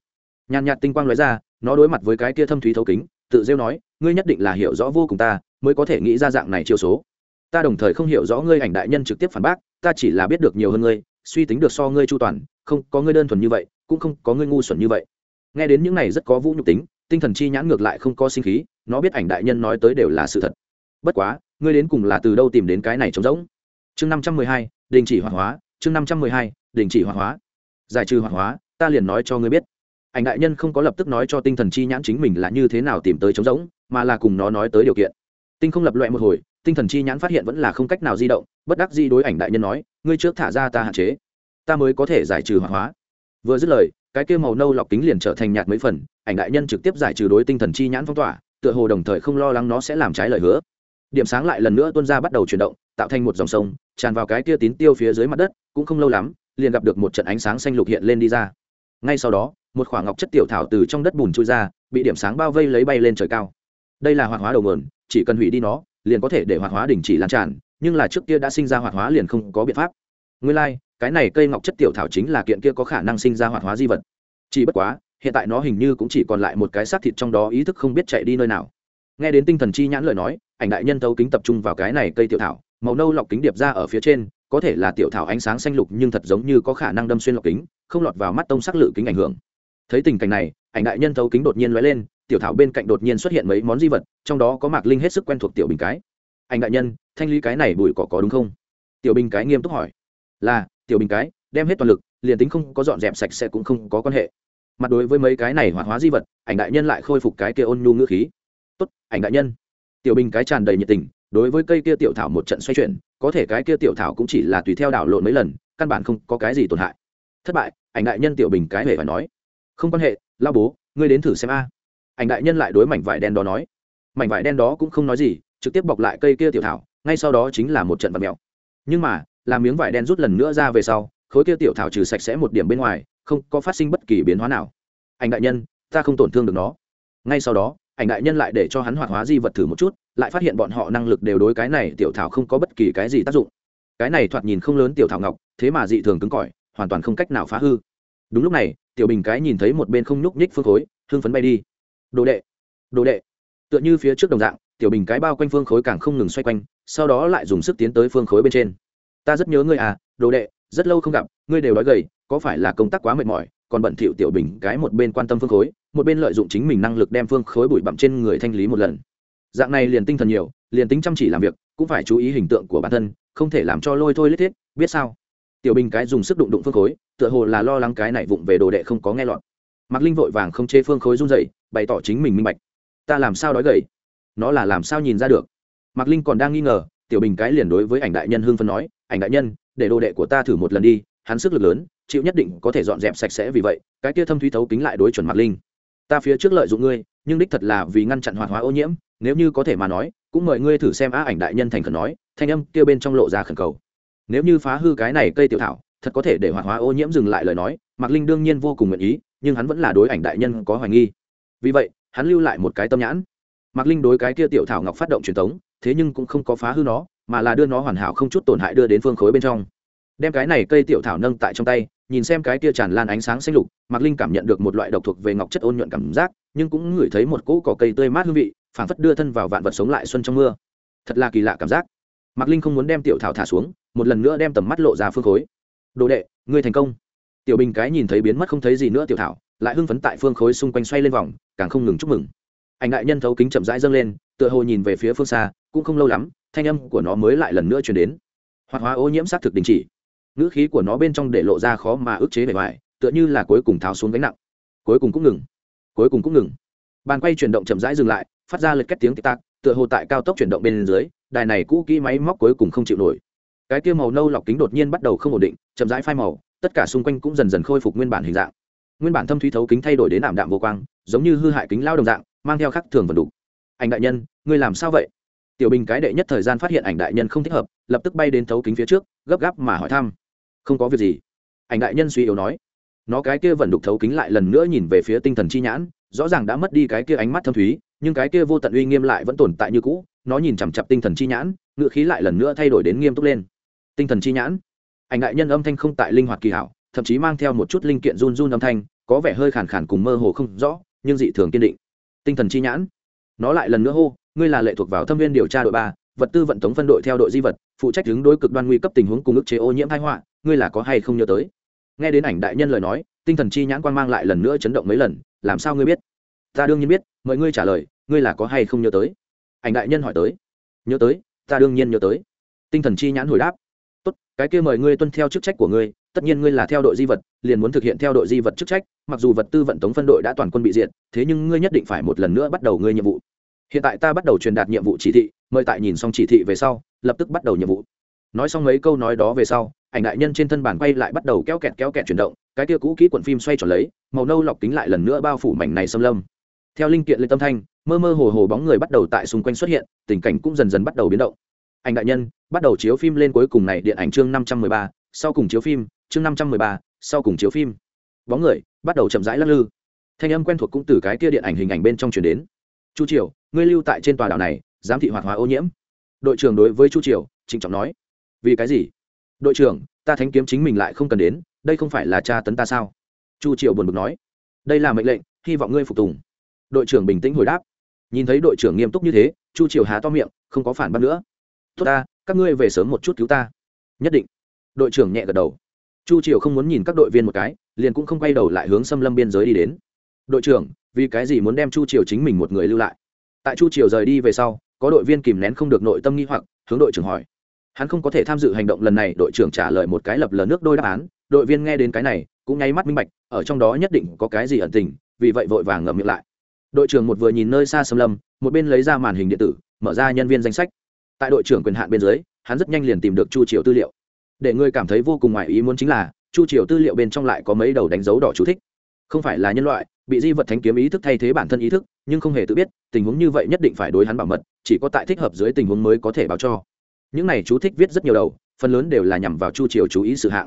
A: Nhàn nhạt tinh quang nói ra, nó đối mặt với cái kia thâm thúy thấu kính, tự rêu nói, ngươi nhất định là hiểu rõ vô cùng ta, mới có thể nghĩ ra dạng này chiêu số. Ta đồng thời không hiểu rõ ngươi ảnh đại nhân trực tiếp phản bác, ta chỉ là biết được nhiều hơn ngươi, suy tính được so ngươi chu toàn không có ngươi đơn thuần như vậy, cũng không có ngươi ngu xuẩn như vậy. Nghe đến những này rất có vũ nhục tính, tinh thần chi nhãn ngược lại không có sinh khí, nó biết ảnh đại nhân nói tới đều là sự thật. Bất quá, ngươi đến cùng là từ đâu tìm đến cái này trống rỗng? Chương năm trăm mười hai, đình chỉ hoạt hóa, chương năm trăm mười hai, đình chỉ hoạt hóa. Giải trừ hoạt hóa, ta liền nói cho ngươi biết. Ảnh đại nhân không có lập tức nói cho tinh thần chi nhãn chính mình là như thế nào tìm tới trống rỗng, mà là cùng nó nói tới điều kiện. Tinh không lập loại một hồi, tinh thần chi nhãn phát hiện vẫn là không cách nào di động, bất đắc di đối ảnh đại nhân nói, ngươi trước thả ra ta hạn chế ta mới có thể giải trừ hoạt hóa. Vừa dứt lời, cái kia màu nâu lọc kính liền trở thành nhạt mấy phần, ảnh đại nhân trực tiếp giải trừ đối tinh thần chi nhãn phong tỏa, tựa hồ đồng thời không lo lắng nó sẽ làm trái lời hứa. Điểm sáng lại lần nữa tuôn ra bắt đầu chuyển động, tạo thành một dòng sông, tràn vào cái kia tín tiêu phía dưới mặt đất, cũng không lâu lắm, liền gặp được một trận ánh sáng xanh lục hiện lên đi ra. Ngay sau đó, một khoảng ngọc chất tiểu thảo từ trong đất bùn trôi ra, bị điểm sáng bao vây lấy bay lên trời cao. Đây là hoạt hóa đầu nguồn, chỉ cần hủy đi nó, liền có thể để hoạt hóa đình chỉ lan tràn, nhưng là trước kia đã sinh ra hoạt hóa liền không có biện pháp. Nguyên lai cái này cây ngọc chất tiểu thảo chính là kiện kia có khả năng sinh ra hoạt hóa di vật. Chỉ bất quá, hiện tại nó hình như cũng chỉ còn lại một cái xác thịt trong đó ý thức không biết chạy đi nơi nào. Nghe đến tinh thần chi nhãn lời nói, ảnh đại nhân thấu kính tập trung vào cái này cây tiểu thảo, màu nâu lọc kính điệp ra ở phía trên, có thể là tiểu thảo ánh sáng xanh lục nhưng thật giống như có khả năng đâm xuyên lọc kính, không lọt vào mắt tông sắc lự kính ảnh hưởng. Thấy tình cảnh này, ảnh đại nhân thấu kính đột nhiên lóe lên, tiểu thảo bên cạnh đột nhiên xuất hiện mấy món di vật, trong đó có mạc linh hết sức quen thuộc tiểu bình cái. Ảnh đại nhân, thanh lý cái này bụi cỏ có đúng không? Tiểu bình cái nghiêm túc hỏi. Là tiểu bình cái, đem hết toàn lực, liền tính không có dọn dẹp sạch sẽ cũng không có quan hệ. Mặt đối với mấy cái này hoạt hóa di vật, ảnh đại nhân lại khôi phục cái kia ôn nhu ngữ khí. Tốt, ảnh đại nhân. Tiểu bình cái tràn đầy nhiệt tình, đối với cây kia tiểu thảo một trận xoay chuyển, có thể cái kia tiểu thảo cũng chỉ là tùy theo đảo lộn mấy lần, căn bản không có cái gì tổn hại. Thất bại, ảnh đại nhân tiểu bình cái hề phải nói. Không quan hệ lao bố, ngươi đến thử xem a. Ảnh đại nhân lại đối mảnh vải đen đó nói. Mảnh vải đen đó cũng không nói gì, trực tiếp bọc lại cây kia tiểu thảo, ngay sau đó chính là một trận vật mèo. Nhưng mà làm miếng vải đen rút lần nữa ra về sau, khối kia tiểu thảo trừ sạch sẽ một điểm bên ngoài, không có phát sinh bất kỳ biến hóa nào. Ảnh đại nhân, ta không tổn thương được nó. Ngay sau đó, ảnh đại nhân lại để cho hắn hoạt hóa di vật thử một chút, lại phát hiện bọn họ năng lực đều đối cái này tiểu thảo không có bất kỳ cái gì tác dụng. Cái này thoạt nhìn không lớn tiểu thảo ngọc, thế mà dị thường cứng cỏi, hoàn toàn không cách nào phá hư. Đúng lúc này, tiểu bình cái nhìn thấy một bên không nhúc nhích phương khối hương phấn bay đi. Đồ đệ đồ đệ. Tựa như phía trước đồng dạng, tiểu bình cái bao quanh phương khối càng không ngừng xoay quanh, sau đó lại dùng sức tiến tới phương khối bên trên ta rất nhớ ngươi à đồ đệ, rất lâu không gặp, ngươi đều đói gầy, có phải là công tác quá mệt mỏi, còn bận thiệu tiểu bình cái một bên quan tâm phương khối, một bên lợi dụng chính mình năng lực đem phương khối bụi bặm trên người thanh lý một lần. Dạng này liền tinh thần nhiều, liền tính chăm chỉ làm việc, cũng phải chú ý hình tượng của bản thân, không thể làm cho lôi thôi lết thiết, biết sao? Tiểu bình cái dùng sức đụng đụng phương khối, tựa hồ là lo lắng cái này vụng về đồ đệ không có nghe lọt. Mạc linh vội vàng không chê phương khối run dậy bày tỏ chính mình minh bạch. Ta làm sao đói gầy? Nó là làm sao nhìn ra được? Mạc linh còn đang nghi ngờ tiểu bình cái liền đối với ảnh đại nhân hưng phân nói, ảnh đại nhân, để đồ đệ của ta thử một lần đi, hắn sức lực lớn, chịu nhất định có thể dọn dẹp sạch sẽ vì vậy, cái kia thâm thúy thấu kính lại đối chuẩn mặt linh. Ta phía trước lợi dụng ngươi, nhưng đích thật là vì ngăn chặn hoạt hóa ô nhiễm, nếu như có thể mà nói, cũng mời ngươi thử xem á ảnh đại nhân thành khẩn nói, thanh âm kia bên trong lộ ra khẩn cầu. Nếu như phá hư cái này cây tiểu thảo, thật có thể để hoạt hóa ô nhiễm dừng lại lời nói, mạc linh đương nhiên vô cùng nguyện ý, nhưng hắn vẫn là đối ảnh đại nhân có hoài nghi. Vì vậy, hắn lưu lại một cái tâm nhãn. Mạc linh đối cái kia tiểu thảo ngọc phát động truyền thống thế nhưng cũng không có phá hư nó, mà là đưa nó hoàn hảo không chút tổn hại đưa đến phương khối bên trong. Đem cái này cây tiểu thảo nâng tại trong tay, nhìn xem cái kia tràn lan ánh sáng xanh lục, mạc linh cảm nhận được một loại độc thuộc về ngọc chất ôn nhuận cảm giác, nhưng cũng ngửi thấy một cỗ cỏ cây tươi mát hương vị, phảng phất đưa thân vào vạn vật sống lại xuân trong mưa. Thật là kỳ lạ cảm giác. Mạc linh không muốn đem tiểu thảo thả xuống, một lần nữa đem tầm mắt lộ ra phương khối. Đồ đệ, ngươi thành công. Tiểu bình cái nhìn thấy biến mất không thấy gì nữa tiểu thảo, lại hưng phấn tại phương khối xung quanh xoay lên vòng, càng không ngừng chúc mừng. Ảnh đại nhân thấu kính chậm rãi dâng lên tựa hồ nhìn về phía phương xa, cũng không lâu lắm, thanh âm của nó mới lại lần nữa chuyển đến. Hoạt hóa ô nhiễm xác thực đình chỉ. Ngữ khí của nó bên trong để lộ ra khó mà ức chế bề ngoài, tựa như là cuối cùng tháo xuống gánh nặng. Cuối cùng cũng ngừng. Cuối cùng cũng ngừng. Bàn quay chuyển động chậm rãi dừng lại, phát ra lật két tiếng tít tạc, tựa hồ tại cao tốc chuyển động bên dưới, đài này cũ kỹ máy móc cuối cùng không chịu nổi. Cái tiêu màu nâu lọc kính đột nhiên bắt đầu không ổn định, chậm rãi phai màu, tất cả xung quanh cũng dần dần khôi phục nguyên bản hình dạng. Nguyên bản thâm thúy thấu kính thay đổi đến ảm đạm vô quang, giống như hư hại kính lao đồng dạng, mang theo khắc thường vật đủ. Anh đại nhân ngươi làm sao vậy? Tiểu bình cái đệ nhất thời gian phát hiện ảnh đại nhân không thích hợp, lập tức bay đến thấu kính phía trước, gấp gáp mà hỏi thăm. Không có việc gì. Ảnh đại nhân suy yếu nói. Nó cái kia vẫn đục thấu kính lại lần nữa nhìn về phía tinh thần chi nhãn, rõ ràng đã mất đi cái kia ánh mắt thâm thúy, nhưng cái kia vô tận uy nghiêm lại vẫn tồn tại như cũ, nó nhìn chằm chặp tinh thần chi nhãn ngựa khí lại lần nữa thay đổi đến nghiêm túc lên. Tinh thần chi nhãn. Ảnh đại nhân âm thanh không tại linh hoạt kỳ hảo, thậm chí mang theo một chút linh kiện run run âm thanh, có vẻ hơi khàn khàn cùng mơ hồ không rõ, nhưng dị thường kiên định. Tinh thần chi nhãn. Nó lại lần nữa hô ngươi là lệ thuộc vào thâm viên điều tra đội ba, vật tư vận tống phân đội theo đội di vật, phụ trách hướng đối cực đoan nguy cấp tình huống cùng ức chế ô nhiễm thái họa, ngươi là có hay không nhớ tới? Nghe đến ảnh đại nhân lời nói, tinh thần chi nhãn quan mang lại lần nữa chấn động mấy lần, làm sao ngươi biết? Ta đương nhiên biết, mời ngươi trả lời, ngươi là có hay không nhớ tới? Ảnh đại nhân hỏi tới. Nhớ tới, ta đương nhiên nhớ tới. Tinh thần chi nhãn hồi đáp. Tốt, cái kia mời ngươi tuân theo chức trách của ngươi, tất nhiên ngươi là theo đội di vật, liền muốn thực hiện theo đội di vật chức trách, mặc dù vật tư vận tống phân đội đã toàn quân bị diện thế nhưng ngươi nhất định phải một lần nữa bắt đầu ngươi nhiệm vụ hiện tại ta bắt đầu truyền đạt nhiệm vụ chỉ thị, mời tại nhìn xong chỉ thị về sau, lập tức bắt đầu nhiệm vụ. Nói xong mấy câu nói đó về sau, ảnh đại nhân trên thân bản quay lại bắt đầu kéo kẹt kéo kẹt chuyển động, cái tia cũ kỹ cuộn phim xoay tròn lấy, màu nâu lọc kính lại lần nữa bao phủ mảnh này xâm lâm. Theo linh kiện lên tâm thanh, mơ mơ hồ hồ bóng người bắt đầu tại xung quanh xuất hiện, tình cảnh cũng dần dần bắt đầu biến động. Ảnh đại nhân, bắt đầu chiếu phim lên cuối cùng này điện ảnh chương năm trăm mười ba, sau cùng chiếu phim, chương năm trăm mười ba, sau cùng chiếu phim. Bóng người bắt đầu chậm rãi lắc lư. Thanh âm quen thuộc cũng từ cái tia điện ảnh hình ảnh bên trong chuyển đến chu triều, ngươi lưu tại trên tòa đảo này, giám thị hoạt hóa ô nhiễm. Đội trưởng đối với chu triều, trịnh trọng nói. Vì cái gì? Đội trưởng, ta thánh kiếm chính mình lại không cần đến, đây không phải là cha tấn ta sao? Chu triều buồn bực nói. Đây là mệnh lệnh, hy vọng ngươi phục tùng. Đội trưởng bình tĩnh hồi đáp. Nhìn thấy đội trưởng nghiêm túc như thế, chu triều há to miệng, không có phản bác nữa. Tốt ta, các ngươi về sớm một chút cứu ta. Nhất định. Đội trưởng nhẹ gật đầu. Chu triều không muốn nhìn các đội viên một cái, liền cũng không quay đầu lại hướng xâm lâm biên giới đi đến. Đội trưởng vì cái gì muốn đem chu triều chính mình một người lưu lại? Tại chu triều rời đi về sau, có đội viên kìm nén không được nội tâm nghi hoặc, hướng đội trưởng hỏi. Hắn không có thể tham dự hành động lần này, đội trưởng trả lời một cái lập lờ nước đôi đáp án. Đội viên nghe đến cái này, cũng nháy mắt minh bạch, ở trong đó nhất định có cái gì ẩn tình, vì vậy vội vàng ngậm miệng lại. Đội trưởng một vừa nhìn nơi xa xâm lâm, một bên lấy ra màn hình điện tử, mở ra nhân viên danh sách. Tại đội trưởng quyền hạn bên dưới, hắn rất nhanh liền tìm được chu triều tư liệu. Để người cảm thấy vô cùng ngoài ý muốn chính là, chu triều tư liệu bên trong lại có mấy đầu đánh dấu đỏ chú thích không phải là nhân loại, bị di vật thánh kiếm ý thức thay thế bản thân ý thức, nhưng không hề tự biết, tình huống như vậy nhất định phải đối hắn bảo mật, chỉ có tại thích hợp dưới tình huống mới có thể báo cho. Những này chú thích viết rất nhiều đầu, phần lớn đều là nhằm vào chu triều chú ý sự hạng.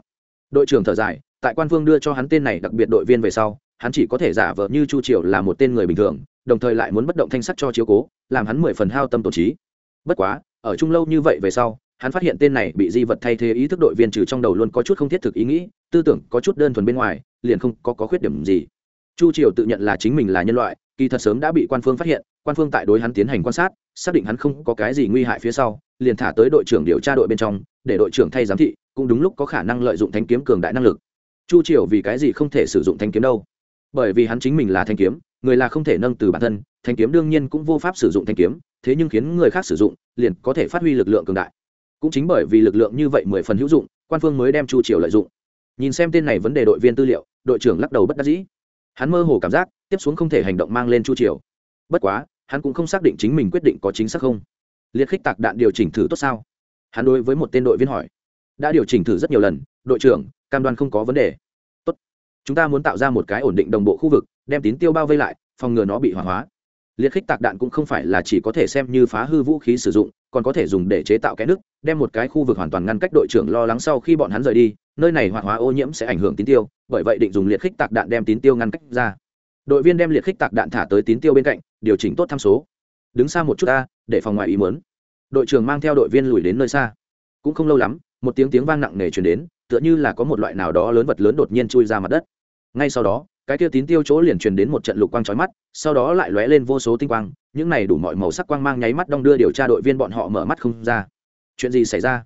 A: Đội trưởng thở dài, tại quan phương đưa cho hắn tên này đặc biệt đội viên về sau, hắn chỉ có thể giả vờ như chu triều là một tên người bình thường, đồng thời lại muốn bất động thanh sắc cho chiếu cố, làm hắn mười phần hao tâm tổ trí. Bất quá, ở chung lâu như vậy về sau, hắn phát hiện tên này bị di vật thay thế ý thức đội viên trừ trong đầu luôn có chút không thiết thực ý nghĩ, tư tưởng có chút đơn thuần bên ngoài liền không có, có khuyết điểm gì. Chu triều tự nhận là chính mình là nhân loại kỳ thật sớm đã bị quan phương phát hiện quan phương tại đối hắn tiến hành quan sát xác định hắn không có cái gì nguy hại phía sau liền thả tới đội trưởng điều tra đội bên trong để đội trưởng thay giám thị cũng đúng lúc có khả năng lợi dụng thanh kiếm cường đại năng lực. Chu triều vì cái gì không thể sử dụng thanh kiếm đâu? Bởi vì hắn chính mình là thanh kiếm người là không thể nâng từ bản thân thanh kiếm đương nhiên cũng vô pháp sử dụng thanh kiếm thế nhưng khiến người khác sử dụng liền có thể phát huy lực lượng cường đại. Cũng chính bởi vì lực lượng như vậy mười phần hữu dụng quan phương mới đem chu triều lợi dụng. Nhìn xem tên này vấn đề đội viên tư liệu đội trưởng lắc đầu bất đắc dĩ. Hắn mơ hồ cảm giác, tiếp xuống không thể hành động mang lên chu triều. Bất quá, hắn cũng không xác định chính mình quyết định có chính xác không. Liệt khích tạc đạn điều chỉnh thử tốt sao? Hắn đối với một tên đội viên hỏi. Đã điều chỉnh thử rất nhiều lần, đội trưởng, cam đoan không có vấn đề. Tốt. Chúng ta muốn tạo ra một cái ổn định đồng bộ khu vực, đem tín tiêu bao vây lại, phòng ngừa nó bị hỏa hóa. Liệt khích tạc đạn cũng không phải là chỉ có thể xem như phá hư vũ khí sử dụng, còn có thể dùng để chế tạo cái nước đem một cái khu vực hoàn toàn ngăn cách đội trưởng lo lắng sau khi bọn hắn rời đi nơi này hoạt hóa ô nhiễm sẽ ảnh hưởng tín tiêu, bởi vậy định dùng liệt khích tạc đạn đem tín tiêu ngăn cách ra. Đội viên đem liệt khích tạc đạn thả tới tín tiêu bên cạnh, điều chỉnh tốt tham số. Đứng xa một chút ta, để phòng ngoài ý muốn. Đội trưởng mang theo đội viên lùi đến nơi xa. Cũng không lâu lắm, một tiếng tiếng vang nặng nề chuyển đến, tựa như là có một loại nào đó lớn vật lớn đột nhiên chui ra mặt đất. Ngay sau đó, cái kia tín tiêu chỗ liền truyền đến một trận lục quang chói mắt, sau đó lại lóe lên vô số tinh quang, những này đủ mọi màu sắc quang mang nháy mắt đong đưa điều tra đội viên bọn họ mở mắt không ra. Chuyện gì xảy ra?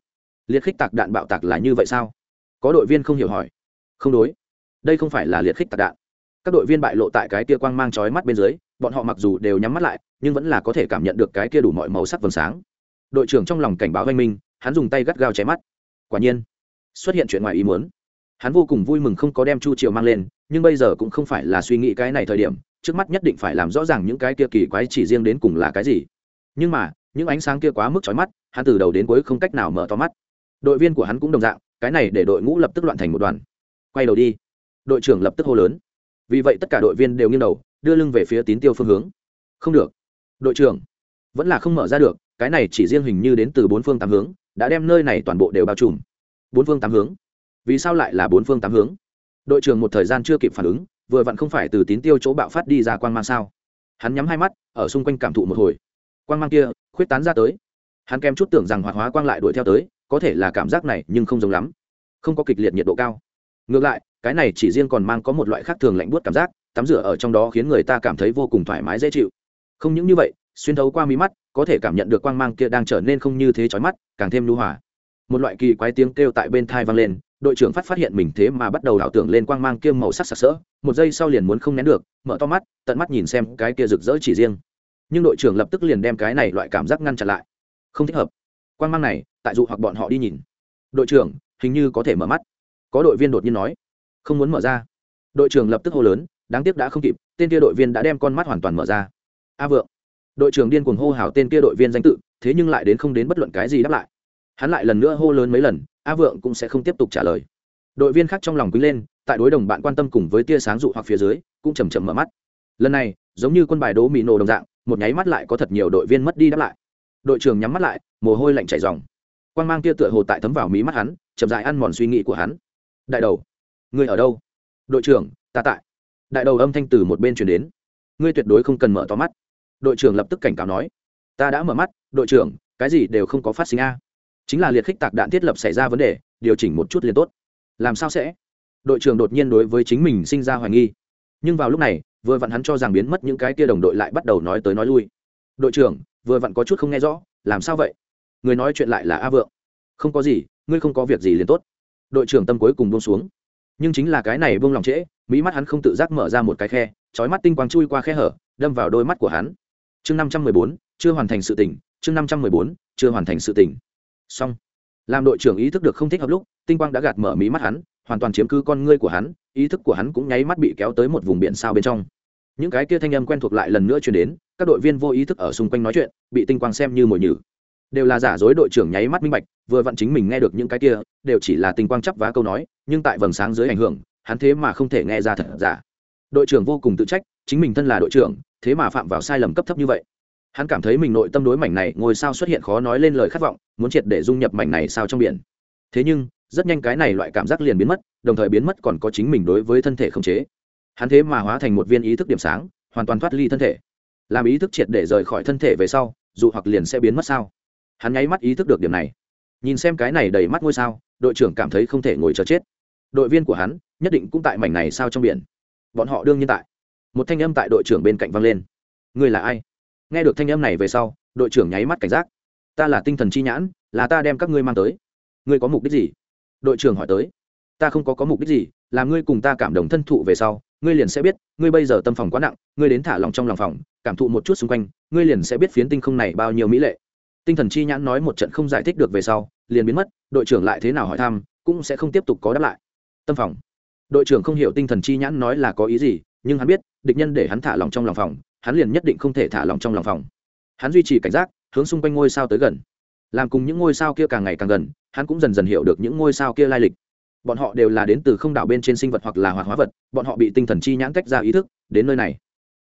A: Liệt khích tạc đạn bạo tạc là như vậy sao? Có đội viên không hiểu hỏi. Không đối. Đây không phải là liệt khích tạc đạn. Các đội viên bại lộ tại cái kia quang mang chói mắt bên dưới, bọn họ mặc dù đều nhắm mắt lại, nhưng vẫn là có thể cảm nhận được cái kia đủ mọi màu sắc vầng sáng. Đội trưởng trong lòng cảnh báo oanh minh, hắn dùng tay gắt gao cháy mắt. Quả nhiên, xuất hiện chuyện ngoài ý muốn. Hắn vô cùng vui mừng không có đem chu triều mang lên, nhưng bây giờ cũng không phải là suy nghĩ cái này thời điểm, trước mắt nhất định phải làm rõ ràng những cái kia kỳ quái chỉ riêng đến cùng là cái gì. Nhưng mà, những ánh sáng kia quá mức chói mắt, hắn từ đầu đến cuối không cách nào mở to mắt. Đội viên của hắn cũng đồng dạng cái này để đội ngũ lập tức loạn thành một đoàn. Quay đầu đi. Đội trưởng lập tức hô lớn. Vì vậy tất cả đội viên đều nghiêng đầu, đưa lưng về phía tín tiêu phương hướng. Không được. Đội trưởng. Vẫn là không mở ra được, cái này chỉ riêng hình như đến từ bốn phương tám hướng, đã đem nơi này toàn bộ đều bao trùm. Bốn phương tám hướng. Vì sao lại là bốn phương tám hướng? Đội trưởng một thời gian chưa kịp phản ứng, vừa vặn không phải từ tín tiêu chỗ bạo phát đi ra quan mang sao? Hắn nhắm hai mắt, ở xung quanh cảm thụ một hồi. Quan mang kia, khuyết tán ra tới. Hắn kèm chút tưởng rằng hoạt hóa quang lại đuổi theo tới có thể là cảm giác này nhưng không giống lắm. Không có kịch liệt nhiệt độ cao. Ngược lại, cái này chỉ riêng còn mang có một loại khác thường lạnh buốt cảm giác, tắm rửa ở trong đó khiến người ta cảm thấy vô cùng thoải mái dễ chịu. Không những như vậy, xuyên thấu qua mí mắt, có thể cảm nhận được quang mang kia đang trở nên không như thế chói mắt, càng thêm lưu hòa. Một loại kỳ quái tiếng kêu tại bên thai vang lên, đội trưởng phát phát hiện mình thế mà bắt đầu ảo tưởng lên quang mang kia màu sắc sặc sỡ, một giây sau liền muốn không nén được, mở to mắt, tận mắt nhìn xem cái kia rực rỡ chỉ riêng. Nhưng đội trưởng lập tức liền đem cái này loại cảm giác ngăn chặn lại. Không thích hợp. Quan mang này, tại dụ hoặc bọn họ đi nhìn. Đội trưởng, hình như có thể mở mắt. Có đội viên đột nhiên nói. Không muốn mở ra. Đội trưởng lập tức hô lớn, đáng tiếc đã không kịp, tên kia đội viên đã đem con mắt hoàn toàn mở ra. A vượng. Đội trưởng điên cuồng hô hào tên kia đội viên danh tự, thế nhưng lại đến không đến bất luận cái gì đáp lại. Hắn lại lần nữa hô lớn mấy lần, a vượng cũng sẽ không tiếp tục trả lời. Đội viên khác trong lòng quý lên, tại đối đồng bạn quan tâm cùng với tia sáng dụ hoặc phía dưới, cũng chầm chậm mở mắt. Lần này, giống như quân bài đố mỹ nổ đồng dạng, một nháy mắt lại có thật nhiều đội viên mất đi đáp lại đội trưởng nhắm mắt lại, mồ hôi lạnh chảy dòng quan g mang tia tựa hồ tại thấm vào mí mắt hắn, chậm dại ăn mòn suy nghĩ của hắn. Đại đầu, ngươi ở đâu? Đội trưởng, ta tại. Đại đầu âm thanh từ một bên chuyển đến. Ngươi tuyệt đối không cần mở to mắt. Đội trưởng lập tức cảnh cáo nói. Ta đã mở mắt, đội trưởng, cái gì đều không có phát sinh a. Chính là liệt khích tạc đạn thiết lập xảy ra vấn đề, điều chỉnh một chút liền tốt. Làm sao sẽ? Đội trưởng đột nhiên đối với chính mình sinh ra hoài nghi. Nhưng vào lúc này, vừa vặn hắn cho rằng biến mất những cái kia đồng đội lại bắt đầu nói tới nói lui. Đội trưởng vừa vặn có chút không nghe rõ, làm sao vậy? Người nói chuyện lại là a vượng. Không có gì, ngươi không có việc gì liền tốt. Đội trưởng tâm cuối cùng buông xuống. Nhưng chính là cái này buông lòng trễ, mỹ mắt hắn không tự giác mở ra một cái khe trói mắt tinh quang chui qua khe hở, đâm vào đôi mắt của hắn. Chương năm trăm mười bốn, chưa hoàn thành sự tỉnh chương năm trăm mười bốn, chưa hoàn thành sự tỉnh xong. Làm đội trưởng ý thức được không thích hợp lúc, tinh quang đã gạt mở mí mắt hắn, hoàn toàn chiếm cứ con ngươi của hắn, ý thức của hắn cũng nháy mắt bị kéo tới một vùng biển sao bên trong. Những cái kia thanh âm quen thuộc lại lần nữa chuyển đến các đội viên vô ý thức ở xung quanh nói chuyện, bị tinh quang xem như mồi nhử. Đều là giả dối đội trưởng nháy mắt minh bạch, vừa vặn chính mình nghe được những cái kia, đều chỉ là tinh quang chấp vá câu nói, nhưng tại vầng sáng dưới ảnh hưởng, hắn thế mà không thể nghe ra thật giả. Đội trưởng vô cùng tự trách, chính mình thân là đội trưởng, thế mà phạm vào sai lầm cấp thấp như vậy. Hắn cảm thấy mình nội tâm đối mảnh này ngôi sao xuất hiện khó nói lên lời khát vọng, muốn triệt để dung nhập mảnh này sao trong biển. Thế nhưng, rất nhanh cái này loại cảm giác liền biến mất, đồng thời biến mất còn có chính mình đối với thân thể không chế. Hắn thế mà hóa thành một viên ý thức điểm sáng, hoàn toàn thoát ly thân thể làm ý thức triệt để rời khỏi thân thể về sau, dù hoặc liền sẽ biến mất sao? Hắn nháy mắt ý thức được điểm này. Nhìn xem cái này đầy mắt ngôi sao, đội trưởng cảm thấy không thể ngồi chờ chết. Đội viên của hắn, nhất định cũng tại mảnh này sao trong biển. Bọn họ đương nhiên tại. Một thanh âm tại đội trưởng bên cạnh vang lên. Ngươi là ai? Nghe được thanh âm này về sau, đội trưởng nháy mắt cảnh giác. Ta là tinh thần chi nhãn, là ta đem các ngươi mang tới. Ngươi có mục đích gì? Đội trưởng hỏi tới. Ta không có có mục đích gì, là ngươi cùng ta cảm động thân thụ về sau, ngươi liền sẽ biết, ngươi bây giờ tâm phòng quá nặng, ngươi đến thả lòng trong lòng phòng cảm thụ một chút xung quanh, ngươi liền sẽ biết phiến tinh không này bao nhiêu mỹ lệ. Tinh thần chi nhãn nói một trận không giải thích được về sau, liền biến mất, đội trưởng lại thế nào hỏi thăm, cũng sẽ không tiếp tục có đáp lại. Tâm phòng. Đội trưởng không hiểu tinh thần chi nhãn nói là có ý gì, nhưng hắn biết, địch nhân để hắn thả lòng trong lòng phòng, hắn liền nhất định không thể thả lòng trong lòng phòng. Hắn duy trì cảnh giác, hướng xung quanh ngôi sao tới gần. Làm cùng những ngôi sao kia càng ngày càng gần, hắn cũng dần dần hiểu được những ngôi sao kia lai lịch. Bọn họ đều là đến từ không đảo bên trên sinh vật hoặc là hoạt hóa vật, bọn họ bị tinh thần chi nhãn tách ra ý thức, đến nơi này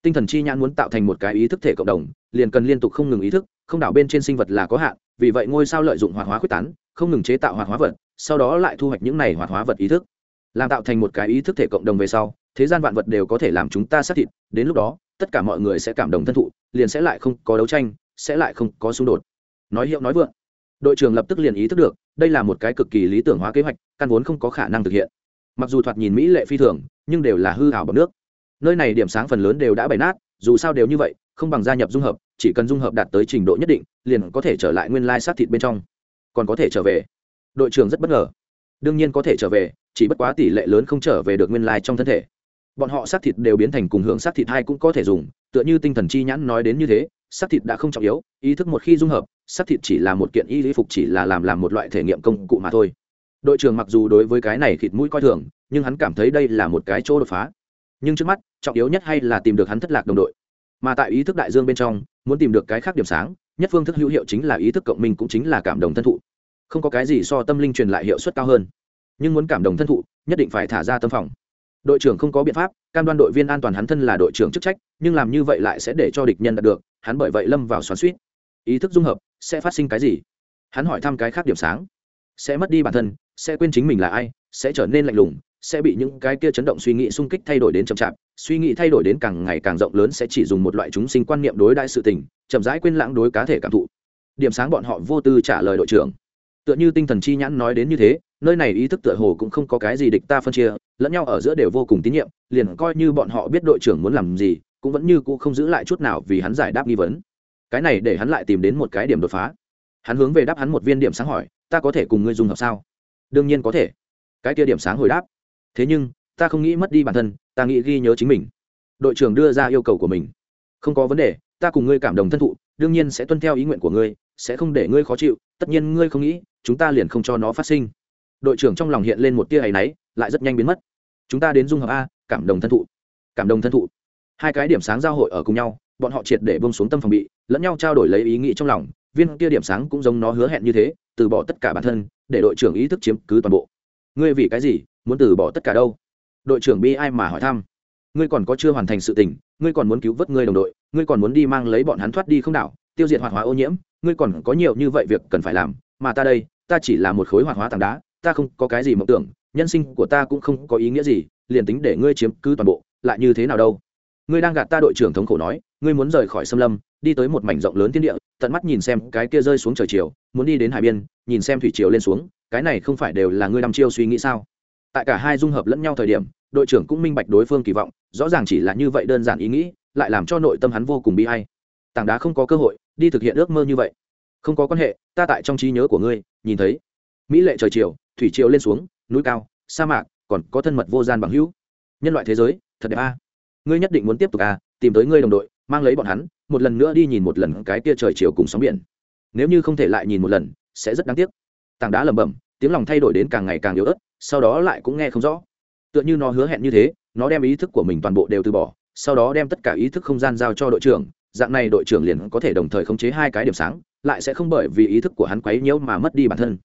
A: tinh thần chi nhãn muốn tạo thành một cái ý thức thể cộng đồng, liền cần liên tục không ngừng ý thức, không đảo bên trên sinh vật là có hạn, vì vậy ngôi sao lợi dụng hoạt hóa quyết tán, không ngừng chế tạo hoạt hóa vật, sau đó lại thu hoạch những này hoạt hóa vật ý thức. Làm tạo thành một cái ý thức thể cộng đồng về sau, thế gian vạn vật đều có thể làm chúng ta xác thịt, đến lúc đó, tất cả mọi người sẽ cảm động thân thụ, liền sẽ lại không có đấu tranh, sẽ lại không có xung đột. Nói hiệu nói vượng, đội trưởng lập tức liền ý thức được, đây là một cái cực kỳ lý tưởng hóa kế hoạch, căn vốn không có khả năng thực hiện. Mặc dù thoạt nhìn mỹ lệ phi thường, nhưng đều là hư hảo bằng nước nơi này điểm sáng phần lớn đều đã bày nát, dù sao đều như vậy, không bằng gia nhập dung hợp, chỉ cần dung hợp đạt tới trình độ nhất định, liền có thể trở lại nguyên lai sát thịt bên trong. Còn có thể trở về. Đội trưởng rất bất ngờ. Đương nhiên có thể trở về, chỉ bất quá tỷ lệ lớn không trở về được nguyên lai trong thân thể. Bọn họ sát thịt đều biến thành cùng hưởng sát thịt hai cũng có thể dùng, tựa như tinh thần chi nhãn nói đến như thế sát thịt đã không trọng yếu, ý thức một khi dung hợp sát thịt chỉ là một kiện y lý phục chỉ là làm làm một loại thể nghiệm công cụ mà thôi. Đội trưởng mặc dù đối với cái này thịt mũi coi thường, nhưng hắn cảm thấy đây là một cái chỗ đột phá nhưng trước mắt, trọng yếu nhất hay là tìm được hắn thất lạc đồng đội. Mà tại ý thức đại dương bên trong, muốn tìm được cái khác điểm sáng, nhất phương thức hữu hiệu chính là ý thức cộng minh cũng chính là cảm đồng thân thụ. Không có cái gì so tâm linh truyền lại hiệu suất cao hơn. Nhưng muốn cảm đồng thân thụ, nhất định phải thả ra tâm phòng. Đội trưởng không có biện pháp, cam đoan đội viên an toàn hắn thân là đội trưởng chức trách, nhưng làm như vậy lại sẽ để cho địch nhân đạt được, hắn bởi vậy lâm vào xoắn suýt ý thức dung hợp, sẽ phát sinh cái gì? Hắn hỏi thăm cái khác điểm sáng. Sẽ mất đi bản thân, sẽ quên chính mình là ai, sẽ trở nên lạnh lùng sẽ bị những cái kia chấn động suy nghĩ xung kích thay đổi đến chậm chạp, suy nghĩ thay đổi đến càng ngày càng rộng lớn sẽ chỉ dùng một loại chúng sinh quan niệm đối đại sự tình, chậm rãi quên lãng đối cá thể cảm thụ. Điểm sáng bọn họ vô tư trả lời đội trưởng. Tựa như tinh thần chi nhãn nói đến như thế, nơi này ý thức tựa hồ cũng không có cái gì địch ta phân chia, lẫn nhau ở giữa đều vô cùng tín nhiệm, liền coi như bọn họ biết đội trưởng muốn làm gì, cũng vẫn như cũ không giữ lại chút nào vì hắn giải đáp nghi vấn. Cái này để hắn lại tìm đến một cái điểm đột phá. Hắn hướng về đáp hắn một viên điểm sáng hỏi, ta có thể cùng ngươi dùng hợp sao? Đương nhiên có thể. Cái kia điểm sáng hồi đáp thế nhưng, ta không nghĩ mất đi bản thân, ta nghĩ ghi nhớ chính mình. Đội trưởng đưa ra yêu cầu của mình. Không có vấn đề, ta cùng ngươi cảm đồng thân thụ, đương nhiên sẽ tuân theo ý nguyện của ngươi, sẽ không để ngươi khó chịu, tất nhiên ngươi không nghĩ, chúng ta liền không cho nó phát sinh. Đội trưởng trong lòng hiện lên một tia áy náy, lại rất nhanh biến mất. Chúng ta đến dung hợp a, cảm đồng thân thụ. Cảm đồng thân thụ. Hai cái điểm sáng giao hội ở cùng nhau, bọn họ triệt để bông xuống tâm phòng bị, lẫn nhau trao đổi lấy ý nghĩ trong lòng, viên kia điểm sáng cũng giống nó hứa hẹn như thế, từ bỏ tất cả bản thân, để đội trưởng ý thức chiếm cứ toàn bộ. Ngươi vì cái gì? Muốn từ bỏ tất cả đâu? Đội trưởng bi ai mà hỏi thăm. Ngươi còn có chưa hoàn thành sự tình, ngươi còn muốn cứu vớt ngươi đồng đội, ngươi còn muốn đi mang lấy bọn hắn thoát đi không đảo, tiêu diệt hoạt hóa ô nhiễm, ngươi còn có nhiều như vậy việc cần phải làm, mà ta đây, ta chỉ là một khối hoạt hóa tảng đá, ta không có cái gì mộng tưởng, nhân sinh của ta cũng không có ý nghĩa gì, liền tính để ngươi chiếm cứ toàn bộ, lại như thế nào đâu? Ngươi đang gạt ta đội trưởng thống khổ nói, ngươi muốn rời khỏi xâm lâm, đi tới một mảnh rộng lớn thiên địa, tận mắt nhìn xem cái kia rơi xuống trời chiều, muốn đi đến hải biên, nhìn xem thủy chiều lên xuống, cái này không phải đều là ngươi đăm chiêu suy nghĩ sao? Tại cả hai dung hợp lẫn nhau thời điểm, đội trưởng cũng minh bạch đối phương kỳ vọng, rõ ràng chỉ là như vậy đơn giản ý nghĩ, lại làm cho nội tâm hắn vô cùng bi hay tảng đá không có cơ hội đi thực hiện ước mơ như vậy. Không có quan hệ, ta tại trong trí nhớ của ngươi, nhìn thấy. Mỹ lệ trời chiều, thủy chiều lên xuống, núi cao, sa mạc, còn có thân mật vô gian bằng hữu. Nhân loại thế giới, thật đẹp a. Ngươi nhất định muốn tiếp tục a tìm tới ngươi đồng đội, mang lấy bọn hắn, một lần nữa đi nhìn một lần cái kia trời chiều cùng sóng biển. Nếu như không thể lại nhìn một lần, sẽ rất đáng tiếc. Tảng đá lẩm bẩm tiếng lòng thay đổi đến càng ngày càng yếu ớt, sau đó lại cũng nghe không rõ. Tựa như nó hứa hẹn như thế, nó đem ý thức của mình toàn bộ đều từ bỏ, sau đó đem tất cả ý thức không gian giao cho đội trưởng, dạng này đội trưởng liền có thể đồng thời khống chế hai cái điểm sáng, lại sẽ không bởi vì ý thức của hắn quấy nhiễu mà mất đi bản thân.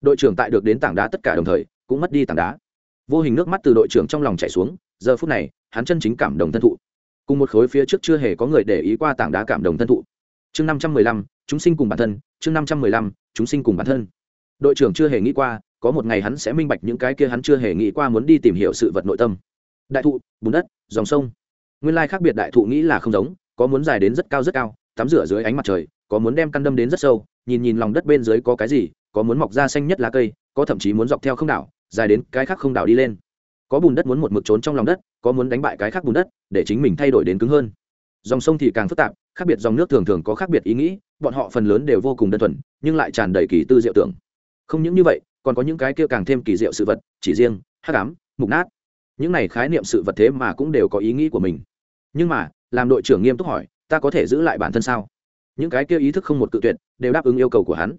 A: Đội trưởng tại được đến tảng đá tất cả đồng thời, cũng mất đi tảng đá. Vô hình nước mắt từ đội trưởng trong lòng chảy xuống, giờ phút này, hắn chân chính cảm động thân thụ. Cùng một khối phía trước chưa hề có người để ý qua tảng đá cảm động thân thụ. Chương năm trăm mười lăm, chúng sinh cùng bản thân, chương năm trăm mười lăm, chúng sinh cùng bản thân đội trưởng chưa hề nghĩ qua, có một ngày hắn sẽ minh bạch những cái kia hắn chưa hề nghĩ qua muốn đi tìm hiểu sự vật nội tâm. Đại thụ, bùn đất, dòng sông. Nguyên lai khác biệt đại thụ nghĩ là không giống, có muốn dài đến rất cao rất cao, tắm rửa dưới ánh mặt trời, có muốn đem căn đâm đến rất sâu, nhìn nhìn lòng đất bên dưới có cái gì, có muốn mọc ra xanh nhất lá cây, có thậm chí muốn dọc theo không đảo, dài đến cái khác không đảo đi lên. Có bùn đất muốn một mực trốn trong lòng đất, có muốn đánh bại cái khác bùn đất, để chính mình thay đổi đến cứng hơn. Dòng sông thì càng phức tạp, khác biệt dòng nước thường thường có khác biệt ý nghĩ, bọn họ phần lớn đều vô cùng đơn thuần, nhưng lại tràn đầy kỳ tư diệu tưởng không những như vậy, còn có những cái kia càng thêm kỳ diệu sự vật, chỉ riêng, hắc ám, mục nát. Những này khái niệm sự vật thế mà cũng đều có ý nghĩ của mình. Nhưng mà, làm đội trưởng nghiêm túc hỏi, ta có thể giữ lại bản thân sao? Những cái kia ý thức không một cự tuyệt, đều đáp ứng yêu cầu của hắn.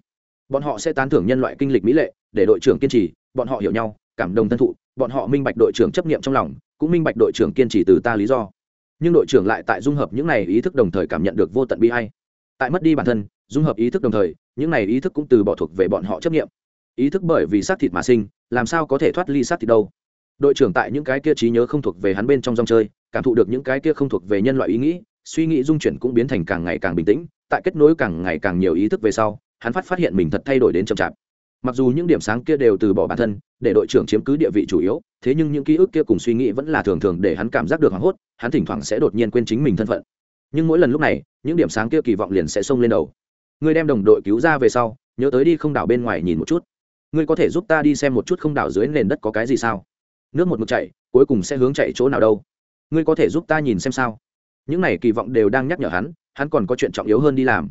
A: Bọn họ sẽ tán thưởng nhân loại kinh lịch mỹ lệ, để đội trưởng kiên trì, bọn họ hiểu nhau, cảm đồng thân thụ, bọn họ minh bạch đội trưởng chấp nghiệm trong lòng, cũng minh bạch đội trưởng kiên trì từ ta lý do. Nhưng đội trưởng lại tại dung hợp những này ý thức đồng thời cảm nhận được vô tận bi hay tại mất đi bản thân, dung hợp ý thức đồng thời những này ý thức cũng từ bỏ thuộc về bọn họ chấp nghiệm. Ý thức bởi vì xác thịt mà sinh, làm sao có thể thoát ly xác thịt đâu? Đội trưởng tại những cái kia trí nhớ không thuộc về hắn bên trong dòng chơi, cảm thụ được những cái kia không thuộc về nhân loại ý nghĩ, suy nghĩ dung chuyển cũng biến thành càng ngày càng bình tĩnh, tại kết nối càng ngày càng nhiều ý thức về sau, hắn phát phát hiện mình thật thay đổi đến chậm chạp. Mặc dù những điểm sáng kia đều từ bỏ bản thân, để đội trưởng chiếm cứ địa vị chủ yếu, thế nhưng những ký ức kia cùng suy nghĩ vẫn là thường thường để hắn cảm giác được hoảng hốt, hắn thỉnh thoảng sẽ đột nhiên quên chính mình thân phận. Nhưng mỗi lần lúc này, những điểm sáng kia kỳ vọng liền sẽ xông lên đầu ngươi đem đồng đội cứu ra về sau, nhớ tới đi không đảo bên ngoài nhìn một chút. Ngươi có thể giúp ta đi xem một chút không đảo dưới nền đất có cái gì sao? Nước một mực chạy cuối cùng sẽ hướng chạy chỗ nào đâu? Ngươi có thể giúp ta nhìn xem sao? Những này kỳ vọng đều đang nhắc nhở hắn hắn còn có chuyện trọng yếu hơn đi làm.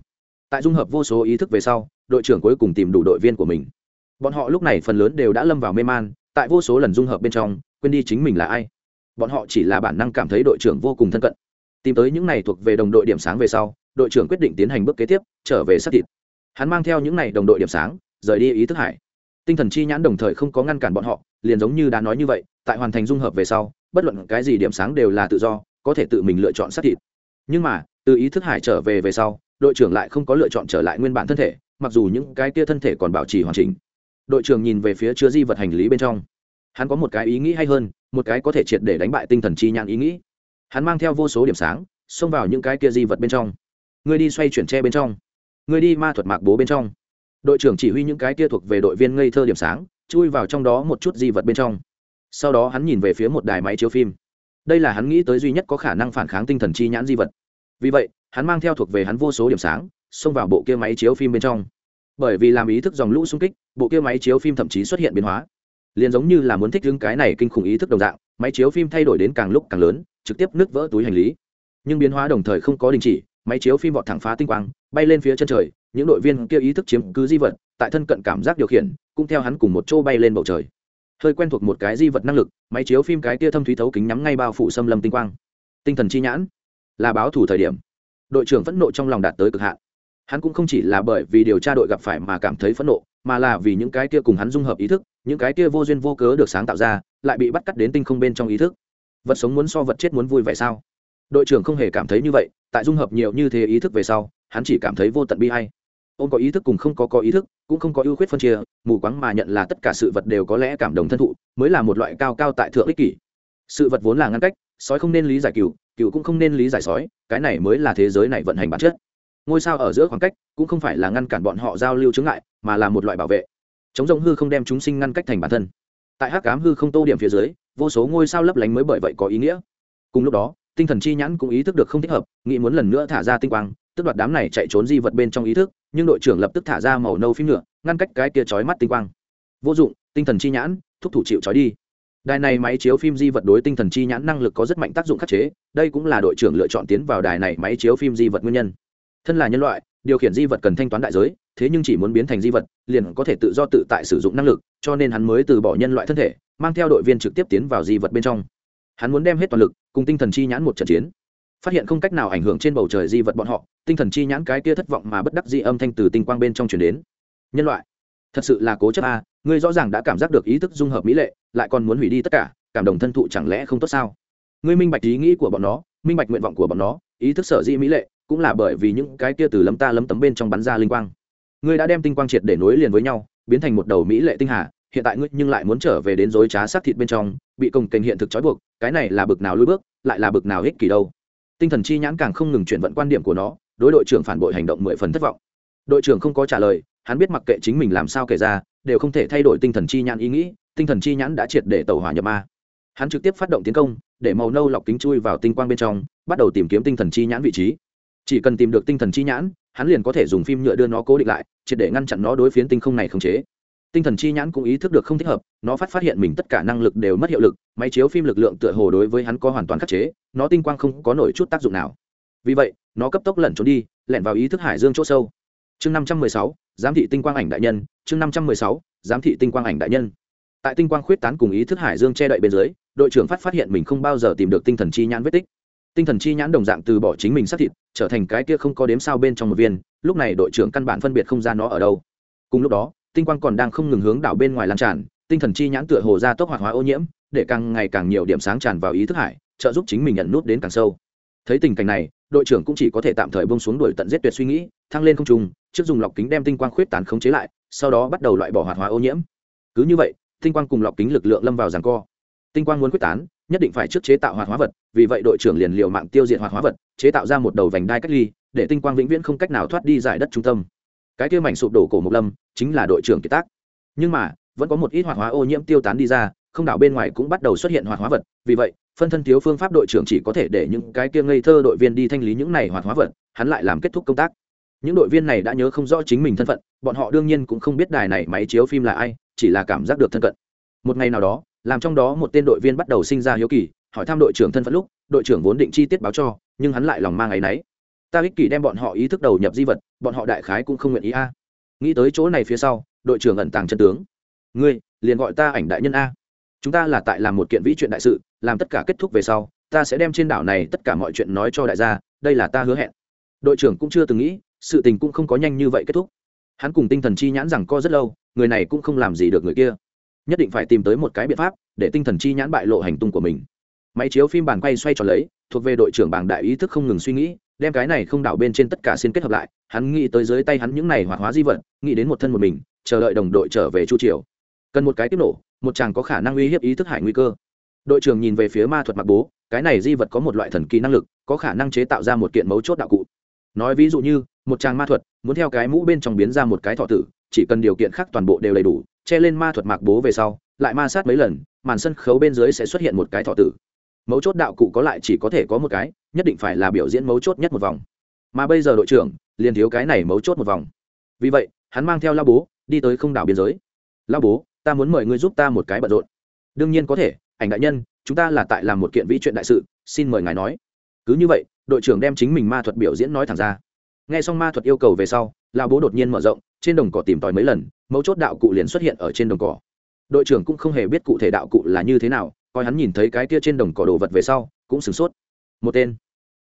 A: Tại dung hợp vô số ý thức về sau, đội trưởng cuối cùng tìm đủ đội viên của mình. Bọn họ lúc này phần lớn đều đã lâm vào mê man, tại vô số lần dung hợp bên trong, quên đi chính mình là ai. Bọn họ chỉ là bản năng cảm thấy đội trưởng vô cùng thân cận. Tìm tới những này thuộc về đồng đội điểm sáng về sau đội trưởng quyết định tiến hành bước kế tiếp, trở về sát thịt. Hắn mang theo những này đồng đội điểm sáng, rời đi ý thức hải. Tinh thần chi nhãn đồng thời không có ngăn cản bọn họ, liền giống như đã nói như vậy, tại hoàn thành dung hợp về sau, bất luận cái gì điểm sáng đều là tự do, có thể tự mình lựa chọn sát thịt. Nhưng mà, từ ý thức hải trở về về sau, đội trưởng lại không có lựa chọn trở lại nguyên bản thân thể, mặc dù những cái kia thân thể còn bảo trì hoàn chỉnh. Đội trưởng nhìn về phía chứa di vật hành lý bên trong. Hắn có một cái ý nghĩ hay hơn, một cái có thể triệt để đánh bại tinh thần chi nhãn ý nghĩ. Hắn mang theo vô số điểm sáng, xông vào những cái kia di vật bên trong. Ngươi đi xoay chuyển tre bên trong. Ngươi đi ma thuật mạc bố bên trong. Đội trưởng chỉ huy những cái kia thuộc về đội viên ngây thơ điểm sáng, chui vào trong đó một chút di vật bên trong. Sau đó hắn nhìn về phía một đài máy chiếu phim. Đây là hắn nghĩ tới duy nhất có khả năng phản kháng tinh thần chi nhãn di vật. Vì vậy, hắn mang theo thuộc về hắn vô số điểm sáng, xông vào bộ kia máy chiếu phim bên trong. Bởi vì làm ý thức dòng lũ xung kích, bộ kia máy chiếu phim thậm chí xuất hiện biến hóa. Liền giống như là muốn thích những cái này kinh khủng ý thức đồng dạng, máy chiếu phim thay đổi đến càng lúc càng lớn, trực tiếp nứt vỡ túi hành lý. Nhưng biến hóa đồng thời không có đình chỉ máy chiếu phim vọt thẳng phá tinh quang, bay lên phía chân trời, những đội viên kia ý thức chiếm cứ di vật, tại thân cận cảm giác điều khiển, cũng theo hắn cùng một chỗ bay lên bầu trời. Hơi quen thuộc một cái di vật năng lực, máy chiếu phim cái kia thâm thúy thấu kính nhắm ngay bao phủ xâm lâm tinh quang. Tinh thần chi nhãn là báo thủ thời điểm. Đội trưởng phẫn nộ trong lòng đạt tới cực hạn. Hắn cũng không chỉ là bởi vì điều tra đội gặp phải mà cảm thấy phẫn nộ, mà là vì những cái kia cùng hắn dung hợp ý thức, những cái kia vô duyên vô cớ được sáng tạo ra, lại bị bắt cắt đến tinh không bên trong ý thức. Vật sống muốn so vật chết muốn vui vẻ sao? Đội trưởng không hề cảm thấy như vậy tại dung hợp nhiều như thế ý thức về sau, hắn chỉ cảm thấy vô tận bi hay ông có ý thức cùng không có có ý thức, cũng không có ưu khuyết phân chia, mù quáng mà nhận là tất cả sự vật đều có lẽ cảm động thân thụ, mới là một loại cao cao tại thượng ích kỷ. Sự vật vốn là ngăn cách, sói không nên lý giải cựu cựu cũng không nên lý giải sói, cái này mới là thế giới này vận hành bản chất. Ngôi sao ở giữa khoảng cách, cũng không phải là ngăn cản bọn họ giao lưu chứng ngại, mà là một loại bảo vệ. Chống rộng hư không đem chúng sinh ngăn cách thành bản thân. Tại hắc cám hư không tô điểm phía dưới, vô số ngôi sao lấp lánh mới bởi vậy có ý nghĩa. Cùng lúc đó tinh thần chi nhãn cũng ý thức được không thích hợp, nghĩ muốn lần nữa thả ra tinh quang, tức đoạt đám này chạy trốn di vật bên trong ý thức, nhưng đội trưởng lập tức thả ra màu nâu phim nhựa ngăn cách cái tia chói mắt tinh quang. Vô dụng, tinh thần chi nhãn, thúc thủ chịu chói đi. Đài này máy chiếu phim di vật đối tinh thần chi nhãn năng lực có rất mạnh tác dụng khắc chế, đây cũng là đội trưởng lựa chọn tiến vào đài này máy chiếu phim di vật nguyên nhân. Thân là nhân loại, điều khiển di vật cần thanh toán đại giới, thế nhưng chỉ muốn biến thành di vật, liền có thể tự do tự tại sử dụng năng lực, cho nên hắn mới từ bỏ nhân loại thân thể, mang theo đội viên trực tiếp tiến vào di vật bên trong. Hắn muốn đem hết toàn lực cùng tinh thần chi nhãn một trận chiến. Phát hiện không cách nào ảnh hưởng trên bầu trời di vật bọn họ, tinh thần chi nhãn cái kia thất vọng mà bất đắc di âm thanh từ tinh quang bên trong chuyển đến. Nhân loại, thật sự là cố chấp a, ngươi rõ ràng đã cảm giác được ý thức dung hợp mỹ lệ, lại còn muốn hủy đi tất cả, cảm đồng thân thụ chẳng lẽ không tốt sao? Ngươi minh bạch ý nghĩ của bọn nó, minh bạch nguyện vọng của bọn nó, ý thức sở dĩ mỹ lệ, cũng là bởi vì những cái kia từ lấm ta lấm tấm bên trong bắn ra linh quang. Ngươi đã đem tinh quang triệt để nối liền với nhau, biến thành một đầu mỹ lệ tinh hà, hiện tại ngươi nhưng lại muốn trở về đến dối trá xác thịt bên trong bị công kềnh hiện thực trói buộc, cái này là bực nào lùi bước, lại là bực nào ích kỷ đâu. Tinh thần chi nhãn càng không ngừng chuyển vận quan điểm của nó, đối đội trưởng phản bội hành động mười phần thất vọng. Đội trưởng không có trả lời, hắn biết mặc kệ chính mình làm sao kể ra, đều không thể thay đổi tinh thần chi nhãn ý nghĩ, tinh thần chi nhãn đã triệt để tàu hỏa nhập ma. Hắn trực tiếp phát động tiến công, để màu nâu lọc kính chui vào tinh quang bên trong, bắt đầu tìm kiếm tinh thần chi nhãn vị trí. Chỉ cần tìm được tinh thần chi nhãn, hắn liền có thể dùng phim nhựa đưa nó cố định lại, triệt để ngăn chặn nó đối phiến tinh không này khống chế tinh thần chi nhãn cũng ý thức được không thích hợp, nó phát phát hiện mình tất cả năng lực đều mất hiệu lực, máy chiếu phim lực lượng tựa hồ đối với hắn có hoàn toàn khắc chế, nó tinh quang không có nổi chút tác dụng nào. Vì vậy, nó cấp tốc lẩn trốn đi, lẻn vào ý thức hải dương c h ỗ sâu. Chương năm trăm mười sáu, giám thị tinh quang ảnh đại nhân, chương năm trăm mười sáu, giám thị tinh quang ảnh đại nhân. Tại tinh quang khuyết tán cùng ý thức hải dương che đậy bên dưới, đội trưởng phát phát hiện mình không bao giờ tìm được tinh thần chi nhãn vết tích. Tinh thần chi nhãn đồng dạng từ bỏ chính mình xác thịt, trở thành cái kia không có đếm sao bên trong một viên, lúc này đội trưởng căn bản phân biệt không ra nó ở đâu. Cùng lúc đó tinh quang còn đang không ngừng hướng đảo bên ngoài lan tràn, tinh thần chi nhãn tựa hồ ra tốc hoạt hóa ô nhiễm, để càng ngày càng nhiều điểm sáng tràn vào ý thức hải, trợ giúp chính mình nhận nút đến càng sâu. Thấy tình cảnh này, đội trưởng cũng chỉ có thể tạm thời bông xuống đuổi tận giết tuyệt suy nghĩ, thăng lên không trung, trước dùng lọc kính đem tinh quang khuyết tán khống chế lại, sau đó bắt đầu loại bỏ hoạt hóa ô nhiễm. Cứ như vậy, tinh quang cùng lọc kính lực lượng lâm vào giằng co. Tinh quang muốn quyết tán, nhất định phải trước chế tạo hoạt hóa vật, vì vậy đội trưởng liền liều mạng tiêu diệt hoạt hóa vật, chế tạo ra một đầu vành đai cách ly, để tinh quang vĩnh viễn không cách nào thoát đi giải đất trung tâm cái kia mảnh sụp đổ cổ mộc lâm chính là đội trưởng kiệt tác. Nhưng mà, vẫn có một ít hoạt hóa ô nhiễm tiêu tán đi ra, không đảo bên ngoài cũng bắt đầu xuất hiện hoạt hóa vật. Vì vậy, phân thân thiếu phương pháp đội trưởng chỉ có thể để những cái kia ngây thơ đội viên đi thanh lý những này hoạt hóa vật, hắn lại làm kết thúc công tác. Những đội viên này đã nhớ không rõ chính mình thân phận, bọn họ đương nhiên cũng không biết đài này máy chiếu phim là ai, chỉ là cảm giác được thân cận. Một ngày nào đó, làm trong đó một tên đội viên bắt đầu sinh ra hiếu kỳ, hỏi thăm đội trưởng thân phận lúc, đội trưởng vốn định chi tiết báo cho, nhưng hắn lại lòng mang áy náy ta ích kỷ đem bọn họ ý thức đầu nhập di vật, bọn họ đại khái cũng không nguyện ý a. Nghĩ tới chỗ này phía sau, đội trưởng ẩn tàng chân tướng. Ngươi, liền gọi ta ảnh đại nhân a. Chúng ta là tại làm một kiện vĩ chuyện đại sự, làm tất cả kết thúc về sau, ta sẽ đem trên đảo này tất cả mọi chuyện nói cho đại gia, đây là ta hứa hẹn. Đội trưởng cũng chưa từng nghĩ, sự tình cũng không có nhanh như vậy kết thúc. Hắn cùng tinh thần chi nhãn rằng co rất lâu, người này cũng không làm gì được người kia. Nhất định phải tìm tới một cái biện pháp, để tinh thần chi nhãn bại lộ hành tung của mình. Máy chiếu phim bàn quay xoay tròn lấy, thuộc về đội trưởng bảng đại ý thức không ngừng suy nghĩ đem cái này không đảo bên trên tất cả xin kết hợp lại, hắn nghĩ tới dưới tay hắn những này hoạt hóa di vật, nghĩ đến một thân một mình, chờ đợi đồng đội trở về chu triều. Cần một cái tiếp nổ, một chàng có khả năng uy hiếp ý thức hải nguy cơ. Đội trưởng nhìn về phía ma thuật mặc bố, cái này di vật có một loại thần kỳ năng lực, có khả năng chế tạo ra một kiện mấu chốt đạo cụ. Nói ví dụ như, một chàng ma thuật, muốn theo cái mũ bên trong biến ra một cái thọ tử, chỉ cần điều kiện khác toàn bộ đều đầy đủ, che lên ma thuật mạc bố về sau, lại ma sát mấy lần, màn sân khấu bên dưới sẽ xuất hiện một cái thọ tử mấu chốt đạo cụ có lại chỉ có thể có một cái, nhất định phải là biểu diễn mấu chốt nhất một vòng. Mà bây giờ đội trưởng liền thiếu cái này mấu chốt một vòng. Vì vậy, hắn mang theo lao bố đi tới không đảo biên giới. Lao bố, ta muốn mời ngươi giúp ta một cái bận rộn. Đương nhiên có thể, ảnh đại nhân, chúng ta là tại làm một kiện vĩ chuyện đại sự, xin mời ngài nói. Cứ như vậy, đội trưởng đem chính mình ma thuật biểu diễn nói thẳng ra. Nghe xong ma thuật yêu cầu về sau lao bố đột nhiên mở rộng, trên đồng cỏ tìm tòi mấy lần, mấu chốt đạo cụ liền xuất hiện ở trên đồng cỏ. Đội trưởng cũng không hề biết cụ thể đạo cụ là như thế nào coi hắn nhìn thấy cái kia trên đồng cỏ đồ vật về sau cũng sửng sốt. Một tên.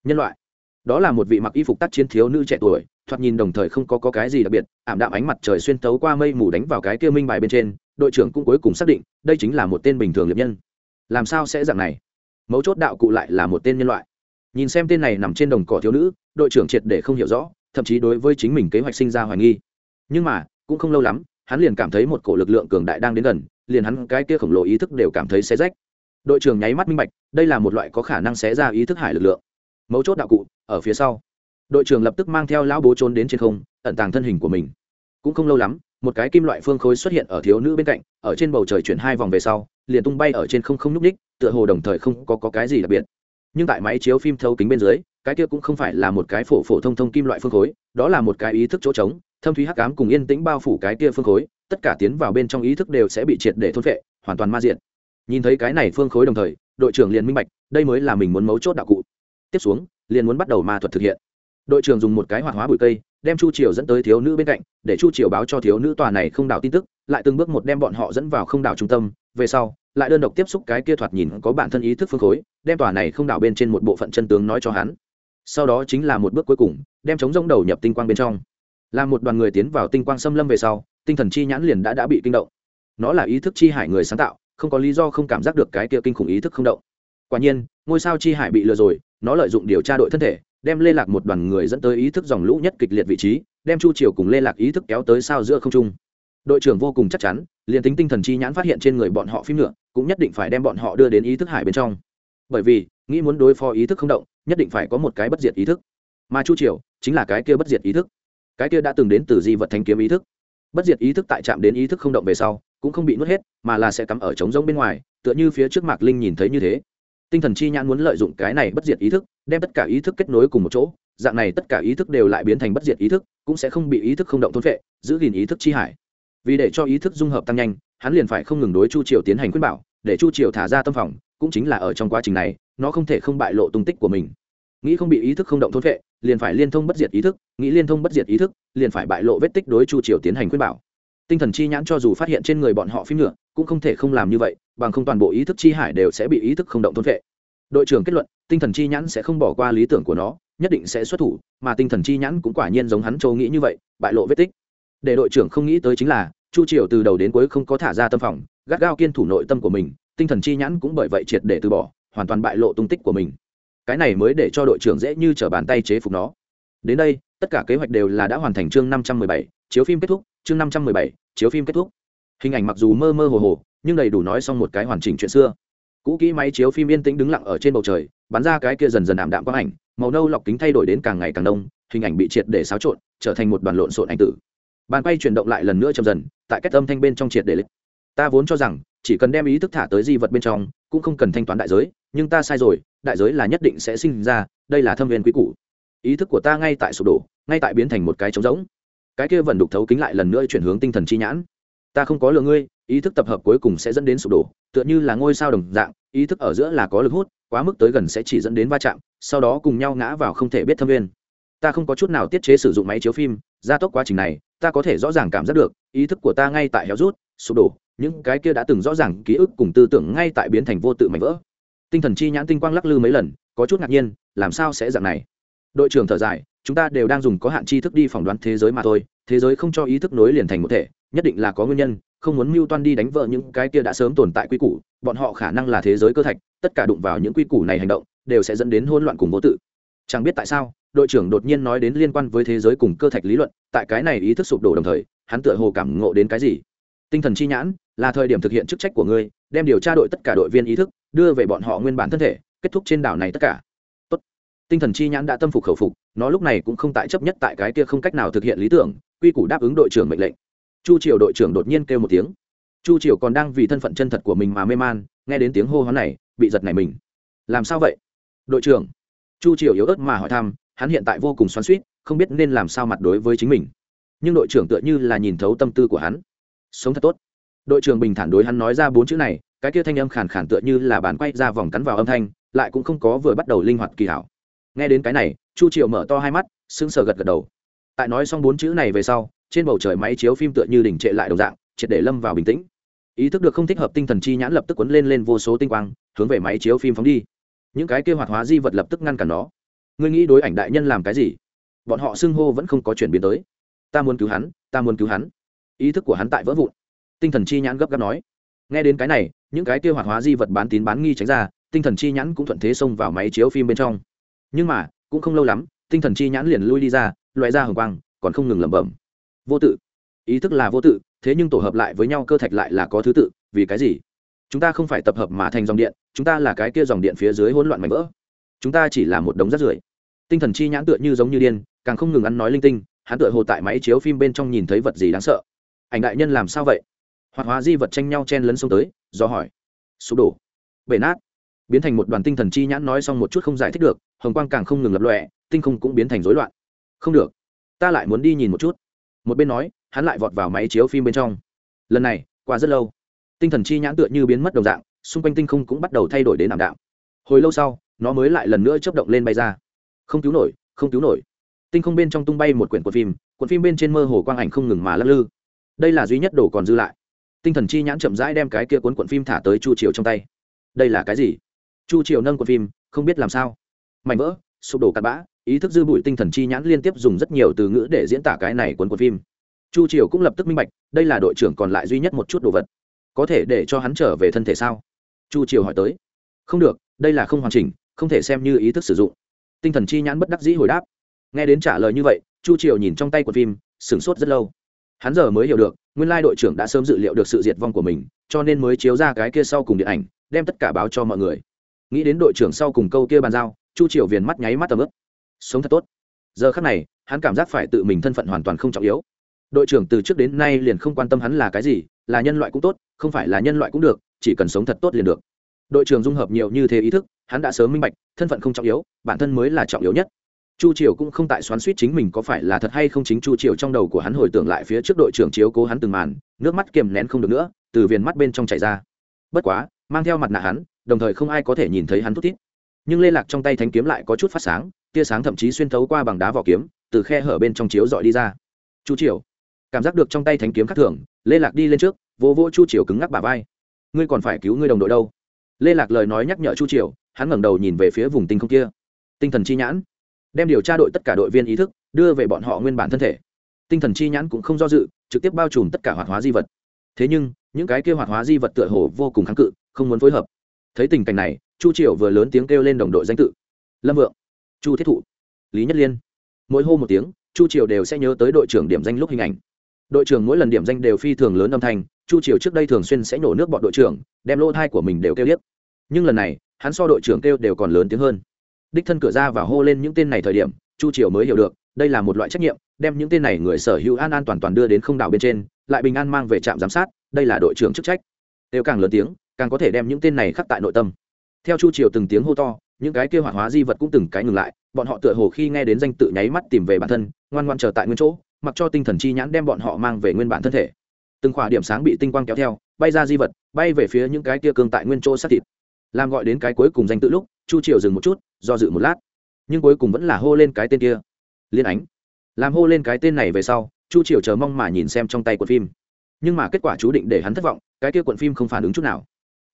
A: Nhân loại. Đó là một vị mặc y phục tác chiến thiếu nữ trẻ tuổi thoạt nhìn đồng thời không có, có cái gì đặc biệt ảm đạm ánh mặt trời xuyên tấu qua mây mù đánh vào cái kia minh bài bên trên đội trưởng cũng cuối cùng xác định đây chính là một tên bình thường liệp nhân. Làm sao sẽ dạng này? Mấu chốt đạo cụ lại là một tên nhân loại. Nhìn xem tên này nằm trên đồng cỏ thiếu nữ đội trưởng triệt để không hiểu rõ thậm chí đối với chính mình kế hoạch sinh ra hoài nghi. Nhưng mà cũng không lâu lắm hắn liền cảm thấy một cổ lực lượng cường đại đang đến gần liền hắn cái kia khổng lồ ý thức đều cảm thấy xé rách đội trưởng nháy mắt minh bạch đây là một loại có khả năng xé ra ý thức hải lực lượng. Mấu chốt đạo cụ ở phía sau. Đội trưởng lập tức mang theo lão bố trốn đến trên không ẩn tàng thân hình của mình. Cũng không lâu lắm một cái kim loại phương khối xuất hiện ở thiếu nữ bên cạnh ở trên bầu trời chuyển hai vòng về sau liền tung bay ở trên không không n ú c ních tựa hồ đồng thời không có, có cái gì đặc biệt. Nhưng tại máy chiếu phim thấu kính bên dưới cái kia cũng không phải là một cái phổ phổ thông thông kim loại phương khối đó là một cái ý thức chỗ trống thâm thúy hắc cám cùng yên tĩnh bao phủ cái kia phương khối tất cả tiến vào bên trong ý thức đều sẽ bị triệt để thôn vệ hoàn toàn ma diện nhìn thấy cái này phương khối đồng thời, đội trưởng liền minh bạch, đây mới là mình muốn mấu chốt đạo cụ. Tiếp xuống, liền muốn bắt đầu ma thuật thực hiện. Đội trưởng dùng một cái hoạt hóa bụi cây, đem chu triều dẫn tới thiếu nữ bên cạnh, để chu triều báo cho thiếu nữ tòa này không đảo tin tức, lại từng bước một đem bọn họ dẫn vào không đảo trung tâm. Về sau, lại đơn độc tiếp xúc cái kia thoạt nhìn có bản thân ý thức phương khối, đem tòa này không đảo bên trên một bộ phận chân tướng nói cho hắn. Sau đó chính là một bước cuối cùng, đem chống rông đầu nhập tinh quang bên trong. Làm một đoàn người tiến vào tinh quang xâm lâm về sau, tinh thần chi nhãn liền đã đã bị kinh động. Nó là ý thức chi hải người sáng tạo không có lý do không cảm giác được cái kia kinh khủng ý thức không động. Quả nhiên, ngôi sao chi hải bị lừa rồi, nó lợi dụng điều tra đội thân thể, đem lê lạc một đoàn người dẫn tới ý thức dòng lũ nhất kịch liệt vị trí, đem chu triều cùng lê lạc ý thức kéo tới sao giữa không trung. Đội trưởng vô cùng chắc chắn, liền tính tinh thần chi nhãn phát hiện trên người bọn họ phim nữa, cũng nhất định phải đem bọn họ đưa đến ý thức hải bên trong. Bởi vì, nghĩ muốn đối phó ý thức không động, nhất định phải có một cái bất diệt ý thức. Mà chu triều, chính là cái kia bất diệt ý thức. Cái kia đã từng đến từ di vật thanh kiếm ý thức. Bất diệt ý thức tại chạm đến ý thức không động về sau cũng không bị nuốt hết, mà là sẽ cắm ở trống rỗng bên ngoài, tựa như phía trước mạc linh nhìn thấy như thế. Tinh thần chi nhãn muốn lợi dụng cái này bất diệt ý thức, đem tất cả ý thức kết nối cùng một chỗ, dạng này tất cả ý thức đều lại biến thành bất diệt ý thức, cũng sẽ không bị ý thức không động thôn vệ giữ gìn ý thức chi hải. Vì để cho ý thức dung hợp tăng nhanh, hắn liền phải không ngừng đối chu triều tiến hành khuyên bảo, để chu triều thả ra tâm phòng, cũng chính là ở trong quá trình này, nó không thể không bại lộ tung tích của mình. Nghĩ không bị ý thức không động thôn vệ liền phải liên thông bất diệt ý thức, nghĩ liên thông bất diệt ý thức, liền phải bại lộ vết tích đối chu triều tiến hành khuyên bảo tinh thần chi nhãn cho dù phát hiện trên người bọn họ phim nữa cũng không thể không làm như vậy, bằng không toàn bộ ý thức chi hải đều sẽ bị ý thức không động thôn vệ. Đội trưởng kết luận, tinh thần chi nhãn sẽ không bỏ qua lý tưởng của nó, nhất định sẽ xuất thủ, mà tinh thần chi nhãn cũng quả nhiên giống hắn châu nghĩ như vậy, bại lộ vết tích. Để đội trưởng không nghĩ tới chính là, chu triều từ đầu đến cuối không có thả ra tâm phòng, gắt gao kiên thủ nội tâm của mình, tinh thần chi nhãn cũng bởi vậy triệt để từ bỏ, hoàn toàn bại lộ tung tích của mình. Cái này mới để cho đội trưởng dễ như t r ở bàn tay chế phục nó. Đến đây, tất cả kế hoạch đều là đã hoàn thành chương năm trăm mười bảy, chiếu phim kết thúc chương năm trăm mười bảy, chiếu phim kết thúc. Hình ảnh mặc dù mơ mơ hồ hồ, nhưng đầy đủ nói xong một cái hoàn chỉnh chuyện xưa. Cũ kỹ máy chiếu phim yên tĩnh đứng lặng ở trên bầu trời, bắn ra cái kia dần dần ảm đạm quang ảnh, màu nâu lọc kính thay đổi đến càng ngày càng đông, hình ảnh bị triệt để xáo trộn, trở thành một đoàn lộn xộn ảnh tử. Bàn quay chuyển động lại lần nữa chậm dần, tại cách âm thanh bên trong triệt để lịch ta vốn cho rằng, chỉ cần đem ý thức thả tới di vật bên trong, cũng không cần thanh toán đại giới, nhưng ta sai rồi, đại giới là nhất định sẽ sinh ra, đây là thâm viên quý cũ ý thức của ta ngay tại sụp đổ, ngay tại biến thành một cái trống rỗng cái kia vẫn đục thấu kính lại lần nữa chuyển hướng tinh thần chi nhãn. Ta không có lừa ngươi, ý thức tập hợp cuối cùng sẽ dẫn đến sụp đổ, tựa như là ngôi sao đồng dạng, ý thức ở giữa là có lực hút, quá mức tới gần sẽ chỉ dẫn đến va chạm, sau đó cùng nhau ngã vào không thể biết thâm viên. Ta không có chút nào tiết chế sử dụng máy chiếu phim, gia tốc quá trình này, ta có thể rõ ràng cảm giác được, ý thức của ta ngay tại héo rút, sụp đổ, những cái kia đã từng rõ ràng ký ức cùng tư tưởng ngay tại biến thành vô tự mảnh vỡ. Tinh thần chi nhãn tinh quang lắc lư mấy lần, có chút ngạc nhiên, làm sao sẽ dạng này? Đội trưởng thở dài chúng ta đều đang dùng có hạn tri thức đi phỏng đoán thế giới mà thôi, thế giới không cho ý thức nối liền thành một thể, nhất định là có nguyên nhân, không muốn mưu toan đi đánh vỡ những cái kia đã sớm tồn tại quy củ, bọn họ khả năng là thế giới cơ thạch, tất cả đụng vào những quy củ này hành động, đều sẽ dẫn đến hỗn loạn cùng vô tự. Chẳng biết tại sao, đội trưởng đột nhiên nói đến liên quan với thế giới cùng cơ thạch lý luận, tại cái này ý thức sụp đổ đồng thời, hắn tựa hồ cảm ngộ đến cái gì? Tinh thần chi nhãn, là thời điểm thực hiện chức trách của ngươi, đem điều tra đội tất cả đội viên ý thức, đưa về bọn họ nguyên bản thân thể, kết thúc trên đảo này tất cả tinh thần chi nhãn đã tâm phục khẩu phục, nó lúc này cũng không tại chấp nhất tại cái kia không cách nào thực hiện lý tưởng, quy củ đáp ứng đội trưởng mệnh lệnh. Chu triều đội trưởng đột nhiên kêu một tiếng. Chu triều còn đang vì thân phận chân thật của mình mà mê man, nghe đến tiếng hô hoán này, bị giật này mình. Làm sao vậy? Đội trưởng. Chu triều yếu ớt mà hỏi thăm, hắn hiện tại vô cùng xoắn suýt không biết nên làm sao mặt đối với chính mình. Nhưng đội trưởng tựa như là nhìn thấu tâm tư của hắn. Sống thật tốt. Đội trưởng bình thản đối hắn nói ra bốn chữ này, cái kia thanh âm khàn khàn tựa như là bàn quay ra vòng cắn vào âm thanh, lại cũng không có vừa bắt đầu linh hoạt kỳ hảo nghe đến cái này, chu triệu mở to hai mắt, sững sờ gật gật đầu. Tại nói xong bốn chữ này về sau, trên bầu trời máy chiếu phim tựa như đỉnh trệ lại đồng dạng, triệt để lâm vào bình tĩnh. Ý thức được không thích hợp tinh thần chi nhãn lập tức quấn lên lên vô số tinh quang, hướng về máy chiếu phim phóng đi. Những cái kia hoạt hóa di vật lập tức ngăn cản nó. Ngươi nghĩ đối ảnh đại nhân làm cái gì? Bọn họ xưng hô vẫn không có chuyển biến tới. Ta muốn cứu hắn, ta muốn cứu hắn. Ý thức của hắn tại vỡ vụn. Tinh thần chi nhãn gấp gáp nói. Nghe đến cái này, những cái kia hoạt hóa di vật bán tín bán nghi tránh ra, tinh thần chi nhãn cũng thuận thế xông vào máy chiếu phim bên trong nhưng mà, cũng không lâu lắm, tinh thần chi nhãn liền lui đi ra loại ra hồng quang, còn không ngừng lẩm bẩm. Vô tự. Ý thức là vô tự, thế nhưng tổ hợp lại với nhau cơ thạch lại là có thứ tự, vì cái gì? Chúng ta không phải tập hợp mà thành dòng điện, chúng ta là cái kia dòng điện phía dưới hỗn loạn mảnh vỡ. Chúng ta chỉ là một đống rác rưởi. Tinh thần chi nhãn tựa như giống như điên, càng không ngừng ăn nói linh tinh, hắn tựa hồ tại máy chiếu phim bên trong nhìn thấy vật gì đáng sợ. Ảnh đại nhân làm sao vậy? Hoạt hóa di vật tranh nhau chen lấn xông tới, do hỏi. Sụp đổ. Bể nát biến thành một đoàn tinh thần chi nhãn nói xong một chút không giải thích được, hồng quang càng không ngừng lập lọe tinh không cũng biến thành rối loạn. Không được, ta lại muốn đi nhìn một chút. Một bên nói, hắn lại vọt vào máy chiếu phim bên trong. Lần này, qua rất lâu, tinh thần chi nhãn tựa như biến mất đồng dạng, xung quanh tinh không cũng bắt đầu thay đổi đến ảm đạm. Hồi lâu sau, nó mới lại lần nữa chấp động lên bay ra. Không cứu nổi, không cứu nổi. Tinh không bên trong tung bay một quyển cuộn phim cuộn phim bên trên mơ hồ quang ảnh không ngừng mà lắc lư. Đây là duy nhất đồ còn dư lại. Tinh thần chi nhãn chậm rãi đem cái kia cuốn cuộn phim thả tới chu triều trong tay. Đây là cái gì? Chu triều nâng cuộn phim, không biết làm sao. Mảnh vỡ, sụp đổ cặn bã, ý thức dư bụi tinh thần chi nhãn liên tiếp dùng rất nhiều từ ngữ để diễn tả cái này cuốn cuốn phim. Chu triều cũng lập tức minh bạch, đây là đội trưởng còn lại duy nhất một chút đồ vật. Có thể để cho hắn trở về thân thể sao? Chu triều hỏi tới. Không được, đây là không hoàn chỉnh, không thể xem như ý thức sử dụng. Tinh thần chi nhãn bất đắc dĩ hồi đáp. Nghe đến trả lời như vậy, chu triều nhìn trong tay của phim, sửng sốt rất lâu. Hắn giờ mới hiểu được, nguyên lai đội trưởng đã sớm dự liệu được sự diệt vong của mình, cho nên mới chiếu ra cái kia sau cùng điện ảnh, đem tất cả báo cho mọi người nghĩ đến đội trưởng sau cùng câu kia bàn giao, chu triều viền mắt nháy mắt tầm ướp sống thật tốt. Giờ khắc này, hắn cảm giác phải tự mình thân phận hoàn toàn không trọng yếu. Đội trưởng từ trước đến nay liền không quan tâm hắn là cái gì, là nhân loại cũng tốt, không phải là nhân loại cũng được, chỉ cần sống thật tốt liền được. Đội trưởng dung hợp nhiều như thế ý thức, hắn đã sớm minh bạch, thân phận không trọng yếu, bản thân mới là trọng yếu nhất. Chu triều cũng không tại xoắn suýt chính mình có phải là thật hay không chính chu triều trong đầu của hắn hồi tưởng lại phía trước đội trưởng chiếu cố hắn từng màn, nước mắt kiềm nén không được nữa, từ viền mắt bên trong chảy ra. Bất quá, mang theo mặt nạ hắn đồng thời không ai có thể nhìn thấy hắn thút thít. Nhưng lê lạc trong tay thánh kiếm lại có chút phát sáng, tia sáng thậm chí xuyên thấu qua bằng đá vỏ kiếm, từ khe hở bên trong chiếu dọi đi ra. Chu triều, cảm giác được trong tay thánh kiếm khắc thường, lê lạc đi lên trước vô vô chu triều cứng ngắc bà vai. Ngươi còn phải cứu ngươi đồng đội đâu? Lê lạc lời nói nhắc nhở chu triều, hắn ngẩng đầu nhìn về phía vùng tinh không kia. Tinh thần chi nhãn. Đem điều tra đội tất cả đội viên ý thức, đưa về bọn họ nguyên bản thân thể. Tinh thần chi nhãn cũng không do dự, trực tiếp bao trùm tất cả hoạt hóa di vật. Thế nhưng, những cái kia hoạt hóa di vật tựa hồ vô cùng kháng cự, không muốn phối hợp thấy tình cảnh này, chu triều vừa lớn tiếng kêu lên đồng đội danh tự. Lâm vượng, chu thiết thụ, lý nhất liên. Mỗi hô một tiếng, chu triều đều sẽ nhớ tới đội trưởng điểm danh lúc hình ảnh. Đội trưởng mỗi lần điểm danh đều phi thường lớn âm thanh, chu triều trước đây thường xuyên sẽ nổ nước bọn đội trưởng, đem lỗ thai của mình đều kêu điếc nhưng lần này, hắn so đội trưởng kêu đều còn lớn tiếng hơn. Đích thân cửa ra và hô lên những tên này thời điểm, chu triều mới hiểu được, đây là một loại trách nhiệm, đem những tên này người sở hữu an an toàn toàn đưa đến không đảo bên trên, lại bình an mang về trạm giám sát, đây là đội trưởng chức trách. Đều càng lớn tiếng càng có thể đem những tên này khắc tại nội tâm. Theo chu triều từng tiếng hô to, những cái kia hoạt hóa di vật cũng từng cái ngừng lại, bọn họ tựa hồ khi nghe đến danh tự nháy mắt tìm về bản thân, ngoan ngoan chờ tại nguyên chỗ, mặc cho tinh thần chi nhãn đem bọn họ mang về nguyên bản thân thể. Từng khỏa điểm sáng bị tinh quang kéo theo, bay ra di vật, bay về phía những cái kia cương tại nguyên chỗ sát thịt. Làm gọi đến cái cuối cùng danh tự lúc, chu triều dừng một chút, do dự một lát. Nhưng cuối cùng vẫn là hô lên cái tên kia. Liên ánh. Làm hô lên cái tên này về sau, chu triều chờ mong mà nhìn xem trong tay cuộn phim. Nhưng mà kết quả chú định để hắn thất vọng, cái kia cuộn phim không phản ứng chút nào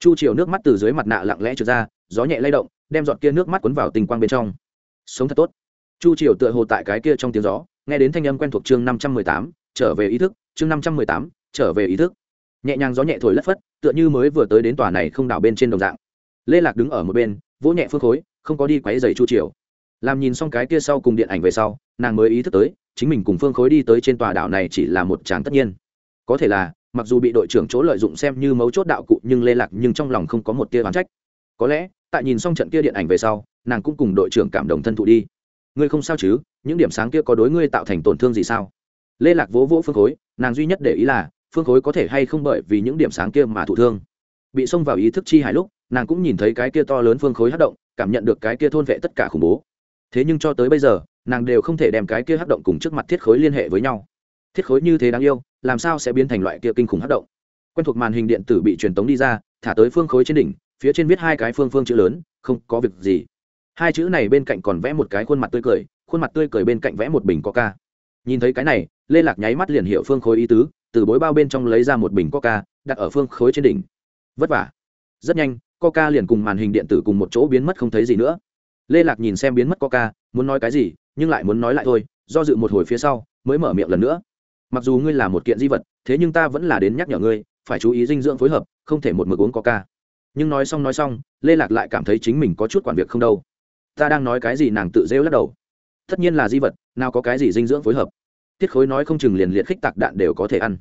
A: chu triều nước mắt từ dưới mặt nạ lặng lẽ trượt ra, gió nhẹ lay động, đem giọt kia nước mắt cuốn vào tình quang bên trong. Sống thật tốt. Chu triều tựa hồ tại cái kia trong tiếng gió, nghe đến thanh âm quen thuộc chương năm trăm mười tám, trở về ý thức, chương năm trăm mười tám, trở về ý thức. Nhẹ nhàng gió nhẹ thổi lất phất, tựa như mới vừa tới đến tòa này không đảo bên trên đồng dạng. Lê lạc đứng ở một bên, vỗ nhẹ phương khối, không có đi quáy dày chu triều. Làm nhìn xong cái kia sau cùng điện ảnh về sau, nàng mới ý thức tới, chính mình cùng phương khối đi tới trên tòa đảo này chỉ là một tràng tất nhiên. Có thể là mặc dù bị đội trưởng chỗ lợi dụng xem như mấu chốt đạo cụ nhưng lê lạc nhưng trong lòng không có một tia oán trách. Có lẽ, tại nhìn xong trận kia điện ảnh về sau, nàng cũng cùng đội trưởng cảm động thân thụ đi. Ngươi không sao chứ? Những điểm sáng kia có đối ngươi tạo thành tổn thương gì sao? Lê lạc vỗ vỗ phương khối, nàng duy nhất để ý là, phương khối có thể hay không bởi vì những điểm sáng kia mà thụ thương. Bị xông vào ý thức chi hải lúc, nàng cũng nhìn thấy cái kia to lớn phương khối hát động, cảm nhận được cái kia thôn vệ tất cả khủng bố. Thế nhưng cho tới bây giờ, nàng đều không thể đem cái kia hát động cùng trước mặt thiết khối liên hệ với nhau. Thiết khối như thế đáng yêu làm sao sẽ biến thành loại kia kinh khủng hấp động? Quen thuộc màn hình điện tử bị truyền tống đi ra, thả tới phương khối trên đỉnh, phía trên viết hai cái phương phương chữ lớn, không có việc gì. Hai chữ này bên cạnh còn vẽ một cái khuôn mặt tươi cười, khuôn mặt tươi cười bên cạnh vẽ một bình coca. Nhìn thấy cái này, lê lạc nháy mắt liền hiệu phương khối ý tứ, từ bối bao bên trong lấy ra một bình coca, đặt ở phương khối trên đỉnh. Vất vả. Rất nhanh, coca liền cùng màn hình điện tử cùng một chỗ biến mất không thấy gì nữa. Lê lạc nhìn xem biến mất coca, muốn nói cái gì, nhưng lại muốn nói lại thôi, do dự một hồi phía sau, mới mở miệng lần nữa mặc dù ngươi là một kiện di vật, thế nhưng ta vẫn là đến nhắc nhở ngươi, phải chú ý dinh dưỡng phối hợp, không thể một mực uống coca nhưng nói xong nói xong, lê lạc lại cảm thấy chính mình có chút quản việc không đâu. Ta đang nói cái gì nàng tự rêu lắc đầu. Tất nhiên là di vật, nào có cái gì dinh dưỡng phối hợp. Tiết khối nói không chừng liền liệt khích tạc đạn đều có thể ăn.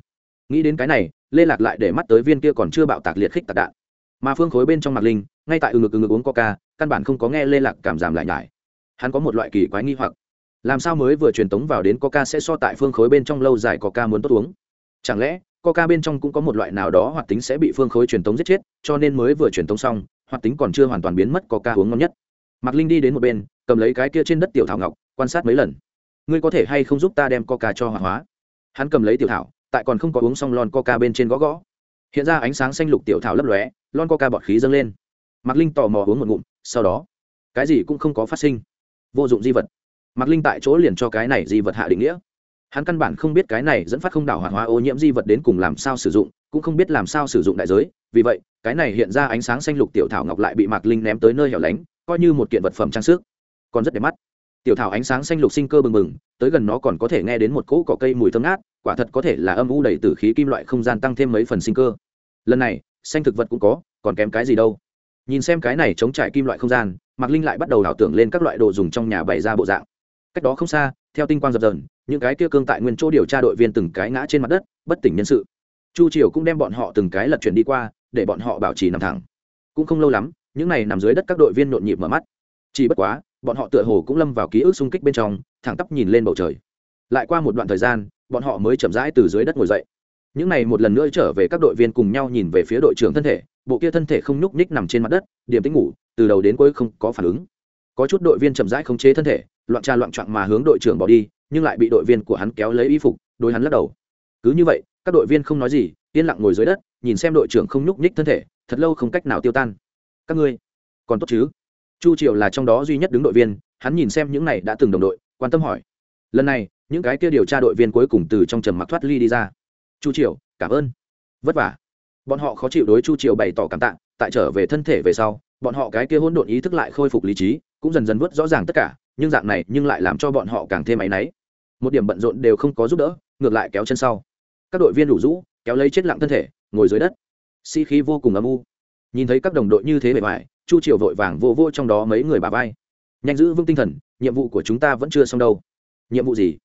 A: Nghĩ đến cái này, lê lạc lại để mắt tới viên kia còn chưa bạo tạc liệt khích tạc đạn. Mà phương khối bên trong mặt linh, ngay tại ừ ngực ừ ngực uống coca căn bản không có nghe lê lạc cảm giảm lại nhải. Hắn có một loại kỳ quái nghi hoặc làm sao mới vừa truyền tống vào đến coca sẽ so tại phương khối bên trong lâu dài coca muốn tốt uống? Chẳng lẽ, coca bên trong cũng có một loại nào đó hoạt tính sẽ bị phương khối truyền tống giết chết, cho nên mới vừa truyền tống xong, hoạt tính còn chưa hoàn toàn biến mất coca uống ngon nhất. Mạc linh đi đến một bên, cầm lấy cái kia trên đất tiểu thảo ngọc, quan sát mấy lần. Ngươi có thể hay không giúp ta đem coca cho hoạt hóa? Hắn cầm lấy tiểu thảo, tại còn không có uống xong lon coca bên trên gõ gõ. Hiện ra ánh sáng xanh lục tiểu thảo lấp lóe, lon coca bọt khí dâng lên. Mạc linh tò mò uống một ngụm, sau đó, cái gì cũng không có phát sinh. Vô dụng di vật mạc linh tại chỗ liền cho cái này di vật hạ định nghĩa. Hắn căn bản không biết cái này dẫn phát không đảo hỏa hóa ô nhiễm di vật đến cùng làm sao sử dụng, cũng không biết làm sao sử dụng đại giới. Vì vậy, cái này hiện ra ánh sáng xanh lục tiểu thảo ngọc lại bị mạc linh ném tới nơi hẻo lánh, coi như một kiện vật phẩm trang sức. Còn rất đẹp mắt. Tiểu thảo ánh sáng xanh lục sinh cơ bừng bừng, tới gần nó còn có thể nghe đến một cỗ cỏ cây mùi thơm ngát, quả thật có thể là âm u đầy t khí kim loại không gian tăng thêm mấy phần sinh cơ. Lần này, xanh thực vật cũng có, còn kém cái gì đâu. Nhìn xem cái này chống trải kim loại không gian, mạc linh lại bắt đầu ảo tưởng lên các loại đồ dùng trong nhà bày ra bộ dạng cách đó không xa, theo tinh quang dập dờn, những cái kia cương tại nguyên chỗ điều tra đội viên từng cái ngã trên mặt đất, bất tỉnh nhân sự. Chu triều cũng đem bọn họ từng cái lật chuyển đi qua, để bọn họ bảo trì nằm thẳng. Cũng không lâu lắm, những này nằm dưới đất các đội viên nhộn nhịp mở mắt. Chỉ bất quá, bọn họ tựa hồ cũng lâm vào ký ức xung kích bên trong, thẳng tắp nhìn lên bầu trời. Lại qua một đoạn thời gian, bọn họ mới chậm rãi từ dưới đất ngồi dậy. Những này một lần nữa trở về các đội viên cùng nhau nhìn về phía đội trưởng thân thể, bộ kia thân thể không nhúc nhích nằm trên mặt đất, điểm tính ngủ, từ đầu đến cuối không có phản ứng có chút đội viên chậm rãi khống chế thân thể, loạn trà loạn trọn mà hướng đội trưởng bỏ đi, nhưng lại bị đội viên của hắn kéo lấy y phục, đối hắn lắc đầu. Cứ như vậy, các đội viên không nói gì, yên lặng ngồi dưới đất, nhìn xem đội trưởng không nhúc nhích thân thể, thật lâu không cách nào tiêu tan. Các ngươi, còn tốt chứ? Chu triều là trong đó duy nhất đứng đội viên, hắn nhìn xem những này đã từng đồng đội, quan tâm hỏi. Lần này, những cái kia điều tra đội viên cuối cùng từ trong trầm mặc thoát ly đi ra. Chu triều, cảm ơn. Vất vả. Bọn họ khó chịu đối chu triều bày tỏ cảm tạ, tại trở về thân thể về sau, bọn họ cái kia hỗn độn ý thức lại khôi phục lý trí cũng dần dần vớt rõ ràng tất cả, nhưng dạng này nhưng lại làm cho bọn họ càng thêm áy náy. Một điểm bận rộn đều không có giúp đỡ, ngược lại kéo chân sau. Các đội viên đủ rũ, kéo lấy chết lặng thân thể, ngồi dưới đất. Si vô cùng âm u. Nhìn thấy các đồng đội như thế bề ngoài, chu triều vội vàng vô vô trong đó mấy người bà vai. Nhanh giữ vững tinh thần, nhiệm vụ của chúng ta vẫn chưa xong đâu. Nhiệm vụ gì?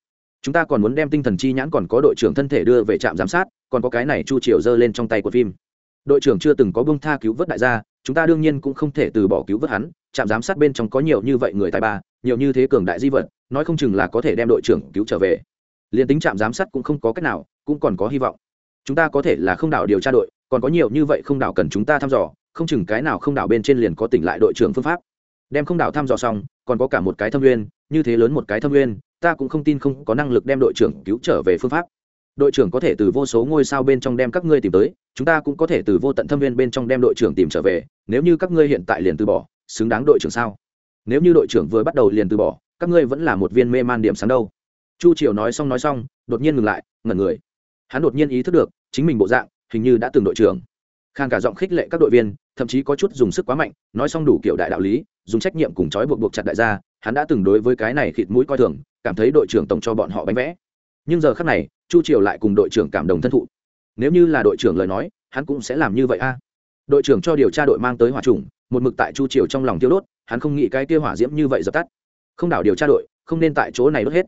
A: Chúng ta còn muốn đem tinh thần chi nhãn còn có đội trưởng thân thể đưa về trạm giám sát, còn có cái này chu triều giơ lên trong tay của phim. Đội trưởng chưa từng có bông tha cứu vớt đại gia, chúng ta đương nhiên cũng không thể từ bỏ cứu vớt hắn trạm giám sát bên trong có nhiều như vậy người tài ba, nhiều như thế cường đại di vật, nói không chừng là có thể đem đội trưởng cứu trở về. Liền tính trạm giám sát cũng không có cách nào, cũng còn có hy vọng. Chúng ta có thể là không đảo điều tra đội, còn có nhiều như vậy không đảo cần chúng ta thăm dò, không chừng cái nào không đảo bên trên liền có tỉnh lại đội trưởng phương pháp. Đem không đảo thăm dò xong, còn có cả một cái thâm nguyên, như thế lớn một cái thâm nguyên, ta cũng không tin không có năng lực đem đội trưởng cứu trở về phương pháp. Đội trưởng có thể từ vô số ngôi sao bên trong đem các ngươi tìm tới, chúng ta cũng có thể từ vô tận thâm viên bên trong đem đội trưởng tìm trở về, nếu như các ngươi hiện tại liền từ bỏ xứng đáng đội trưởng sao? Nếu như đội trưởng vừa bắt đầu liền từ bỏ, các ngươi vẫn là một viên mê man điểm sáng đâu. Chu triều nói xong nói xong, đột nhiên ngừng lại, ngẩn người. Hắn đột nhiên ý thức được, chính mình bộ dạng, hình như đã từng đội trưởng. Khang cả giọng khích lệ các đội viên, thậm chí có chút dùng sức quá mạnh, nói xong đủ kiểu đại đạo lý, dùng trách nhiệm cùng trói buộc buộc chặt đại gia, hắn đã từng đối với cái này khịt mũi coi thường, cảm thấy đội trưởng tổng cho bọn họ bánh vẽ. Nhưng giờ khác này, chu triều lại cùng đội trưởng cảm đồng thân thụ. Nếu như là đội trưởng lời nói, hắn cũng sẽ làm như vậy a. Đội trưởng cho điều tra đội mang tới hỏa trùng một mực tại chu triều trong lòng tiêu đốt, hắn không nghĩ cái kia hỏa diễm như vậy dập tắt. Không đảo điều tra đội, không nên tại chỗ này đốt hết.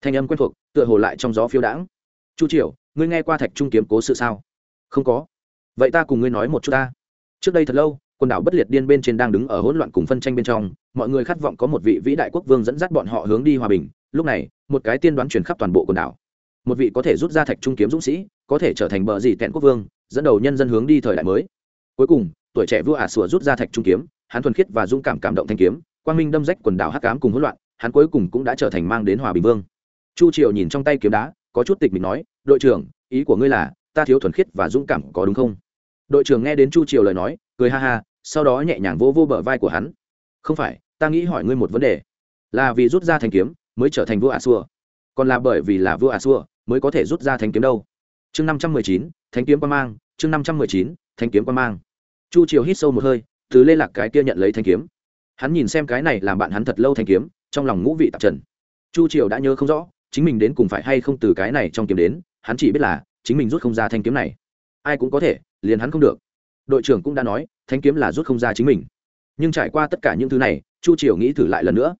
A: Thanh âm quen thuộc, tựa hồ lại trong gió phiêu đãng. Chu triều, ngươi nghe qua thạch trung kiếm cố sự sao? Không có. Vậy ta cùng ngươi nói một chút ta. Trước đây thật lâu, quần đảo bất liệt điên bên trên đang đứng ở hỗn loạn cùng phân tranh bên trong, mọi người khát vọng có một vị vĩ đại quốc vương dẫn dắt bọn họ hướng đi hòa bình. Lúc này, một cái tiên đoán truyền khắp toàn bộ quần đảo. Một vị có thể rút ra thạch trung kiếm dũng sĩ, có thể trở thành bờ gì tẹn quốc vương, dẫn đầu nhân dân hướng đi thời đại mới. Cuối cùng tuổi trẻ vua ả sủa rút ra thạch trung kiếm, hắn thuần khiết và dũng cảm cảm động thanh kiếm, quang minh đâm rách quần đảo hắc cám cùng hỗn loạn, hắn cuối cùng cũng đã trở thành mang đến hòa bình vương. Chu triều nhìn trong tay kiếm đá, có chút tịch mình nói, đội trưởng, ý của ngươi là, ta thiếu thuần khiết và dũng cảm có đúng không? Đội trưởng nghe đến chu triều lời nói, cười ha ha, sau đó nhẹ nhàng vô vô bờ vai của hắn. Không phải, ta nghĩ hỏi ngươi một vấn đề. Là vì rút ra thanh kiếm mới trở thành vua ả xua còn là bởi vì là vua ả xua mới có thể rút ra thanh kiếm đâu. Chương năm trăm mười chín thanh kiếm quan mang, chương năm trăm mười chín thanh kiếm quan mang chu triều hít sâu một hơi, từ lê lạc cái kia nhận lấy thanh kiếm. Hắn nhìn xem cái này làm bạn hắn thật lâu thanh kiếm, trong lòng ngũ vị tạp trần. Chu triều đã nhớ không rõ, chính mình đến cùng phải hay không từ cái này trong kiếm đến, hắn chỉ biết là, chính mình rút không ra thanh kiếm này. Ai cũng có thể, liền hắn không được. Đội trưởng cũng đã nói, thanh kiếm là rút không ra chính mình. Nhưng trải qua tất cả những thứ này, chu triều nghĩ thử lại lần nữa.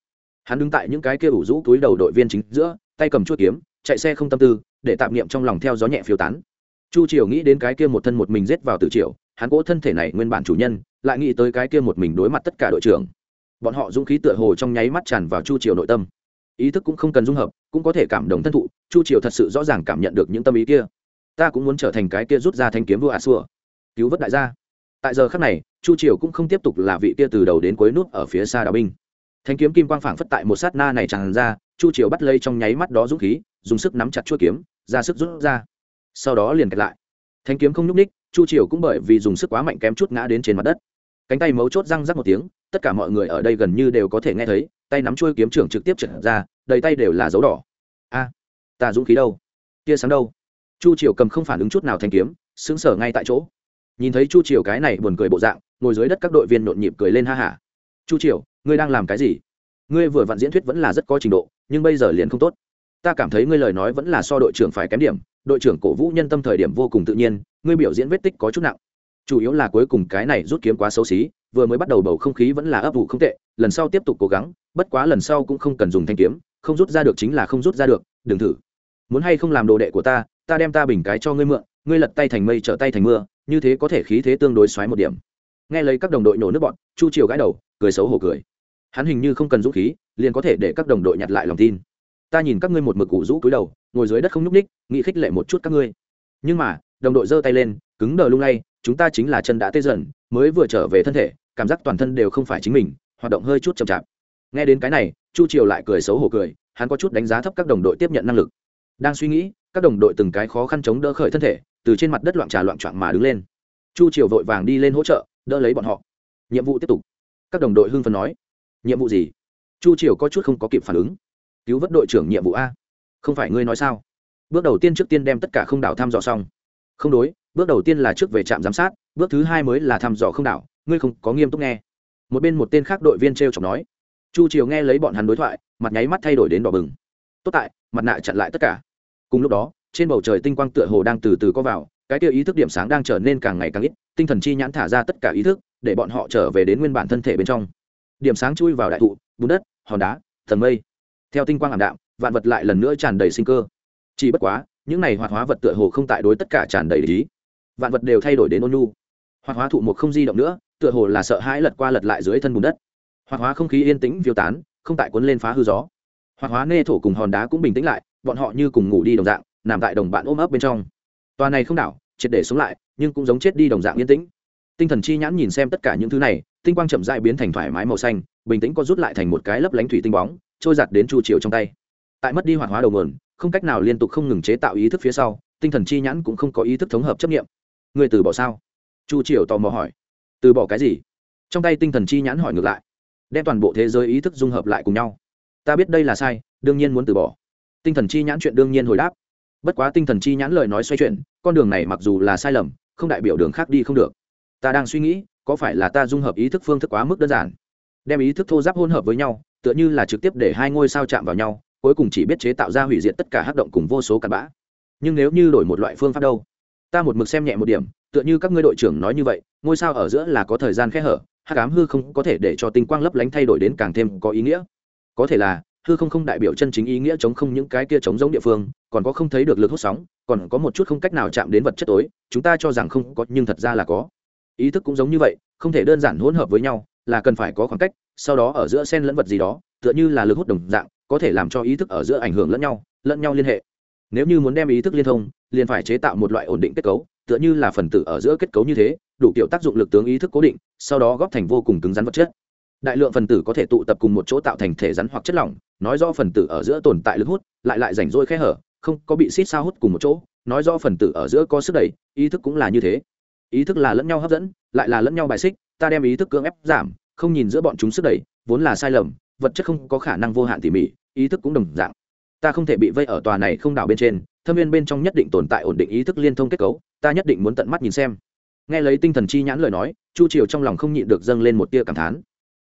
A: Hắn đứng tại những cái kia ủ rũ túi đầu đội viên chính giữa, tay cầm chuốt kiếm, chạy xe không tâm tư, để tạm niệm trong lòng theo gió nhẹ phiêu tán. Chu triều nghĩ đến cái kia một thân một mình rết vào từ triều hắn cố thân thể này nguyên bản chủ nhân, lại nghĩ tới cái kia một mình đối mặt tất cả đội trưởng. Bọn họ dũng khí tựa hồ trong nháy mắt tràn vào chu triều nội tâm. Ý thức cũng không cần dung hợp, cũng có thể cảm động thân thụ, chu triều thật sự rõ ràng cảm nhận được những tâm ý kia. Ta cũng muốn trở thành cái kia rút ra thanh kiếm vua a xua cứu vớt đại gia. Tại giờ khắc này, chu triều cũng không tiếp tục là vị kia từ đầu đến cuối nút ở phía xa đào binh. Thanh kiếm kim quang phảng phất tại một sát na này tràn ra, chu triều bắt lây trong nháy mắt đó dũng khí, dùng sức nắm chặt chuôi kiếm, ra sức rút ra. Sau đó liền kẹt lại. Thanh kiếm không nhúc ních chu triều cũng bởi vì dùng sức quá mạnh kém chút ngã đến trên mặt đất. Cánh tay mấu chốt răng rắc một tiếng, tất cả mọi người ở đây gần như đều có thể nghe thấy, tay nắm chuôi kiếm trưởng trực tiếp trượt ra, đầy tay đều là dấu đỏ. A, ta dũng khí đâu? Tia sáng đâu? Chu triều cầm không phản ứng chút nào thanh kiếm xứng sở ngay tại chỗ. Nhìn thấy chu triều cái này buồn cười bộ dạng, ngồi dưới đất các đội viên nhộn nhịp cười lên ha hả. Chu triều, ngươi đang làm cái gì? Ngươi vừa vặn diễn thuyết vẫn là rất có trình độ, nhưng bây giờ liền không tốt. Ta cảm thấy ngươi lời nói vẫn là so đội trưởng phải kém điểm đội trưởng cổ vũ nhân tâm thời điểm vô cùng tự nhiên, ngươi biểu diễn vết tích có chút nặng. Chủ yếu là cuối cùng cái này rút kiếm quá xấu xí, vừa mới bắt đầu bầu không khí vẫn là ấp vụ không tệ, lần sau tiếp tục cố gắng, bất quá lần sau cũng không cần dùng thanh kiếm, không rút ra được chính là không rút ra được, đừng thử. Muốn hay không làm đồ đệ của ta ta đem ta bình cái cho ngươi mượn, ngươi lật tay thành mây trở tay thành mưa, như thế có thể khí thế tương đối xoáy một điểm. Nghe lấy các đồng đội nổ nước bọn, chu triều gãi đầu, cười xấu hổ cười. Hắn hình như không cần dũng khí, liền có thể để các đồng đội nhặt lại lòng tin. Ta nhìn các ngươi một mực cụ rũ cúi đầu ngồi dưới đất không nhúc ních nghĩ khích lệ một chút các ngươi. Nhưng mà, đồng đội giơ tay lên, cứng đờ lung lay, chúng ta chính là chân đã tê dần, mới vừa trở về thân thể, cảm giác toàn thân đều không phải chính mình, hoạt động hơi chút chậm chạp. Nghe đến cái này, chu triều lại cười xấu hổ cười, hắn có chút đánh giá thấp các đồng đội tiếp nhận năng lực. Đang suy nghĩ, các đồng đội từng cái khó khăn chống đỡ khởi thân thể, từ trên mặt đất loạn trà loạn trọn mà đứng lên. Chu triều vội vàng đi lên hỗ trợ, đỡ lấy bọn họ. Nhiệm vụ tiếp tục. Các đồng đội hưng phấn nói. Nhiệm vụ gì? Chu triều có chút không có kịp phản ứng. Cứu vớt đội trưởng nhiệm vụ a không phải ngươi nói sao? Bước đầu tiên trước tiên đem tất cả không đảo thăm dò xong. Không đối, bước đầu tiên là trước về trạm giám sát, bước thứ hai mới là thăm dò không đảo, ngươi không có nghiêm túc nghe. Một bên một tên khác đội viên t r e o chọc nói. Chu triều nghe lấy bọn hắn đối thoại, mặt nháy mắt thay đổi đến đỏ bừng. Tốt tại, mặt nạ chặn lại tất cả. Cùng lúc đó, trên bầu trời tinh quang tựa hồ đang từ từ có vào, cái tiêu ý thức điểm sáng đang trở nên càng ngày càng ít, tinh thần chi nhãn thả ra tất cả ý thức, để bọn họ trở về đến nguyên bản thân thể bên trong. Điểm sáng chui vào đại thụ, bùn đất, hòn đá thần mây. Theo tinh quang ảm đạm vạn vật lại lần nữa tràn đầy sinh cơ. Chỉ bất quá, những này hoạt hóa vật tựa hồ không tại đối tất cả tràn đầy lý vạn vật đều thay đổi đến ôn nhu. Hoạt hóa thụ một không di động nữa, tựa hồ là sợ hãi lật qua lật lại dưới thân bùn đất. Hoạt hóa không khí yên tĩnh, phiêu tán, không tại cuốn lên phá hư gió. Hoạt hóa nê thổ cùng hòn đá cũng bình tĩnh lại, bọn họ như cùng ngủ đi đồng dạng, nằm tại đồng bạn ôm ấp bên trong. Tòa này không đảo, triệt để sống lại, nhưng cũng giống chết đi đồng dạng yên tĩnh. Tinh thần chi nhãn nhìn xem tất cả những thứ này, tinh quang chậm dại biến thành thoải mái màu xanh, bình tĩnh có rút lại thành một cái lấp lánh thủy tinh bóng, trôi giặt đến chu chiều trong tay tại mất đi hoạt hóa đầu nguồn, không cách nào liên tục không ngừng chế tạo ý thức phía sau, tinh thần chi nhãn cũng không có ý thức thống hợp chấp nghiệm. Người từ bỏ sao? Chu triều tò mò hỏi. Từ bỏ cái gì? Trong tay tinh thần chi nhãn hỏi ngược lại. Đem toàn bộ thế giới ý thức dung hợp lại cùng nhau. Ta biết đây là sai, đương nhiên muốn từ bỏ. Tinh thần chi nhãn chuyện đương nhiên hồi đáp. Bất quá tinh thần chi nhãn lời nói xoay chuyển, con đường này mặc dù là sai lầm, không đại biểu đường khác đi không được. Ta đang suy nghĩ, có phải là ta dung hợp ý thức phương thức quá mức đơn giản? Đem ý thức thô giáp hôn hợp với nhau, tựa như là trực tiếp để hai ngôi sao chạm vào nhau cuối cùng chỉ biết chế tạo ra hủy diệt tất cả hắc động cùng vô số cặn bã. Nhưng nếu như đổi một loại phương pháp đâu? Ta một mực xem nhẹ một điểm, tựa như các ngươi đội trưởng nói như vậy, ngôi sao ở giữa là có thời gian khe hở hát cám hư không có thể để cho tinh quang lấp lánh thay đổi đến càng thêm có ý nghĩa. Có thể là, hư không không đại biểu chân chính ý nghĩa chống không những cái kia chống giống địa phương, còn có không thấy được lực hút sóng, còn có một chút không cách nào chạm đến vật chất tối, chúng ta cho rằng không có, nhưng thật ra là có. Ý thức cũng giống như vậy, không thể đơn giản hỗn hợp với nhau, là cần phải có khoảng cách, sau đó ở giữa sen lẫn vật gì đó, tựa như là lực hút đồng dạng có thể làm cho ý thức ở giữa ảnh hưởng lẫn nhau lẫn nhau liên hệ. Nếu như muốn đem ý thức liên thông, liền phải chế tạo một loại ổn định kết cấu, tựa như là phần tử ở giữa kết cấu như thế, đủ kiểu tác dụng lực tướng ý thức cố định, sau đó góp thành vô cùng cứng rắn vật chất. Đại lượng phần tử có thể tụ tập cùng một chỗ tạo thành thể rắn hoặc chất lỏng, nói do phần tử ở giữa tồn tại lực hút, lại lại rảnh rỗi khe hở, không có bị xít sao hút cùng một chỗ, nói do phần tử ở giữa có sức đẩy, ý thức cũng là như thế. Ý thức là lẫn nhau hấp dẫn, lại là lẫn nhau bài xích, ta đem ý thức cưỡng ép giảm, không nhìn giữa bọn chúng sức đẩy, vốn là sai lầm vật chất không có khả năng vô hạn tỉ mỉ, ý thức cũng đồng dạng. Ta không thể bị vây ở tòa này không đảo bên trên, thâm viên bên trong nhất định tồn tại ổn định ý thức liên thông kết cấu, ta nhất định muốn tận mắt nhìn xem. Nghe lấy tinh thần chi nhãn lời nói, chu triều trong lòng không nhịn được dâng lên một tia cảm thán.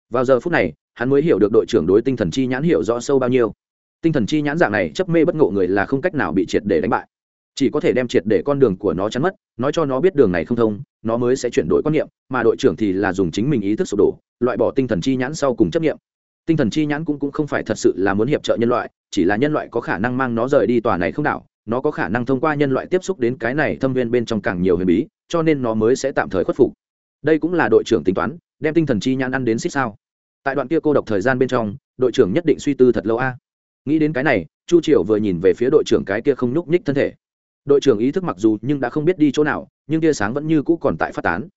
A: Vào giờ phút này, hắn mới hiểu được đội trưởng đối tinh thần chi nhãn hiểu rõ sâu bao nhiêu. Tinh thần chi nhãn dạng này chấp mê bất ngộ người là không cách nào bị triệt để đánh bại. Chỉ có thể đem triệt để con đường của nó chắn mất, nói cho nó biết đường này không thông, nó mới sẽ chuyển đổi quan niệm, mà đội trưởng thì là dùng chính mình ý thức sụp đổ, loại bỏ tinh thần chi nhãn sau cùng chấp niệm tinh thần chi nhãn cũng, cũng không phải thật sự là muốn hiệp trợ nhân loại chỉ là nhân loại có khả năng mang nó rời đi tòa này không đảo nó có khả năng thông qua nhân loại tiếp xúc đến cái này thâm viên bên trong càng nhiều huyền bí cho nên nó mới sẽ tạm thời khuất phục. Đây cũng là đội trưởng tính toán đem tinh thần chi nhãn ăn đến xích sao. Tại đoạn kia cô độc thời gian bên trong đội trưởng nhất định suy tư thật lâu a. Nghĩ đến cái này chu triều vừa nhìn về phía đội trưởng cái kia không nhúc nhích thân thể. Đội trưởng ý thức mặc dù nhưng đã không biết đi chỗ nào nhưng tia sáng vẫn như cũ còn tại phát tán.